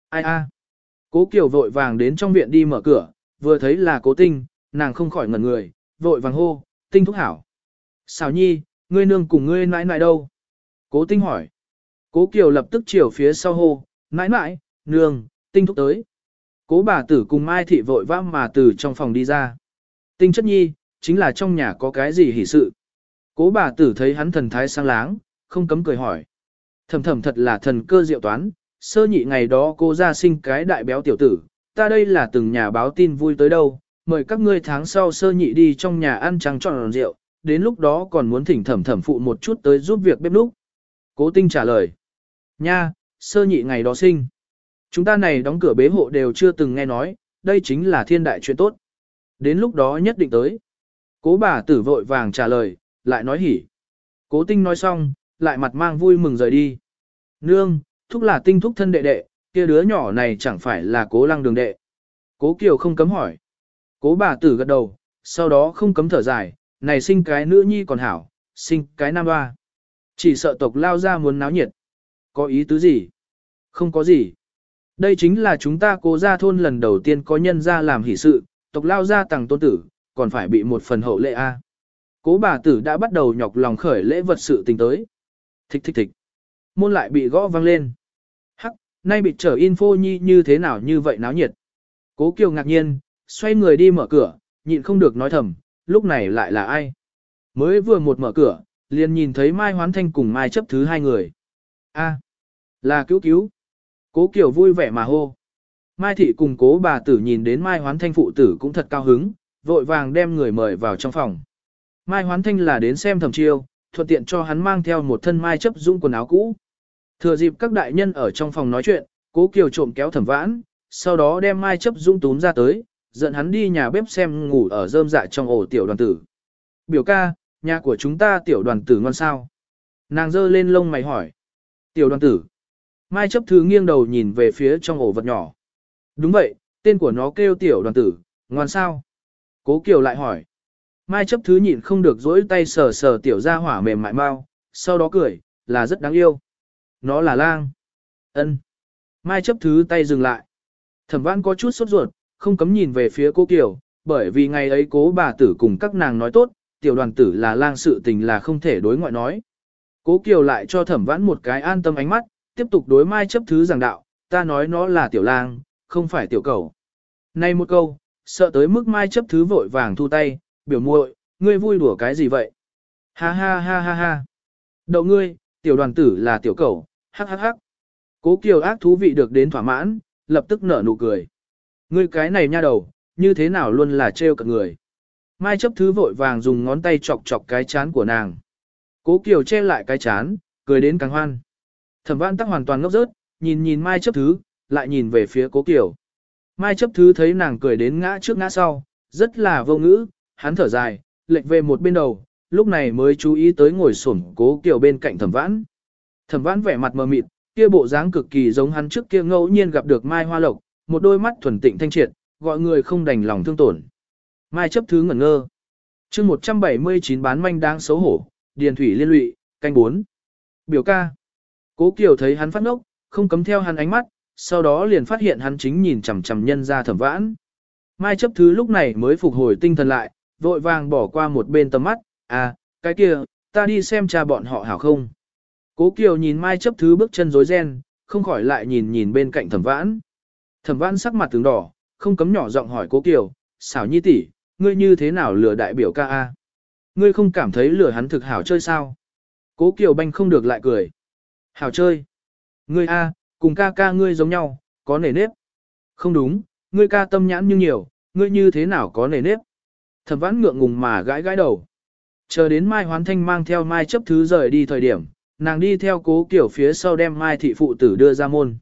Ai a? Cố Kiều vội vàng đến trong viện đi mở cửa, vừa thấy là cố tinh, nàng không khỏi ngẩn người, vội vàng hô, tinh thúc hảo. Xào nhi, ngươi nương cùng ngươi nãi nãi đâu? Cố tinh hỏi. Cố Kiều lập tức chiều phía sau hô, nãi nãi, nương, tinh thúc tới. Cố bà tử cùng Mai Thị vội vã mà từ trong phòng đi ra. Tinh chất nhi, chính là trong nhà có cái gì hỉ sự. Cố bà tử thấy hắn thần thái sang láng, không cấm cười hỏi. Thầm thầm thật là thần cơ diệu toán, sơ nhị ngày đó cô ra sinh cái đại béo tiểu tử, ta đây là từng nhà báo tin vui tới đâu, mời các ngươi tháng sau sơ nhị đi trong nhà ăn trắng tròn rượu, đến lúc đó còn muốn thỉnh thẩm thẩm phụ một chút tới giúp việc bếp núc. Cố tinh trả lời. Nha, sơ nhị ngày đó sinh. Chúng ta này đóng cửa bế hộ đều chưa từng nghe nói, đây chính là thiên đại chuyện tốt. Đến lúc đó nhất định tới. Cố bà tử vội vàng trả lời, lại nói hỉ. Cố tinh nói xong, lại mặt mang vui mừng rời đi. Nương, thúc là tinh thúc thân đệ đệ, kia đứa nhỏ này chẳng phải là cố lăng đường đệ. Cố Kiều không cấm hỏi. Cố bà tử gật đầu, sau đó không cấm thở dài, này sinh cái nữ nhi còn hảo, sinh cái nam ba. Chỉ sợ tộc lao ra muốn náo nhiệt. Có ý tứ gì? Không có gì. Đây chính là chúng ta cố ra thôn lần đầu tiên có nhân ra làm hỷ sự, tộc lao ra tặng tôn tử, còn phải bị một phần hậu lệ A. Cố bà tử đã bắt đầu nhọc lòng khởi lễ vật sự tình tới. Thích thích thích. Môn lại bị gõ vang lên. Hắc, nay bị trở info nhi như thế nào như vậy náo nhiệt. Cố Kiều ngạc nhiên, xoay người đi mở cửa, nhịn không được nói thầm, lúc này lại là ai. Mới vừa một mở cửa, liền nhìn thấy Mai Hoán Thanh cùng Mai chấp thứ hai người. A, là cứu cứu. Cố Kiều vui vẻ mà hô. Mai Thị cùng cố bà tử nhìn đến Mai Hoán Thanh phụ tử cũng thật cao hứng, vội vàng đem người mời vào trong phòng. Mai Hoán Thanh là đến xem thẩm chiêu, thuận tiện cho hắn mang theo một thân Mai chấp dũng quần áo cũ. Thừa dịp các đại nhân ở trong phòng nói chuyện, cố Kiều trộm kéo thẩm vãn, sau đó đem Mai chấp dũng túm ra tới, dẫn hắn đi nhà bếp xem ngủ ở rơm dạ trong ổ tiểu đoàn tử. Biểu ca, nhà của chúng ta tiểu đoàn tử ngon sao? Nàng giơ lên lông mày hỏi. Tiểu đoàn tử. Mai chấp thứ nghiêng đầu nhìn về phía trong ổ vật nhỏ. Đúng vậy, tên của nó kêu tiểu đoàn tử, ngoan sao? Cố Kiều lại hỏi. Mai chấp thứ nhịn không được dỗi tay sờ sờ tiểu ra hỏa mềm mại mau, sau đó cười, là rất đáng yêu. Nó là lang. ân Mai chấp thứ tay dừng lại. Thẩm văn có chút sốt ruột, không cấm nhìn về phía cô Kiều, bởi vì ngày ấy cố bà tử cùng các nàng nói tốt, tiểu đoàn tử là lang sự tình là không thể đối ngoại nói. Cố Kiều lại cho thẩm vãn một cái an tâm ánh mắt, tiếp tục đối mai chấp thứ giảng đạo, ta nói nó là tiểu lang, không phải tiểu cầu. Này một câu, sợ tới mức mai chấp thứ vội vàng thu tay, biểu muội, ngươi vui đùa cái gì vậy? Ha ha ha ha ha. Đậu ngươi, tiểu đoàn tử là tiểu cẩu, hắc hắc hắc. Cố Kiều ác thú vị được đến thỏa mãn, lập tức nở nụ cười. Ngươi cái này nha đầu, như thế nào luôn là trêu cả người. Mai chấp thứ vội vàng dùng ngón tay chọc chọc cái chán của nàng. Cố Kiều che lại cái chán, cười đến càng hoan. Thẩm văn tắc hoàn toàn ngốc rớt, nhìn nhìn Mai chấp thứ, lại nhìn về phía Cố Kiều. Mai chấp thứ thấy nàng cười đến ngã trước ngã sau, rất là vô ngữ, hắn thở dài, lệch về một bên đầu, lúc này mới chú ý tới ngồi xổm Cố Kiều bên cạnh Thẩm Vãn. Thẩm Vãn vẻ mặt mờ mịt, kia bộ dáng cực kỳ giống hắn trước kia ngẫu nhiên gặp được Mai Hoa Lộc, một đôi mắt thuần tịnh thanh triệt, gọi người không đành lòng thương tổn. Mai chấp thứ ngẩn ngơ. chương 179 bán manh đáng xấu hổ, điền thủy liên lụy, canh 4. Biểu ca. Cố Kiều thấy hắn phát ngốc, không cấm theo hắn ánh mắt, sau đó liền phát hiện hắn chính nhìn chằm chằm nhân ra thẩm vãn. Mai chấp thứ lúc này mới phục hồi tinh thần lại, vội vàng bỏ qua một bên tầm mắt, à, cái kia, ta đi xem cha bọn họ hảo không. Cố Kiều nhìn Mai chấp thứ bước chân rối ren, không khỏi lại nhìn nhìn bên cạnh thẩm vãn. Thẩm vãn sắc mặt tướng đỏ, không cấm nhỏ giọng hỏi Cố Kiều, xảo nhi tỷ, ngươi như thế nào lừa đại biểu ca a? Ngươi không cảm thấy lừa hắn thực hảo chơi sao? Cố Kiều Banh không được lại cười. Hảo chơi. Ngươi a, cùng ca ca ngươi giống nhau, có nề nếp. Không đúng, ngươi ca tâm nhãn như nhiều, ngươi như thế nào có nề nếp. Thẩm vãn ngượng ngùng mà gãi gãi đầu. Chờ đến Mai Hoán Thanh mang theo Mai chấp thứ rời đi thời điểm, nàng đi theo cố kiểu phía sau đem Mai thị phụ tử đưa ra môn.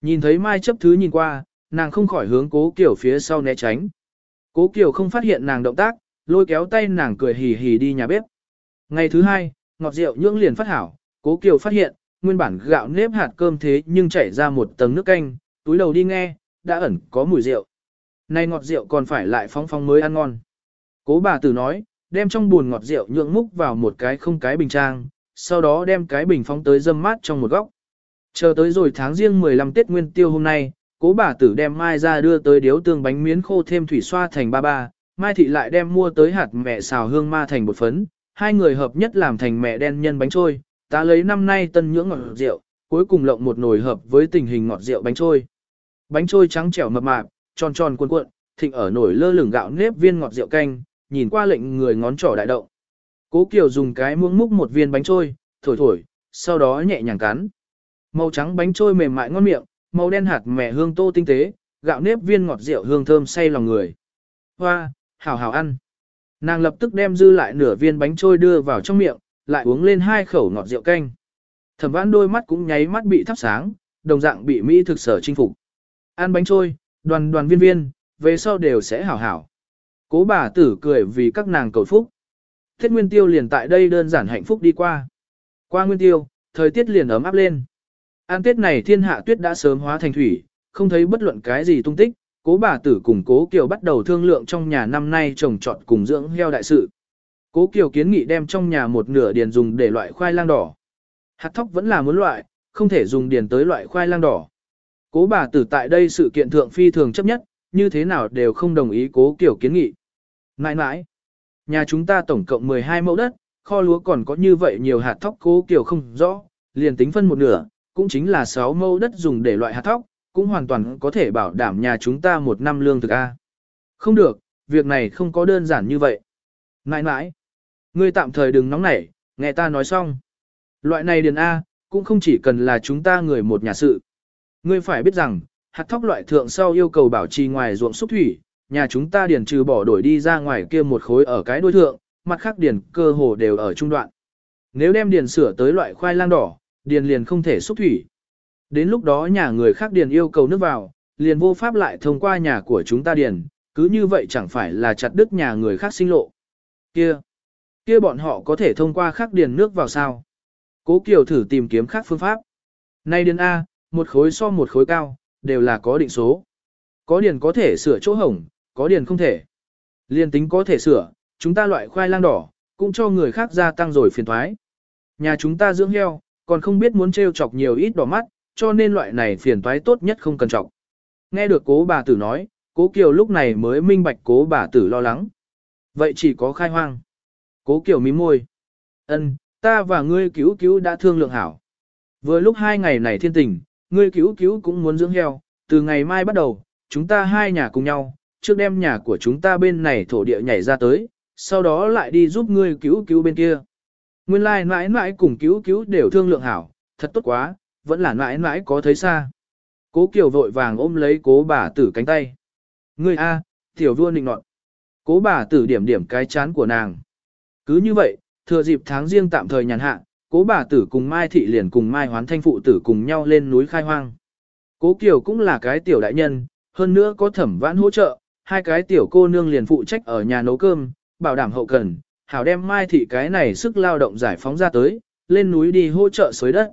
Nhìn thấy Mai chấp thứ nhìn qua, nàng không khỏi hướng cố kiểu phía sau né tránh. Cố kiểu không phát hiện nàng động tác, lôi kéo tay nàng cười hì hì đi nhà bếp. Ngày thứ hai, ngọt rượu nhưỡng liền phát hảo, cố kiểu phát hiện, nguyên bản gạo nếp hạt cơm thế nhưng chảy ra một tầng nước canh, túi đầu đi nghe, đã ẩn có mùi rượu. Nay ngọt rượu còn phải lại phong phong mới ăn ngon. Cố bà tử nói, đem trong buồn ngọt rượu nhượng múc vào một cái không cái bình trang, sau đó đem cái bình phóng tới dâm mát trong một góc. Chờ tới rồi tháng riêng 15 Tết Nguyên Tiêu hôm nay, cố bà tử đem mai ra đưa tới điếu tương bánh miến khô thêm thủy xoa thành ba ba, mai thị lại đem mua tới hạt mẹ xào hương ma thành bột phấn, hai người hợp nhất làm thành mẹ đen nhân bánh trôi, ta lấy năm nay tân nhưỡng ngọt rượu, cuối cùng lộng một nồi hợp với tình hình ngọt rượu bánh trôi. Bánh trôi trắng trẻo mập mạp, tròn tròn cuộn cuộn, thịnh ở nồi lơ lửng gạo nếp viên ngọt rượu canh, nhìn qua lệnh người ngón trỏ đại động. Cố Kiều dùng cái muỗng múc một viên bánh trôi, thổi thổi, sau đó nhẹ nhàng cắn. Màu trắng bánh trôi mềm mại ngon miệng, màu đen hạt mẹ hương tô tinh tế, gạo nếp viên ngọt rượu hương thơm say lòng người. Hoa, hảo hảo ăn. Nàng lập tức đem dư lại nửa viên bánh trôi đưa vào trong miệng, lại uống lên hai khẩu ngọt rượu canh. Thẩm vãn đôi mắt cũng nháy mắt bị thắp sáng, đồng dạng bị Mỹ thực sở chinh phục. Ăn bánh trôi, đoàn đoàn viên viên, về sau đều sẽ hảo hảo. Cố bà tử cười vì các nàng cầu phúc. Tết Nguyên Tiêu liền tại đây đơn giản hạnh phúc đi qua. Qua Nguyên Tiêu, thời tiết liền ấm áp lên. An Tết này thiên hạ tuyết đã sớm hóa thành thủy, không thấy bất luận cái gì tung tích, cố bà tử cùng cố Kiều bắt đầu thương lượng trong nhà năm nay trồng trọt cùng dưỡng heo đại sự. Cố Kiều kiến nghị đem trong nhà một nửa điền dùng để loại khoai lang đỏ. Hạt thóc vẫn là muốn loại, không thể dùng điền tới loại khoai lang đỏ. Cố bà tử tại đây sự kiện thượng phi thường chấp nhất, như thế nào đều không đồng ý cố Kiều kiến nghị. Nãi nãi, nhà chúng ta tổng cộng 12 mẫu đất, kho lúa còn có như vậy nhiều hạt thóc cố kiểu không rõ, liền tính phân một nửa, cũng chính là 6 mẫu đất dùng để loại hạt thóc, cũng hoàn toàn có thể bảo đảm nhà chúng ta một năm lương thực A. Không được, việc này không có đơn giản như vậy. Nãi nãi, ngươi tạm thời đừng nóng nảy, nghe ta nói xong. Loại này điền A, cũng không chỉ cần là chúng ta người một nhà sự. Ngươi phải biết rằng, hạt thóc loại thượng sau yêu cầu bảo trì ngoài ruộng xúc thủy, nhà chúng ta điền trừ bỏ đổi đi ra ngoài kia một khối ở cái đuôi thượng, mặt khác điền cơ hồ đều ở trung đoạn. Nếu đem điền sửa tới loại khoai lang đỏ, điền liền không thể xúc thủy. Đến lúc đó nhà người khác điền yêu cầu nước vào, liền vô pháp lại thông qua nhà của chúng ta điền, cứ như vậy chẳng phải là chặt đứt nhà người khác sinh lộ. Kia, kia bọn họ có thể thông qua khác điền nước vào sao? Cố Kiều thử tìm kiếm khác phương pháp. Nay điền A, một khối so một khối cao, đều là có định số. Có điền có thể sửa chỗ hổng, có điền không thể. Liên tính có thể sửa, chúng ta loại khoai lang đỏ, cũng cho người khác gia tăng rồi phiền thoái. Nhà chúng ta dưỡng heo, còn không biết muốn trêu chọc nhiều ít đỏ mắt, cho nên loại này phiền toái tốt nhất không cần trọng. Nghe được cố bà tử nói, cố Kiều lúc này mới minh bạch cố bà tử lo lắng. Vậy chỉ có khai hoang. Cố Kiều mím môi. ân ta và ngươi cứu cứu đã thương lượng hảo. Vừa lúc hai ngày này thiên tình, ngươi cứu cứu cũng muốn dưỡng heo, từ ngày mai bắt đầu, chúng ta hai nhà cùng nhau, trước đem nhà của chúng ta bên này thổ địa nhảy ra tới, sau đó lại đi giúp ngươi cứu cứu bên kia. Nguyên lai like, mãi mãi cùng cứu cứu đều thương lượng hảo, thật tốt quá, vẫn là mãi mãi có thấy xa. Cố Kiều vội vàng ôm lấy cố bà tử cánh tay. Ngươi A, tiểu vua nịnh nọt. Cố bà tử điểm điểm cái chán của nàng. Cứ như vậy, thừa dịp tháng riêng tạm thời nhàn hạ, cố bà tử cùng Mai Thị liền cùng Mai Hoán Thanh phụ tử cùng nhau lên núi khai hoang. Cố Kiều cũng là cái tiểu đại nhân, hơn nữa có thẩm vãn hỗ trợ, hai cái tiểu cô nương liền phụ trách ở nhà nấu cơm, bảo đảm hậu cần, hảo đem Mai Thị cái này sức lao động giải phóng ra tới, lên núi đi hỗ trợ xới đất.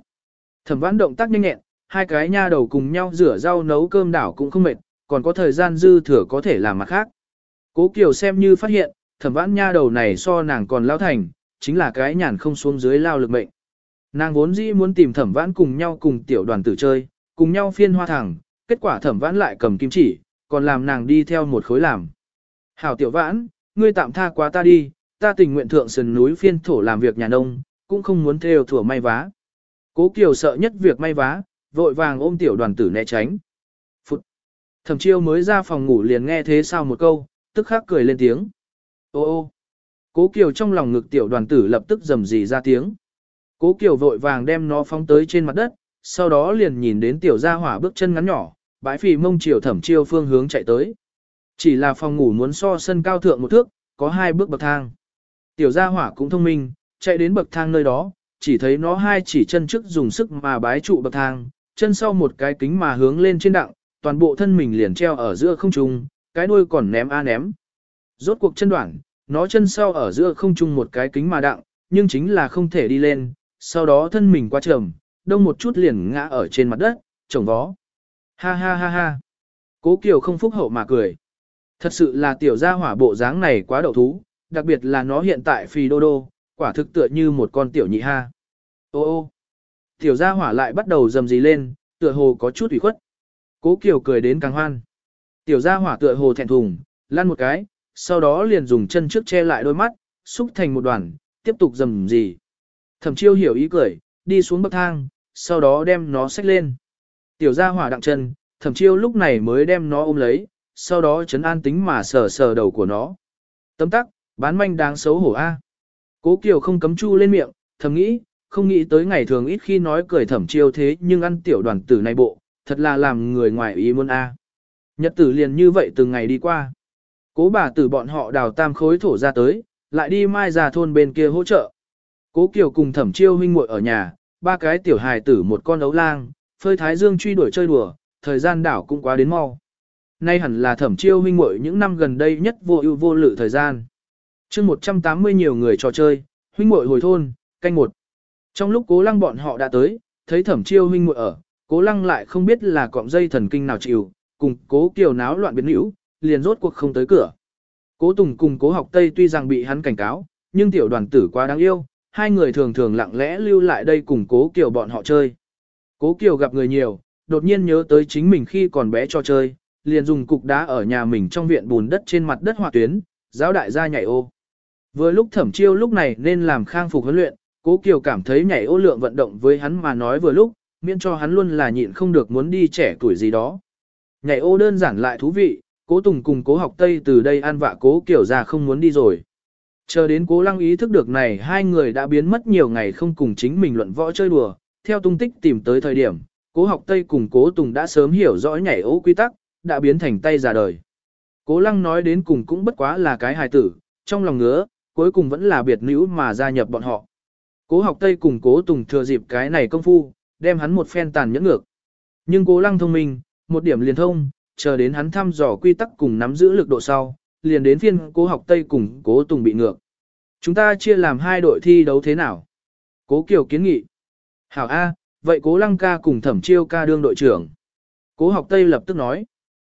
Thẩm vãn động tác nhanh nhẹn, hai cái nha đầu cùng nhau rửa rau nấu cơm đảo cũng không mệt, còn có thời gian dư thừa có thể làm mặt khác. Cố Kiều xem như phát hiện, thẩm vãn nha đầu này so nàng còn lao thành, chính là cái nhàn không xuống dưới lao lực mệnh. Nàng vốn dĩ muốn tìm thẩm vãn cùng nhau cùng tiểu đoàn tử chơi, cùng nhau phiên hoa thẳng, kết quả thẩm vãn lại cầm kim chỉ, còn làm nàng đi theo một khối làm. Hảo tiểu vãn, ngươi tạm tha quá ta đi, ta tình nguyện thượng sườn núi phiên thổ làm việc nhà nông, cũng không muốn theo thủa may vá. Cố Kiều sợ nhất việc may vá, vội vàng ôm tiểu đoàn tử né tránh. Phụt! Thẩm chiêu mới ra phòng ngủ liền nghe thế sao một câu, tức khắc cười lên tiếng. Ô ô! Cố Kiều trong lòng ngực tiểu đoàn tử lập tức rầm rì ra tiếng. Cố Kiều vội vàng đem nó phóng tới trên mặt đất, sau đó liền nhìn đến tiểu gia hỏa bước chân ngắn nhỏ, bãi phì mông chiều thẩm chiêu phương hướng chạy tới. Chỉ là phòng ngủ muốn so sân cao thượng một thước, có hai bước bậc thang. Tiểu gia hỏa cũng thông minh, chạy đến bậc thang nơi đó, chỉ thấy nó hai chỉ chân trước dùng sức mà bái trụ bậc thang, chân sau một cái kính mà hướng lên trên đặng, toàn bộ thân mình liền treo ở giữa không trung, cái đuôi còn ném a ném. Rốt cuộc chân đoạn, nó chân sau ở giữa không trung một cái kính mà đặng, nhưng chính là không thể đi lên, sau đó thân mình quá trầm, đông một chút liền ngã ở trên mặt đất, trồng vó. Ha ha ha ha. Cố Kiều không phúc hậu mà cười. Thật sự là tiểu gia hỏa bộ dáng này quá đậu thú, đặc biệt là nó hiện tại phì đô đô, quả thực tựa như một con tiểu nhị ha. Ô ô, tiểu gia hỏa lại bắt đầu dầm gì lên, tựa hồ có chút ủy khuất. Cố Kiều cười đến càng hoan. Tiểu gia hỏa tựa hồ thẹn thùng, lăn một cái, sau đó liền dùng chân trước che lại đôi mắt, xúc thành một đoàn, tiếp tục dầm gì. Thẩm chiêu hiểu ý cười, đi xuống bậc thang, sau đó đem nó xách lên. Tiểu gia hỏa đặng chân, thẩm chiêu lúc này mới đem nó ôm lấy, sau đó chấn an tính mà sờ sờ đầu của nó. Tấm tắc, bán manh đáng xấu hổ a. Cố Kiều không cấm chu lên miệng, thầm nghĩ, không nghĩ tới ngày thường ít khi nói cười thẩm chiêu thế nhưng ăn tiểu đoàn tử này bộ, thật là làm người ngoài ý muốn a. Nhật tử liền như vậy từng ngày đi qua. Cố bà tử bọn họ đào tam khối thổ ra tới, lại đi mai ra thôn bên kia hỗ trợ. Cố Kiều cùng thẩm chiêu huynh muội ở nhà, ba cái tiểu hài tử một con ấu lang, phơi thái dương truy đuổi chơi đùa, thời gian đảo cũng quá đến mau. Nay hẳn là thẩm chiêu huynh muội những năm gần đây nhất vô ưu vô lự thời gian. chương 180 nhiều người trò chơi, huynh muội hồi thôn, canh một. Trong lúc cố lăng bọn họ đã tới, thấy thẩm chiêu huynh muội ở, cố lăng lại không biết là cọng dây thần kinh nào chịu, cùng cố kiều náo loạn biến hữu, liền rốt cuộc không tới cửa. Cố Tùng cùng cố học Tây tuy rằng bị hắn cảnh cáo, nhưng tiểu đoàn tử quá đáng yêu, hai người thường thường lặng lẽ lưu lại đây cùng cố kiều bọn họ chơi. Cố kiều gặp người nhiều, đột nhiên nhớ tới chính mình khi còn bé cho chơi, liền dùng cục đá ở nhà mình trong viện bùn đất trên mặt đất hỏa tuyến, giáo đại gia nhảy ô. Vừa lúc thẩm chiêu lúc này nên làm khang phục huấn luyện, cố kiều cảm thấy nhảy ô lượng vận động với hắn mà nói vừa lúc, miễn cho hắn luôn là nhịn không được muốn đi trẻ tuổi gì đó. Nhảy ô đơn giản lại thú vị, cố tùng cùng cố học Tây từ đây ăn vạ cố Kiều ra không muốn đi rồi. Chờ đến cố lăng ý thức được này hai người đã biến mất nhiều ngày không cùng chính mình luận võ chơi đùa, theo tung tích tìm tới thời điểm, cố học Tây cùng cố Tùng đã sớm hiểu rõ nhảy ố quy tắc, đã biến thành tay già đời. Cố lăng nói đến cùng cũng bất quá là cái hài tử, trong lòng ngứa, cuối cùng vẫn là biệt nữ mà gia nhập bọn họ. Cố học Tây cùng cố Tùng thừa dịp cái này công phu, đem hắn một phen tàn nhẫn ngược. Nhưng cố lăng thông minh, một điểm liền thông, chờ đến hắn thăm dò quy tắc cùng nắm giữ lực độ sau, liền đến phiên cố học Tây cùng cố Tùng bị ngược. Chúng ta chia làm hai đội thi đấu thế nào? Cố Kiều kiến nghị. Hảo A, vậy cố lăng ca cùng thẩm chiêu ca đương đội trưởng. Cố học Tây lập tức nói.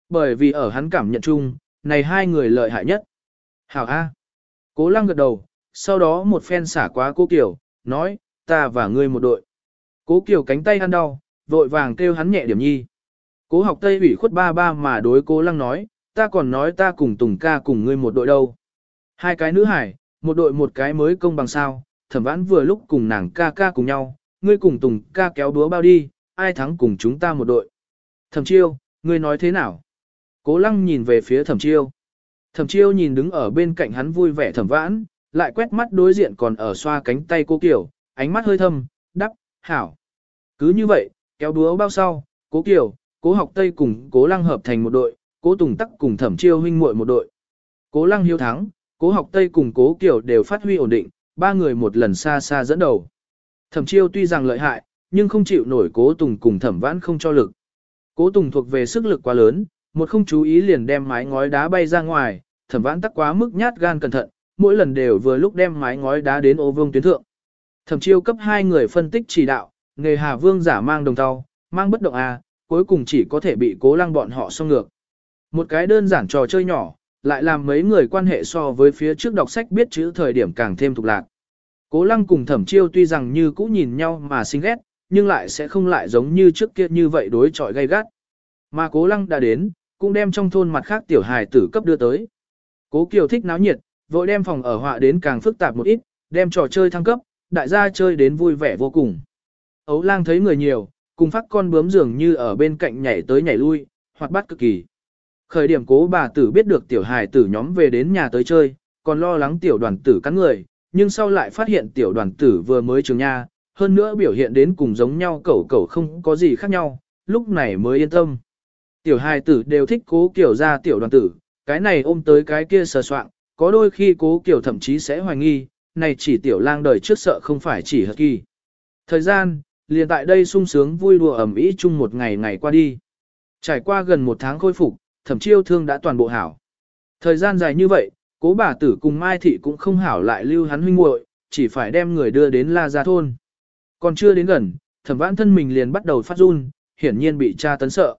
Bởi vì ở hắn cảm nhận chung, này hai người lợi hại nhất. Hảo A. Cố lăng gật đầu, sau đó một phen xả quá cố Kiều, nói, ta và ngươi một đội. Cố Kiều cánh tay ăn đau, vội vàng kêu hắn nhẹ điểm nhi. Cố học Tây ủy khuất ba ba mà đối cố lăng nói, ta còn nói ta cùng Tùng ca cùng ngươi một đội đâu. Hai cái nữ hải, một đội một cái mới công bằng sao, thẩm vãn vừa lúc cùng nàng ca ca cùng nhau, ngươi cùng Tùng ca kéo đúa bao đi, ai thắng cùng chúng ta một đội. Thẩm chiêu, ngươi nói thế nào? Cố lăng nhìn về phía thẩm chiêu. Thẩm chiêu nhìn đứng ở bên cạnh hắn vui vẻ thẩm vãn, lại quét mắt đối diện còn ở xoa cánh tay cô Kiều, ánh mắt hơi thâm, đắp, hảo. Cứ như vậy, kéo đúa bao sau, cố Kiều, cố học Tây cùng cố lăng hợp thành một đội, cố Tùng Tắc cùng thẩm chiêu huynh muội một đội. Cố lăng hiếu thắng, cố học Tây cùng cố Kiều đều phát huy ổn định, ba người một lần xa xa dẫn đầu. Thẩm chiêu tuy rằng lợi hại, nhưng không chịu nổi cố Tùng cùng thẩm vãn không cho lực. Cố Tùng thuộc về sức lực quá lớn, một không chú ý liền đem mái ngói đá bay ra ngoài, thẩm vãn tắc quá mức nhát gan cẩn thận, mỗi lần đều vừa lúc đem mái ngói đá đến ô vương tuyến thượng. Thẩm chiêu cấp hai người phân tích chỉ đạo, nghề hà vương giả mang đồng tàu, mang bất động A, cuối cùng chỉ có thể bị cố lăng bọn họ xong ngược. Một cái đơn giản trò chơi nhỏ, lại làm mấy người quan hệ so với phía trước đọc sách biết chữ thời điểm càng thêm thục lạc. Cố lăng cùng thẩm chiêu tuy rằng như cũ nhìn nhau mà xinh ghét, nhưng lại sẽ không lại giống như trước kia như vậy đối chọi gay gắt. Mà cố lăng đã đến, cũng đem trong thôn mặt khác tiểu hài tử cấp đưa tới. Cố Kiều thích náo nhiệt, vội đem phòng ở họa đến càng phức tạp một ít, đem trò chơi thăng cấp, đại gia chơi đến vui vẻ vô cùng. Ấu lang thấy người nhiều, cùng phát con bướm dường như ở bên cạnh nhảy tới nhảy lui, hoạt bát cực kỳ. Khởi điểm cố bà tử biết được tiểu hài tử nhóm về đến nhà tới chơi, còn lo lắng tiểu đoàn tử cắn người, nhưng sau lại phát hiện tiểu đoàn tử vừa mới trường nha, hơn nữa biểu hiện đến cùng giống nhau cẩu cẩu không có gì khác nhau, lúc này mới yên tâm. Tiểu hài tử đều thích cố kiểu ra tiểu đoàn tử, cái này ôm tới cái kia sờ soạn, có đôi khi cố kiểu thậm chí sẽ hoài nghi, này chỉ tiểu lang đời trước sợ không phải chỉ hợp kỳ. Thời gian, liền tại đây sung sướng vui đùa ẩm ý chung một ngày ngày qua đi. Trải qua gần một tháng khôi phục, thẩm chiêu thương đã toàn bộ hảo. Thời gian dài như vậy, cố bà tử cùng Mai Thị cũng không hảo lại lưu hắn huynh muội, chỉ phải đem người đưa đến La Gia Thôn. Còn chưa đến gần, thẩm vãn thân mình liền bắt đầu phát run, hiển nhiên bị cha tấn sợ.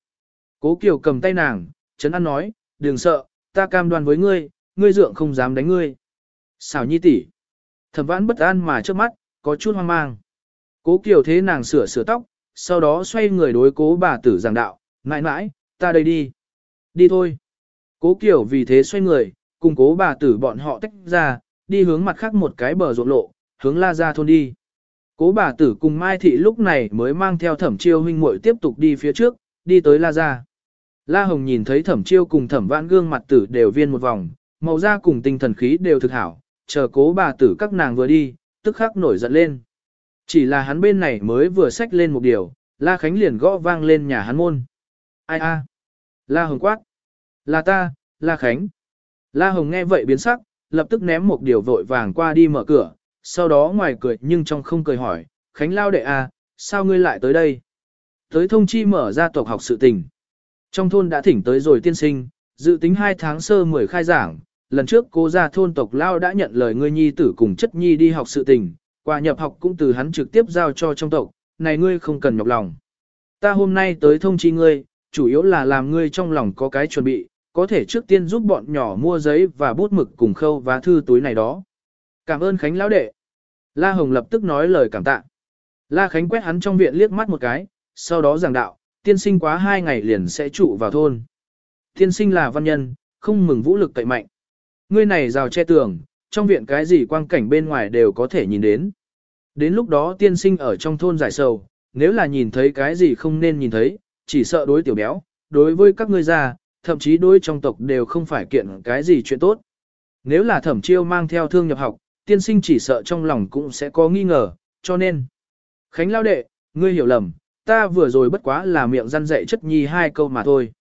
Cố Kiều cầm tay nàng, chấn an nói, đừng sợ, ta cam đoan với ngươi, ngươi dượng không dám đánh ngươi. Xảo nhi tỷ, Thẩm vãn bất an mà trước mắt, có chút hoang mang. Cố Kiều thế nàng sửa sửa tóc, sau đó xoay người đối cố bà tử giảng đạo, mãi mãi, ta đây đi. Đi thôi. Cố Kiều vì thế xoay người, cùng cố bà tử bọn họ tách ra, đi hướng mặt khác một cái bờ ruộng lộ, hướng la ra thôn đi. Cố bà tử cùng Mai Thị lúc này mới mang theo thẩm chiêu huynh muội tiếp tục đi phía trước, đi tới la ra. La Hồng nhìn thấy thẩm chiêu cùng thẩm vãn gương mặt tử đều viên một vòng, màu da cùng tinh thần khí đều thực hảo, chờ cố bà tử các nàng vừa đi, tức khắc nổi giận lên. Chỉ là hắn bên này mới vừa xách lên một điều, La Khánh liền gõ vang lên nhà hắn môn. Ai a? La Hồng quát. Là ta, La Khánh. La Hồng nghe vậy biến sắc, lập tức ném một điều vội vàng qua đi mở cửa, sau đó ngoài cười nhưng trong không cười hỏi, Khánh lao đệ à, sao ngươi lại tới đây? tới thông chi mở ra tộc học sự tình. Trong thôn đã thỉnh tới rồi tiên sinh, dự tính 2 tháng sơ 10 khai giảng, lần trước cô ra thôn tộc lao đã nhận lời ngươi nhi tử cùng chất nhi đi học sự tình, qua nhập học cũng từ hắn trực tiếp giao cho trong tộc, này ngươi không cần nhọc lòng. Ta hôm nay tới thông chi ngươi, chủ yếu là làm ngươi trong lòng có cái chuẩn bị, có thể trước tiên giúp bọn nhỏ mua giấy và bút mực cùng khâu và thư túi này đó. Cảm ơn Khánh lão đệ. La Hồng lập tức nói lời cảm tạ. La Khánh quét hắn trong viện liếc mắt một cái, sau đó giảng đạo, tiên sinh quá hai ngày liền sẽ trụ vào thôn. Tiên sinh là văn nhân, không mừng vũ lực cậy mạnh. Ngươi này rào che tường, trong viện cái gì quang cảnh bên ngoài đều có thể nhìn đến. Đến lúc đó tiên sinh ở trong thôn giải sầu, nếu là nhìn thấy cái gì không nên nhìn thấy, chỉ sợ đối tiểu béo, đối với các ngươi già, thậm chí đối trong tộc đều không phải kiện cái gì chuyện tốt. Nếu là thẩm chiêu mang theo thương nhập học, tiên sinh chỉ sợ trong lòng cũng sẽ có nghi ngờ, cho nên. Khánh lao đệ, ngươi hiểu lầm, ta vừa rồi bất quá là miệng răn dạy chất nhi hai câu mà thôi.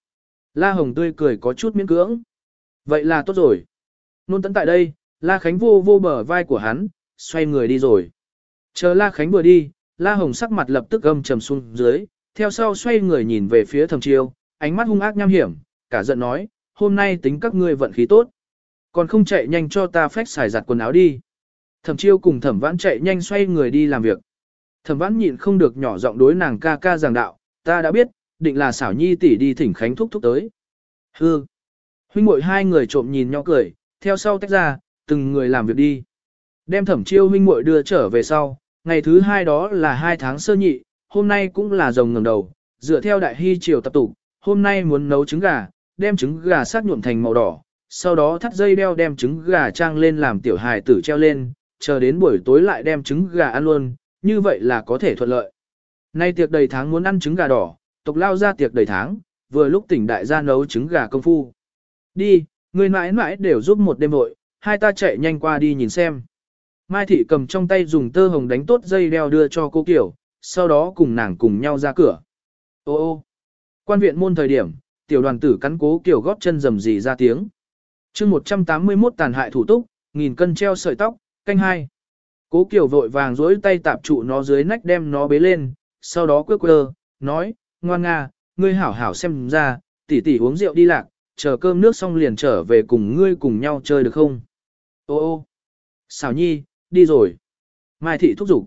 La Hồng tươi cười có chút miễn cưỡng. Vậy là tốt rồi. Nôn tấn tại đây, La Khánh vô vô bờ vai của hắn, xoay người đi rồi. Chờ La Khánh vừa đi, La Hồng sắc mặt lập tức gầm trầm xuống dưới, theo sau xoay người nhìn về phía thẩm chiêu, ánh mắt hung ác nham hiểm, cả giận nói, hôm nay tính các ngươi vận khí tốt. Còn không chạy nhanh cho ta phách xài giặt quần áo đi. Thẩm chiêu cùng thẩm vãn chạy nhanh xoay người đi làm việc. Thẩm vãn nhịn không được nhỏ giọng đối nàng ca ca giảng đạo, ta đã biết, định là xảo nhi tỷ đi thỉnh khánh thúc thúc tới. Hư. Huynh muội hai người trộm nhìn nhau cười, theo sau tách ra, từng người làm việc đi. Đem thẩm chiêu huynh muội đưa trở về sau, ngày thứ hai đó là hai tháng sơ nhị, hôm nay cũng là rồng ngẩng đầu, dựa theo đại hy triều tập tục, hôm nay muốn nấu trứng gà, đem trứng gà sát nhuộm thành màu đỏ, sau đó thắt dây đeo đem trứng gà trang lên làm tiểu hài tử treo lên, chờ đến buổi tối lại đem trứng gà ăn luôn, như vậy là có thể thuận lợi. Nay tiệc đầy tháng muốn ăn trứng gà đỏ, tộc lao ra tiệc đầy tháng, vừa lúc tỉnh đại gia nấu trứng gà công phu. Đi, người mãi mãi đều giúp một đêm vội, hai ta chạy nhanh qua đi nhìn xem. Mai thị cầm trong tay dùng tơ hồng đánh tốt dây đeo đưa cho cô Kiều, sau đó cùng nàng cùng nhau ra cửa. Ô ô, quan viện môn thời điểm, tiểu đoàn tử cắn cố kiểu gót chân rầm rì ra tiếng. chương 181 tàn hại thủ túc, nghìn cân treo sợi tóc, canh hai. Cố Kiều vội vàng dối tay tạp trụ nó dưới nách đem nó bế lên, sau đó quơ quơ, nói, ngoan nga, ngươi hảo hảo xem ra, tỷ tỷ uống rượu đi lạc, chờ cơm nước xong liền trở về cùng ngươi cùng nhau chơi được không? Ô ô, xảo nhi, đi rồi. Mai thị thúc giục.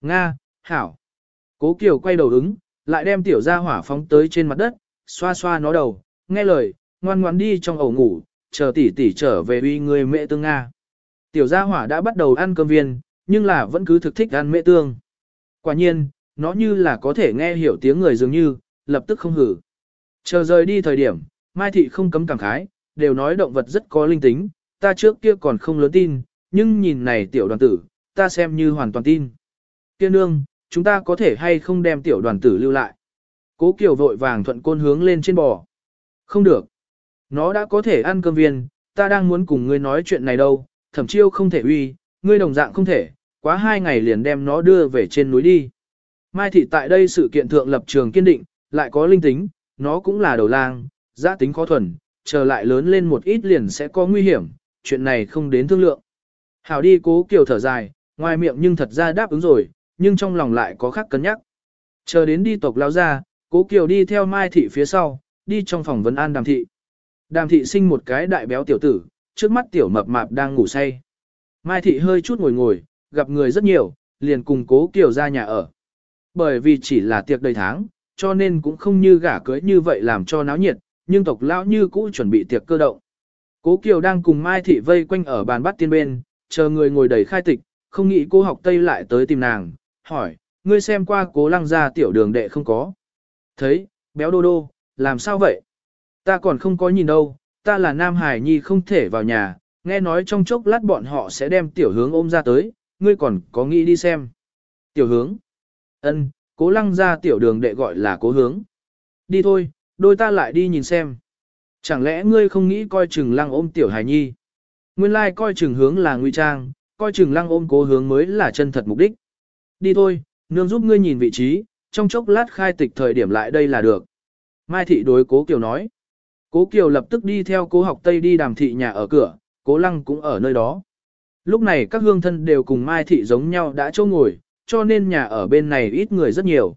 Nga, hảo. Cố Kiều quay đầu ứng, lại đem tiểu ra hỏa phóng tới trên mặt đất, xoa xoa nó đầu, nghe lời, ngoan ngoan đi trong ổ ngủ, chờ tỷ tỷ trở về uy người mẹ tương Nga. Tiểu gia hỏa đã bắt đầu ăn cơm viên, nhưng là vẫn cứ thực thích ăn mẹ tương. Quả nhiên, nó như là có thể nghe hiểu tiếng người dường như, lập tức không hử. Chờ rời đi thời điểm, Mai Thị không cấm cảm khái, đều nói động vật rất có linh tính, ta trước kia còn không lớn tin, nhưng nhìn này tiểu đoàn tử, ta xem như hoàn toàn tin. tiên nương, chúng ta có thể hay không đem tiểu đoàn tử lưu lại. Cố Kiều vội vàng thuận côn hướng lên trên bò. Không được. Nó đã có thể ăn cơm viên, ta đang muốn cùng ngươi nói chuyện này đâu, thẩm chiêu không thể uy, ngươi đồng dạng không thể, quá hai ngày liền đem nó đưa về trên núi đi. Mai thị tại đây sự kiện thượng lập trường kiên định, lại có linh tính, nó cũng là đầu lang, giã tính khó thuần, chờ lại lớn lên một ít liền sẽ có nguy hiểm, chuyện này không đến thương lượng. Hảo đi cố kiều thở dài, ngoài miệng nhưng thật ra đáp ứng rồi, nhưng trong lòng lại có khác cân nhắc. Chờ đến đi tộc lao ra, cố kiều đi theo Mai thị phía sau, đi trong phòng vấn an đàm thị. Đàm thị sinh một cái đại béo tiểu tử, trước mắt tiểu mập mạp đang ngủ say. Mai thị hơi chút ngồi ngồi, gặp người rất nhiều, liền cùng cố kiều ra nhà ở. Bởi vì chỉ là tiệc đầy tháng, cho nên cũng không như gả cưới như vậy làm cho náo nhiệt, nhưng tộc lão như cũ chuẩn bị tiệc cơ động. Cố Kiều đang cùng Mai Thị vây quanh ở bàn bắt tiên bên, chờ người ngồi đầy khai tịch, không nghĩ cô học Tây lại tới tìm nàng, hỏi, ngươi xem qua cố lăng ra tiểu đường đệ không có. Thấy, béo đô đô, làm sao vậy? Ta còn không có nhìn đâu, ta là Nam Hải Nhi không thể vào nhà, nghe nói trong chốc lát bọn họ sẽ đem tiểu hướng ôm ra tới, ngươi còn có nghĩ đi xem. Tiểu hướng. ân, cố lăng ra tiểu đường đệ gọi là cố hướng. Đi thôi, đôi ta lại đi nhìn xem. Chẳng lẽ ngươi không nghĩ coi chừng lăng ôm tiểu hài nhi? Nguyên lai like coi chừng hướng là nguy trang, coi chừng lăng ôm cố hướng mới là chân thật mục đích. Đi thôi, nương giúp ngươi nhìn vị trí, trong chốc lát khai tịch thời điểm lại đây là được. Mai thị đối cố Kiều nói. Cố Kiều lập tức đi theo cố học Tây đi đàm thị nhà ở cửa, cố lăng cũng ở nơi đó. Lúc này các hương thân đều cùng Mai thị giống nhau đã chỗ ngồi, cho nên nhà ở bên này ít người rất nhiều.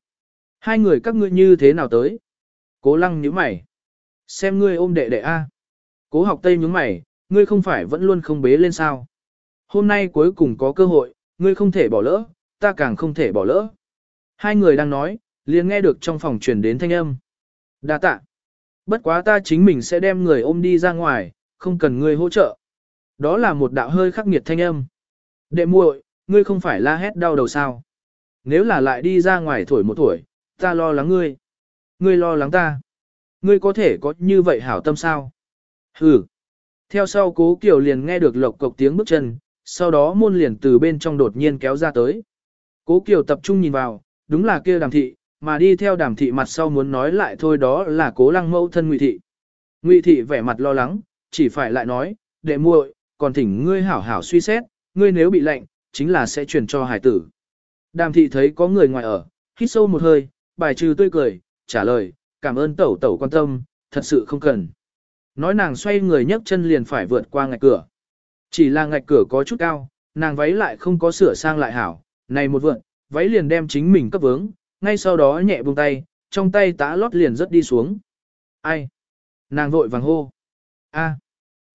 Hai người các ngươi như thế nào tới? Cố lăng nhíu mày. Xem ngươi ôm đệ đệ A. Cố học tây nhướng mày, ngươi không phải vẫn luôn không bế lên sao. Hôm nay cuối cùng có cơ hội, ngươi không thể bỏ lỡ, ta càng không thể bỏ lỡ. Hai người đang nói, liền nghe được trong phòng truyền đến thanh âm. Đa tạ. Bất quá ta chính mình sẽ đem người ôm đi ra ngoài, không cần ngươi hỗ trợ. Đó là một đạo hơi khắc nghiệt thanh âm. Đệ muội, ngươi không phải la hét đau đầu sao? Nếu là lại đi ra ngoài thổi một tuổi, ta lo lắng ngươi. Ngươi lo lắng ta. Ngươi có thể có như vậy hảo tâm sao? Hừ. Theo sau cố kiều liền nghe được lộc cộc tiếng bước chân, sau đó môn liền từ bên trong đột nhiên kéo ra tới. Cố kiều tập trung nhìn vào, đúng là kia đàm thị, mà đi theo đàm thị mặt sau muốn nói lại thôi đó là cố lăng mẫu thân ngụy thị. Ngụy thị vẻ mặt lo lắng, chỉ phải lại nói, đệ muội, còn thỉnh ngươi hảo hảo suy xét, ngươi nếu bị lệnh, chính là sẽ truyền cho hải tử. Đàm thị thấy có người ngoài ở, hít sâu một hơi, bài trừ tươi cười, trả lời, cảm ơn tẩu tẩu quan tâm, thật sự không cần. Nói nàng xoay người nhấc chân liền phải vượt qua ngạch cửa. Chỉ là ngạch cửa có chút cao, nàng váy lại không có sửa sang lại hảo, này một vượn, váy liền đem chính mình cấp vướng, ngay sau đó nhẹ buông tay, trong tay tã lót liền rất đi xuống. Ai? Nàng vội vàng hô. A.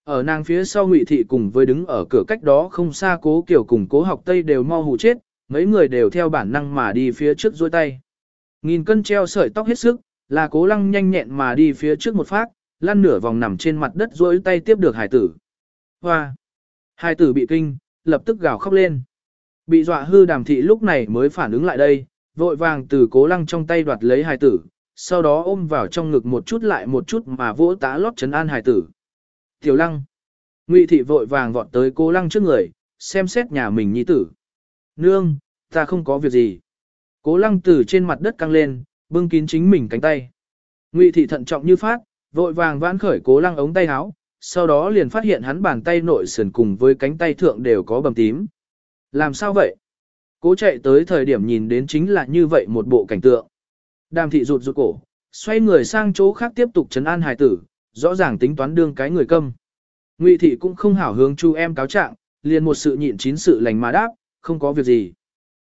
Ở nàng phía sau ngụy thị cùng với đứng ở cửa cách đó không xa cố kiểu cùng cố học tây đều mau hụ chết, mấy người đều theo bản năng mà đi phía trước dôi tay. Nghìn cân treo sợi tóc hết sức, là cố lăng nhanh nhẹn mà đi phía trước một phát, lăn nửa vòng nằm trên mặt đất dối tay tiếp được hải tử. Hoa! Hải tử bị kinh, lập tức gào khóc lên. Bị dọa hư đàm thị lúc này mới phản ứng lại đây, vội vàng từ cố lăng trong tay đoạt lấy hài tử, sau đó ôm vào trong ngực một chút lại một chút mà vỗ tá lót chấn an hài tử. Tiểu lăng! Ngụy thị vội vàng vọt tới cố lăng trước người, xem xét nhà mình nhi tử. Nương, ta không có việc gì. Cố lăng từ trên mặt đất căng lên, bưng kín chính mình cánh tay. Ngụy thị thận trọng như phát, vội vàng vãn khởi cố lăng ống tay áo, sau đó liền phát hiện hắn bàn tay nội sườn cùng với cánh tay thượng đều có bầm tím. Làm sao vậy? Cố chạy tới thời điểm nhìn đến chính là như vậy một bộ cảnh tượng. Đàm thị rụt rụt cổ, xoay người sang chỗ khác tiếp tục chấn an hài tử, rõ ràng tính toán đương cái người câm. Ngụy thị cũng không hảo hướng chu em cáo trạng, liền một sự nhịn chín sự lành mà đáp, không có việc gì.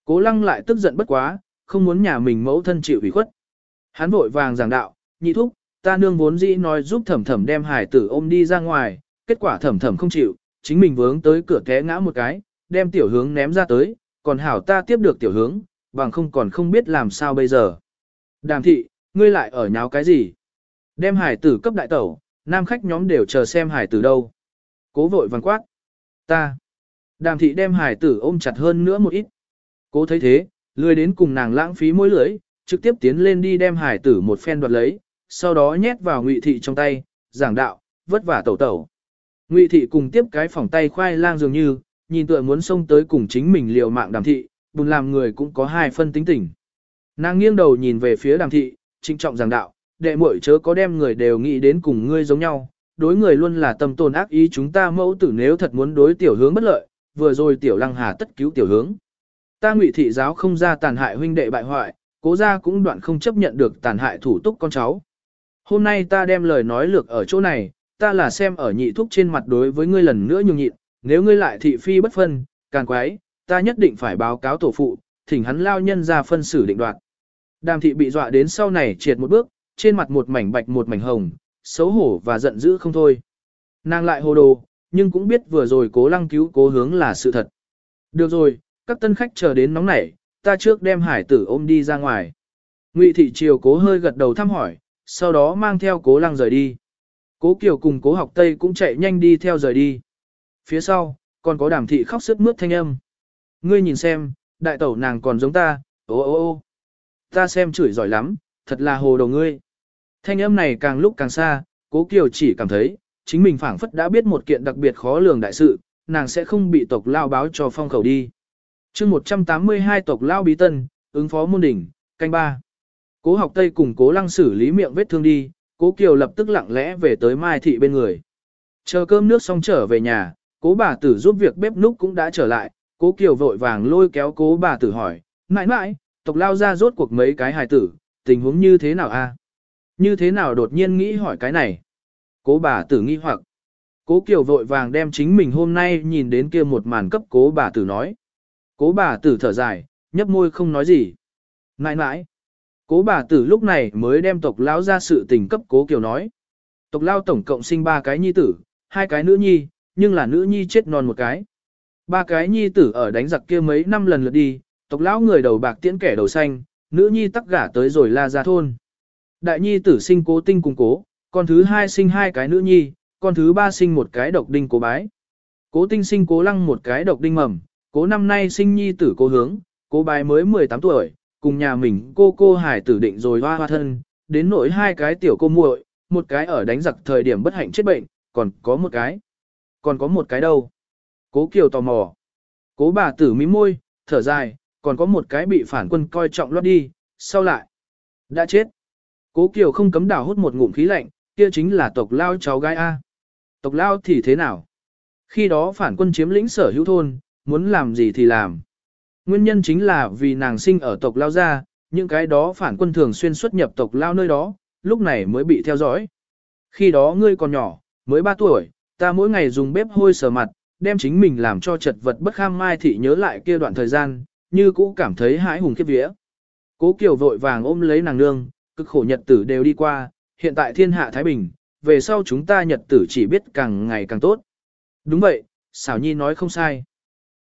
Cố lăng lại tức giận bất quá, không muốn nhà mình mẫu thân chịu ủy khuất. Hắn vội vàng giảng đạo, nhị thúc, ta nương vốn dĩ nói giúp thẩm thẩm đem hải tử ôm đi ra ngoài, kết quả thẩm thẩm không chịu, chính mình vướng tới cửa té ngã một cái, đem tiểu hướng ném ra tới, còn hảo ta tiếp được tiểu hướng, bằng không còn không biết làm sao bây giờ. Đàm thị, ngươi lại ở nháo cái gì? Đem hải tử cấp đại tẩu, nam khách nhóm đều chờ xem hải tử đâu. Cố vội vàng quát. Ta. Đàm thị đem hải tử ôm chặt hơn nữa một ít. Cố thấy thế, lười đến cùng nàng lãng phí môi lưỡi, trực tiếp tiến lên đi đem hải tử một phen đoạt lấy, sau đó nhét vào ngụy thị trong tay, giảng đạo, vất vả tẩu tẩu. Ngụy thị cùng tiếp cái phòng tay khoai lang dường như, nhìn tựa muốn xông tới cùng chính mình liều mạng đàm thị, bùn làm người cũng có hai phân tính tình. Nàng nghiêng đầu nhìn về phía đàm thị, trinh trọng giảng đạo, đệ muội chớ có đem người đều nghĩ đến cùng ngươi giống nhau, đối người luôn là tâm tồn ác ý chúng ta mẫu tử nếu thật muốn đối tiểu hướng bất lợi, vừa rồi tiểu lăng hà tất cứu tiểu hướng. Ta ngụy thị giáo không ra tàn hại huynh đệ bại hoại, cố gia cũng đoạn không chấp nhận được tàn hại thủ túc con cháu. Hôm nay ta đem lời nói lược ở chỗ này, ta là xem ở nhị thúc trên mặt đối với ngươi lần nữa nhường nhịn, nếu ngươi lại thị phi bất phân, càng quái, ta nhất định phải báo cáo tổ phụ, thỉnh hắn lao nhân ra phân xử định đoạt. Đàm thị bị dọa đến sau này triệt một bước, trên mặt một mảnh bạch một mảnh hồng, xấu hổ và giận dữ không thôi. Nàng lại hồ đồ, nhưng cũng biết vừa rồi cố lăng cứu cố hướng là sự thật. Được rồi, các tân khách chờ đến nóng nảy, ta trước đem hải tử ôm đi ra ngoài. Ngụy thị triều cố hơi gật đầu thăm hỏi, sau đó mang theo cố lăng rời đi. Cố Kiều cùng cố học Tây cũng chạy nhanh đi theo rời đi. Phía sau, còn có đàm thị khóc sức mướt thanh âm. Ngươi nhìn xem, đại tẩu nàng còn giống ta, ô ô ô. Ta xem chửi giỏi lắm, thật là hồ đồ ngươi. Thanh âm này càng lúc càng xa, cố Kiều chỉ cảm thấy, chính mình phảng phất đã biết một kiện đặc biệt khó lường đại sự, nàng sẽ không bị tộc lao báo cho phong khẩu đi. chương 182 tộc lao bí tân, ứng phó môn đỉnh, canh ba. Cố học Tây cùng cố lăng xử lý miệng vết thương đi, cố Kiều lập tức lặng lẽ về tới Mai Thị bên người. Chờ cơm nước xong trở về nhà, cố bà tử giúp việc bếp núc cũng đã trở lại, cố Kiều vội vàng lôi kéo cố bà tử hỏi, mãi mãi, tộc lao ra rốt cuộc mấy cái hài tử, tình huống như thế nào a? Như thế nào đột nhiên nghĩ hỏi cái này? Cố bà tử nghi hoặc. Cố Kiều vội vàng đem chính mình hôm nay nhìn đến kia một màn cấp cố bà tử nói. Cố bà tử thở dài, nhấp môi không nói gì. Mãi mãi. Cố bà tử lúc này mới đem tộc lão ra sự tình cấp cố kiều nói. Tộc lao tổng cộng sinh ba cái nhi tử, hai cái nữ nhi, nhưng là nữ nhi chết non một cái. Ba cái nhi tử ở đánh giặc kia mấy năm lần lượt đi, tộc lão người đầu bạc tiễn kẻ đầu xanh, nữ nhi tắc gả tới rồi la ra thôn. Đại nhi tử sinh cố tinh cùng cố, con thứ hai sinh hai cái nữ nhi, con thứ ba sinh một cái độc đinh cố bái. Cố tinh sinh cố lăng một cái độc đinh mầm, cố năm nay sinh nhi tử cố hướng, cố bái mới 18 tuổi, cùng nhà mình cô cô hải tử định rồi hoa hoa thân, đến nỗi hai cái tiểu cô muội, một cái ở đánh giặc thời điểm bất hạnh chết bệnh, còn có một cái. Còn có một cái đâu? Cố Kiều tò mò. Cố bà tử mím môi, thở dài, còn có một cái bị phản quân coi trọng lót đi, sau lại. Đã chết. Cố Kiều không cấm đảo hút một ngụm khí lạnh, kia chính là tộc lao cháu gái A. Tộc lao thì thế nào? Khi đó phản quân chiếm lĩnh sở hữu thôn, muốn làm gì thì làm. Nguyên nhân chính là vì nàng sinh ở tộc lao ra, những cái đó phản quân thường xuyên xuất nhập tộc lao nơi đó, lúc này mới bị theo dõi. Khi đó ngươi còn nhỏ, mới 3 tuổi, ta mỗi ngày dùng bếp hôi sờ mặt, đem chính mình làm cho chật vật bất kham mai thị nhớ lại kia đoạn thời gian, như cũ cảm thấy hãi hùng khiếp vía. Cố Kiều vội vàng ôm lấy nàng nương, cực khổ nhật tử đều đi qua, hiện tại thiên hạ Thái Bình, về sau chúng ta nhật tử chỉ biết càng ngày càng tốt. Đúng vậy, xảo nhi nói không sai.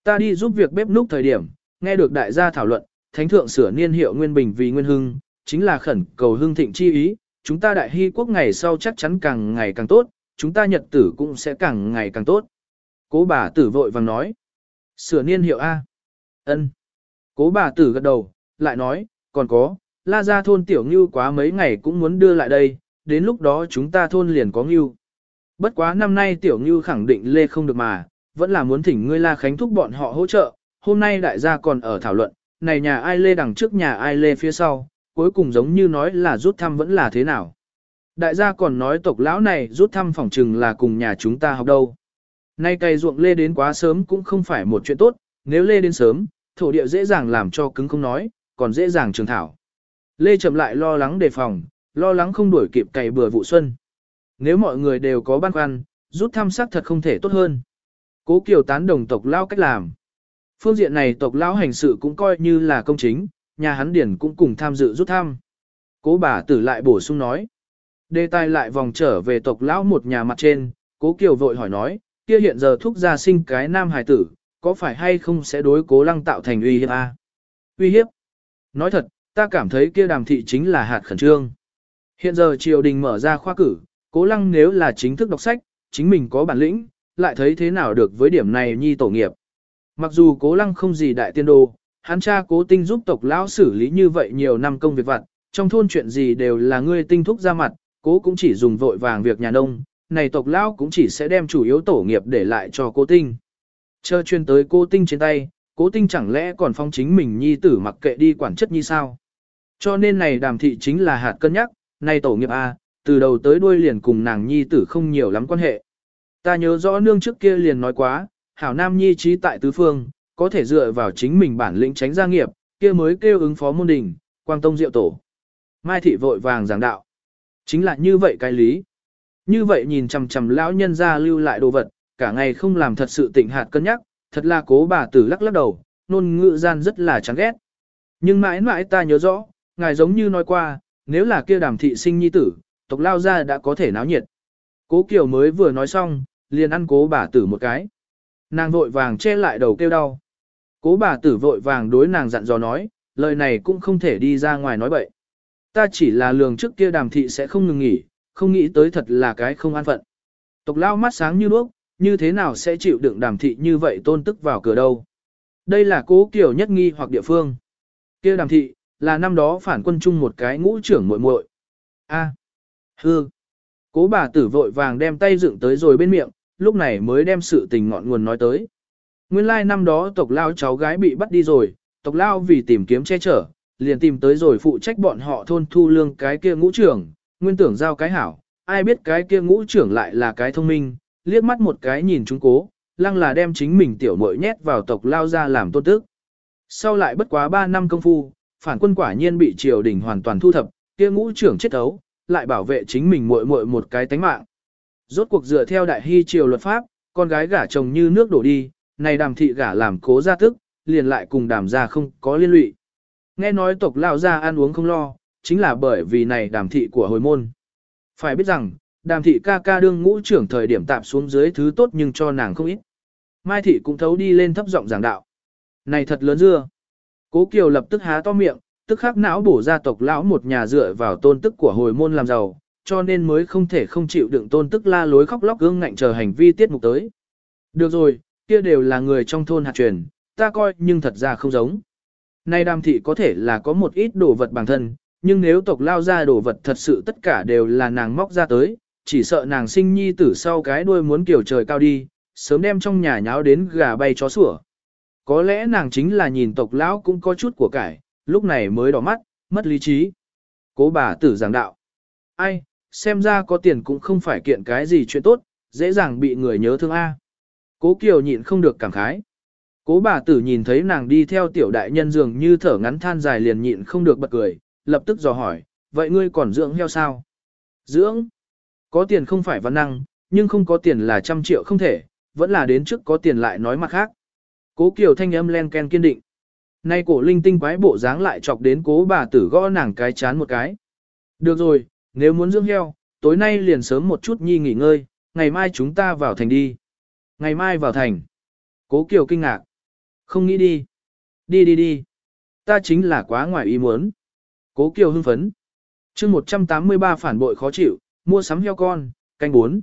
Ta đi giúp việc bếp núc thời điểm, nghe được đại gia thảo luận, thánh thượng sửa niên hiệu nguyên bình vì nguyên hưng, chính là khẩn cầu hưng thịnh chi ý, chúng ta đại hy quốc ngày sau chắc chắn càng ngày càng tốt, chúng ta nhật tử cũng sẽ càng ngày càng tốt. Cố bà tử vội vàng nói. Sửa niên hiệu A. ân Cố bà tử gật đầu, lại nói, còn có, la ra thôn tiểu ngưu quá mấy ngày cũng muốn đưa lại đây, đến lúc đó chúng ta thôn liền có ngưu. Bất quá năm nay tiểu ngưu khẳng định lê không được mà, vẫn là muốn thỉnh ngươi la khánh thúc bọn họ hỗ trợ, hôm nay đại gia còn ở thảo luận, này nhà ai lê đằng trước nhà ai lê phía sau, cuối cùng giống như nói là rút thăm vẫn là thế nào. Đại gia còn nói tộc lão này rút thăm phòng trừng là cùng nhà chúng ta học đâu. Nay cày ruộng lê đến quá sớm cũng không phải một chuyện tốt, nếu lê đến sớm, thổ địa dễ dàng làm cho cứng không nói, còn dễ dàng trường thảo. Lê chậm lại lo lắng đề phòng, lo lắng không đuổi kịp cày bừa vụ xuân. Nếu mọi người đều có băn khoăn, rút thăm sắc thật không thể tốt hơn. Cố Kiều tán đồng tộc lao cách làm. Phương diện này tộc lão hành sự cũng coi như là công chính, nhà hắn điển cũng cùng tham dự rút thăm. Cố bà tử lại bổ sung nói. Đề tài lại vòng trở về tộc lão một nhà mặt trên, cố Kiều vội hỏi nói, kia hiện giờ thúc gia sinh cái nam hài tử, có phải hay không sẽ đối cố lăng tạo thành uy hiếp a? À? Uy hiếp? Nói thật, ta cảm thấy kia đàm thị chính là hạt khẩn trương. Hiện giờ triều đình mở ra khoa cử, cố lăng nếu là chính thức đọc sách, chính mình có bản lĩnh, lại thấy thế nào được với điểm này nhi tổ nghiệp. Mặc dù cố lăng không gì đại tiên đồ, hắn cha cố tinh giúp tộc lão xử lý như vậy nhiều năm công việc vặt, trong thôn chuyện gì đều là ngươi tinh thúc ra mặt, cố cũng chỉ dùng vội vàng việc nhà nông, này tộc lão cũng chỉ sẽ đem chủ yếu tổ nghiệp để lại cho cố tinh. Chờ chuyên tới cố tinh trên tay, cố tinh chẳng lẽ còn phong chính mình nhi tử mặc kệ đi quản chất như sao. Cho nên này đàm thị chính là hạt cân nhắc, này tổ nghiệp A, từ đầu tới đuôi liền cùng nàng nhi tử không nhiều lắm quan hệ. Ta nhớ rõ nương trước kia liền nói quá, hảo nam nhi trí tại tứ phương, có thể dựa vào chính mình bản lĩnh tránh gia nghiệp, kia mới kêu ứng phó môn đình, quang tông diệu tổ. Mai thị vội vàng giảng đạo. Chính là như vậy cái lý. Như vậy nhìn chằm chằm lão nhân ra lưu lại đồ vật, cả ngày không làm thật sự tỉnh hạt cân nhắc, thật là cố bà tử lắc lắc đầu, nôn ngữ gian rất là chán ghét. Nhưng mãi mãi ta nhớ rõ, ngài giống như nói qua, nếu là kia đàm thị sinh nhi tử, tộc lao ra đã có thể náo nhiệt. Cố Kiều mới vừa nói xong, liền ăn cố bà tử một cái. Nàng vội vàng che lại đầu kêu đau. Cố bà tử vội vàng đối nàng dặn dò nói, lời này cũng không thể đi ra ngoài nói bậy. Ta chỉ là lường trước kia đàm thị sẽ không ngừng nghỉ, không nghĩ tới thật là cái không an phận. Tộc lao mắt sáng như đuốc, như thế nào sẽ chịu đựng đàm thị như vậy tôn tức vào cửa đâu. Đây là cố kiểu nhất nghi hoặc địa phương. kia đàm thị, là năm đó phản quân chung một cái ngũ trưởng muội muội. A. Hư. Cố bà tử vội vàng đem tay dựng tới rồi bên miệng, lúc này mới đem sự tình ngọn nguồn nói tới. Nguyên lai năm đó tộc lao cháu gái bị bắt đi rồi, tộc lao vì tìm kiếm che chở, liền tìm tới rồi phụ trách bọn họ thôn thu lương cái kia ngũ trưởng, nguyên tưởng giao cái hảo, ai biết cái kia ngũ trưởng lại là cái thông minh, liếc mắt một cái nhìn chúng cố, lăng là đem chính mình tiểu muội nhét vào tộc lao ra làm tôn tức. Sau lại bất quá 3 năm công phu, phản quân quả nhiên bị triều đình hoàn toàn thu thập, kia ngũ trưởng chết ấu, lại bảo vệ chính mình muội muội một cái tánh mạng. Rốt cuộc dựa theo đại hy triều luật pháp, con gái gả chồng như nước đổ đi, này đàm thị gả làm cố gia tức, liền lại cùng đàm gia không có liên lụy. Nghe nói tộc lão gia ăn uống không lo, chính là bởi vì này đàm thị của hồi môn. Phải biết rằng, đàm thị ca ca đương ngũ trưởng thời điểm tạp xuống dưới thứ tốt nhưng cho nàng không ít. Mai thị cũng thấu đi lên thấp giọng giảng đạo. Này thật lớn dưa. Cố Kiều lập tức há to miệng, tức khắc não bổ gia tộc lão một nhà dựa vào tôn tức của hồi môn làm giàu, cho nên mới không thể không chịu đựng tôn tức la lối khóc lóc gương ngạnh chờ hành vi tiết mục tới. Được rồi, kia đều là người trong thôn hạt truyền, ta coi nhưng thật ra không giống. Nay đàm thị có thể là có một ít đồ vật bản thân, nhưng nếu tộc lao ra đồ vật thật sự tất cả đều là nàng móc ra tới, chỉ sợ nàng sinh nhi tử sau cái đuôi muốn kiểu trời cao đi, sớm đem trong nhà nháo đến gà bay chó sủa. Có lẽ nàng chính là nhìn tộc lão cũng có chút của cải, lúc này mới đỏ mắt, mất lý trí. Cố bà tử giảng đạo. Ai, xem ra có tiền cũng không phải kiện cái gì chuyện tốt, dễ dàng bị người nhớ thương A. Cố Kiều nhịn không được cảm khái. Cố bà tử nhìn thấy nàng đi theo tiểu đại nhân dường như thở ngắn than dài liền nhịn không được bật cười, lập tức dò hỏi, vậy ngươi còn dưỡng heo sao? Dưỡng? Có tiền không phải văn năng, nhưng không có tiền là trăm triệu không thể, vẫn là đến trước có tiền lại nói mặt khác. Cố Kiều thanh âm len ken kiên định. Nay cổ linh tinh quái bộ dáng lại chọc đến cố bà tử gõ nàng cái chán một cái. Được rồi, nếu muốn dưỡng heo, tối nay liền sớm một chút nhi nghỉ ngơi, ngày mai chúng ta vào thành đi. Ngày mai vào thành. Cố Kiều kinh ngạc. Không nghĩ đi. Đi đi đi. Ta chính là quá ngoài ý muốn. Cố Kiều hưng phấn. chương 183 phản bội khó chịu, mua sắm heo con, canh bốn.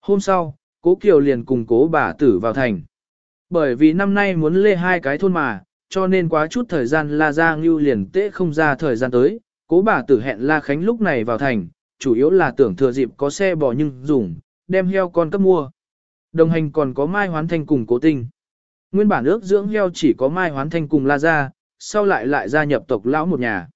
Hôm sau, Cố Kiều liền cùng cố bà tử vào thành. Bởi vì năm nay muốn lê hai cái thôn mà, cho nên quá chút thời gian La Gia Ngưu liền tễ không ra thời gian tới. Cố bà tử hẹn La Khánh lúc này vào thành, chủ yếu là tưởng thừa dịp có xe bò nhưng dùng, đem heo con cấp mua. Đồng hành còn có Mai Hoán Thanh cùng cố tinh. Nguyên bản ước dưỡng heo chỉ có Mai Hoán Thanh cùng La Gia, sau lại lại gia nhập tộc lão một nhà.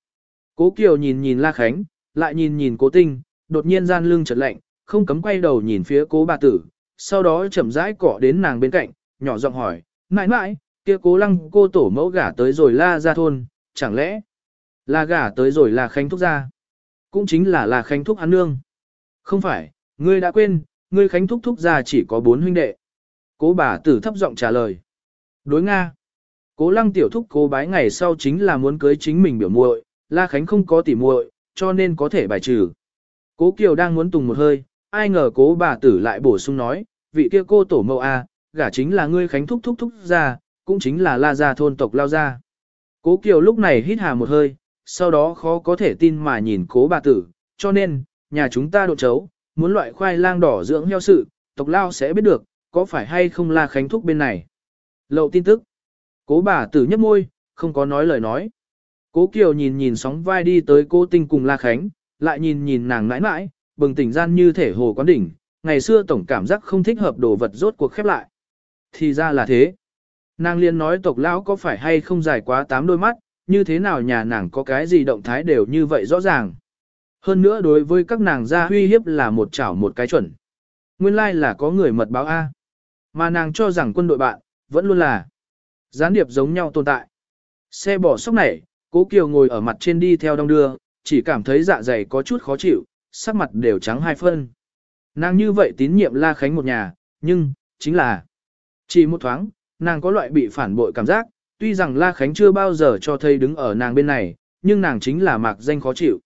Cố Kiều nhìn nhìn La Khánh, lại nhìn nhìn cố tinh, đột nhiên gian lưng chợt lạnh, không cấm quay đầu nhìn phía cố bà tử, sau đó chậm rãi cọ đến nàng bên cạnh, nhỏ giọng hỏi, mãi mãi, kia cố lăng cô tổ mẫu gả tới rồi la gia thôn, chẳng lẽ là gả tới rồi là khánh thúc gia? Cũng chính là là khánh thúc ăn nương. Không phải, ngươi đã quên, ngươi khánh thúc thúc gia chỉ có bốn huynh đệ. Cố bà tử thấp giọng trả lời. Đối Nga. Cố lăng tiểu thúc cố bái ngày sau chính là muốn cưới chính mình biểu muội, la khánh không có tỉ muội, cho nên có thể bài trừ. Cố Kiều đang muốn tùng một hơi, ai ngờ cố bà tử lại bổ sung nói, vị kia cô tổ mẫu A, gả chính là ngươi khánh thúc thúc thúc ra, cũng chính là la gia thôn tộc lao gia. Cố Kiều lúc này hít hà một hơi, sau đó khó có thể tin mà nhìn cố bà tử, cho nên, nhà chúng ta độ chấu, muốn loại khoai lang đỏ dưỡng heo sự, tộc lao sẽ biết được, có phải hay không La khánh thúc bên này. Lậu tin tức. Cố bà tử nhấp môi, không có nói lời nói. Cố Kiều nhìn nhìn sóng vai đi tới cô tinh cùng La Khánh, lại nhìn nhìn nàng mãi mãi, bừng tỉnh gian như thể hồ quán đỉnh, ngày xưa tổng cảm giác không thích hợp đồ vật rốt cuộc khép lại. Thì ra là thế. Nàng liên nói tộc lão có phải hay không dài quá tám đôi mắt, như thế nào nhà nàng có cái gì động thái đều như vậy rõ ràng. Hơn nữa đối với các nàng gia huy hiếp là một chảo một cái chuẩn. Nguyên lai like là có người mật báo A. Mà nàng cho rằng quân đội bạn, vẫn luôn là gián điệp giống nhau tồn tại. Xe bỏ sóc này, cố Kiều ngồi ở mặt trên đi theo đông đưa, chỉ cảm thấy dạ dày có chút khó chịu, sắc mặt đều trắng hai phân. Nàng như vậy tín nhiệm La Khánh một nhà, nhưng, chính là, chỉ một thoáng, nàng có loại bị phản bội cảm giác, tuy rằng La Khánh chưa bao giờ cho thấy đứng ở nàng bên này, nhưng nàng chính là mạc danh khó chịu.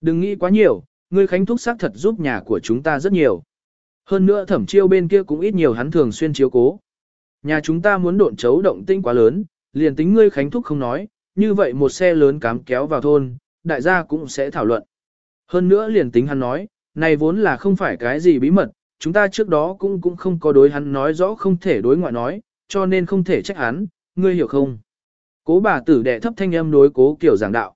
Đừng nghĩ quá nhiều, ngươi Khánh thúc xác thật giúp nhà của chúng ta rất nhiều. Hơn nữa thẩm chiêu bên kia cũng ít nhiều hắn thường xuyên chiếu cố. Nhà chúng ta muốn độn chấu động tinh quá lớn, liền tính ngươi Khánh thúc không nói, như vậy một xe lớn cám kéo vào thôn, đại gia cũng sẽ thảo luận. Hơn nữa liền tính hắn nói, này vốn là không phải cái gì bí mật, chúng ta trước đó cũng cũng không có đối hắn nói rõ không thể đối ngoại nói, cho nên không thể trách hắn, ngươi hiểu không? Cố bà tử đệ thấp thanh âm đối cố Kiều giảng đạo.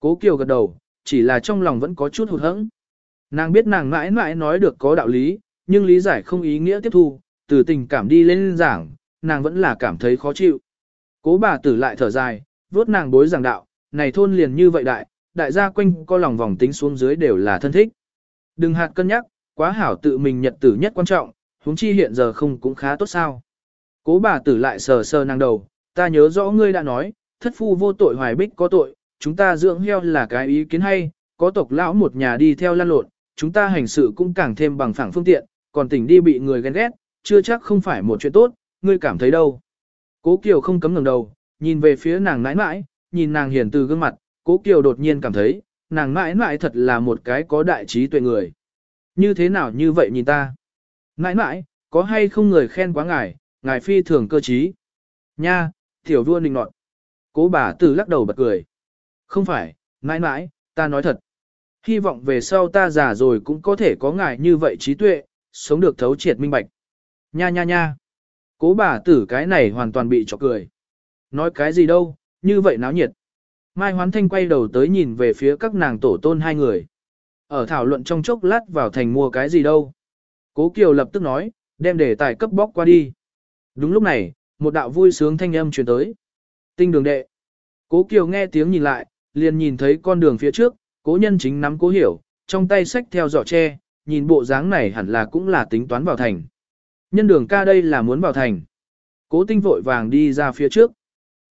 Cố Kiều gật đầu, chỉ là trong lòng vẫn có chút hụt hẫng. Nàng biết nàng mãi mãi nói được có đạo lý, nhưng lý giải không ý nghĩa tiếp thu, từ tình cảm đi lên giảng, nàng vẫn là cảm thấy khó chịu. Cố bà tử lại thở dài, vốt nàng bối giảng đạo, này thôn liền như vậy đại, đại gia quanh co lòng vòng tính xuống dưới đều là thân thích. Đừng hạt cân nhắc, quá hảo tự mình nhật tử nhất quan trọng, huống chi hiện giờ không cũng khá tốt sao. Cố bà tử lại sờ sờ nàng đầu, ta nhớ rõ ngươi đã nói, thất phu vô tội hoài bích có tội, chúng ta dưỡng heo là cái ý kiến hay, có tộc lão một nhà đi theo lan lộn, chúng ta hành sự cũng càng thêm bằng phẳng phương tiện, còn tỉnh đi bị người ghen ghét, chưa chắc không phải một chuyện tốt, ngươi cảm thấy đâu. Cố Kiều không cấm ngẩng đầu, nhìn về phía nàng nãi nãi, nhìn nàng hiền từ gương mặt, Cố Kiều đột nhiên cảm thấy, nàng nãi mãi thật là một cái có đại trí tuệ người. Như thế nào như vậy nhìn ta? Nãi mãi, có hay không người khen quá ngài, ngài phi thường cơ trí. Nha, tiểu vua nịnh nọt. Cố bà tử lắc đầu bật cười. Không phải, nãi mãi, ta nói thật. Hy vọng về sau ta già rồi cũng có thể có ngài như vậy trí tuệ, sống được thấu triệt minh bạch. Nha nha nha. Cố bà tử cái này hoàn toàn bị chọc cười. Nói cái gì đâu, như vậy náo nhiệt. Mai Hoán Thanh quay đầu tới nhìn về phía các nàng tổ tôn hai người. Ở thảo luận trong chốc lát vào thành mua cái gì đâu. Cố Kiều lập tức nói, đem đề tài cấp bóc qua đi. Đúng lúc này, một đạo vui sướng thanh âm truyền tới. Tinh đường đệ. Cố Kiều nghe tiếng nhìn lại, liền nhìn thấy con đường phía trước, cố nhân chính nắm cố hiểu, trong tay sách theo giỏ tre, nhìn bộ dáng này hẳn là cũng là tính toán vào thành. Nhân đường ca đây là muốn vào thành. Cố tinh vội vàng đi ra phía trước.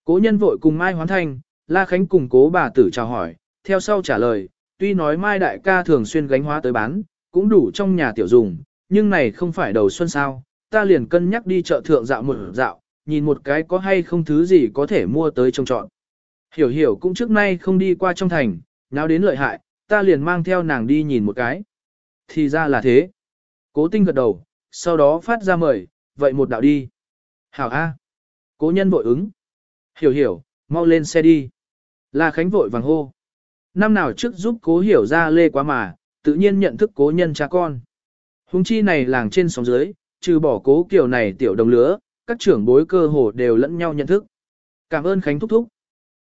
Cố nhân vội cùng Mai Hoán Thanh, La Khánh cùng cố bà tử chào hỏi, theo sau trả lời, tuy nói Mai đại ca thường xuyên gánh hóa tới bán, cũng đủ trong nhà tiểu dùng, nhưng này không phải đầu xuân sao, ta liền cân nhắc đi chợ thượng dạo một dạo, nhìn một cái có hay không thứ gì có thể mua tới trông trọn. Hiểu hiểu cũng trước nay không đi qua trong thành, nào đến lợi hại, ta liền mang theo nàng đi nhìn một cái. Thì ra là thế. Cố tinh gật đầu, sau đó phát ra mời, vậy một đạo đi. Hảo A. Cố nhân vội ứng. Hiểu hiểu, mau lên xe đi. La Khánh vội vàng hô. Năm nào trước giúp cố hiểu ra lê quá mà, tự nhiên nhận thức cố nhân cha con. Hùng chi này làng trên sóng dưới, trừ bỏ cố kiểu này tiểu đồng lứa, các trưởng bối cơ hồ đều lẫn nhau nhận thức. Cảm ơn Khánh thúc thúc.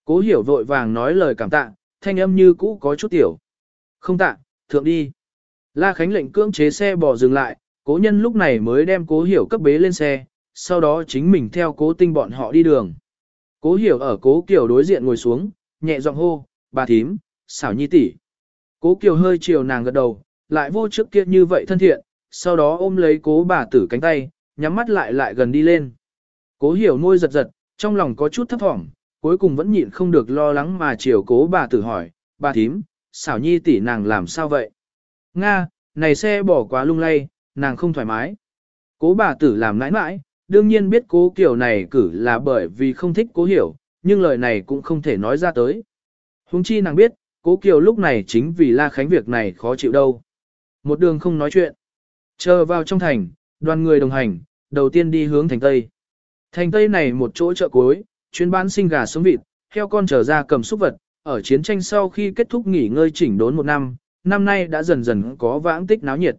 Cố hiểu vội vàng nói lời cảm tạ, thanh âm như cũ có chút tiểu. Không tạ, thượng đi. La Khánh lệnh cưỡng chế xe bỏ dừng lại, cố nhân lúc này mới đem cố hiểu cấp bế lên xe, sau đó chính mình theo cố tinh bọn họ đi đường. Cố hiểu ở cố kiểu đối diện ngồi xuống, nhẹ giọng hô, bà thím, xảo nhi tỷ. Cố kiều hơi chiều nàng gật đầu, lại vô trước kia như vậy thân thiện, sau đó ôm lấy cố bà tử cánh tay, nhắm mắt lại lại gần đi lên. Cố hiểu môi giật giật, trong lòng có chút thấp thỏm, cuối cùng vẫn nhịn không được lo lắng mà chiều cố bà tử hỏi, bà thím, xảo nhi tỷ nàng làm sao vậy? Nga, này xe bỏ quá lung lay, nàng không thoải mái. Cố bà tử làm nãi nãi, đương nhiên biết cố kiểu này cử là bởi vì không thích cố hiểu, nhưng lời này cũng không thể nói ra tới. Hùng chi nàng biết, cố kiều lúc này chính vì la khánh việc này khó chịu đâu. Một đường không nói chuyện. Chờ vào trong thành, đoàn người đồng hành, đầu tiên đi hướng thành Tây. Thành Tây này một chỗ chợ cuối, chuyên bán sinh gà sống vịt, heo con trở ra cầm súc vật, ở chiến tranh sau khi kết thúc nghỉ ngơi chỉnh đốn một năm, năm nay đã dần dần có vãng tích náo nhiệt.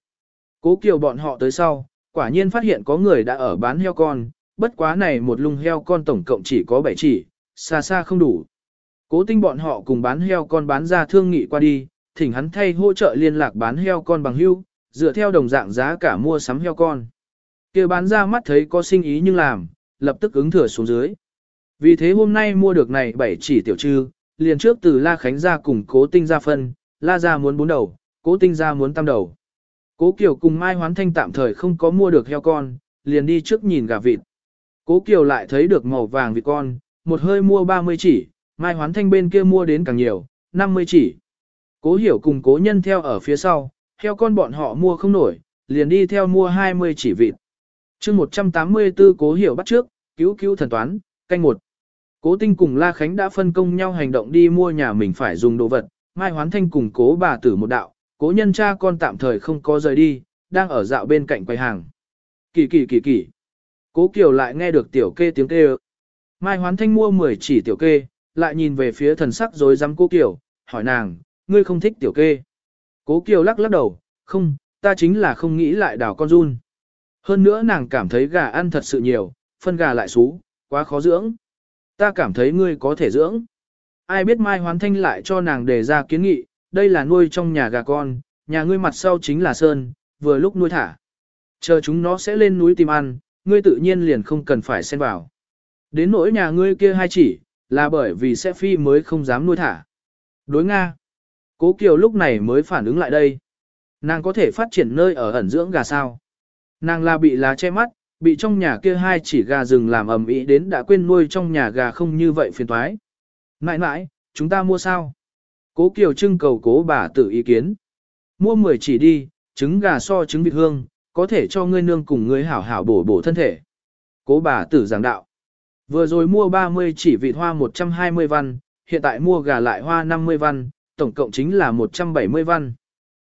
Cố kiều bọn họ tới sau, quả nhiên phát hiện có người đã ở bán heo con, bất quá này một lùng heo con tổng cộng chỉ có 7 chỉ, xa xa không đủ. Cố tinh bọn họ cùng bán heo con bán ra thương nghị qua đi, thỉnh hắn thay hỗ trợ liên lạc bán heo con bằng hưu, dựa theo đồng dạng giá cả mua sắm heo con. kia bán ra mắt thấy có sinh ý nhưng làm, lập tức ứng thừa xuống dưới. Vì thế hôm nay mua được này 7 chỉ tiểu trư, liền trước từ La Khánh ra cùng cố tinh ra phân, La ra muốn bốn đầu, cố tinh ra muốn tam đầu. Cố Kiều cùng Mai Hoán Thanh tạm thời không có mua được heo con, liền đi trước nhìn gà vịt. Cố Kiều lại thấy được màu vàng vịt con, một hơi mua 30 chỉ, Mai Hoán Thanh bên kia mua đến càng nhiều, 50 chỉ. Cố Hiểu cùng cố nhân theo ở phía sau, heo con bọn họ mua không nổi, liền đi theo mua 20 chỉ vịt. chương 184 Cố Hiểu bắt trước, cứu cứu thần toán, canh một. Cố Tinh cùng La Khánh đã phân công nhau hành động đi mua nhà mình phải dùng đồ vật, Mai Hoán Thanh cùng cố bà tử một đạo, cố nhân cha con tạm thời không có rời đi, đang ở dạo bên cạnh quầy hàng. Kỳ kỳ kỳ kỳ. Cố Kiều lại nghe được tiểu kê tiếng kêu. Mai Hoán Thanh mua 10 chỉ tiểu kê, lại nhìn về phía thần sắc rồi dám cố Kiều, hỏi nàng, ngươi không thích tiểu kê. Cố Kiều lắc lắc đầu, không, ta chính là không nghĩ lại đào con run. Hơn nữa nàng cảm thấy gà ăn thật sự nhiều, phân gà lại xú, quá khó dưỡng. Ta cảm thấy ngươi có thể dưỡng. Ai biết Mai Hoán Thanh lại cho nàng đề ra kiến nghị, đây là nuôi trong nhà gà con, nhà ngươi mặt sau chính là sơn, vừa lúc nuôi thả. Chờ chúng nó sẽ lên núi tìm ăn, ngươi tự nhiên liền không cần phải xen vào. Đến nỗi nhà ngươi kia hai chỉ, là bởi vì sẽ phi mới không dám nuôi thả. Đối Nga. Cố Kiều lúc này mới phản ứng lại đây. Nàng có thể phát triển nơi ở ẩn dưỡng gà sao. Nàng là bị lá che mắt, bị trong nhà kia hai chỉ gà rừng làm ầm ĩ đến đã quên nuôi trong nhà gà không như vậy phiền toái. Mãi mãi, chúng ta mua sao? Cố Kiều trưng cầu cố bà tử ý kiến. Mua 10 chỉ đi, trứng gà so trứng vịt hương, có thể cho ngươi nương cùng ngươi hảo hảo bổ bổ thân thể. Cố bà tử giảng đạo. Vừa rồi mua 30 chỉ vịt hoa 120 văn, hiện tại mua gà lại hoa 50 văn, tổng cộng chính là 170 văn.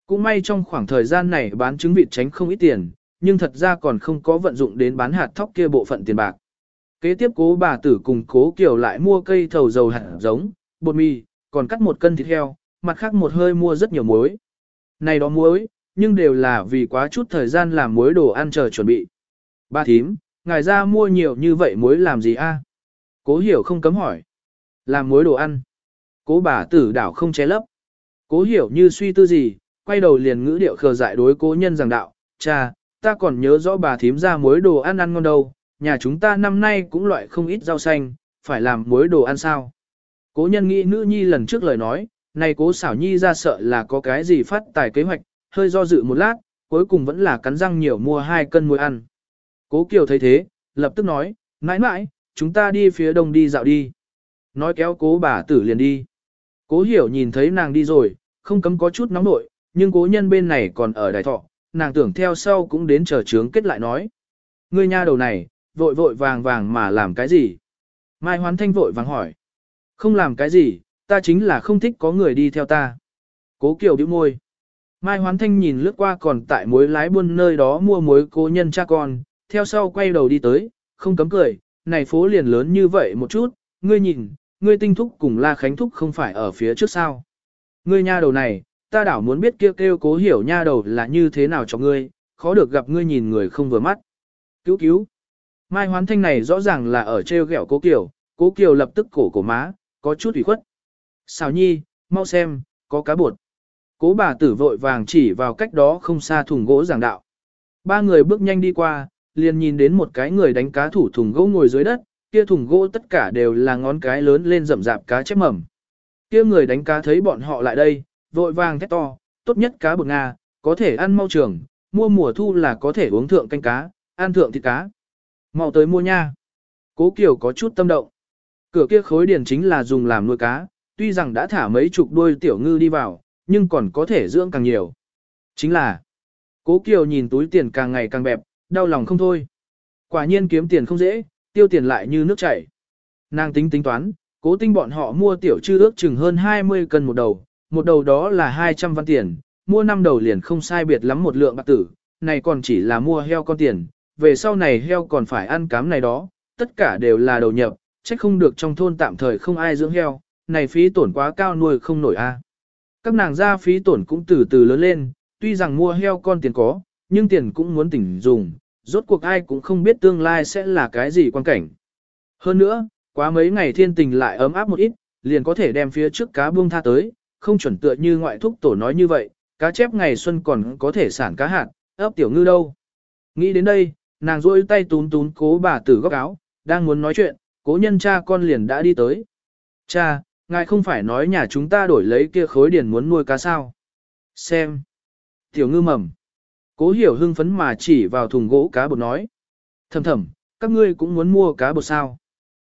Cũng may trong khoảng thời gian này bán trứng vịt tránh không ít tiền, nhưng thật ra còn không có vận dụng đến bán hạt thóc kia bộ phận tiền bạc. Kế tiếp cố bà tử cùng cố kiểu lại mua cây thầu dầu hạt giống, bột mì, còn cắt một cân thịt heo, mặt khác một hơi mua rất nhiều muối. Này đó muối, nhưng đều là vì quá chút thời gian làm muối đồ ăn chờ chuẩn bị. Ba thím, ngài ra mua nhiều như vậy muối làm gì a? Cố hiểu không cấm hỏi. Làm muối đồ ăn. Cố bà tử đảo không che lấp. Cố hiểu như suy tư gì, quay đầu liền ngữ điệu khờ dại đối cố nhân rằng đạo, cha, ta còn nhớ rõ bà thím ra muối đồ ăn ăn ngon đâu, nhà chúng ta năm nay cũng loại không ít rau xanh, phải làm muối đồ ăn sao. Cố nhân nghĩ nữ nhi lần trước lời nói, này cố xảo nhi ra sợ là có cái gì phát tài kế hoạch, hơi do dự một lát, cuối cùng vẫn là cắn răng nhiều mua hai cân muối ăn. Cố Kiều thấy thế, lập tức nói, mãi mãi, chúng ta đi phía đông đi dạo đi. Nói kéo cố bà tử liền đi. Cố hiểu nhìn thấy nàng đi rồi, không cấm có chút nóng nội, nhưng cố nhân bên này còn ở đài thọ, nàng tưởng theo sau cũng đến chờ trướng kết lại nói. Ngươi nha đầu này, vội vội vàng vàng mà làm cái gì? Mai Hoán Thanh vội vàng hỏi. Không làm cái gì, ta chính là không thích có người đi theo ta. Cố Kiều bĩu môi. Mai Hoán Thanh nhìn lướt qua còn tại mối lái buôn nơi đó mua muối cố nhân cha con, theo sau quay đầu đi tới, không cấm cười, này phố liền lớn như vậy một chút, ngươi nhìn, ngươi tinh thúc cùng La Khánh thúc không phải ở phía trước sao. Ngươi nha đầu này, ta đảo muốn biết kêu kêu cố hiểu nha đầu là như thế nào cho ngươi, khó được gặp ngươi nhìn người không vừa mắt. Cứu cứu. Mai hoán thanh này rõ ràng là ở treo gẹo cố Kiều, cố Kiều lập tức cổ cổ má, có chút ủy khuất. Xào nhi, mau xem, có cá bột. Cố bà tử vội vàng chỉ vào cách đó không xa thùng gỗ giảng đạo. Ba người bước nhanh đi qua, liền nhìn đến một cái người đánh cá thủ thùng gỗ ngồi dưới đất, kia thùng gỗ tất cả đều là ngón cái lớn lên rậm rạp cá chép mầm. Kia người đánh cá thấy bọn họ lại đây, vội vàng thét to, tốt nhất cá bột Nga, có thể ăn mau trường, mua mùa thu là có thể uống thượng canh cá, ăn thượng thịt cá. Mau tới mua nha. Cố Kiều có chút tâm động. Cửa kia khối điền chính là dùng làm nuôi cá, tuy rằng đã thả mấy chục đuôi tiểu ngư đi vào, nhưng còn có thể dưỡng càng nhiều. Chính là, Cố Kiều nhìn túi tiền càng ngày càng bẹp, đau lòng không thôi. Quả nhiên kiếm tiền không dễ, tiêu tiền lại như nước chảy. Nàng tính tính toán, cố tinh bọn họ mua tiểu chư ước chừng hơn 20 cân một đầu, một đầu đó là 200 văn tiền, mua năm đầu liền không sai biệt lắm một lượng bạc tử, này còn chỉ là mua heo con tiền, về sau này heo còn phải ăn cám này đó, tất cả đều là đầu nhập, trách không được trong thôn tạm thời không ai dưỡng heo, này phí tổn quá cao nuôi không nổi a. Các nàng ra phí tổn cũng từ từ lớn lên, tuy rằng mua heo con tiền có, nhưng tiền cũng muốn tỉnh dùng, rốt cuộc ai cũng không biết tương lai sẽ là cái gì quan cảnh. Hơn nữa, quá mấy ngày thiên tình lại ấm áp một ít, liền có thể đem phía trước cá buông tha tới, không chuẩn tựa như ngoại thúc tổ nói như vậy, cá chép ngày xuân còn có thể sản cá hạt, ấp tiểu ngư đâu. Nghĩ đến đây, nàng rôi tay tún tún cố bà tử góc áo, đang muốn nói chuyện, cố nhân cha con liền đã đi tới. Cha, ngài không phải nói nhà chúng ta đổi lấy kia khối điền muốn nuôi cá sao. Xem. Tiểu ngư mầm. Cố hiểu hưng phấn mà chỉ vào thùng gỗ cá bột nói. Thầm thầm, các ngươi cũng muốn mua cá bột sao?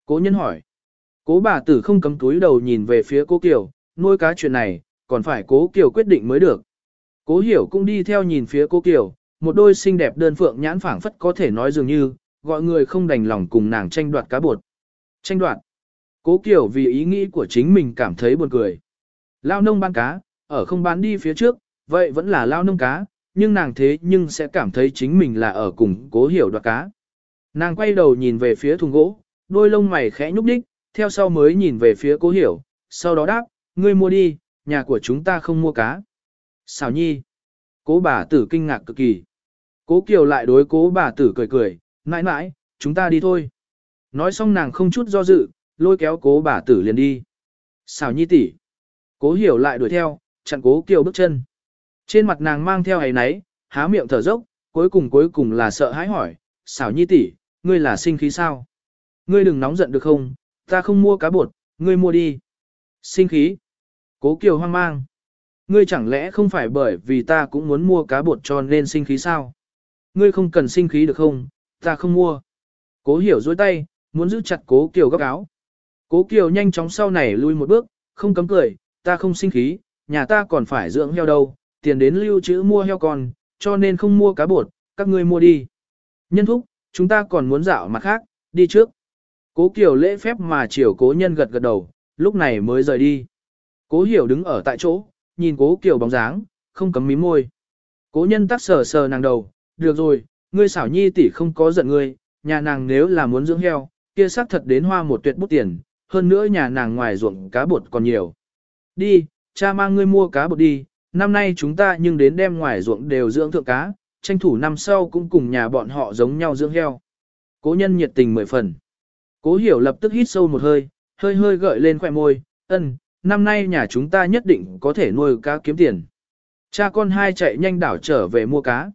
Cố nhân hỏi. Cố bà tử không cấm túi đầu nhìn về phía cố Kiều, nuôi cá chuyện này, còn phải cố Kiều quyết định mới được. Cố hiểu cũng đi theo nhìn phía cố Kiều, một đôi xinh đẹp đơn phượng nhãn phảng phất có thể nói dường như, gọi người không đành lòng cùng nàng tranh đoạt cá bột. Tranh đoạt. Cố Kiều vì ý nghĩ của chính mình cảm thấy buồn cười. Lao nông bán cá, ở không bán đi phía trước, vậy vẫn là lao nông cá, nhưng nàng thế nhưng sẽ cảm thấy chính mình là ở cùng cố hiểu đoạt cá. Nàng quay đầu nhìn về phía thùng gỗ, đôi lông mày khẽ nhúc đích, theo sau mới nhìn về phía cố hiểu, sau đó đáp, ngươi mua đi, nhà của chúng ta không mua cá. Xào nhi. Cố bà tử kinh ngạc cực kỳ. Cố Kiều lại đối cố bà tử cười cười, mãi mãi, chúng ta đi thôi. Nói xong nàng không chút do dự, lôi kéo cố bà tử liền đi. Xảo nhi tỷ. Cố hiểu lại đuổi theo, chặn cố Kiều bước chân. Trên mặt nàng mang theo ấy náy, há miệng thở dốc, cuối cùng cuối cùng là sợ hãi hỏi, xảo nhi tỷ, ngươi là sinh khí sao? Ngươi đừng nóng giận được không, ta không mua cá bột, ngươi mua đi. Sinh khí. Cố Kiều hoang mang. Ngươi chẳng lẽ không phải bởi vì ta cũng muốn mua cá bột cho nên sinh khí sao? Ngươi không cần sinh khí được không, ta không mua. Cố hiểu dối tay, muốn giữ chặt cố Kiều góc áo. Cố Kiều nhanh chóng sau này lui một bước, không cấm cười, ta không sinh khí, nhà ta còn phải dưỡng heo đâu, tiền đến lưu trữ mua heo con, cho nên không mua cá bột, các ngươi mua đi. Nhân thúc, chúng ta còn muốn dạo mặt khác, đi trước. Cố Kiều lễ phép mà chiều cố nhân gật gật đầu, lúc này mới rời đi. Cố hiểu đứng ở tại chỗ, nhìn cố kiều bóng dáng, không cấm mím môi. Cố nhân tắc sờ sờ nàng đầu, được rồi, ngươi xảo nhi tỷ không có giận ngươi, nhà nàng nếu là muốn dưỡng heo, kia xác thật đến hoa một tuyệt bút tiền, hơn nữa nhà nàng ngoài ruộng cá bột còn nhiều. Đi, cha mang ngươi mua cá bột đi, năm nay chúng ta nhưng đến đem ngoài ruộng đều dưỡng thượng cá, tranh thủ năm sau cũng cùng nhà bọn họ giống nhau dưỡng heo. Cố nhân nhiệt tình mười phần. Cố hiểu lập tức hít sâu một hơi, hơi hơi gợi lên khỏe môi, ân, năm nay nhà chúng ta nhất định có thể nuôi cá kiếm tiền. Cha con hai chạy nhanh đảo trở về mua cá.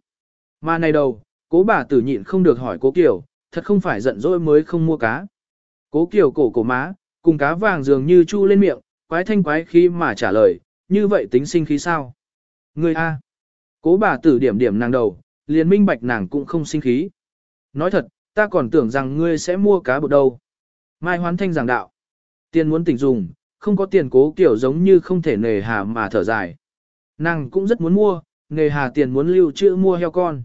Mà này đâu, cố bà tử nhịn không được hỏi cố Kiều, thật không phải giận dỗi mới không mua cá. Cố Kiều cổ cổ má, cùng cá vàng dường như chu lên miệng, quái thanh quái khí mà trả lời, như vậy tính sinh khí sao? Người A. Cố bà tử điểm điểm nàng đầu, liền minh bạch nàng cũng không sinh khí. Nói thật, ta còn tưởng rằng ngươi sẽ mua cá bột đâu. Mai hoán thanh giảng đạo. Tiền muốn tỉnh dùng, không có tiền cố kiểu giống như không thể nề hà mà thở dài. Nàng cũng rất muốn mua, nề hà tiền muốn lưu trữ mua heo con.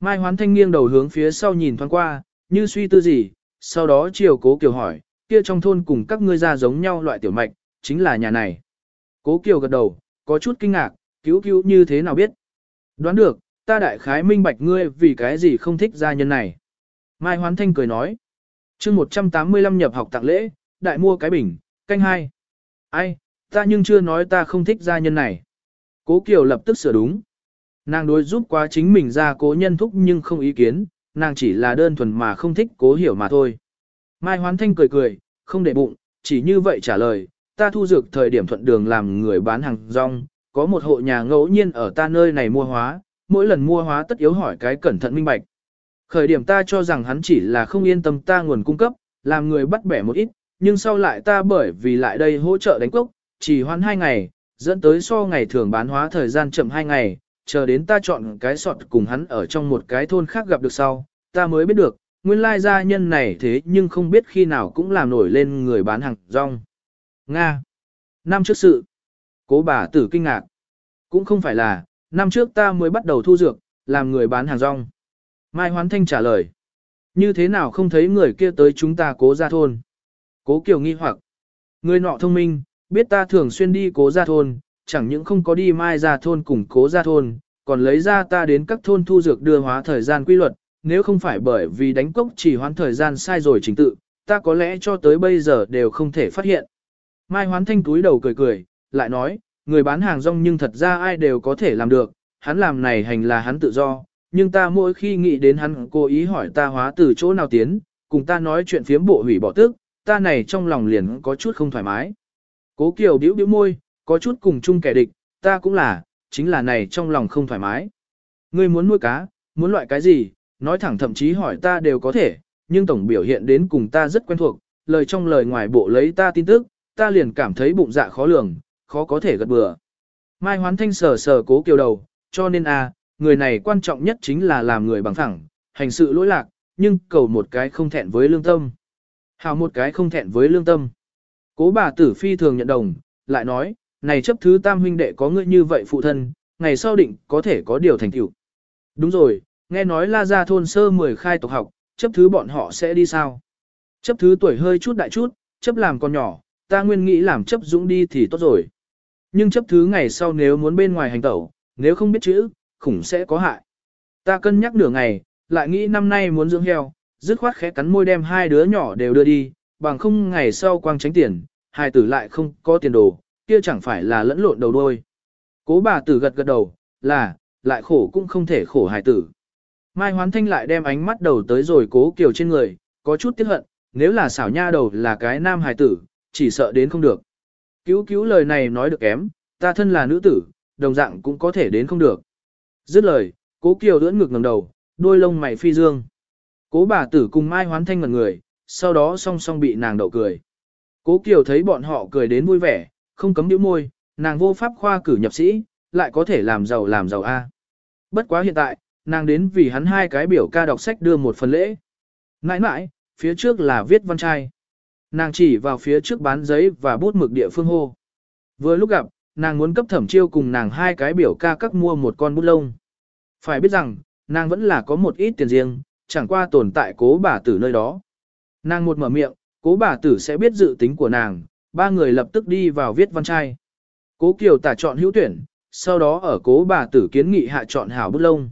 Mai hoán thanh nghiêng đầu hướng phía sau nhìn thoáng qua, như suy tư gì, sau đó chiều cố kiều hỏi, kia trong thôn cùng các ngươi ra giống nhau loại tiểu mạch, chính là nhà này. Cố kiều gật đầu, có chút kinh ngạc, cứu cứu như thế nào biết. Đoán được, ta đại khái minh bạch ngươi vì cái gì không thích gia nhân này. Mai hoán thanh cười nói, chương 185 nhập học tặng lễ, đại mua cái bình, canh hai. Ai, ta nhưng chưa nói ta không thích gia nhân này. Cố Kiều lập tức sửa đúng. Nàng đối giúp quá chính mình ra cố nhân thúc nhưng không ý kiến, nàng chỉ là đơn thuần mà không thích cố hiểu mà thôi. Mai Hoán Thanh cười cười, không để bụng, chỉ như vậy trả lời, ta thu dược thời điểm thuận đường làm người bán hàng rong, có một hộ nhà ngẫu nhiên ở ta nơi này mua hóa, mỗi lần mua hóa tất yếu hỏi cái cẩn thận minh bạch. Khởi điểm ta cho rằng hắn chỉ là không yên tâm ta nguồn cung cấp, làm người bắt bẻ một ít, nhưng sau lại ta bởi vì lại đây hỗ trợ đánh cốc, chỉ hoãn hai ngày, dẫn tới so ngày thường bán hóa thời gian chậm hai ngày, chờ đến ta chọn cái sọt cùng hắn ở trong một cái thôn khác gặp được sau, ta mới biết được, nguyên lai gia nhân này thế nhưng không biết khi nào cũng làm nổi lên người bán hàng rong. Nga. Năm trước sự. Cố bà tử kinh ngạc. Cũng không phải là, năm trước ta mới bắt đầu thu dược, làm người bán hàng rong. Mai Hoán Thanh trả lời. Như thế nào không thấy người kia tới chúng ta cố ra thôn? Cố Kiều nghi hoặc. Người nọ thông minh, biết ta thường xuyên đi cố ra thôn, chẳng những không có đi mai ra thôn cùng cố ra thôn, còn lấy ra ta đến các thôn thu dược đưa hóa thời gian quy luật, nếu không phải bởi vì đánh cốc chỉ hoán thời gian sai rồi trình tự, ta có lẽ cho tới bây giờ đều không thể phát hiện. Mai hoán thanh túi đầu cười cười, lại nói, người bán hàng rong nhưng thật ra ai đều có thể làm được, hắn làm này hành là hắn tự do, nhưng ta mỗi khi nghĩ đến hắn cố ý hỏi ta hóa từ chỗ nào tiến, cùng ta nói chuyện phiếm bộ hủy bỏ tức, ta này trong lòng liền có chút không thoải mái. Cố Kiều bĩu bĩu môi, có chút cùng chung kẻ địch, ta cũng là, chính là này trong lòng không thoải mái. Ngươi muốn nuôi cá, muốn loại cái gì, nói thẳng thậm chí hỏi ta đều có thể, nhưng tổng biểu hiện đến cùng ta rất quen thuộc, lời trong lời ngoài bộ lấy ta tin tức, ta liền cảm thấy bụng dạ khó lường, khó có thể gật bừa. Mai Hoán Thanh sờ sờ cố kiều đầu, cho nên a, người này quan trọng nhất chính là làm người bằng thẳng, hành sự lỗi lạc, nhưng cầu một cái không thẹn với lương tâm. Hào một cái không thẹn với lương tâm. Cố bà tử phi thường nhận đồng, lại nói, này chấp thứ tam huynh đệ có ngươi như vậy phụ thân, ngày sau định có thể có điều thành tựu. Đúng rồi, nghe nói la gia thôn sơ 10 khai tộc học, chấp thứ bọn họ sẽ đi sao? Chấp thứ tuổi hơi chút đại chút, chấp làm con nhỏ, ta nguyên nghĩ làm chấp dũng đi thì tốt rồi. Nhưng chấp thứ ngày sau nếu muốn bên ngoài hành tẩu, nếu không biết chữ, khủng sẽ có hại. Ta cân nhắc nửa ngày, lại nghĩ năm nay muốn dưỡng heo, dứt khoát khẽ cắn môi đem hai đứa nhỏ đều đưa đi, bằng không ngày sau quang tránh tiền, hai tử lại không có tiền đồ, kia chẳng phải là lẫn lộn đầu đôi. Cố bà tử gật gật đầu, là, lại khổ cũng không thể khổ hài tử. Mai Hoán Thanh lại đem ánh mắt đầu tới rồi cố kiều trên người, có chút tiếc hận, nếu là xảo nha đầu là cái nam hài tử, chỉ sợ đến không được. Cứu cứu lời này nói được kém, ta thân là nữ tử, đồng dạng cũng có thể đến không được. Dứt lời, cố kiều đưỡn ngực ngẩng đầu, đôi lông mày phi dương. Cố bà tử cùng Mai Hoán Thanh ngẩn người, sau đó song song bị nàng đậu cười. Cố Kiều thấy bọn họ cười đến vui vẻ, không cấm điếu môi, nàng vô pháp khoa cử nhập sĩ, lại có thể làm giàu làm giàu A. Bất quá hiện tại, nàng đến vì hắn hai cái biểu ca đọc sách đưa một phần lễ. Nãi nãi, phía trước là viết văn trai. Nàng chỉ vào phía trước bán giấy và bút mực địa phương hô. Vừa lúc gặp, nàng muốn cấp thẩm chiêu cùng nàng hai cái biểu ca các mua một con bút lông. Phải biết rằng, nàng vẫn là có một ít tiền riêng, chẳng qua tồn tại cố bà tử nơi đó. Nàng một mở miệng, cố bà tử sẽ biết dự tính của nàng, ba người lập tức đi vào viết văn trai. Cố Kiều tả chọn hữu tuyển, sau đó ở cố bà tử kiến nghị hạ chọn hảo bút lông.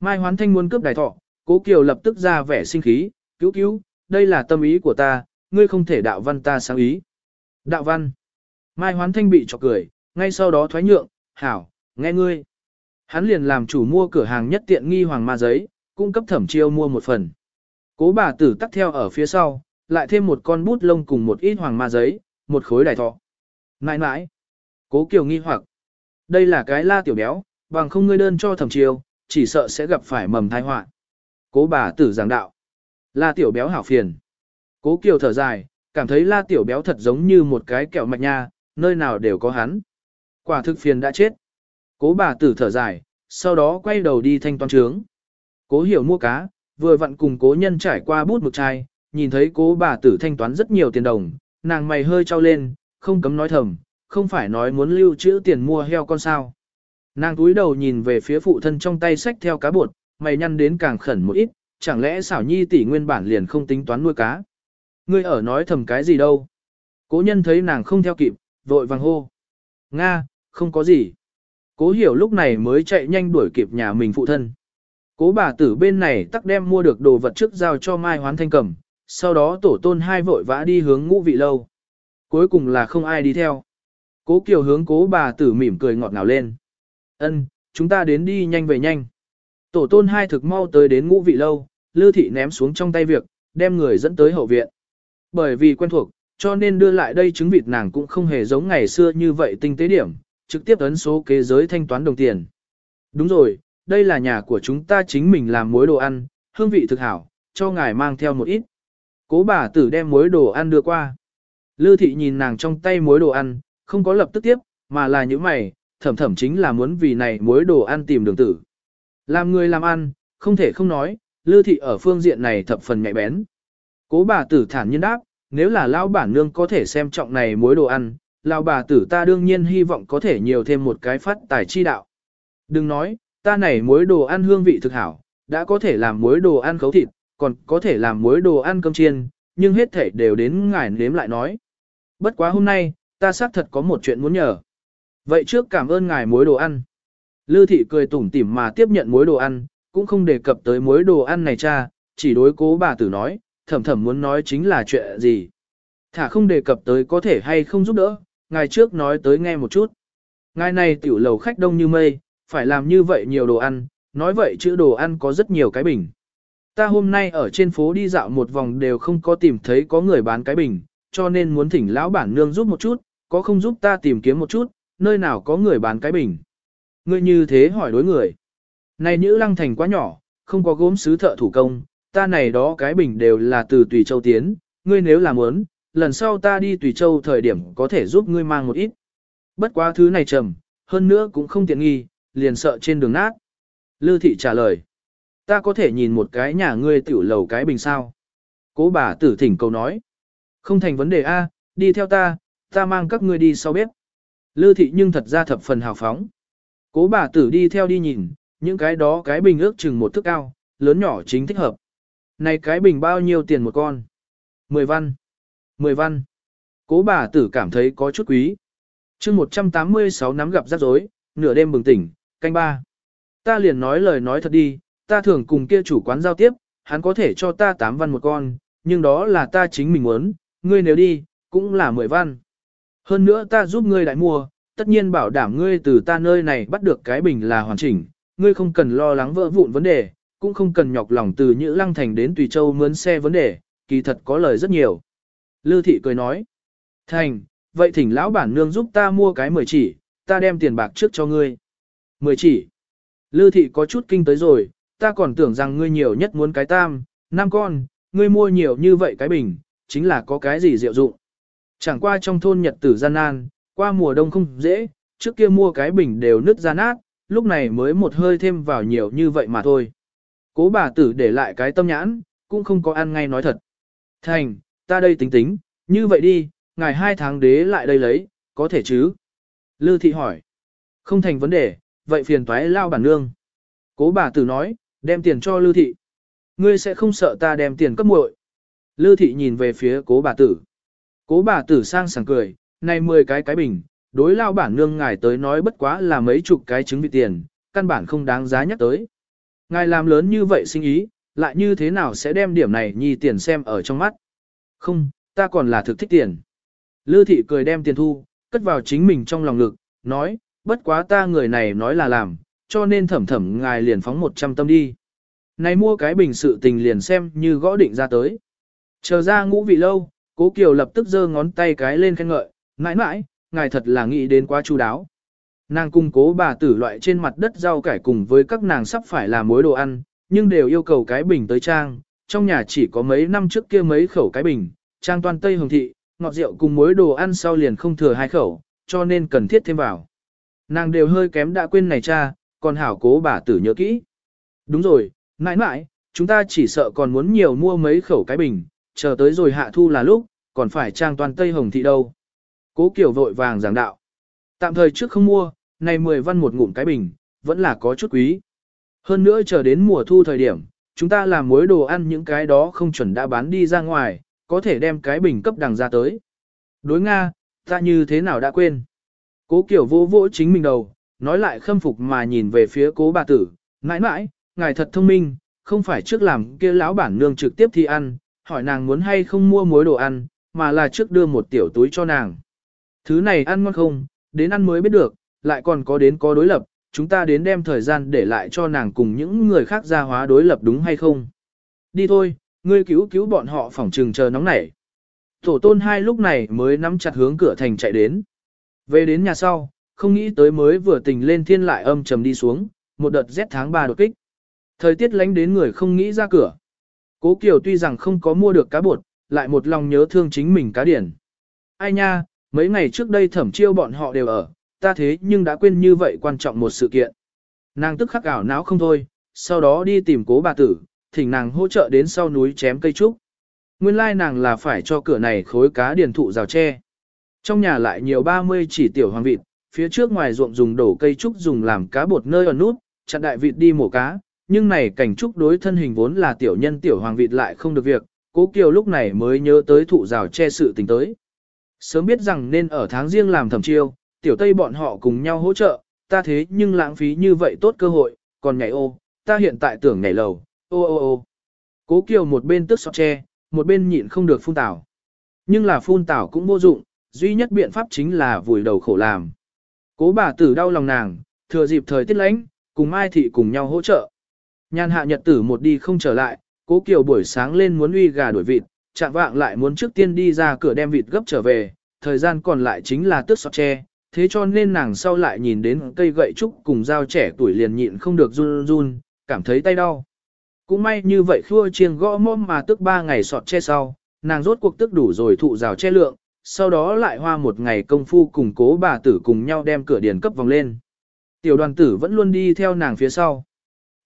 Mai Hoán Thanh muốn cướp đài thọ, cố Kiều lập tức ra vẻ sinh khí, cứu cứu, đây là tâm ý của ta, ngươi không thể đạo văn ta sáng ý. Đạo văn. Mai Hoán Thanh bị chọc cười, ngay sau đó thoái nhượng, hảo, nghe ngươi. Hắn liền làm chủ mua cửa hàng nhất tiện nghi hoàng ma giấy, cung cấp thẩm chiêu mua một phần. Cố bà tử tắt theo ở phía sau, lại thêm một con bút lông cùng một ít hoàng ma giấy, một khối đài thọ. Nãi nãi. Cố Kiều nghi hoặc. Đây là cái la tiểu béo, bằng không ngươi đơn cho thẩm chiêu, chỉ sợ sẽ gặp phải mầm tai họa. Cố bà tử giảng đạo. La tiểu béo hảo phiền. Cố Kiều thở dài, cảm thấy la tiểu béo thật giống như một cái kẹo mạch nha, nơi nào đều có hắn. Quả thực phiền đã chết. Cố bà tử thở dài, sau đó quay đầu đi thanh toán trướng. Cố hiểu mua cá, vừa vặn cùng cố nhân trải qua bút mực chai, nhìn thấy cố bà tử thanh toán rất nhiều tiền đồng, nàng mày hơi trao lên, không cấm nói thầm, không phải nói muốn lưu trữ tiền mua heo con sao. Nàng túi đầu nhìn về phía phụ thân trong tay sách theo cá bột, mày nhăn đến càng khẩn một ít, chẳng lẽ xảo nhi tỷ nguyên bản liền không tính toán nuôi cá. Ngươi ở nói thầm cái gì đâu. Cố nhân thấy nàng không theo kịp, vội vàng hô. Nga, không có gì. Cố hiểu lúc này mới chạy nhanh đuổi kịp nhà mình phụ thân. Cố bà tử bên này tắc đem mua được đồ vật trước giao cho Mai Hoán Thanh cầm, sau đó tổ tôn hai vội vã đi hướng ngũ vị lâu. Cuối cùng là không ai đi theo. Cố Kiều hướng cố bà tử mỉm cười ngọt ngào lên. Ân, chúng ta đến đi nhanh về nhanh. Tổ tôn hai thực mau tới đến ngũ vị lâu, Lư Thị ném xuống trong tay việc, đem người dẫn tới hậu viện. Bởi vì quen thuộc, cho nên đưa lại đây trứng vịt nàng cũng không hề giống ngày xưa như vậy tinh tế điểm, trực tiếp ấn số kế giới thanh toán đồng tiền. Đúng rồi, đây là nhà của chúng ta chính mình làm muối đồ ăn, hương vị thực hảo, cho ngài mang theo một ít. Cố bà tử đem muối đồ ăn đưa qua. Lư thị nhìn nàng trong tay muối đồ ăn, không có lập tức tiếp, mà là những mày, thẩm thẩm chính là muốn vì này muối đồ ăn tìm đường tử. Làm người làm ăn, không thể không nói, lư thị ở phương diện này thập phần nhạy bén. Cố bà tử thản nhiên đáp, nếu là lão bản nương có thể xem trọng này muối đồ ăn, lão bà tử ta đương nhiên hy vọng có thể nhiều thêm một cái phát tài chi đạo. Đừng nói, ta này muối đồ ăn hương vị thực hảo, đã có thể làm muối đồ ăn khấu thịt, còn có thể làm muối đồ ăn cơm chiên, nhưng hết thể đều đến ngài nếm lại nói. Bất quá hôm nay, ta xác thật có một chuyện muốn nhờ. Vậy trước cảm ơn ngài muối đồ ăn. Lư thị cười tủm tỉm mà tiếp nhận muối đồ ăn, cũng không đề cập tới muối đồ ăn này cha, chỉ đối cố bà tử nói, thầm thầm muốn nói chính là chuyện gì. Thả không đề cập tới có thể hay không giúp đỡ, ngài trước nói tới nghe một chút. Ngài này tiểu lầu khách đông như mây, phải làm như vậy nhiều đồ ăn, nói vậy chữ đồ ăn có rất nhiều cái bình. Ta hôm nay ở trên phố đi dạo một vòng đều không có tìm thấy có người bán cái bình, cho nên muốn thỉnh lão bản nương giúp một chút, có không giúp ta tìm kiếm một chút, nơi nào có người bán cái bình. Ngươi như thế hỏi đối người. Này nữ lăng thành quá nhỏ, không có gốm sứ thợ thủ công, ta này đó cái bình đều là từ Tùy Châu tiến, ngươi nếu là muốn, lần sau ta đi Tùy Châu thời điểm có thể giúp ngươi mang một ít. Bất quá thứ này trầm, hơn nữa cũng không tiện nghi, liền sợ trên đường nát. Lư thị trả lời, ta có thể nhìn một cái nhà ngươi tiểu lầu cái bình sao. Cố bà tử thỉnh cầu nói, không thành vấn đề A, đi theo ta, ta mang các ngươi đi sau bếp. Lư thị nhưng thật ra thập phần hào phóng. Cố bà tử đi theo đi nhìn, những cái đó cái bình ước chừng một thước cao, lớn nhỏ chính thích hợp. Này cái bình bao nhiêu tiền một con? Mười văn. Mười văn. Cố bà tử cảm thấy có chút quý. chương 186 nắm gặp rắc rối, nửa đêm bừng tỉnh, canh ba. Ta liền nói lời nói thật đi, ta thường cùng kia chủ quán giao tiếp, hắn có thể cho ta 8 văn một con, nhưng đó là ta chính mình muốn, ngươi nếu đi, cũng là 10 văn. Hơn nữa ta giúp ngươi đại mua, tất nhiên bảo đảm ngươi từ ta nơi này bắt được cái bình là hoàn chỉnh, ngươi không cần lo lắng vỡ vụn vấn đề, cũng không cần nhọc lòng từ Nhữ Lăng Thành đến Tùy Châu mướn xe vấn đề, kỳ thật có lời rất nhiều. Lư thị cười nói, Thành, vậy thỉnh lão bản nương giúp ta mua cái mười chỉ, ta đem tiền bạc trước cho ngươi. Mười chỉ. Lư thị có chút kinh tới rồi, ta còn tưởng rằng ngươi nhiều nhất muốn cái tam, năm con, ngươi mua nhiều như vậy cái bình, chính là có cái gì diệu dụng. Chẳng qua trong thôn nhật tử gian nan, qua mùa đông không dễ, trước kia mua cái bình đều nứt ra nát, lúc này mới một hơi thêm vào nhiều như vậy mà thôi. Cố bà tử để lại cái tâm nhãn, cũng không có ăn ngay nói thật. Thành, ta đây tính tính, như vậy đi, ngày hai tháng đế lại đây lấy, có thể chứ? Lư thị hỏi. Không thành vấn đề, vậy phiền toái lao bản nương. Cố bà tử nói, đem tiền cho Lưu thị. Ngươi sẽ không sợ ta đem tiền cấp muội. Lưu thị nhìn về phía cố bà tử. Cố bà tử sang sảng cười, này 10 cái cái bình, đối lao bản nương ngài tới nói bất quá là mấy chục cái trứng vịt tiền, căn bản không đáng giá nhắc tới. Ngài làm lớn như vậy sinh ý, lại như thế nào sẽ đem điểm này nhi tiền xem ở trong mắt. Không, ta còn là thực thích tiền. Lư thị cười đem tiền thu, cất vào chính mình trong lòng ngực, nói, bất quá ta người này nói là làm, cho nên thẩm thẩm ngài liền phóng 100 tâm đi. Này mua cái bình sự tình liền xem như gõ định ra tới. Chờ ra ngũ vị lâu, cố kiều lập tức giơ ngón tay cái lên khen ngợi, mãi mãi, ngài thật là nghĩ đến quá chu đáo. Nàng cung cố bà tử loại trên mặt đất rau cải cùng với các nàng sắp phải làm mối đồ ăn, nhưng đều yêu cầu cái bình tới trang, trong nhà chỉ có mấy năm trước kia mấy khẩu cái bình, trang toàn Tây Hồng Thị, ngọt rượu cùng mối đồ ăn sau liền không thừa hai khẩu, cho nên cần thiết thêm vào. Nàng đều hơi kém đã quên này cha, còn hảo cố bà tử nhớ kỹ. Đúng rồi, mãi mãi, chúng ta chỉ sợ còn muốn nhiều mua mấy khẩu cái bình, chờ tới rồi hạ thu là lúc, còn phải trang toàn Tây Hồng Thị đâu. Cố Kiều vội vàng giảng đạo. Tạm thời trước không mua, này 10 văn một ngụm cái bình, vẫn là có chút quý. Hơn nữa chờ đến mùa thu thời điểm, chúng ta làm mối đồ ăn những cái đó không chuẩn đã bán đi ra ngoài, có thể đem cái bình cấp đằng ra tới. Đối Nga, ta như thế nào đã quên. Cố Kiều vô vỗ chính mình đầu, nói lại khâm phục mà nhìn về phía cố bà tử, mãi mãi, ngài thật thông minh, không phải trước làm kia lão bản nương trực tiếp thi ăn, hỏi nàng muốn hay không mua mối đồ ăn, mà là trước đưa một tiểu túi cho nàng. Thứ này ăn ngon không, đến ăn mới biết được, lại còn có đến có đối lập, chúng ta đến đem thời gian để lại cho nàng cùng những người khác ra hóa đối lập đúng hay không. Đi thôi, ngươi cứu cứu bọn họ phỏng trừng chờ nóng nảy. Tổ tôn hai lúc này mới nắm chặt hướng cửa thành chạy đến. Về đến nhà sau, không nghĩ tới mới vừa tình lên thiên lại âm trầm đi xuống, một đợt rét tháng 3 đột kích. Thời tiết lánh đến người không nghĩ ra cửa. Cố Kiều tuy rằng không có mua được cá bột, lại một lòng nhớ thương chính mình cá điển. Ai nha, mấy ngày trước đây thẩm chiêu bọn họ đều ở, ta thế nhưng đã quên như vậy quan trọng một sự kiện. Nàng tức khắc ảo não không thôi, sau đó đi tìm cố bà tử, thỉnh nàng hỗ trợ đến sau núi chém cây trúc. Nguyên lai nàng là phải cho cửa này khối cá điền thụ rào tre. Trong nhà lại nhiều 30 chỉ tiểu hoàng vịt, phía trước ngoài ruộng dùng đổ cây trúc dùng làm cá bột nơi ở nút, chặn đại vịt đi mổ cá, nhưng này cảnh trúc đối thân hình vốn là tiểu nhân tiểu hoàng vịt lại không được việc, cố kiều lúc này mới nhớ tới thụ rào che sự tình tới. Sớm biết rằng nên ở tháng riêng làm thẩm chiêu, tiểu tây bọn họ cùng nhau hỗ trợ, ta thế nhưng lãng phí như vậy tốt cơ hội, còn nhảy ô, ta hiện tại tưởng nhảy lầu, ô ô ô. Cố kiều một bên tức sọt che, một bên nhịn không được phun tảo. Nhưng là phun tảo cũng vô dụng, duy nhất biện pháp chính là vùi đầu khổ làm. Cố bà tử đau lòng nàng, thừa dịp thời tiết lánh, cùng Mai Thị cùng nhau hỗ trợ. Nhan hạ nhật tử một đi không trở lại, cố kiều buổi sáng lên muốn uy gà đuổi vịt, chạm vạng lại muốn trước tiên đi ra cửa đem vịt gấp trở về, thời gian còn lại chính là tước sọt tre, thế cho nên nàng sau lại nhìn đến cây gậy trúc cùng dao trẻ tuổi liền nhịn không được run run, cảm thấy tay đau. Cũng may như vậy khua chiêng gõ mõm mà tức ba ngày sọt che sau, nàng rốt cuộc tức đủ rồi thụ rào che lượng, sau đó lại hoa một ngày công phu cùng cố bà tử cùng nhau đem cửa điền cấp vòng lên. Tiểu đoàn tử vẫn luôn đi theo nàng phía sau.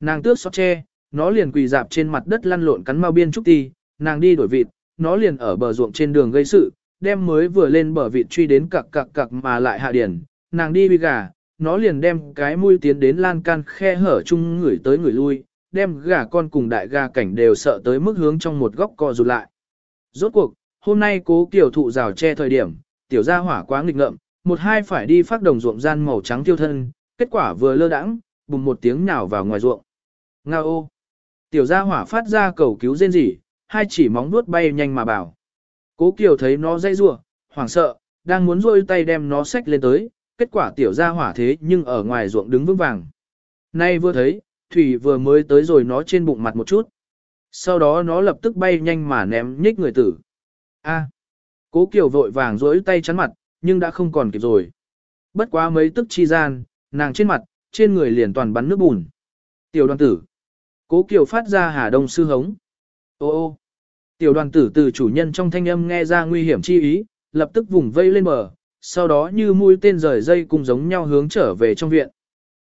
Nàng tước xót che, nó liền quỳ dạp trên mặt đất lăn lộn cắn mau biên trúc ti, nàng đi đổi vịt, nó liền ở bờ ruộng trên đường gây sự, đem mới vừa lên bờ vịt truy đến cặc cặc cặc mà lại hạ điển, nàng đi bị gà, nó liền đem cái mũi tiến đến lan can khe hở chung người tới người lui, đem gà con cùng đại gà cảnh đều sợ tới mức hướng trong một góc co rụt lại. Rốt cuộc, hôm nay cố kiểu thụ rào che thời điểm, tiểu gia hỏa quá nghịch ngợm, một hai phải đi phát đồng ruộng gian màu trắng tiêu thân, kết quả vừa lơ đãng, bùng một tiếng nhào vào ngoài ruộng. Nga ô! Tiểu gia hỏa phát ra cầu cứu rên rỉ, hai chỉ móng nuốt bay nhanh mà bảo. Cố Kiều thấy nó dây rủa, hoảng sợ, đang muốn rôi tay đem nó xách lên tới, kết quả tiểu gia hỏa thế nhưng ở ngoài ruộng đứng vững vàng. Nay vừa thấy, Thủy vừa mới tới rồi nó trên bụng mặt một chút. Sau đó nó lập tức bay nhanh mà ném nhích người tử. A. Cố Kiều vội vàng rỗi tay chắn mặt, nhưng đã không còn kịp rồi. Bất quá mấy tức chi gian, nàng trên mặt, trên người liền toàn bắn nước bùn. Tiểu đoàn tử. Cố Kiều phát ra hà đông sư hống. Ô ô. Tiểu đoàn tử từ chủ nhân trong thanh âm nghe ra nguy hiểm chi ý, lập tức vùng vây lên bờ, sau đó như mũi tên rời dây cùng giống nhau hướng trở về trong viện.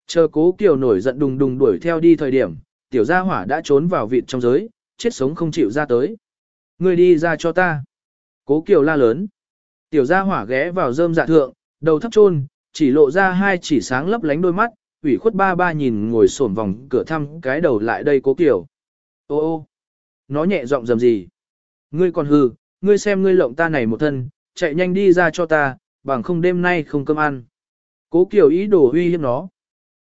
Chờ cố Kiều nổi giận đùng đùng đuổi theo đi thời điểm, tiểu gia hỏa đã trốn vào vịt trong giới, chết sống không chịu ra tới. Người đi ra cho ta. Cố Kiều la lớn. Tiểu gia hỏa ghé vào rơm dạ thượng, đầu thấp chôn, chỉ lộ ra hai chỉ sáng lấp lánh đôi mắt, ủy khuất ba ba nhìn ngồi xổm vòng cửa thăm cái đầu lại đây cố Kiều. Ô ô, nó nhẹ giọng dầm gì. Ngươi còn hừ, ngươi xem ngươi lộng ta này một thân, chạy nhanh đi ra cho ta, bằng không đêm nay không cơm ăn. Cố Kiều ý đồ uy hiếp nó.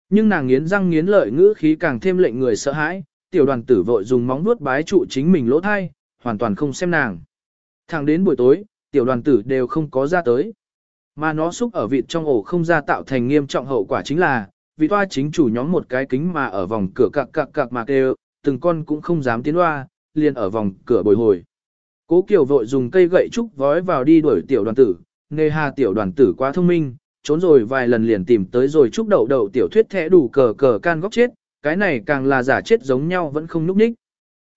Nhưng nàng nghiến răng nghiến lợi ngữ khí càng thêm lệnh người sợ hãi, tiểu đoàn tử vội dùng móng vuốt bái trụ chính mình lỗ thai, hoàn toàn không xem nàng. Thẳng đến buổi tối, tiểu đoàn tử đều không có ra tới. Mà nó xúc ở vịt trong ổ không ra tạo thành nghiêm trọng hậu quả chính là, vị toa chính chủ nhóm một cái kính mà ở vòng cửa cặc cặc cặc mà kêu, từng con cũng không dám tiến hoa, liền ở vòng cửa bồi hồi. Cố Kiều vội dùng cây gậy trúc vói vào đi đuổi tiểu đoàn tử, nề hà tiểu đoàn tử quá thông minh, trốn rồi vài lần liền tìm tới rồi trúc đậu đậu tiểu thuyết thẻ đủ cờ cờ can góc chết, cái này càng là giả chết giống nhau vẫn không núp ních.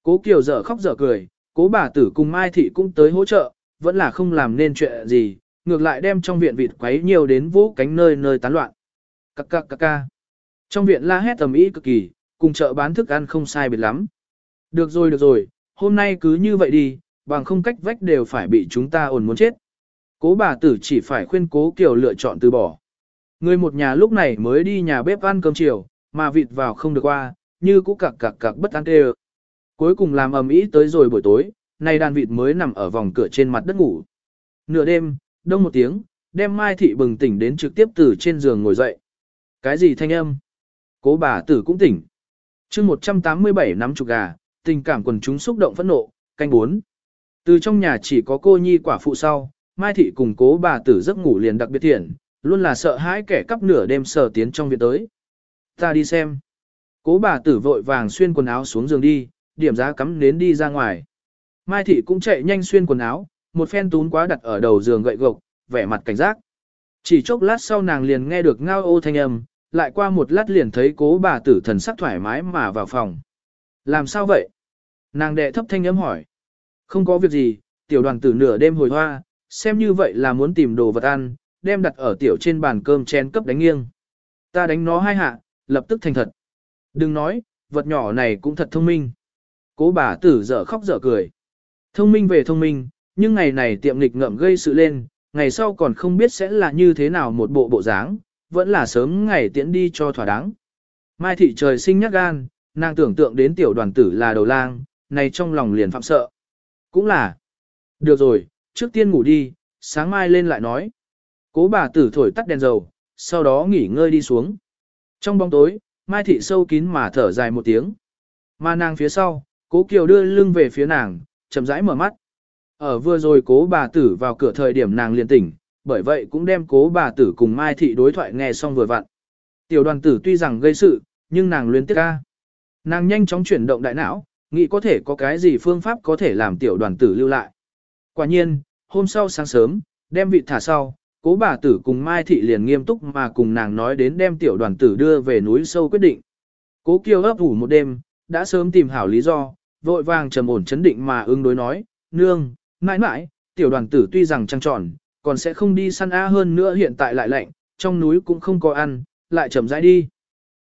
Cố Kiều dở khóc dở cười, cố bà tử cùng Mai Thị cũng tới hỗ trợ, vẫn là không làm nên chuyện gì, ngược lại đem trong viện vịt quấy nhiều đến vũ cánh nơi nơi tán loạn. Cắc cắc cắc ca. Trong viện la hét tầm ý cực kỳ, cùng chợ bán thức ăn không sai biệt lắm. Được rồi được rồi, hôm nay cứ như vậy đi, bằng không cách vách đều phải bị chúng ta ổn muốn chết. Cố bà tử chỉ phải khuyên cố Kiều lựa chọn từ bỏ. Người một nhà lúc này mới đi nhà bếp ăn cơm chiều, mà vịt vào không được qua, như cũ cặc cặc cặc bất an tê Cuối cùng làm ầm ĩ tới rồi buổi tối, nay đàn vịt mới nằm ở vòng cửa trên mặt đất ngủ. Nửa đêm, đông một tiếng, đem Mai Thị bừng tỉnh đến trực tiếp từ trên giường ngồi dậy. Cái gì thanh âm? Cố bà tử cũng tỉnh. chương 187 năm chục gà, tình cảm quần chúng xúc động phẫn nộ, canh bốn. Từ trong nhà chỉ có cô nhi quả phụ sau, Mai Thị cùng cố bà tử giấc ngủ liền đặc biệt thiện, luôn là sợ hãi kẻ cắp nửa đêm sờ tiến trong viện tới. Ta đi xem. Cố bà tử vội vàng xuyên quần áo xuống giường đi, điểm giá cắm nến đi ra ngoài. Mai Thị cũng chạy nhanh xuyên quần áo, một phen tún quá đặt ở đầu giường gậy gộc, vẻ mặt cảnh giác. Chỉ chốc lát sau nàng liền nghe được ngao ô thanh âm, lại qua một lát liền thấy cố bà tử thần sắc thoải mái mà vào phòng. Làm sao vậy? Nàng đệ thấp thanh âm hỏi. Không có việc gì, tiểu đoàn tử nửa đêm hồi hoa, xem như vậy là muốn tìm đồ vật ăn, đem đặt ở tiểu trên bàn cơm chén cấp đánh nghiêng. Ta đánh nó hai hạ, lập tức thành thật. Đừng nói, vật nhỏ này cũng thật thông minh. Cố bà tử dở khóc dở cười. Thông minh về thông minh, nhưng ngày này tiệm nghịch ngậm gây sự lên, ngày sau còn không biết sẽ là như thế nào một bộ bộ dáng, vẫn là sớm ngày tiễn đi cho thỏa đáng. Mai thị trời sinh nhắc gan, nàng tưởng tượng đến tiểu đoàn tử là đầu lang, này trong lòng liền phạm sợ. Cũng là. Được rồi, trước tiên ngủ đi, sáng mai lên lại nói. Cố bà tử thổi tắt đèn dầu, sau đó nghỉ ngơi đi xuống. Trong bóng tối, Mai thị sâu kín mà thở dài một tiếng. Mà nàng phía sau, cố kiều đưa lưng về phía nàng, chậm rãi mở mắt. Ở vừa rồi cố bà tử vào cửa thời điểm nàng liền tỉnh, bởi vậy cũng đem cố bà tử cùng Mai Thị đối thoại nghe xong vừa vặn. Tiểu đoàn tử tuy rằng gây sự, nhưng nàng luyến tiếc ca. Nàng nhanh chóng chuyển động đại não, nghĩ có thể có cái gì phương pháp có thể làm tiểu đoàn tử lưu lại. Quả nhiên, hôm sau sáng sớm, đem vị thả sau, cố bà tử cùng Mai Thị liền nghiêm túc mà cùng nàng nói đến đem tiểu đoàn tử đưa về núi sâu quyết định. Cố Kiều ấp ủ một đêm, đã sớm tìm hảo lý do, vội vàng trầm ổn chấn định mà ứng đối nói, nương, mãi mãi, tiểu đoàn tử tuy rằng trăng tròn, còn sẽ không đi săn A hơn nữa hiện tại lại lạnh, trong núi cũng không có ăn, lại chậm rãi đi.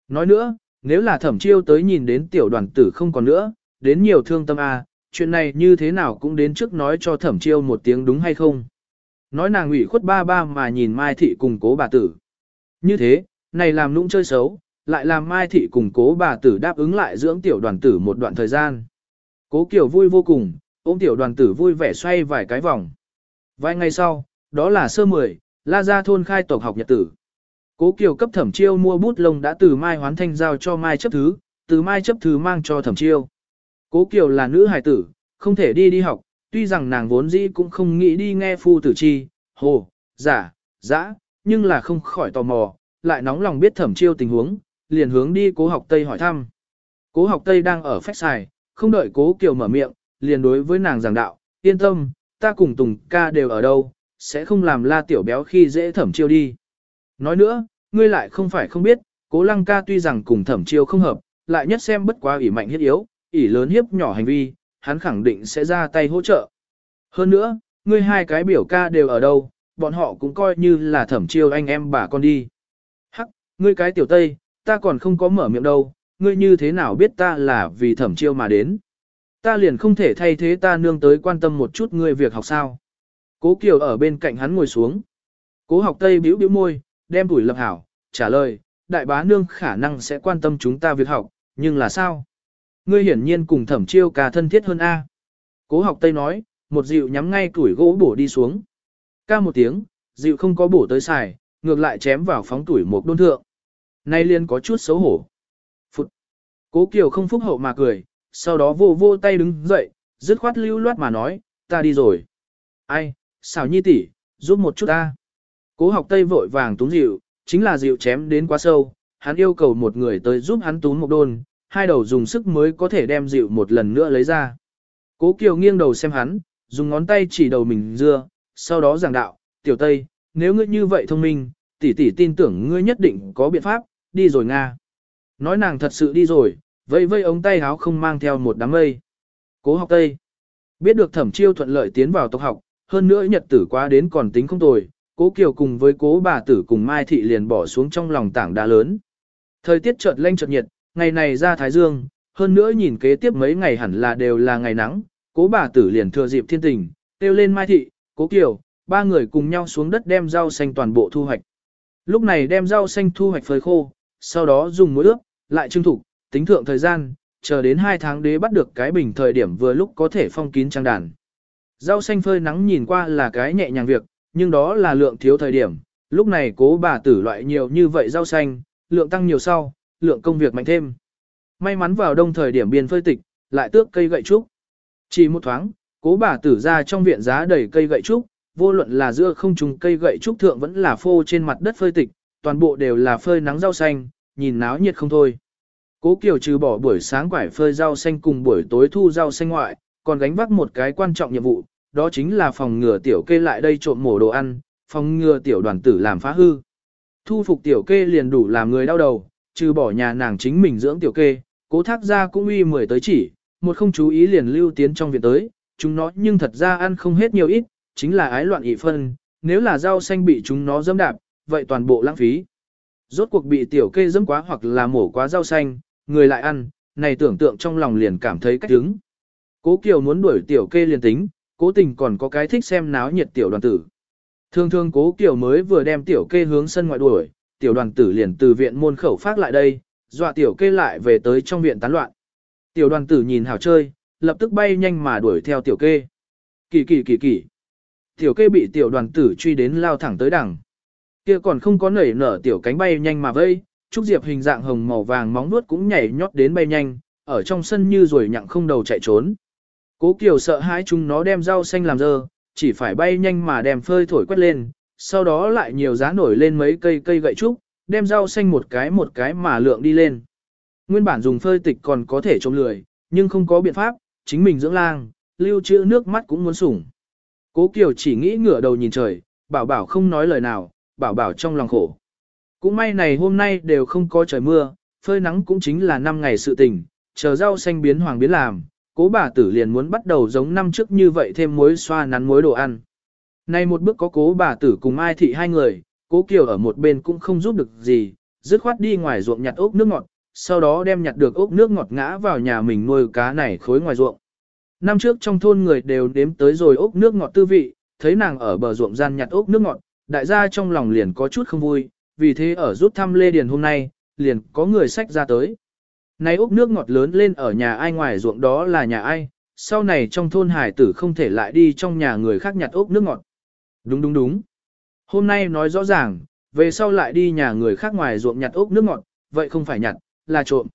Nói nữa, nếu là thẩm chiêu tới nhìn đến tiểu đoàn tử không còn nữa, đến nhiều thương tâm A, chuyện này như thế nào cũng đến trước nói cho thẩm chiêu một tiếng đúng hay không. Nói nàng ủy khuất ba ba mà nhìn Mai Thị cùng cố bà tử. Như thế, này làm nũng chơi xấu, lại làm Mai Thị cùng cố bà tử đáp ứng lại dưỡng tiểu đoàn tử một đoạn thời gian. Cố Kiều vui vô cùng, ôm tiểu đoàn tử vui vẻ xoay vài cái vòng. Vài ngày sau, đó là sơ mười, la Gia thôn khai tộc học nhật tử. Cố Kiều cấp thẩm chiêu mua bút lông đã từ Mai Hoán Thanh giao cho Mai chấp thứ, từ Mai chấp thứ mang cho thẩm chiêu. Cố Kiều là nữ hài tử, không thể đi đi học, tuy rằng nàng vốn dĩ cũng không nghĩ đi nghe phu tử chi, hồ, giả, dã, nhưng là không khỏi tò mò, lại nóng lòng biết thẩm chiêu tình huống, liền hướng đi cố học Tây hỏi thăm. Cố học Tây đang ở phép xài, không đợi cố Kiều mở miệng, liền đối với nàng giảng đạo, yên tâm, ta cùng Tùng ca đều ở đâu, sẽ không làm la tiểu béo khi dễ thẩm chiêu đi. Nói nữa, ngươi lại không phải không biết, cố lăng ca tuy rằng cùng thẩm chiêu không hợp, lại nhất xem bất quá ỷ mạnh hiết yếu, ỷ lớn hiếp nhỏ hành vi, hắn khẳng định sẽ ra tay hỗ trợ. Hơn nữa, ngươi hai cái biểu ca đều ở đâu, bọn họ cũng coi như là thẩm chiêu anh em bà con đi. Hắc, ngươi cái tiểu tây, ta còn không có mở miệng đâu, ngươi như thế nào biết ta là vì thẩm chiêu mà đến. Ta liền không thể thay thế ta nương tới quan tâm một chút ngươi việc học sao. Cố Kiều ở bên cạnh hắn ngồi xuống. Cố học Tây bĩu bĩu môi, đem tuổi lập hảo, trả lời, đại bá nương khả năng sẽ quan tâm chúng ta việc học, nhưng là sao? Ngươi hiển nhiên cùng thẩm chiêu ca thân thiết hơn A. Cố học Tây nói, một dịu nhắm ngay tuổi gỗ bổ đi xuống. Ca một tiếng, dịu không có bổ tới xài, ngược lại chém vào phóng tuổi một đôn thượng. Nay liên có chút xấu hổ. Cố Kiều không phúc hậu mà cười, sau đó vô vô tay đứng dậy, dứt khoát lưu loát mà nói, ta đi rồi. Ai, xảo nhi tỷ, giúp một chút ta. Cố học tây vội vàng túng dịu, chính là dịu chém đến quá sâu, hắn yêu cầu một người tới giúp hắn túng một đôn, hai đầu dùng sức mới có thể đem dịu một lần nữa lấy ra. Cố Kiều nghiêng đầu xem hắn, dùng ngón tay chỉ đầu mình dưa, sau đó giảng đạo, tiểu tây, nếu ngươi như vậy thông minh, tỷ tỷ tin tưởng ngươi nhất định có biện pháp, đi rồi Nga. Nói nàng thật sự đi rồi, vây vây ống tay háo không mang theo một đám mây. Cố học tây. Biết được thẩm chiêu thuận lợi tiến vào tộc học, hơn nữa nhật tử quá đến còn tính không tồi, cố kiều cùng với cố bà tử cùng Mai Thị liền bỏ xuống trong lòng tảng đá lớn. Thời tiết chợt lanh chợt nhiệt, ngày này ra Thái Dương, hơn nữa nhìn kế tiếp mấy ngày hẳn là đều là ngày nắng, cố bà tử liền thừa dịp thiên tình, kêu lên Mai Thị, cố kiều, ba người cùng nhau xuống đất đem rau xanh toàn bộ thu hoạch. Lúc này đem rau xanh thu hoạch phơi khô, sau đó dùng muối ướp, lại trưng thủ, tính thượng thời gian, chờ đến 2 tháng đế bắt được cái bình thời điểm vừa lúc có thể phong kín trang đàn. Rau xanh phơi nắng nhìn qua là cái nhẹ nhàng việc, nhưng đó là lượng thiếu thời điểm, lúc này cố bà tử loại nhiều như vậy rau xanh, lượng tăng nhiều sau, lượng công việc mạnh thêm. May mắn vào đông thời điểm biên phơi tịch, lại tước cây gậy trúc. Chỉ một thoáng, cố bà tử ra trong viện giá đầy cây gậy trúc, vô luận là giữa không trùng cây gậy trúc thượng vẫn là phô trên mặt đất phơi tịch, toàn bộ đều là phơi nắng rau xanh, nhìn náo nhiệt không thôi. Cố Kiều trừ bỏ buổi sáng quải phơi rau xanh cùng buổi tối thu rau xanh ngoại, còn gánh vác một cái quan trọng nhiệm vụ, đó chính là phòng ngừa tiểu kê lại đây trộm mổ đồ ăn, phòng ngừa tiểu đoàn tử làm phá hư. Thu phục tiểu kê liền đủ làm người đau đầu, trừ bỏ nhà nàng chính mình dưỡng tiểu kê, cố thác ra cũng uy mười tới chỉ, một không chú ý liền lưu tiến trong viện tới, chúng nó nhưng thật ra ăn không hết nhiều ít, chính là ái loạn ị phân, nếu là rau xanh bị chúng nó dâm đạp, vậy toàn bộ lãng phí. Rốt cuộc bị tiểu kê dẫm quá hoặc là mổ quá rau xanh, người lại ăn, này tưởng tượng trong lòng liền cảm thấy cách đứng. Cố Kiều muốn đuổi tiểu kê liền tính, cố tình còn có cái thích xem náo nhiệt tiểu đoàn tử. Thường thường cố Kiều mới vừa đem tiểu kê hướng sân ngoại đuổi, tiểu đoàn tử liền từ viện môn khẩu phát lại đây, dọa tiểu kê lại về tới trong viện tán loạn. Tiểu đoàn tử nhìn hào chơi, lập tức bay nhanh mà đuổi theo tiểu kê. Kỳ kỳ kỳ kỳ. Tiểu kê bị tiểu đoàn tử truy đến lao thẳng tới đằng. Kia còn không có nảy nở tiểu cánh bay nhanh mà vây, Trúc Diệp hình dạng hồng màu vàng móng nuốt cũng nhảy nhót đến bay nhanh, ở trong sân như rồi nhặng không đầu chạy trốn. Cố Kiều sợ hãi chúng nó đem rau xanh làm dơ, chỉ phải bay nhanh mà đem phơi thổi quét lên, sau đó lại nhiều giá nổi lên mấy cây cây gậy trúc, đem rau xanh một cái một cái mà lượng đi lên. Nguyên bản dùng phơi tịch còn có thể trông lười, nhưng không có biện pháp, chính mình dưỡng lang, lưu trữ nước mắt cũng muốn sủng. Cố Kiều chỉ nghĩ ngửa đầu nhìn trời, bảo bảo không nói lời nào, bảo bảo trong lòng khổ. Cũng may này hôm nay đều không có trời mưa, phơi nắng cũng chính là 5 ngày sự tình, chờ rau xanh biến hoàng biến làm, cố bà tử liền muốn bắt đầu giống năm trước như vậy thêm muối xoa nắn muối đồ ăn. Nay một bước có cố bà tử cùng ai Thị hai người, cố Kiều ở một bên cũng không giúp được gì, dứt khoát đi ngoài ruộng nhặt ốc nước ngọt, sau đó đem nhặt được ốc nước ngọt ngã vào nhà mình nuôi cá này khối ngoài ruộng. Năm trước trong thôn người đều đếm tới rồi ốc nước ngọt tư vị, thấy nàng ở bờ ruộng gian nhặt ốc nước ngọt, đại gia trong lòng liền có chút không vui, vì thế ở rút thăm Lê Điền hôm nay, liền có người sách ra tới. Này úp nước ngọt lớn lên ở nhà ai ngoài ruộng đó là nhà ai, sau này trong thôn hải tử không thể lại đi trong nhà người khác nhặt úp nước ngọt. Đúng đúng đúng. Hôm nay nói rõ ràng, về sau lại đi nhà người khác ngoài ruộng nhặt úp nước ngọt, vậy không phải nhặt, là trộm.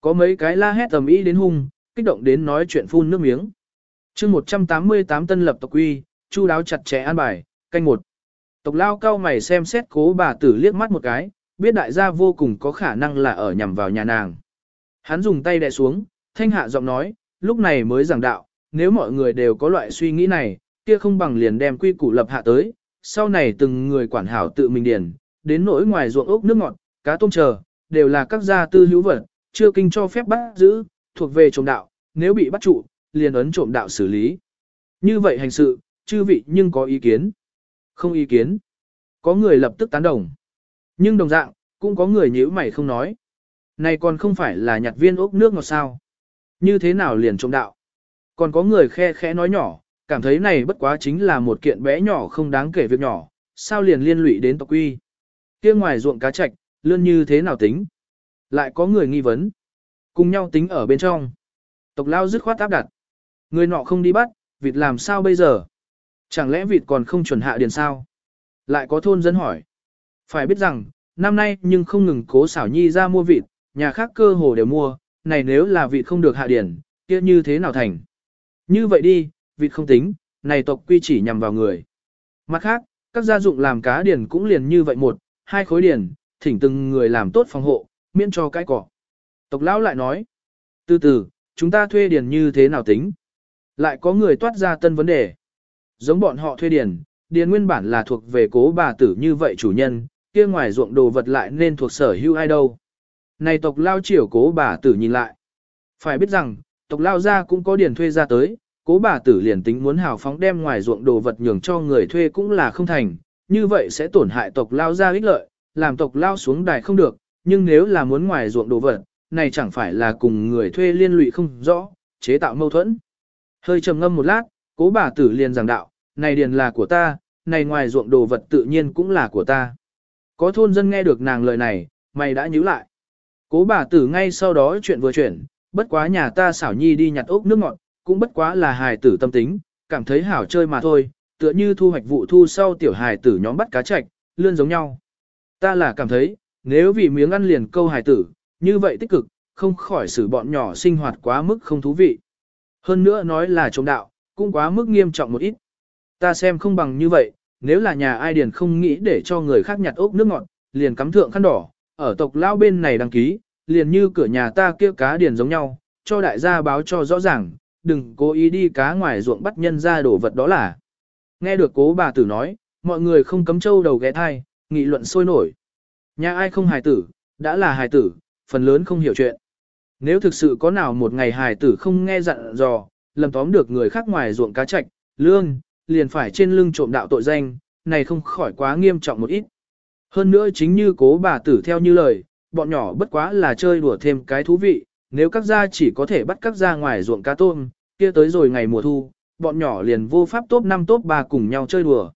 Có mấy cái la hét tầm ý đến hung, kích động đến nói chuyện phun nước miếng. chương 188 tân lập tộc quy, chu đáo chặt chẽ an bài, canh một. Tộc lao cao mày xem xét cố bà tử liếc mắt một cái, biết đại gia vô cùng có khả năng là ở nhằm vào nhà nàng. Hắn dùng tay đè xuống, thanh hạ giọng nói, lúc này mới giảng đạo, nếu mọi người đều có loại suy nghĩ này, kia không bằng liền đem quy củ lập hạ tới, sau này từng người quản hảo tự mình điền, đến nỗi ngoài ruộng ốc nước ngọt, cá tôm chờ, đều là các gia tư hữu vật, chưa kinh cho phép bắt giữ, thuộc về trộm đạo, nếu bị bắt trụ, liền ấn trộm đạo xử lý. Như vậy hành sự, chư vị nhưng có ý kiến. Không ý kiến. Có người lập tức tán đồng. Nhưng đồng dạng, cũng có người nhíu mày không nói. Này còn không phải là nhặt viên ốc nước ngọt sao. Như thế nào liền trộm đạo. Còn có người khe khẽ nói nhỏ, cảm thấy này bất quá chính là một kiện bé nhỏ không đáng kể việc nhỏ, sao liền liên lụy đến tộc quy. kia ngoài ruộng cá chạch, lươn như thế nào tính. Lại có người nghi vấn. Cùng nhau tính ở bên trong. Tộc lao dứt khoát áp đặt. Người nọ không đi bắt, vịt làm sao bây giờ? Chẳng lẽ vịt còn không chuẩn hạ điền sao? Lại có thôn dân hỏi. Phải biết rằng, năm nay nhưng không ngừng cố xảo nhi ra mua vịt, nhà khác cơ hồ đều mua, này nếu là vịt không được hạ điển, kia như thế nào thành? Như vậy đi, vịt không tính, này tộc quy chỉ nhằm vào người. Mặt khác, các gia dụng làm cá điển cũng liền như vậy một, hai khối điển, thỉnh từng người làm tốt phòng hộ, miễn cho cái cỏ. Tộc lão lại nói, từ từ, chúng ta thuê điển như thế nào tính? Lại có người toát ra tân vấn đề. Giống bọn họ thuê điền điền nguyên bản là thuộc về cố bà tử như vậy chủ nhân, kia ngoài ruộng đồ vật lại nên thuộc sở hữu ai đâu. Này tộc lao triều cố bà tử nhìn lại. Phải biết rằng, tộc lao gia cũng có điền thuê ra tới, cố bà tử liền tính muốn hào phóng đem ngoài ruộng đồ vật nhường cho người thuê cũng là không thành, như vậy sẽ tổn hại tộc lao gia ích lợi, làm tộc lao xuống đài không được, nhưng nếu là muốn ngoài ruộng đồ vật, này chẳng phải là cùng người thuê liên lụy không rõ, chế tạo mâu thuẫn. Hơi trầm ngâm một lát, cố bà tử liền giảng đạo, này điền là của ta, này ngoài ruộng đồ vật tự nhiên cũng là của ta. Có thôn dân nghe được nàng lời này, mày đã nhíu lại. Cố bà tử ngay sau đó chuyện vừa chuyển, bất quá nhà ta xảo nhi đi nhặt ốc nước ngọt, cũng bất quá là hài tử tâm tính, cảm thấy hảo chơi mà thôi, tựa như thu hoạch vụ thu sau tiểu hài tử nhóm bắt cá chạch, lươn giống nhau. Ta là cảm thấy, nếu vì miếng ăn liền câu hài tử, như vậy tích cực, không khỏi xử bọn nhỏ sinh hoạt quá mức không thú vị. Hơn nữa nói là chống đạo, cũng quá mức nghiêm trọng một ít. Ta xem không bằng như vậy, nếu là nhà ai điền không nghĩ để cho người khác nhặt ốc nước ngọt, liền cắm thượng khăn đỏ, ở tộc lao bên này đăng ký, liền như cửa nhà ta kia cá điền giống nhau, cho đại gia báo cho rõ ràng, đừng cố ý đi cá ngoài ruộng bắt nhân ra đổ vật đó là. Nghe được cố bà tử nói, mọi người không cấm trâu đầu ghé thai, nghị luận sôi nổi. Nhà ai không hài tử, đã là hài tử, phần lớn không hiểu chuyện. Nếu thực sự có nào một ngày hài tử không nghe dặn dò, lầm tóm được người khác ngoài ruộng cá trạch, lương, liền phải trên lưng trộm đạo tội danh, này không khỏi quá nghiêm trọng một ít. Hơn nữa chính như cố bà tử theo như lời, bọn nhỏ bất quá là chơi đùa thêm cái thú vị, nếu các gia chỉ có thể bắt các gia ngoài ruộng cá tôm, kia tới rồi ngày mùa thu, bọn nhỏ liền vô pháp top 5 top 3 cùng nhau chơi đùa.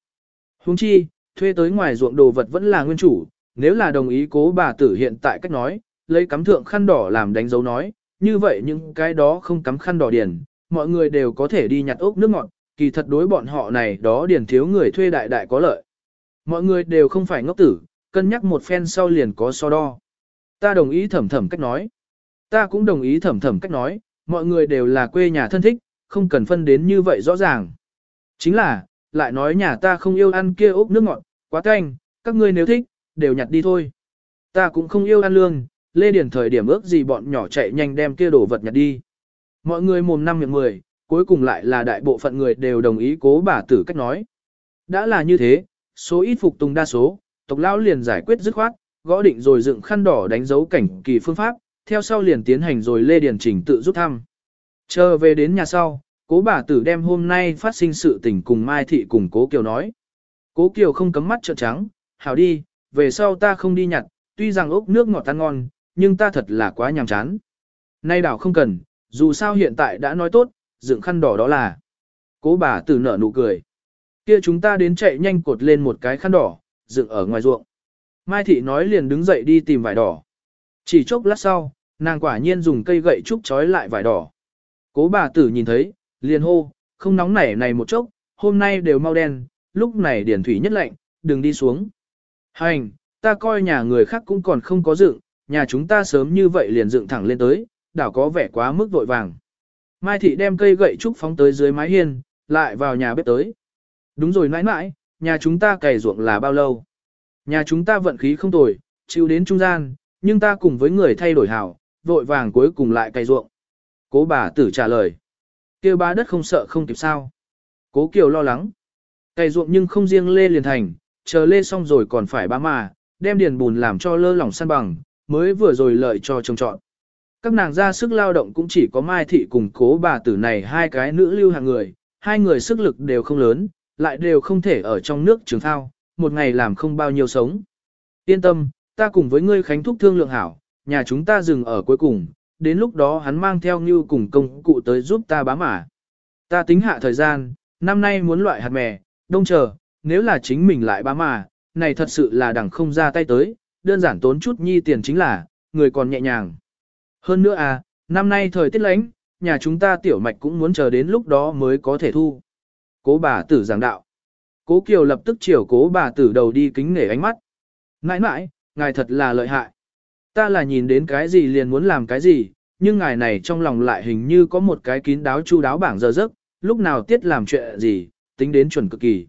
Huống chi, thuê tới ngoài ruộng đồ vật vẫn là nguyên chủ, nếu là đồng ý cố bà tử hiện tại cách nói, lấy cắm thượng khăn đỏ làm đánh dấu nói, như vậy những cái đó không cắm khăn đỏ điền, mọi người đều có thể đi nhặt ốc nước ngọt, kỳ thật đối bọn họ này đó điển thiếu người thuê đại đại có lợi. Mọi người đều không phải ngốc tử, cân nhắc một phen sau liền có so đo. Ta đồng ý thẩm thẩm cách nói. Ta cũng đồng ý thẩm thẩm cách nói, mọi người đều là quê nhà thân thích, không cần phân đến như vậy rõ ràng. Chính là, lại nói nhà ta không yêu ăn kia ốc nước ngọt, quá canh, các ngươi nếu thích, đều nhặt đi thôi. Ta cũng không yêu ăn lương, lê điển thời điểm ước gì bọn nhỏ chạy nhanh đem kia đồ vật nhặt đi. Mọi người mồm năm miệng mười, cuối cùng lại là đại bộ phận người đều đồng ý cố bà tử cách nói. Đã là như thế, số ít phục tùng đa số, tộc lão liền giải quyết dứt khoát, gõ định rồi dựng khăn đỏ đánh dấu cảnh kỳ phương pháp, theo sau liền tiến hành rồi lê điển trình tự rút thăm. Chờ về đến nhà sau, cố bà tử đem hôm nay phát sinh sự tình cùng Mai Thị cùng cố Kiều nói. Cố Kiều không cấm mắt trợn trắng, hảo đi, về sau ta không đi nhặt, tuy rằng ốc nước ngọt tan ngon, nhưng ta thật là quá nhàm chán. Nay đảo không cần, dù sao hiện tại đã nói tốt, dựng khăn đỏ đó là. Cố bà tử nở nụ cười. Kia chúng ta đến chạy nhanh cột lên một cái khăn đỏ, dựng ở ngoài ruộng. Mai thị nói liền đứng dậy đi tìm vải đỏ. Chỉ chốc lát sau, nàng quả nhiên dùng cây gậy trúc trói lại vải đỏ. Cố bà tử nhìn thấy, liền hô, không nóng nảy này một chốc, hôm nay đều mau đen, lúc này điển thủy nhất lạnh, đừng đi xuống. Hành, ta coi nhà người khác cũng còn không có dựng, nhà chúng ta sớm như vậy liền dựng thẳng lên tới, đảo có vẻ quá mức vội vàng. Mai thị đem cây gậy trúc phóng tới dưới mái hiên, lại vào nhà bếp tới. Đúng rồi nãi nãi, nhà chúng ta cày ruộng là bao lâu? Nhà chúng ta vận khí không tồi, chịu đến trung gian, nhưng ta cùng với người thay đổi hảo, vội vàng cuối cùng lại cày ruộng. Cố bà tử trả lời. kêu ba đất không sợ không kịp sao. Cố Kiều lo lắng. Cày ruộng nhưng không riêng lê liền thành, chờ lê xong rồi còn phải bá mà, đem điền bùn làm cho lơ lỏng săn bằng, mới vừa rồi lợi cho trồng trọn. Các nàng ra sức lao động cũng chỉ có Mai Thị cùng cố bà tử này hai cái nữ lưu hàng người, hai người sức lực đều không lớn, lại đều không thể ở trong nước trường thao, một ngày làm không bao nhiêu sống. Yên tâm, ta cùng với ngươi khánh thúc thương lượng hảo, nhà chúng ta dừng ở cuối cùng, đến lúc đó hắn mang theo như cùng công cụ tới giúp ta bám mả. Ta tính hạ thời gian, năm nay muốn loại hạt mè, đông chờ, nếu là chính mình lại bám mả, này thật sự là đẳng không ra tay tới, đơn giản tốn chút nhi tiền chính là, người còn nhẹ nhàng. Hơn nữa à, năm nay thời tiết lạnh, nhà chúng ta tiểu mạch cũng muốn chờ đến lúc đó mới có thể thu. Cố bà tử giảng đạo. Cố Kiều lập tức chiều cố bà tử đầu đi kính nể ánh mắt. Nãi nãi, ngài thật là lợi hại. Ta là nhìn đến cái gì liền muốn làm cái gì, nhưng ngài này trong lòng lại hình như có một cái kín đáo chu đáo bảng giờ giấc, lúc nào tiết làm chuyện gì, tính đến chuẩn cực kỳ.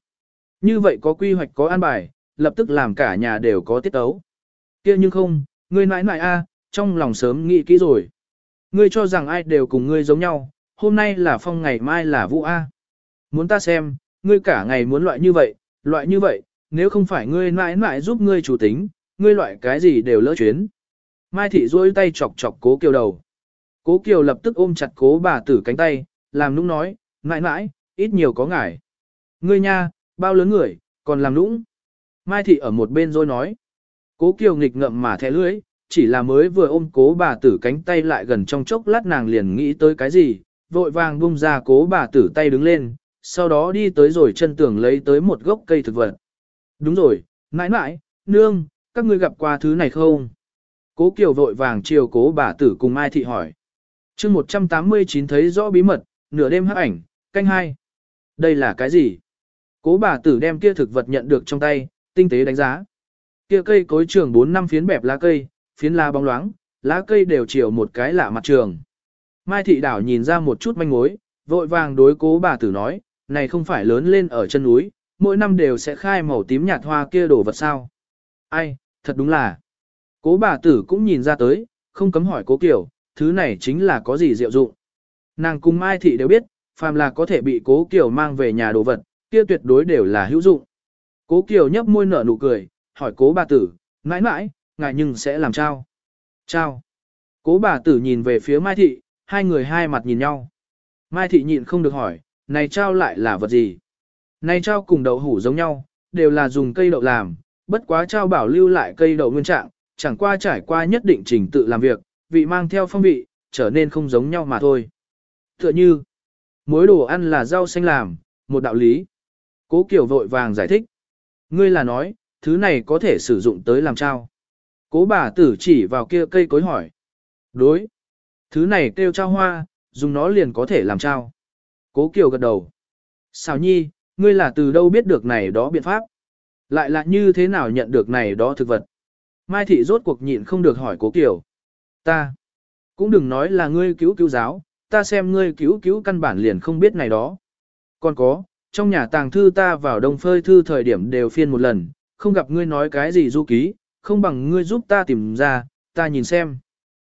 Như vậy có quy hoạch có an bài, lập tức làm cả nhà đều có tiết ấu. kia nhưng không, ngươi nãi nãi a, à, trong lòng sớm nghĩ kỹ rồi. Ngươi cho rằng ai đều cùng ngươi giống nhau, hôm nay là phong ngày mai là vũ A. Muốn ta xem, ngươi cả ngày muốn loại như vậy, loại như vậy, nếu không phải ngươi mãi mãi giúp ngươi chủ tính, ngươi loại cái gì đều lỡ chuyến. Mai thị duỗi tay chọc chọc cố kiều đầu. Cố kiều lập tức ôm chặt cố bà tử cánh tay, làm nũng nói, mãi mãi, ít nhiều có ngải. Ngươi nha, bao lớn người, còn làm nũng. Mai thị ở một bên rồi nói. Cố kiều nghịch ngậm mà thẻ lưới, chỉ là mới vừa ôm cố bà tử cánh tay lại gần trong chốc lát nàng liền nghĩ tới cái gì, vội vàng bung ra cố bà tử tay đứng lên, sau đó đi tới rồi chân tường lấy tới một gốc cây thực vật. Đúng rồi, mãi mãi, nương, các ngươi gặp qua thứ này không? Cố Kiều vội vàng chiều cố bà tử cùng Mai Thị hỏi. chương 189 thấy rõ bí mật, nửa đêm hắc ảnh, canh hai. Đây là cái gì? Cố bà tử đem kia thực vật nhận được trong tay, tinh tế đánh giá. Kia cây cối trường 4 năm phiến bẹp lá cây, phiến lá bóng loáng, lá cây đều chiều một cái lạ mặt trường. Mai Thị Đảo nhìn ra một chút manh mối, vội vàng đối cố bà tử nói, này không phải lớn lên ở chân núi, mỗi năm đều sẽ khai màu tím nhạt hoa kia đổ vật sao. Ai, thật đúng là. Cố bà tử cũng nhìn ra tới, không cấm hỏi cố kiểu, thứ này chính là có gì diệu dụng. Nàng cùng Mai Thị đều biết, phàm là có thể bị cố kiểu mang về nhà đồ vật, kia tuyệt đối đều là hữu dụng. Cố kiểu nhấp môi nở nụ cười, hỏi cố bà tử, mãi mãi, ngài nhưng sẽ làm trao. Trao. Cố bà tử nhìn về phía Mai Thị, hai người hai mặt nhìn nhau. Mai Thị nhịn không được hỏi, này trao lại là vật gì? Này trao cùng đậu hủ giống nhau, đều là dùng cây đậu làm, bất quá trao bảo lưu lại cây đậu nguyên trạng, chẳng qua trải qua nhất định trình tự làm việc, vị mang theo phong vị, trở nên không giống nhau mà thôi. Tựa như, mối đồ ăn là rau xanh làm, một đạo lý. Cố Kiều vội vàng giải thích. Ngươi là nói, thứ này có thể sử dụng tới làm trao. Cố bà tử chỉ vào kia cây cối hỏi. Đối. Thứ này kêu trao hoa, dùng nó liền có thể làm trao. Cố Kiều gật đầu. Xào nhi, ngươi là từ đâu biết được này đó biện pháp? Lại là như thế nào nhận được này đó thực vật? Mai thị rốt cuộc nhịn không được hỏi cố Kiều. Ta. Cũng đừng nói là ngươi cứu cứu giáo, ta xem ngươi cứu cứu căn bản liền không biết này đó. Còn có, trong nhà tàng thư ta vào đông phơi thư thời điểm đều phiên một lần, không gặp ngươi nói cái gì du ký, không bằng ngươi giúp ta tìm ra, ta nhìn xem.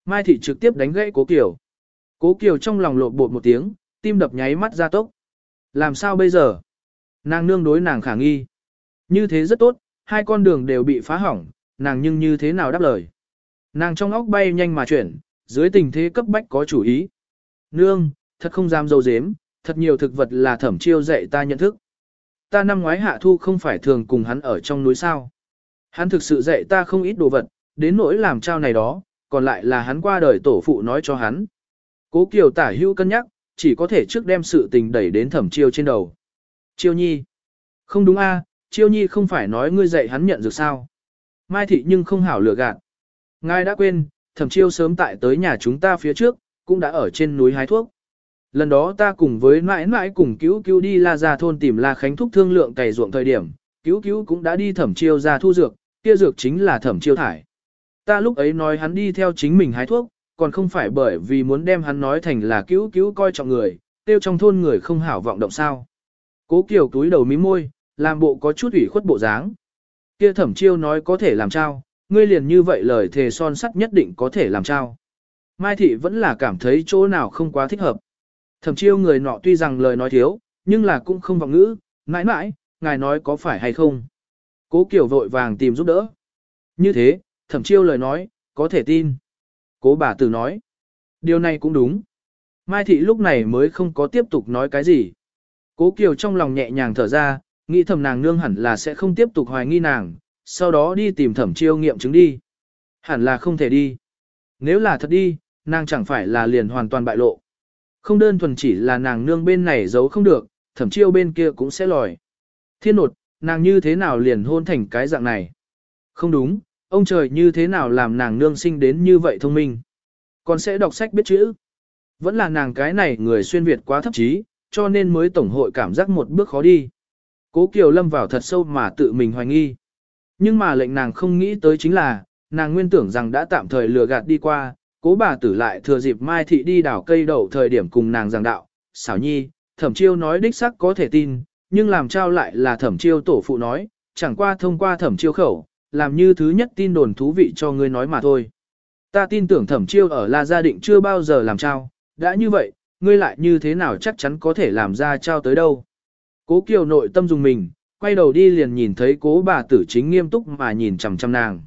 Mai thị trực tiếp đánh gãy cố Kiều. Cố Kiều trong lòng lộn bột một tiếng, tim đập nháy mắt ra tốc. Làm sao bây giờ? Nàng nương đối nàng khả nghi. Như thế rất tốt, hai con đường đều bị phá hỏng, nàng nhưng như thế nào đáp lời. Nàng trong óc bay nhanh mà chuyển, dưới tình thế cấp bách có chủ ý. Nương, thật không dám dâu dếm, thật nhiều thực vật là thẩm chiêu dạy ta nhận thức. Ta năm ngoái hạ thu không phải thường cùng hắn ở trong núi sao. Hắn thực sự dạy ta không ít đồ vật, đến nỗi làm trao này đó, còn lại là hắn qua đời tổ phụ nói cho hắn. Cố Kiều tả hữu cân nhắc, chỉ có thể trước đem sự tình đẩy đến thẩm chiêu trên đầu. Chiêu nhi. Không đúng a, chiêu nhi không phải nói ngươi dạy hắn nhận được sao. Mai thị nhưng không hảo lừa gạt. Ngài đã quên, thẩm chiêu sớm tại tới nhà chúng ta phía trước, cũng đã ở trên núi hái thuốc. Lần đó ta cùng với mãi mãi cùng cứu cứu đi la ra thôn tìm la khánh thúc thương lượng cày ruộng thời điểm, cứu cứu cũng đã đi thẩm chiêu ra thu dược, kia dược chính là thẩm chiêu thải. Ta lúc ấy nói hắn đi theo chính mình hái thuốc, còn không phải bởi vì muốn đem hắn nói thành là cứu cứu coi trọng người, tiêu trong thôn người không hảo vọng động sao. Cố Kiều túi đầu mí môi, làm bộ có chút ủy khuất bộ dáng. Kia thẩm chiêu nói có thể làm trao, ngươi liền như vậy lời thề son sắt nhất định có thể làm trao. Mai thị vẫn là cảm thấy chỗ nào không quá thích hợp. Thẩm chiêu người nọ tuy rằng lời nói thiếu, nhưng là cũng không vọng ngữ, mãi mãi, ngài nói có phải hay không. Cố Kiều vội vàng tìm giúp đỡ. Như thế, thẩm chiêu lời nói, có thể tin. Cố bà tử nói. Điều này cũng đúng. Mai thị lúc này mới không có tiếp tục nói cái gì. Cố Kiều trong lòng nhẹ nhàng thở ra, nghĩ thầm nàng nương hẳn là sẽ không tiếp tục hoài nghi nàng, sau đó đi tìm thẩm chiêu nghiệm chứng đi. Hẳn là không thể đi. Nếu là thật đi, nàng chẳng phải là liền hoàn toàn bại lộ. Không đơn thuần chỉ là nàng nương bên này giấu không được, thẩm chiêu bên kia cũng sẽ lòi. Thiên nột, nàng như thế nào liền hôn thành cái dạng này? Không đúng, ông trời như thế nào làm nàng nương sinh đến như vậy thông minh? Còn sẽ đọc sách biết chữ. Vẫn là nàng cái này người xuyên Việt quá thấp trí, cho nên mới tổng hội cảm giác một bước khó đi. Cố Kiều lâm vào thật sâu mà tự mình hoài nghi. Nhưng mà lệnh nàng không nghĩ tới chính là, nàng nguyên tưởng rằng đã tạm thời lừa gạt đi qua, cố bà tử lại thừa dịp mai thị đi đảo cây đậu thời điểm cùng nàng giảng đạo, xảo nhi, thẩm chiêu nói đích sắc có thể tin, nhưng làm trao lại là thẩm chiêu tổ phụ nói, chẳng qua thông qua thẩm chiêu khẩu, làm như thứ nhất tin đồn thú vị cho ngươi nói mà thôi. Ta tin tưởng thẩm chiêu ở La Gia Định chưa bao giờ làm trao, đã như vậy, ngươi lại như thế nào chắc chắn có thể làm ra trao tới đâu. Cố Kiều nội tâm dùng mình, quay đầu đi liền nhìn thấy cố bà tử chính nghiêm túc mà nhìn chằm chằm nàng.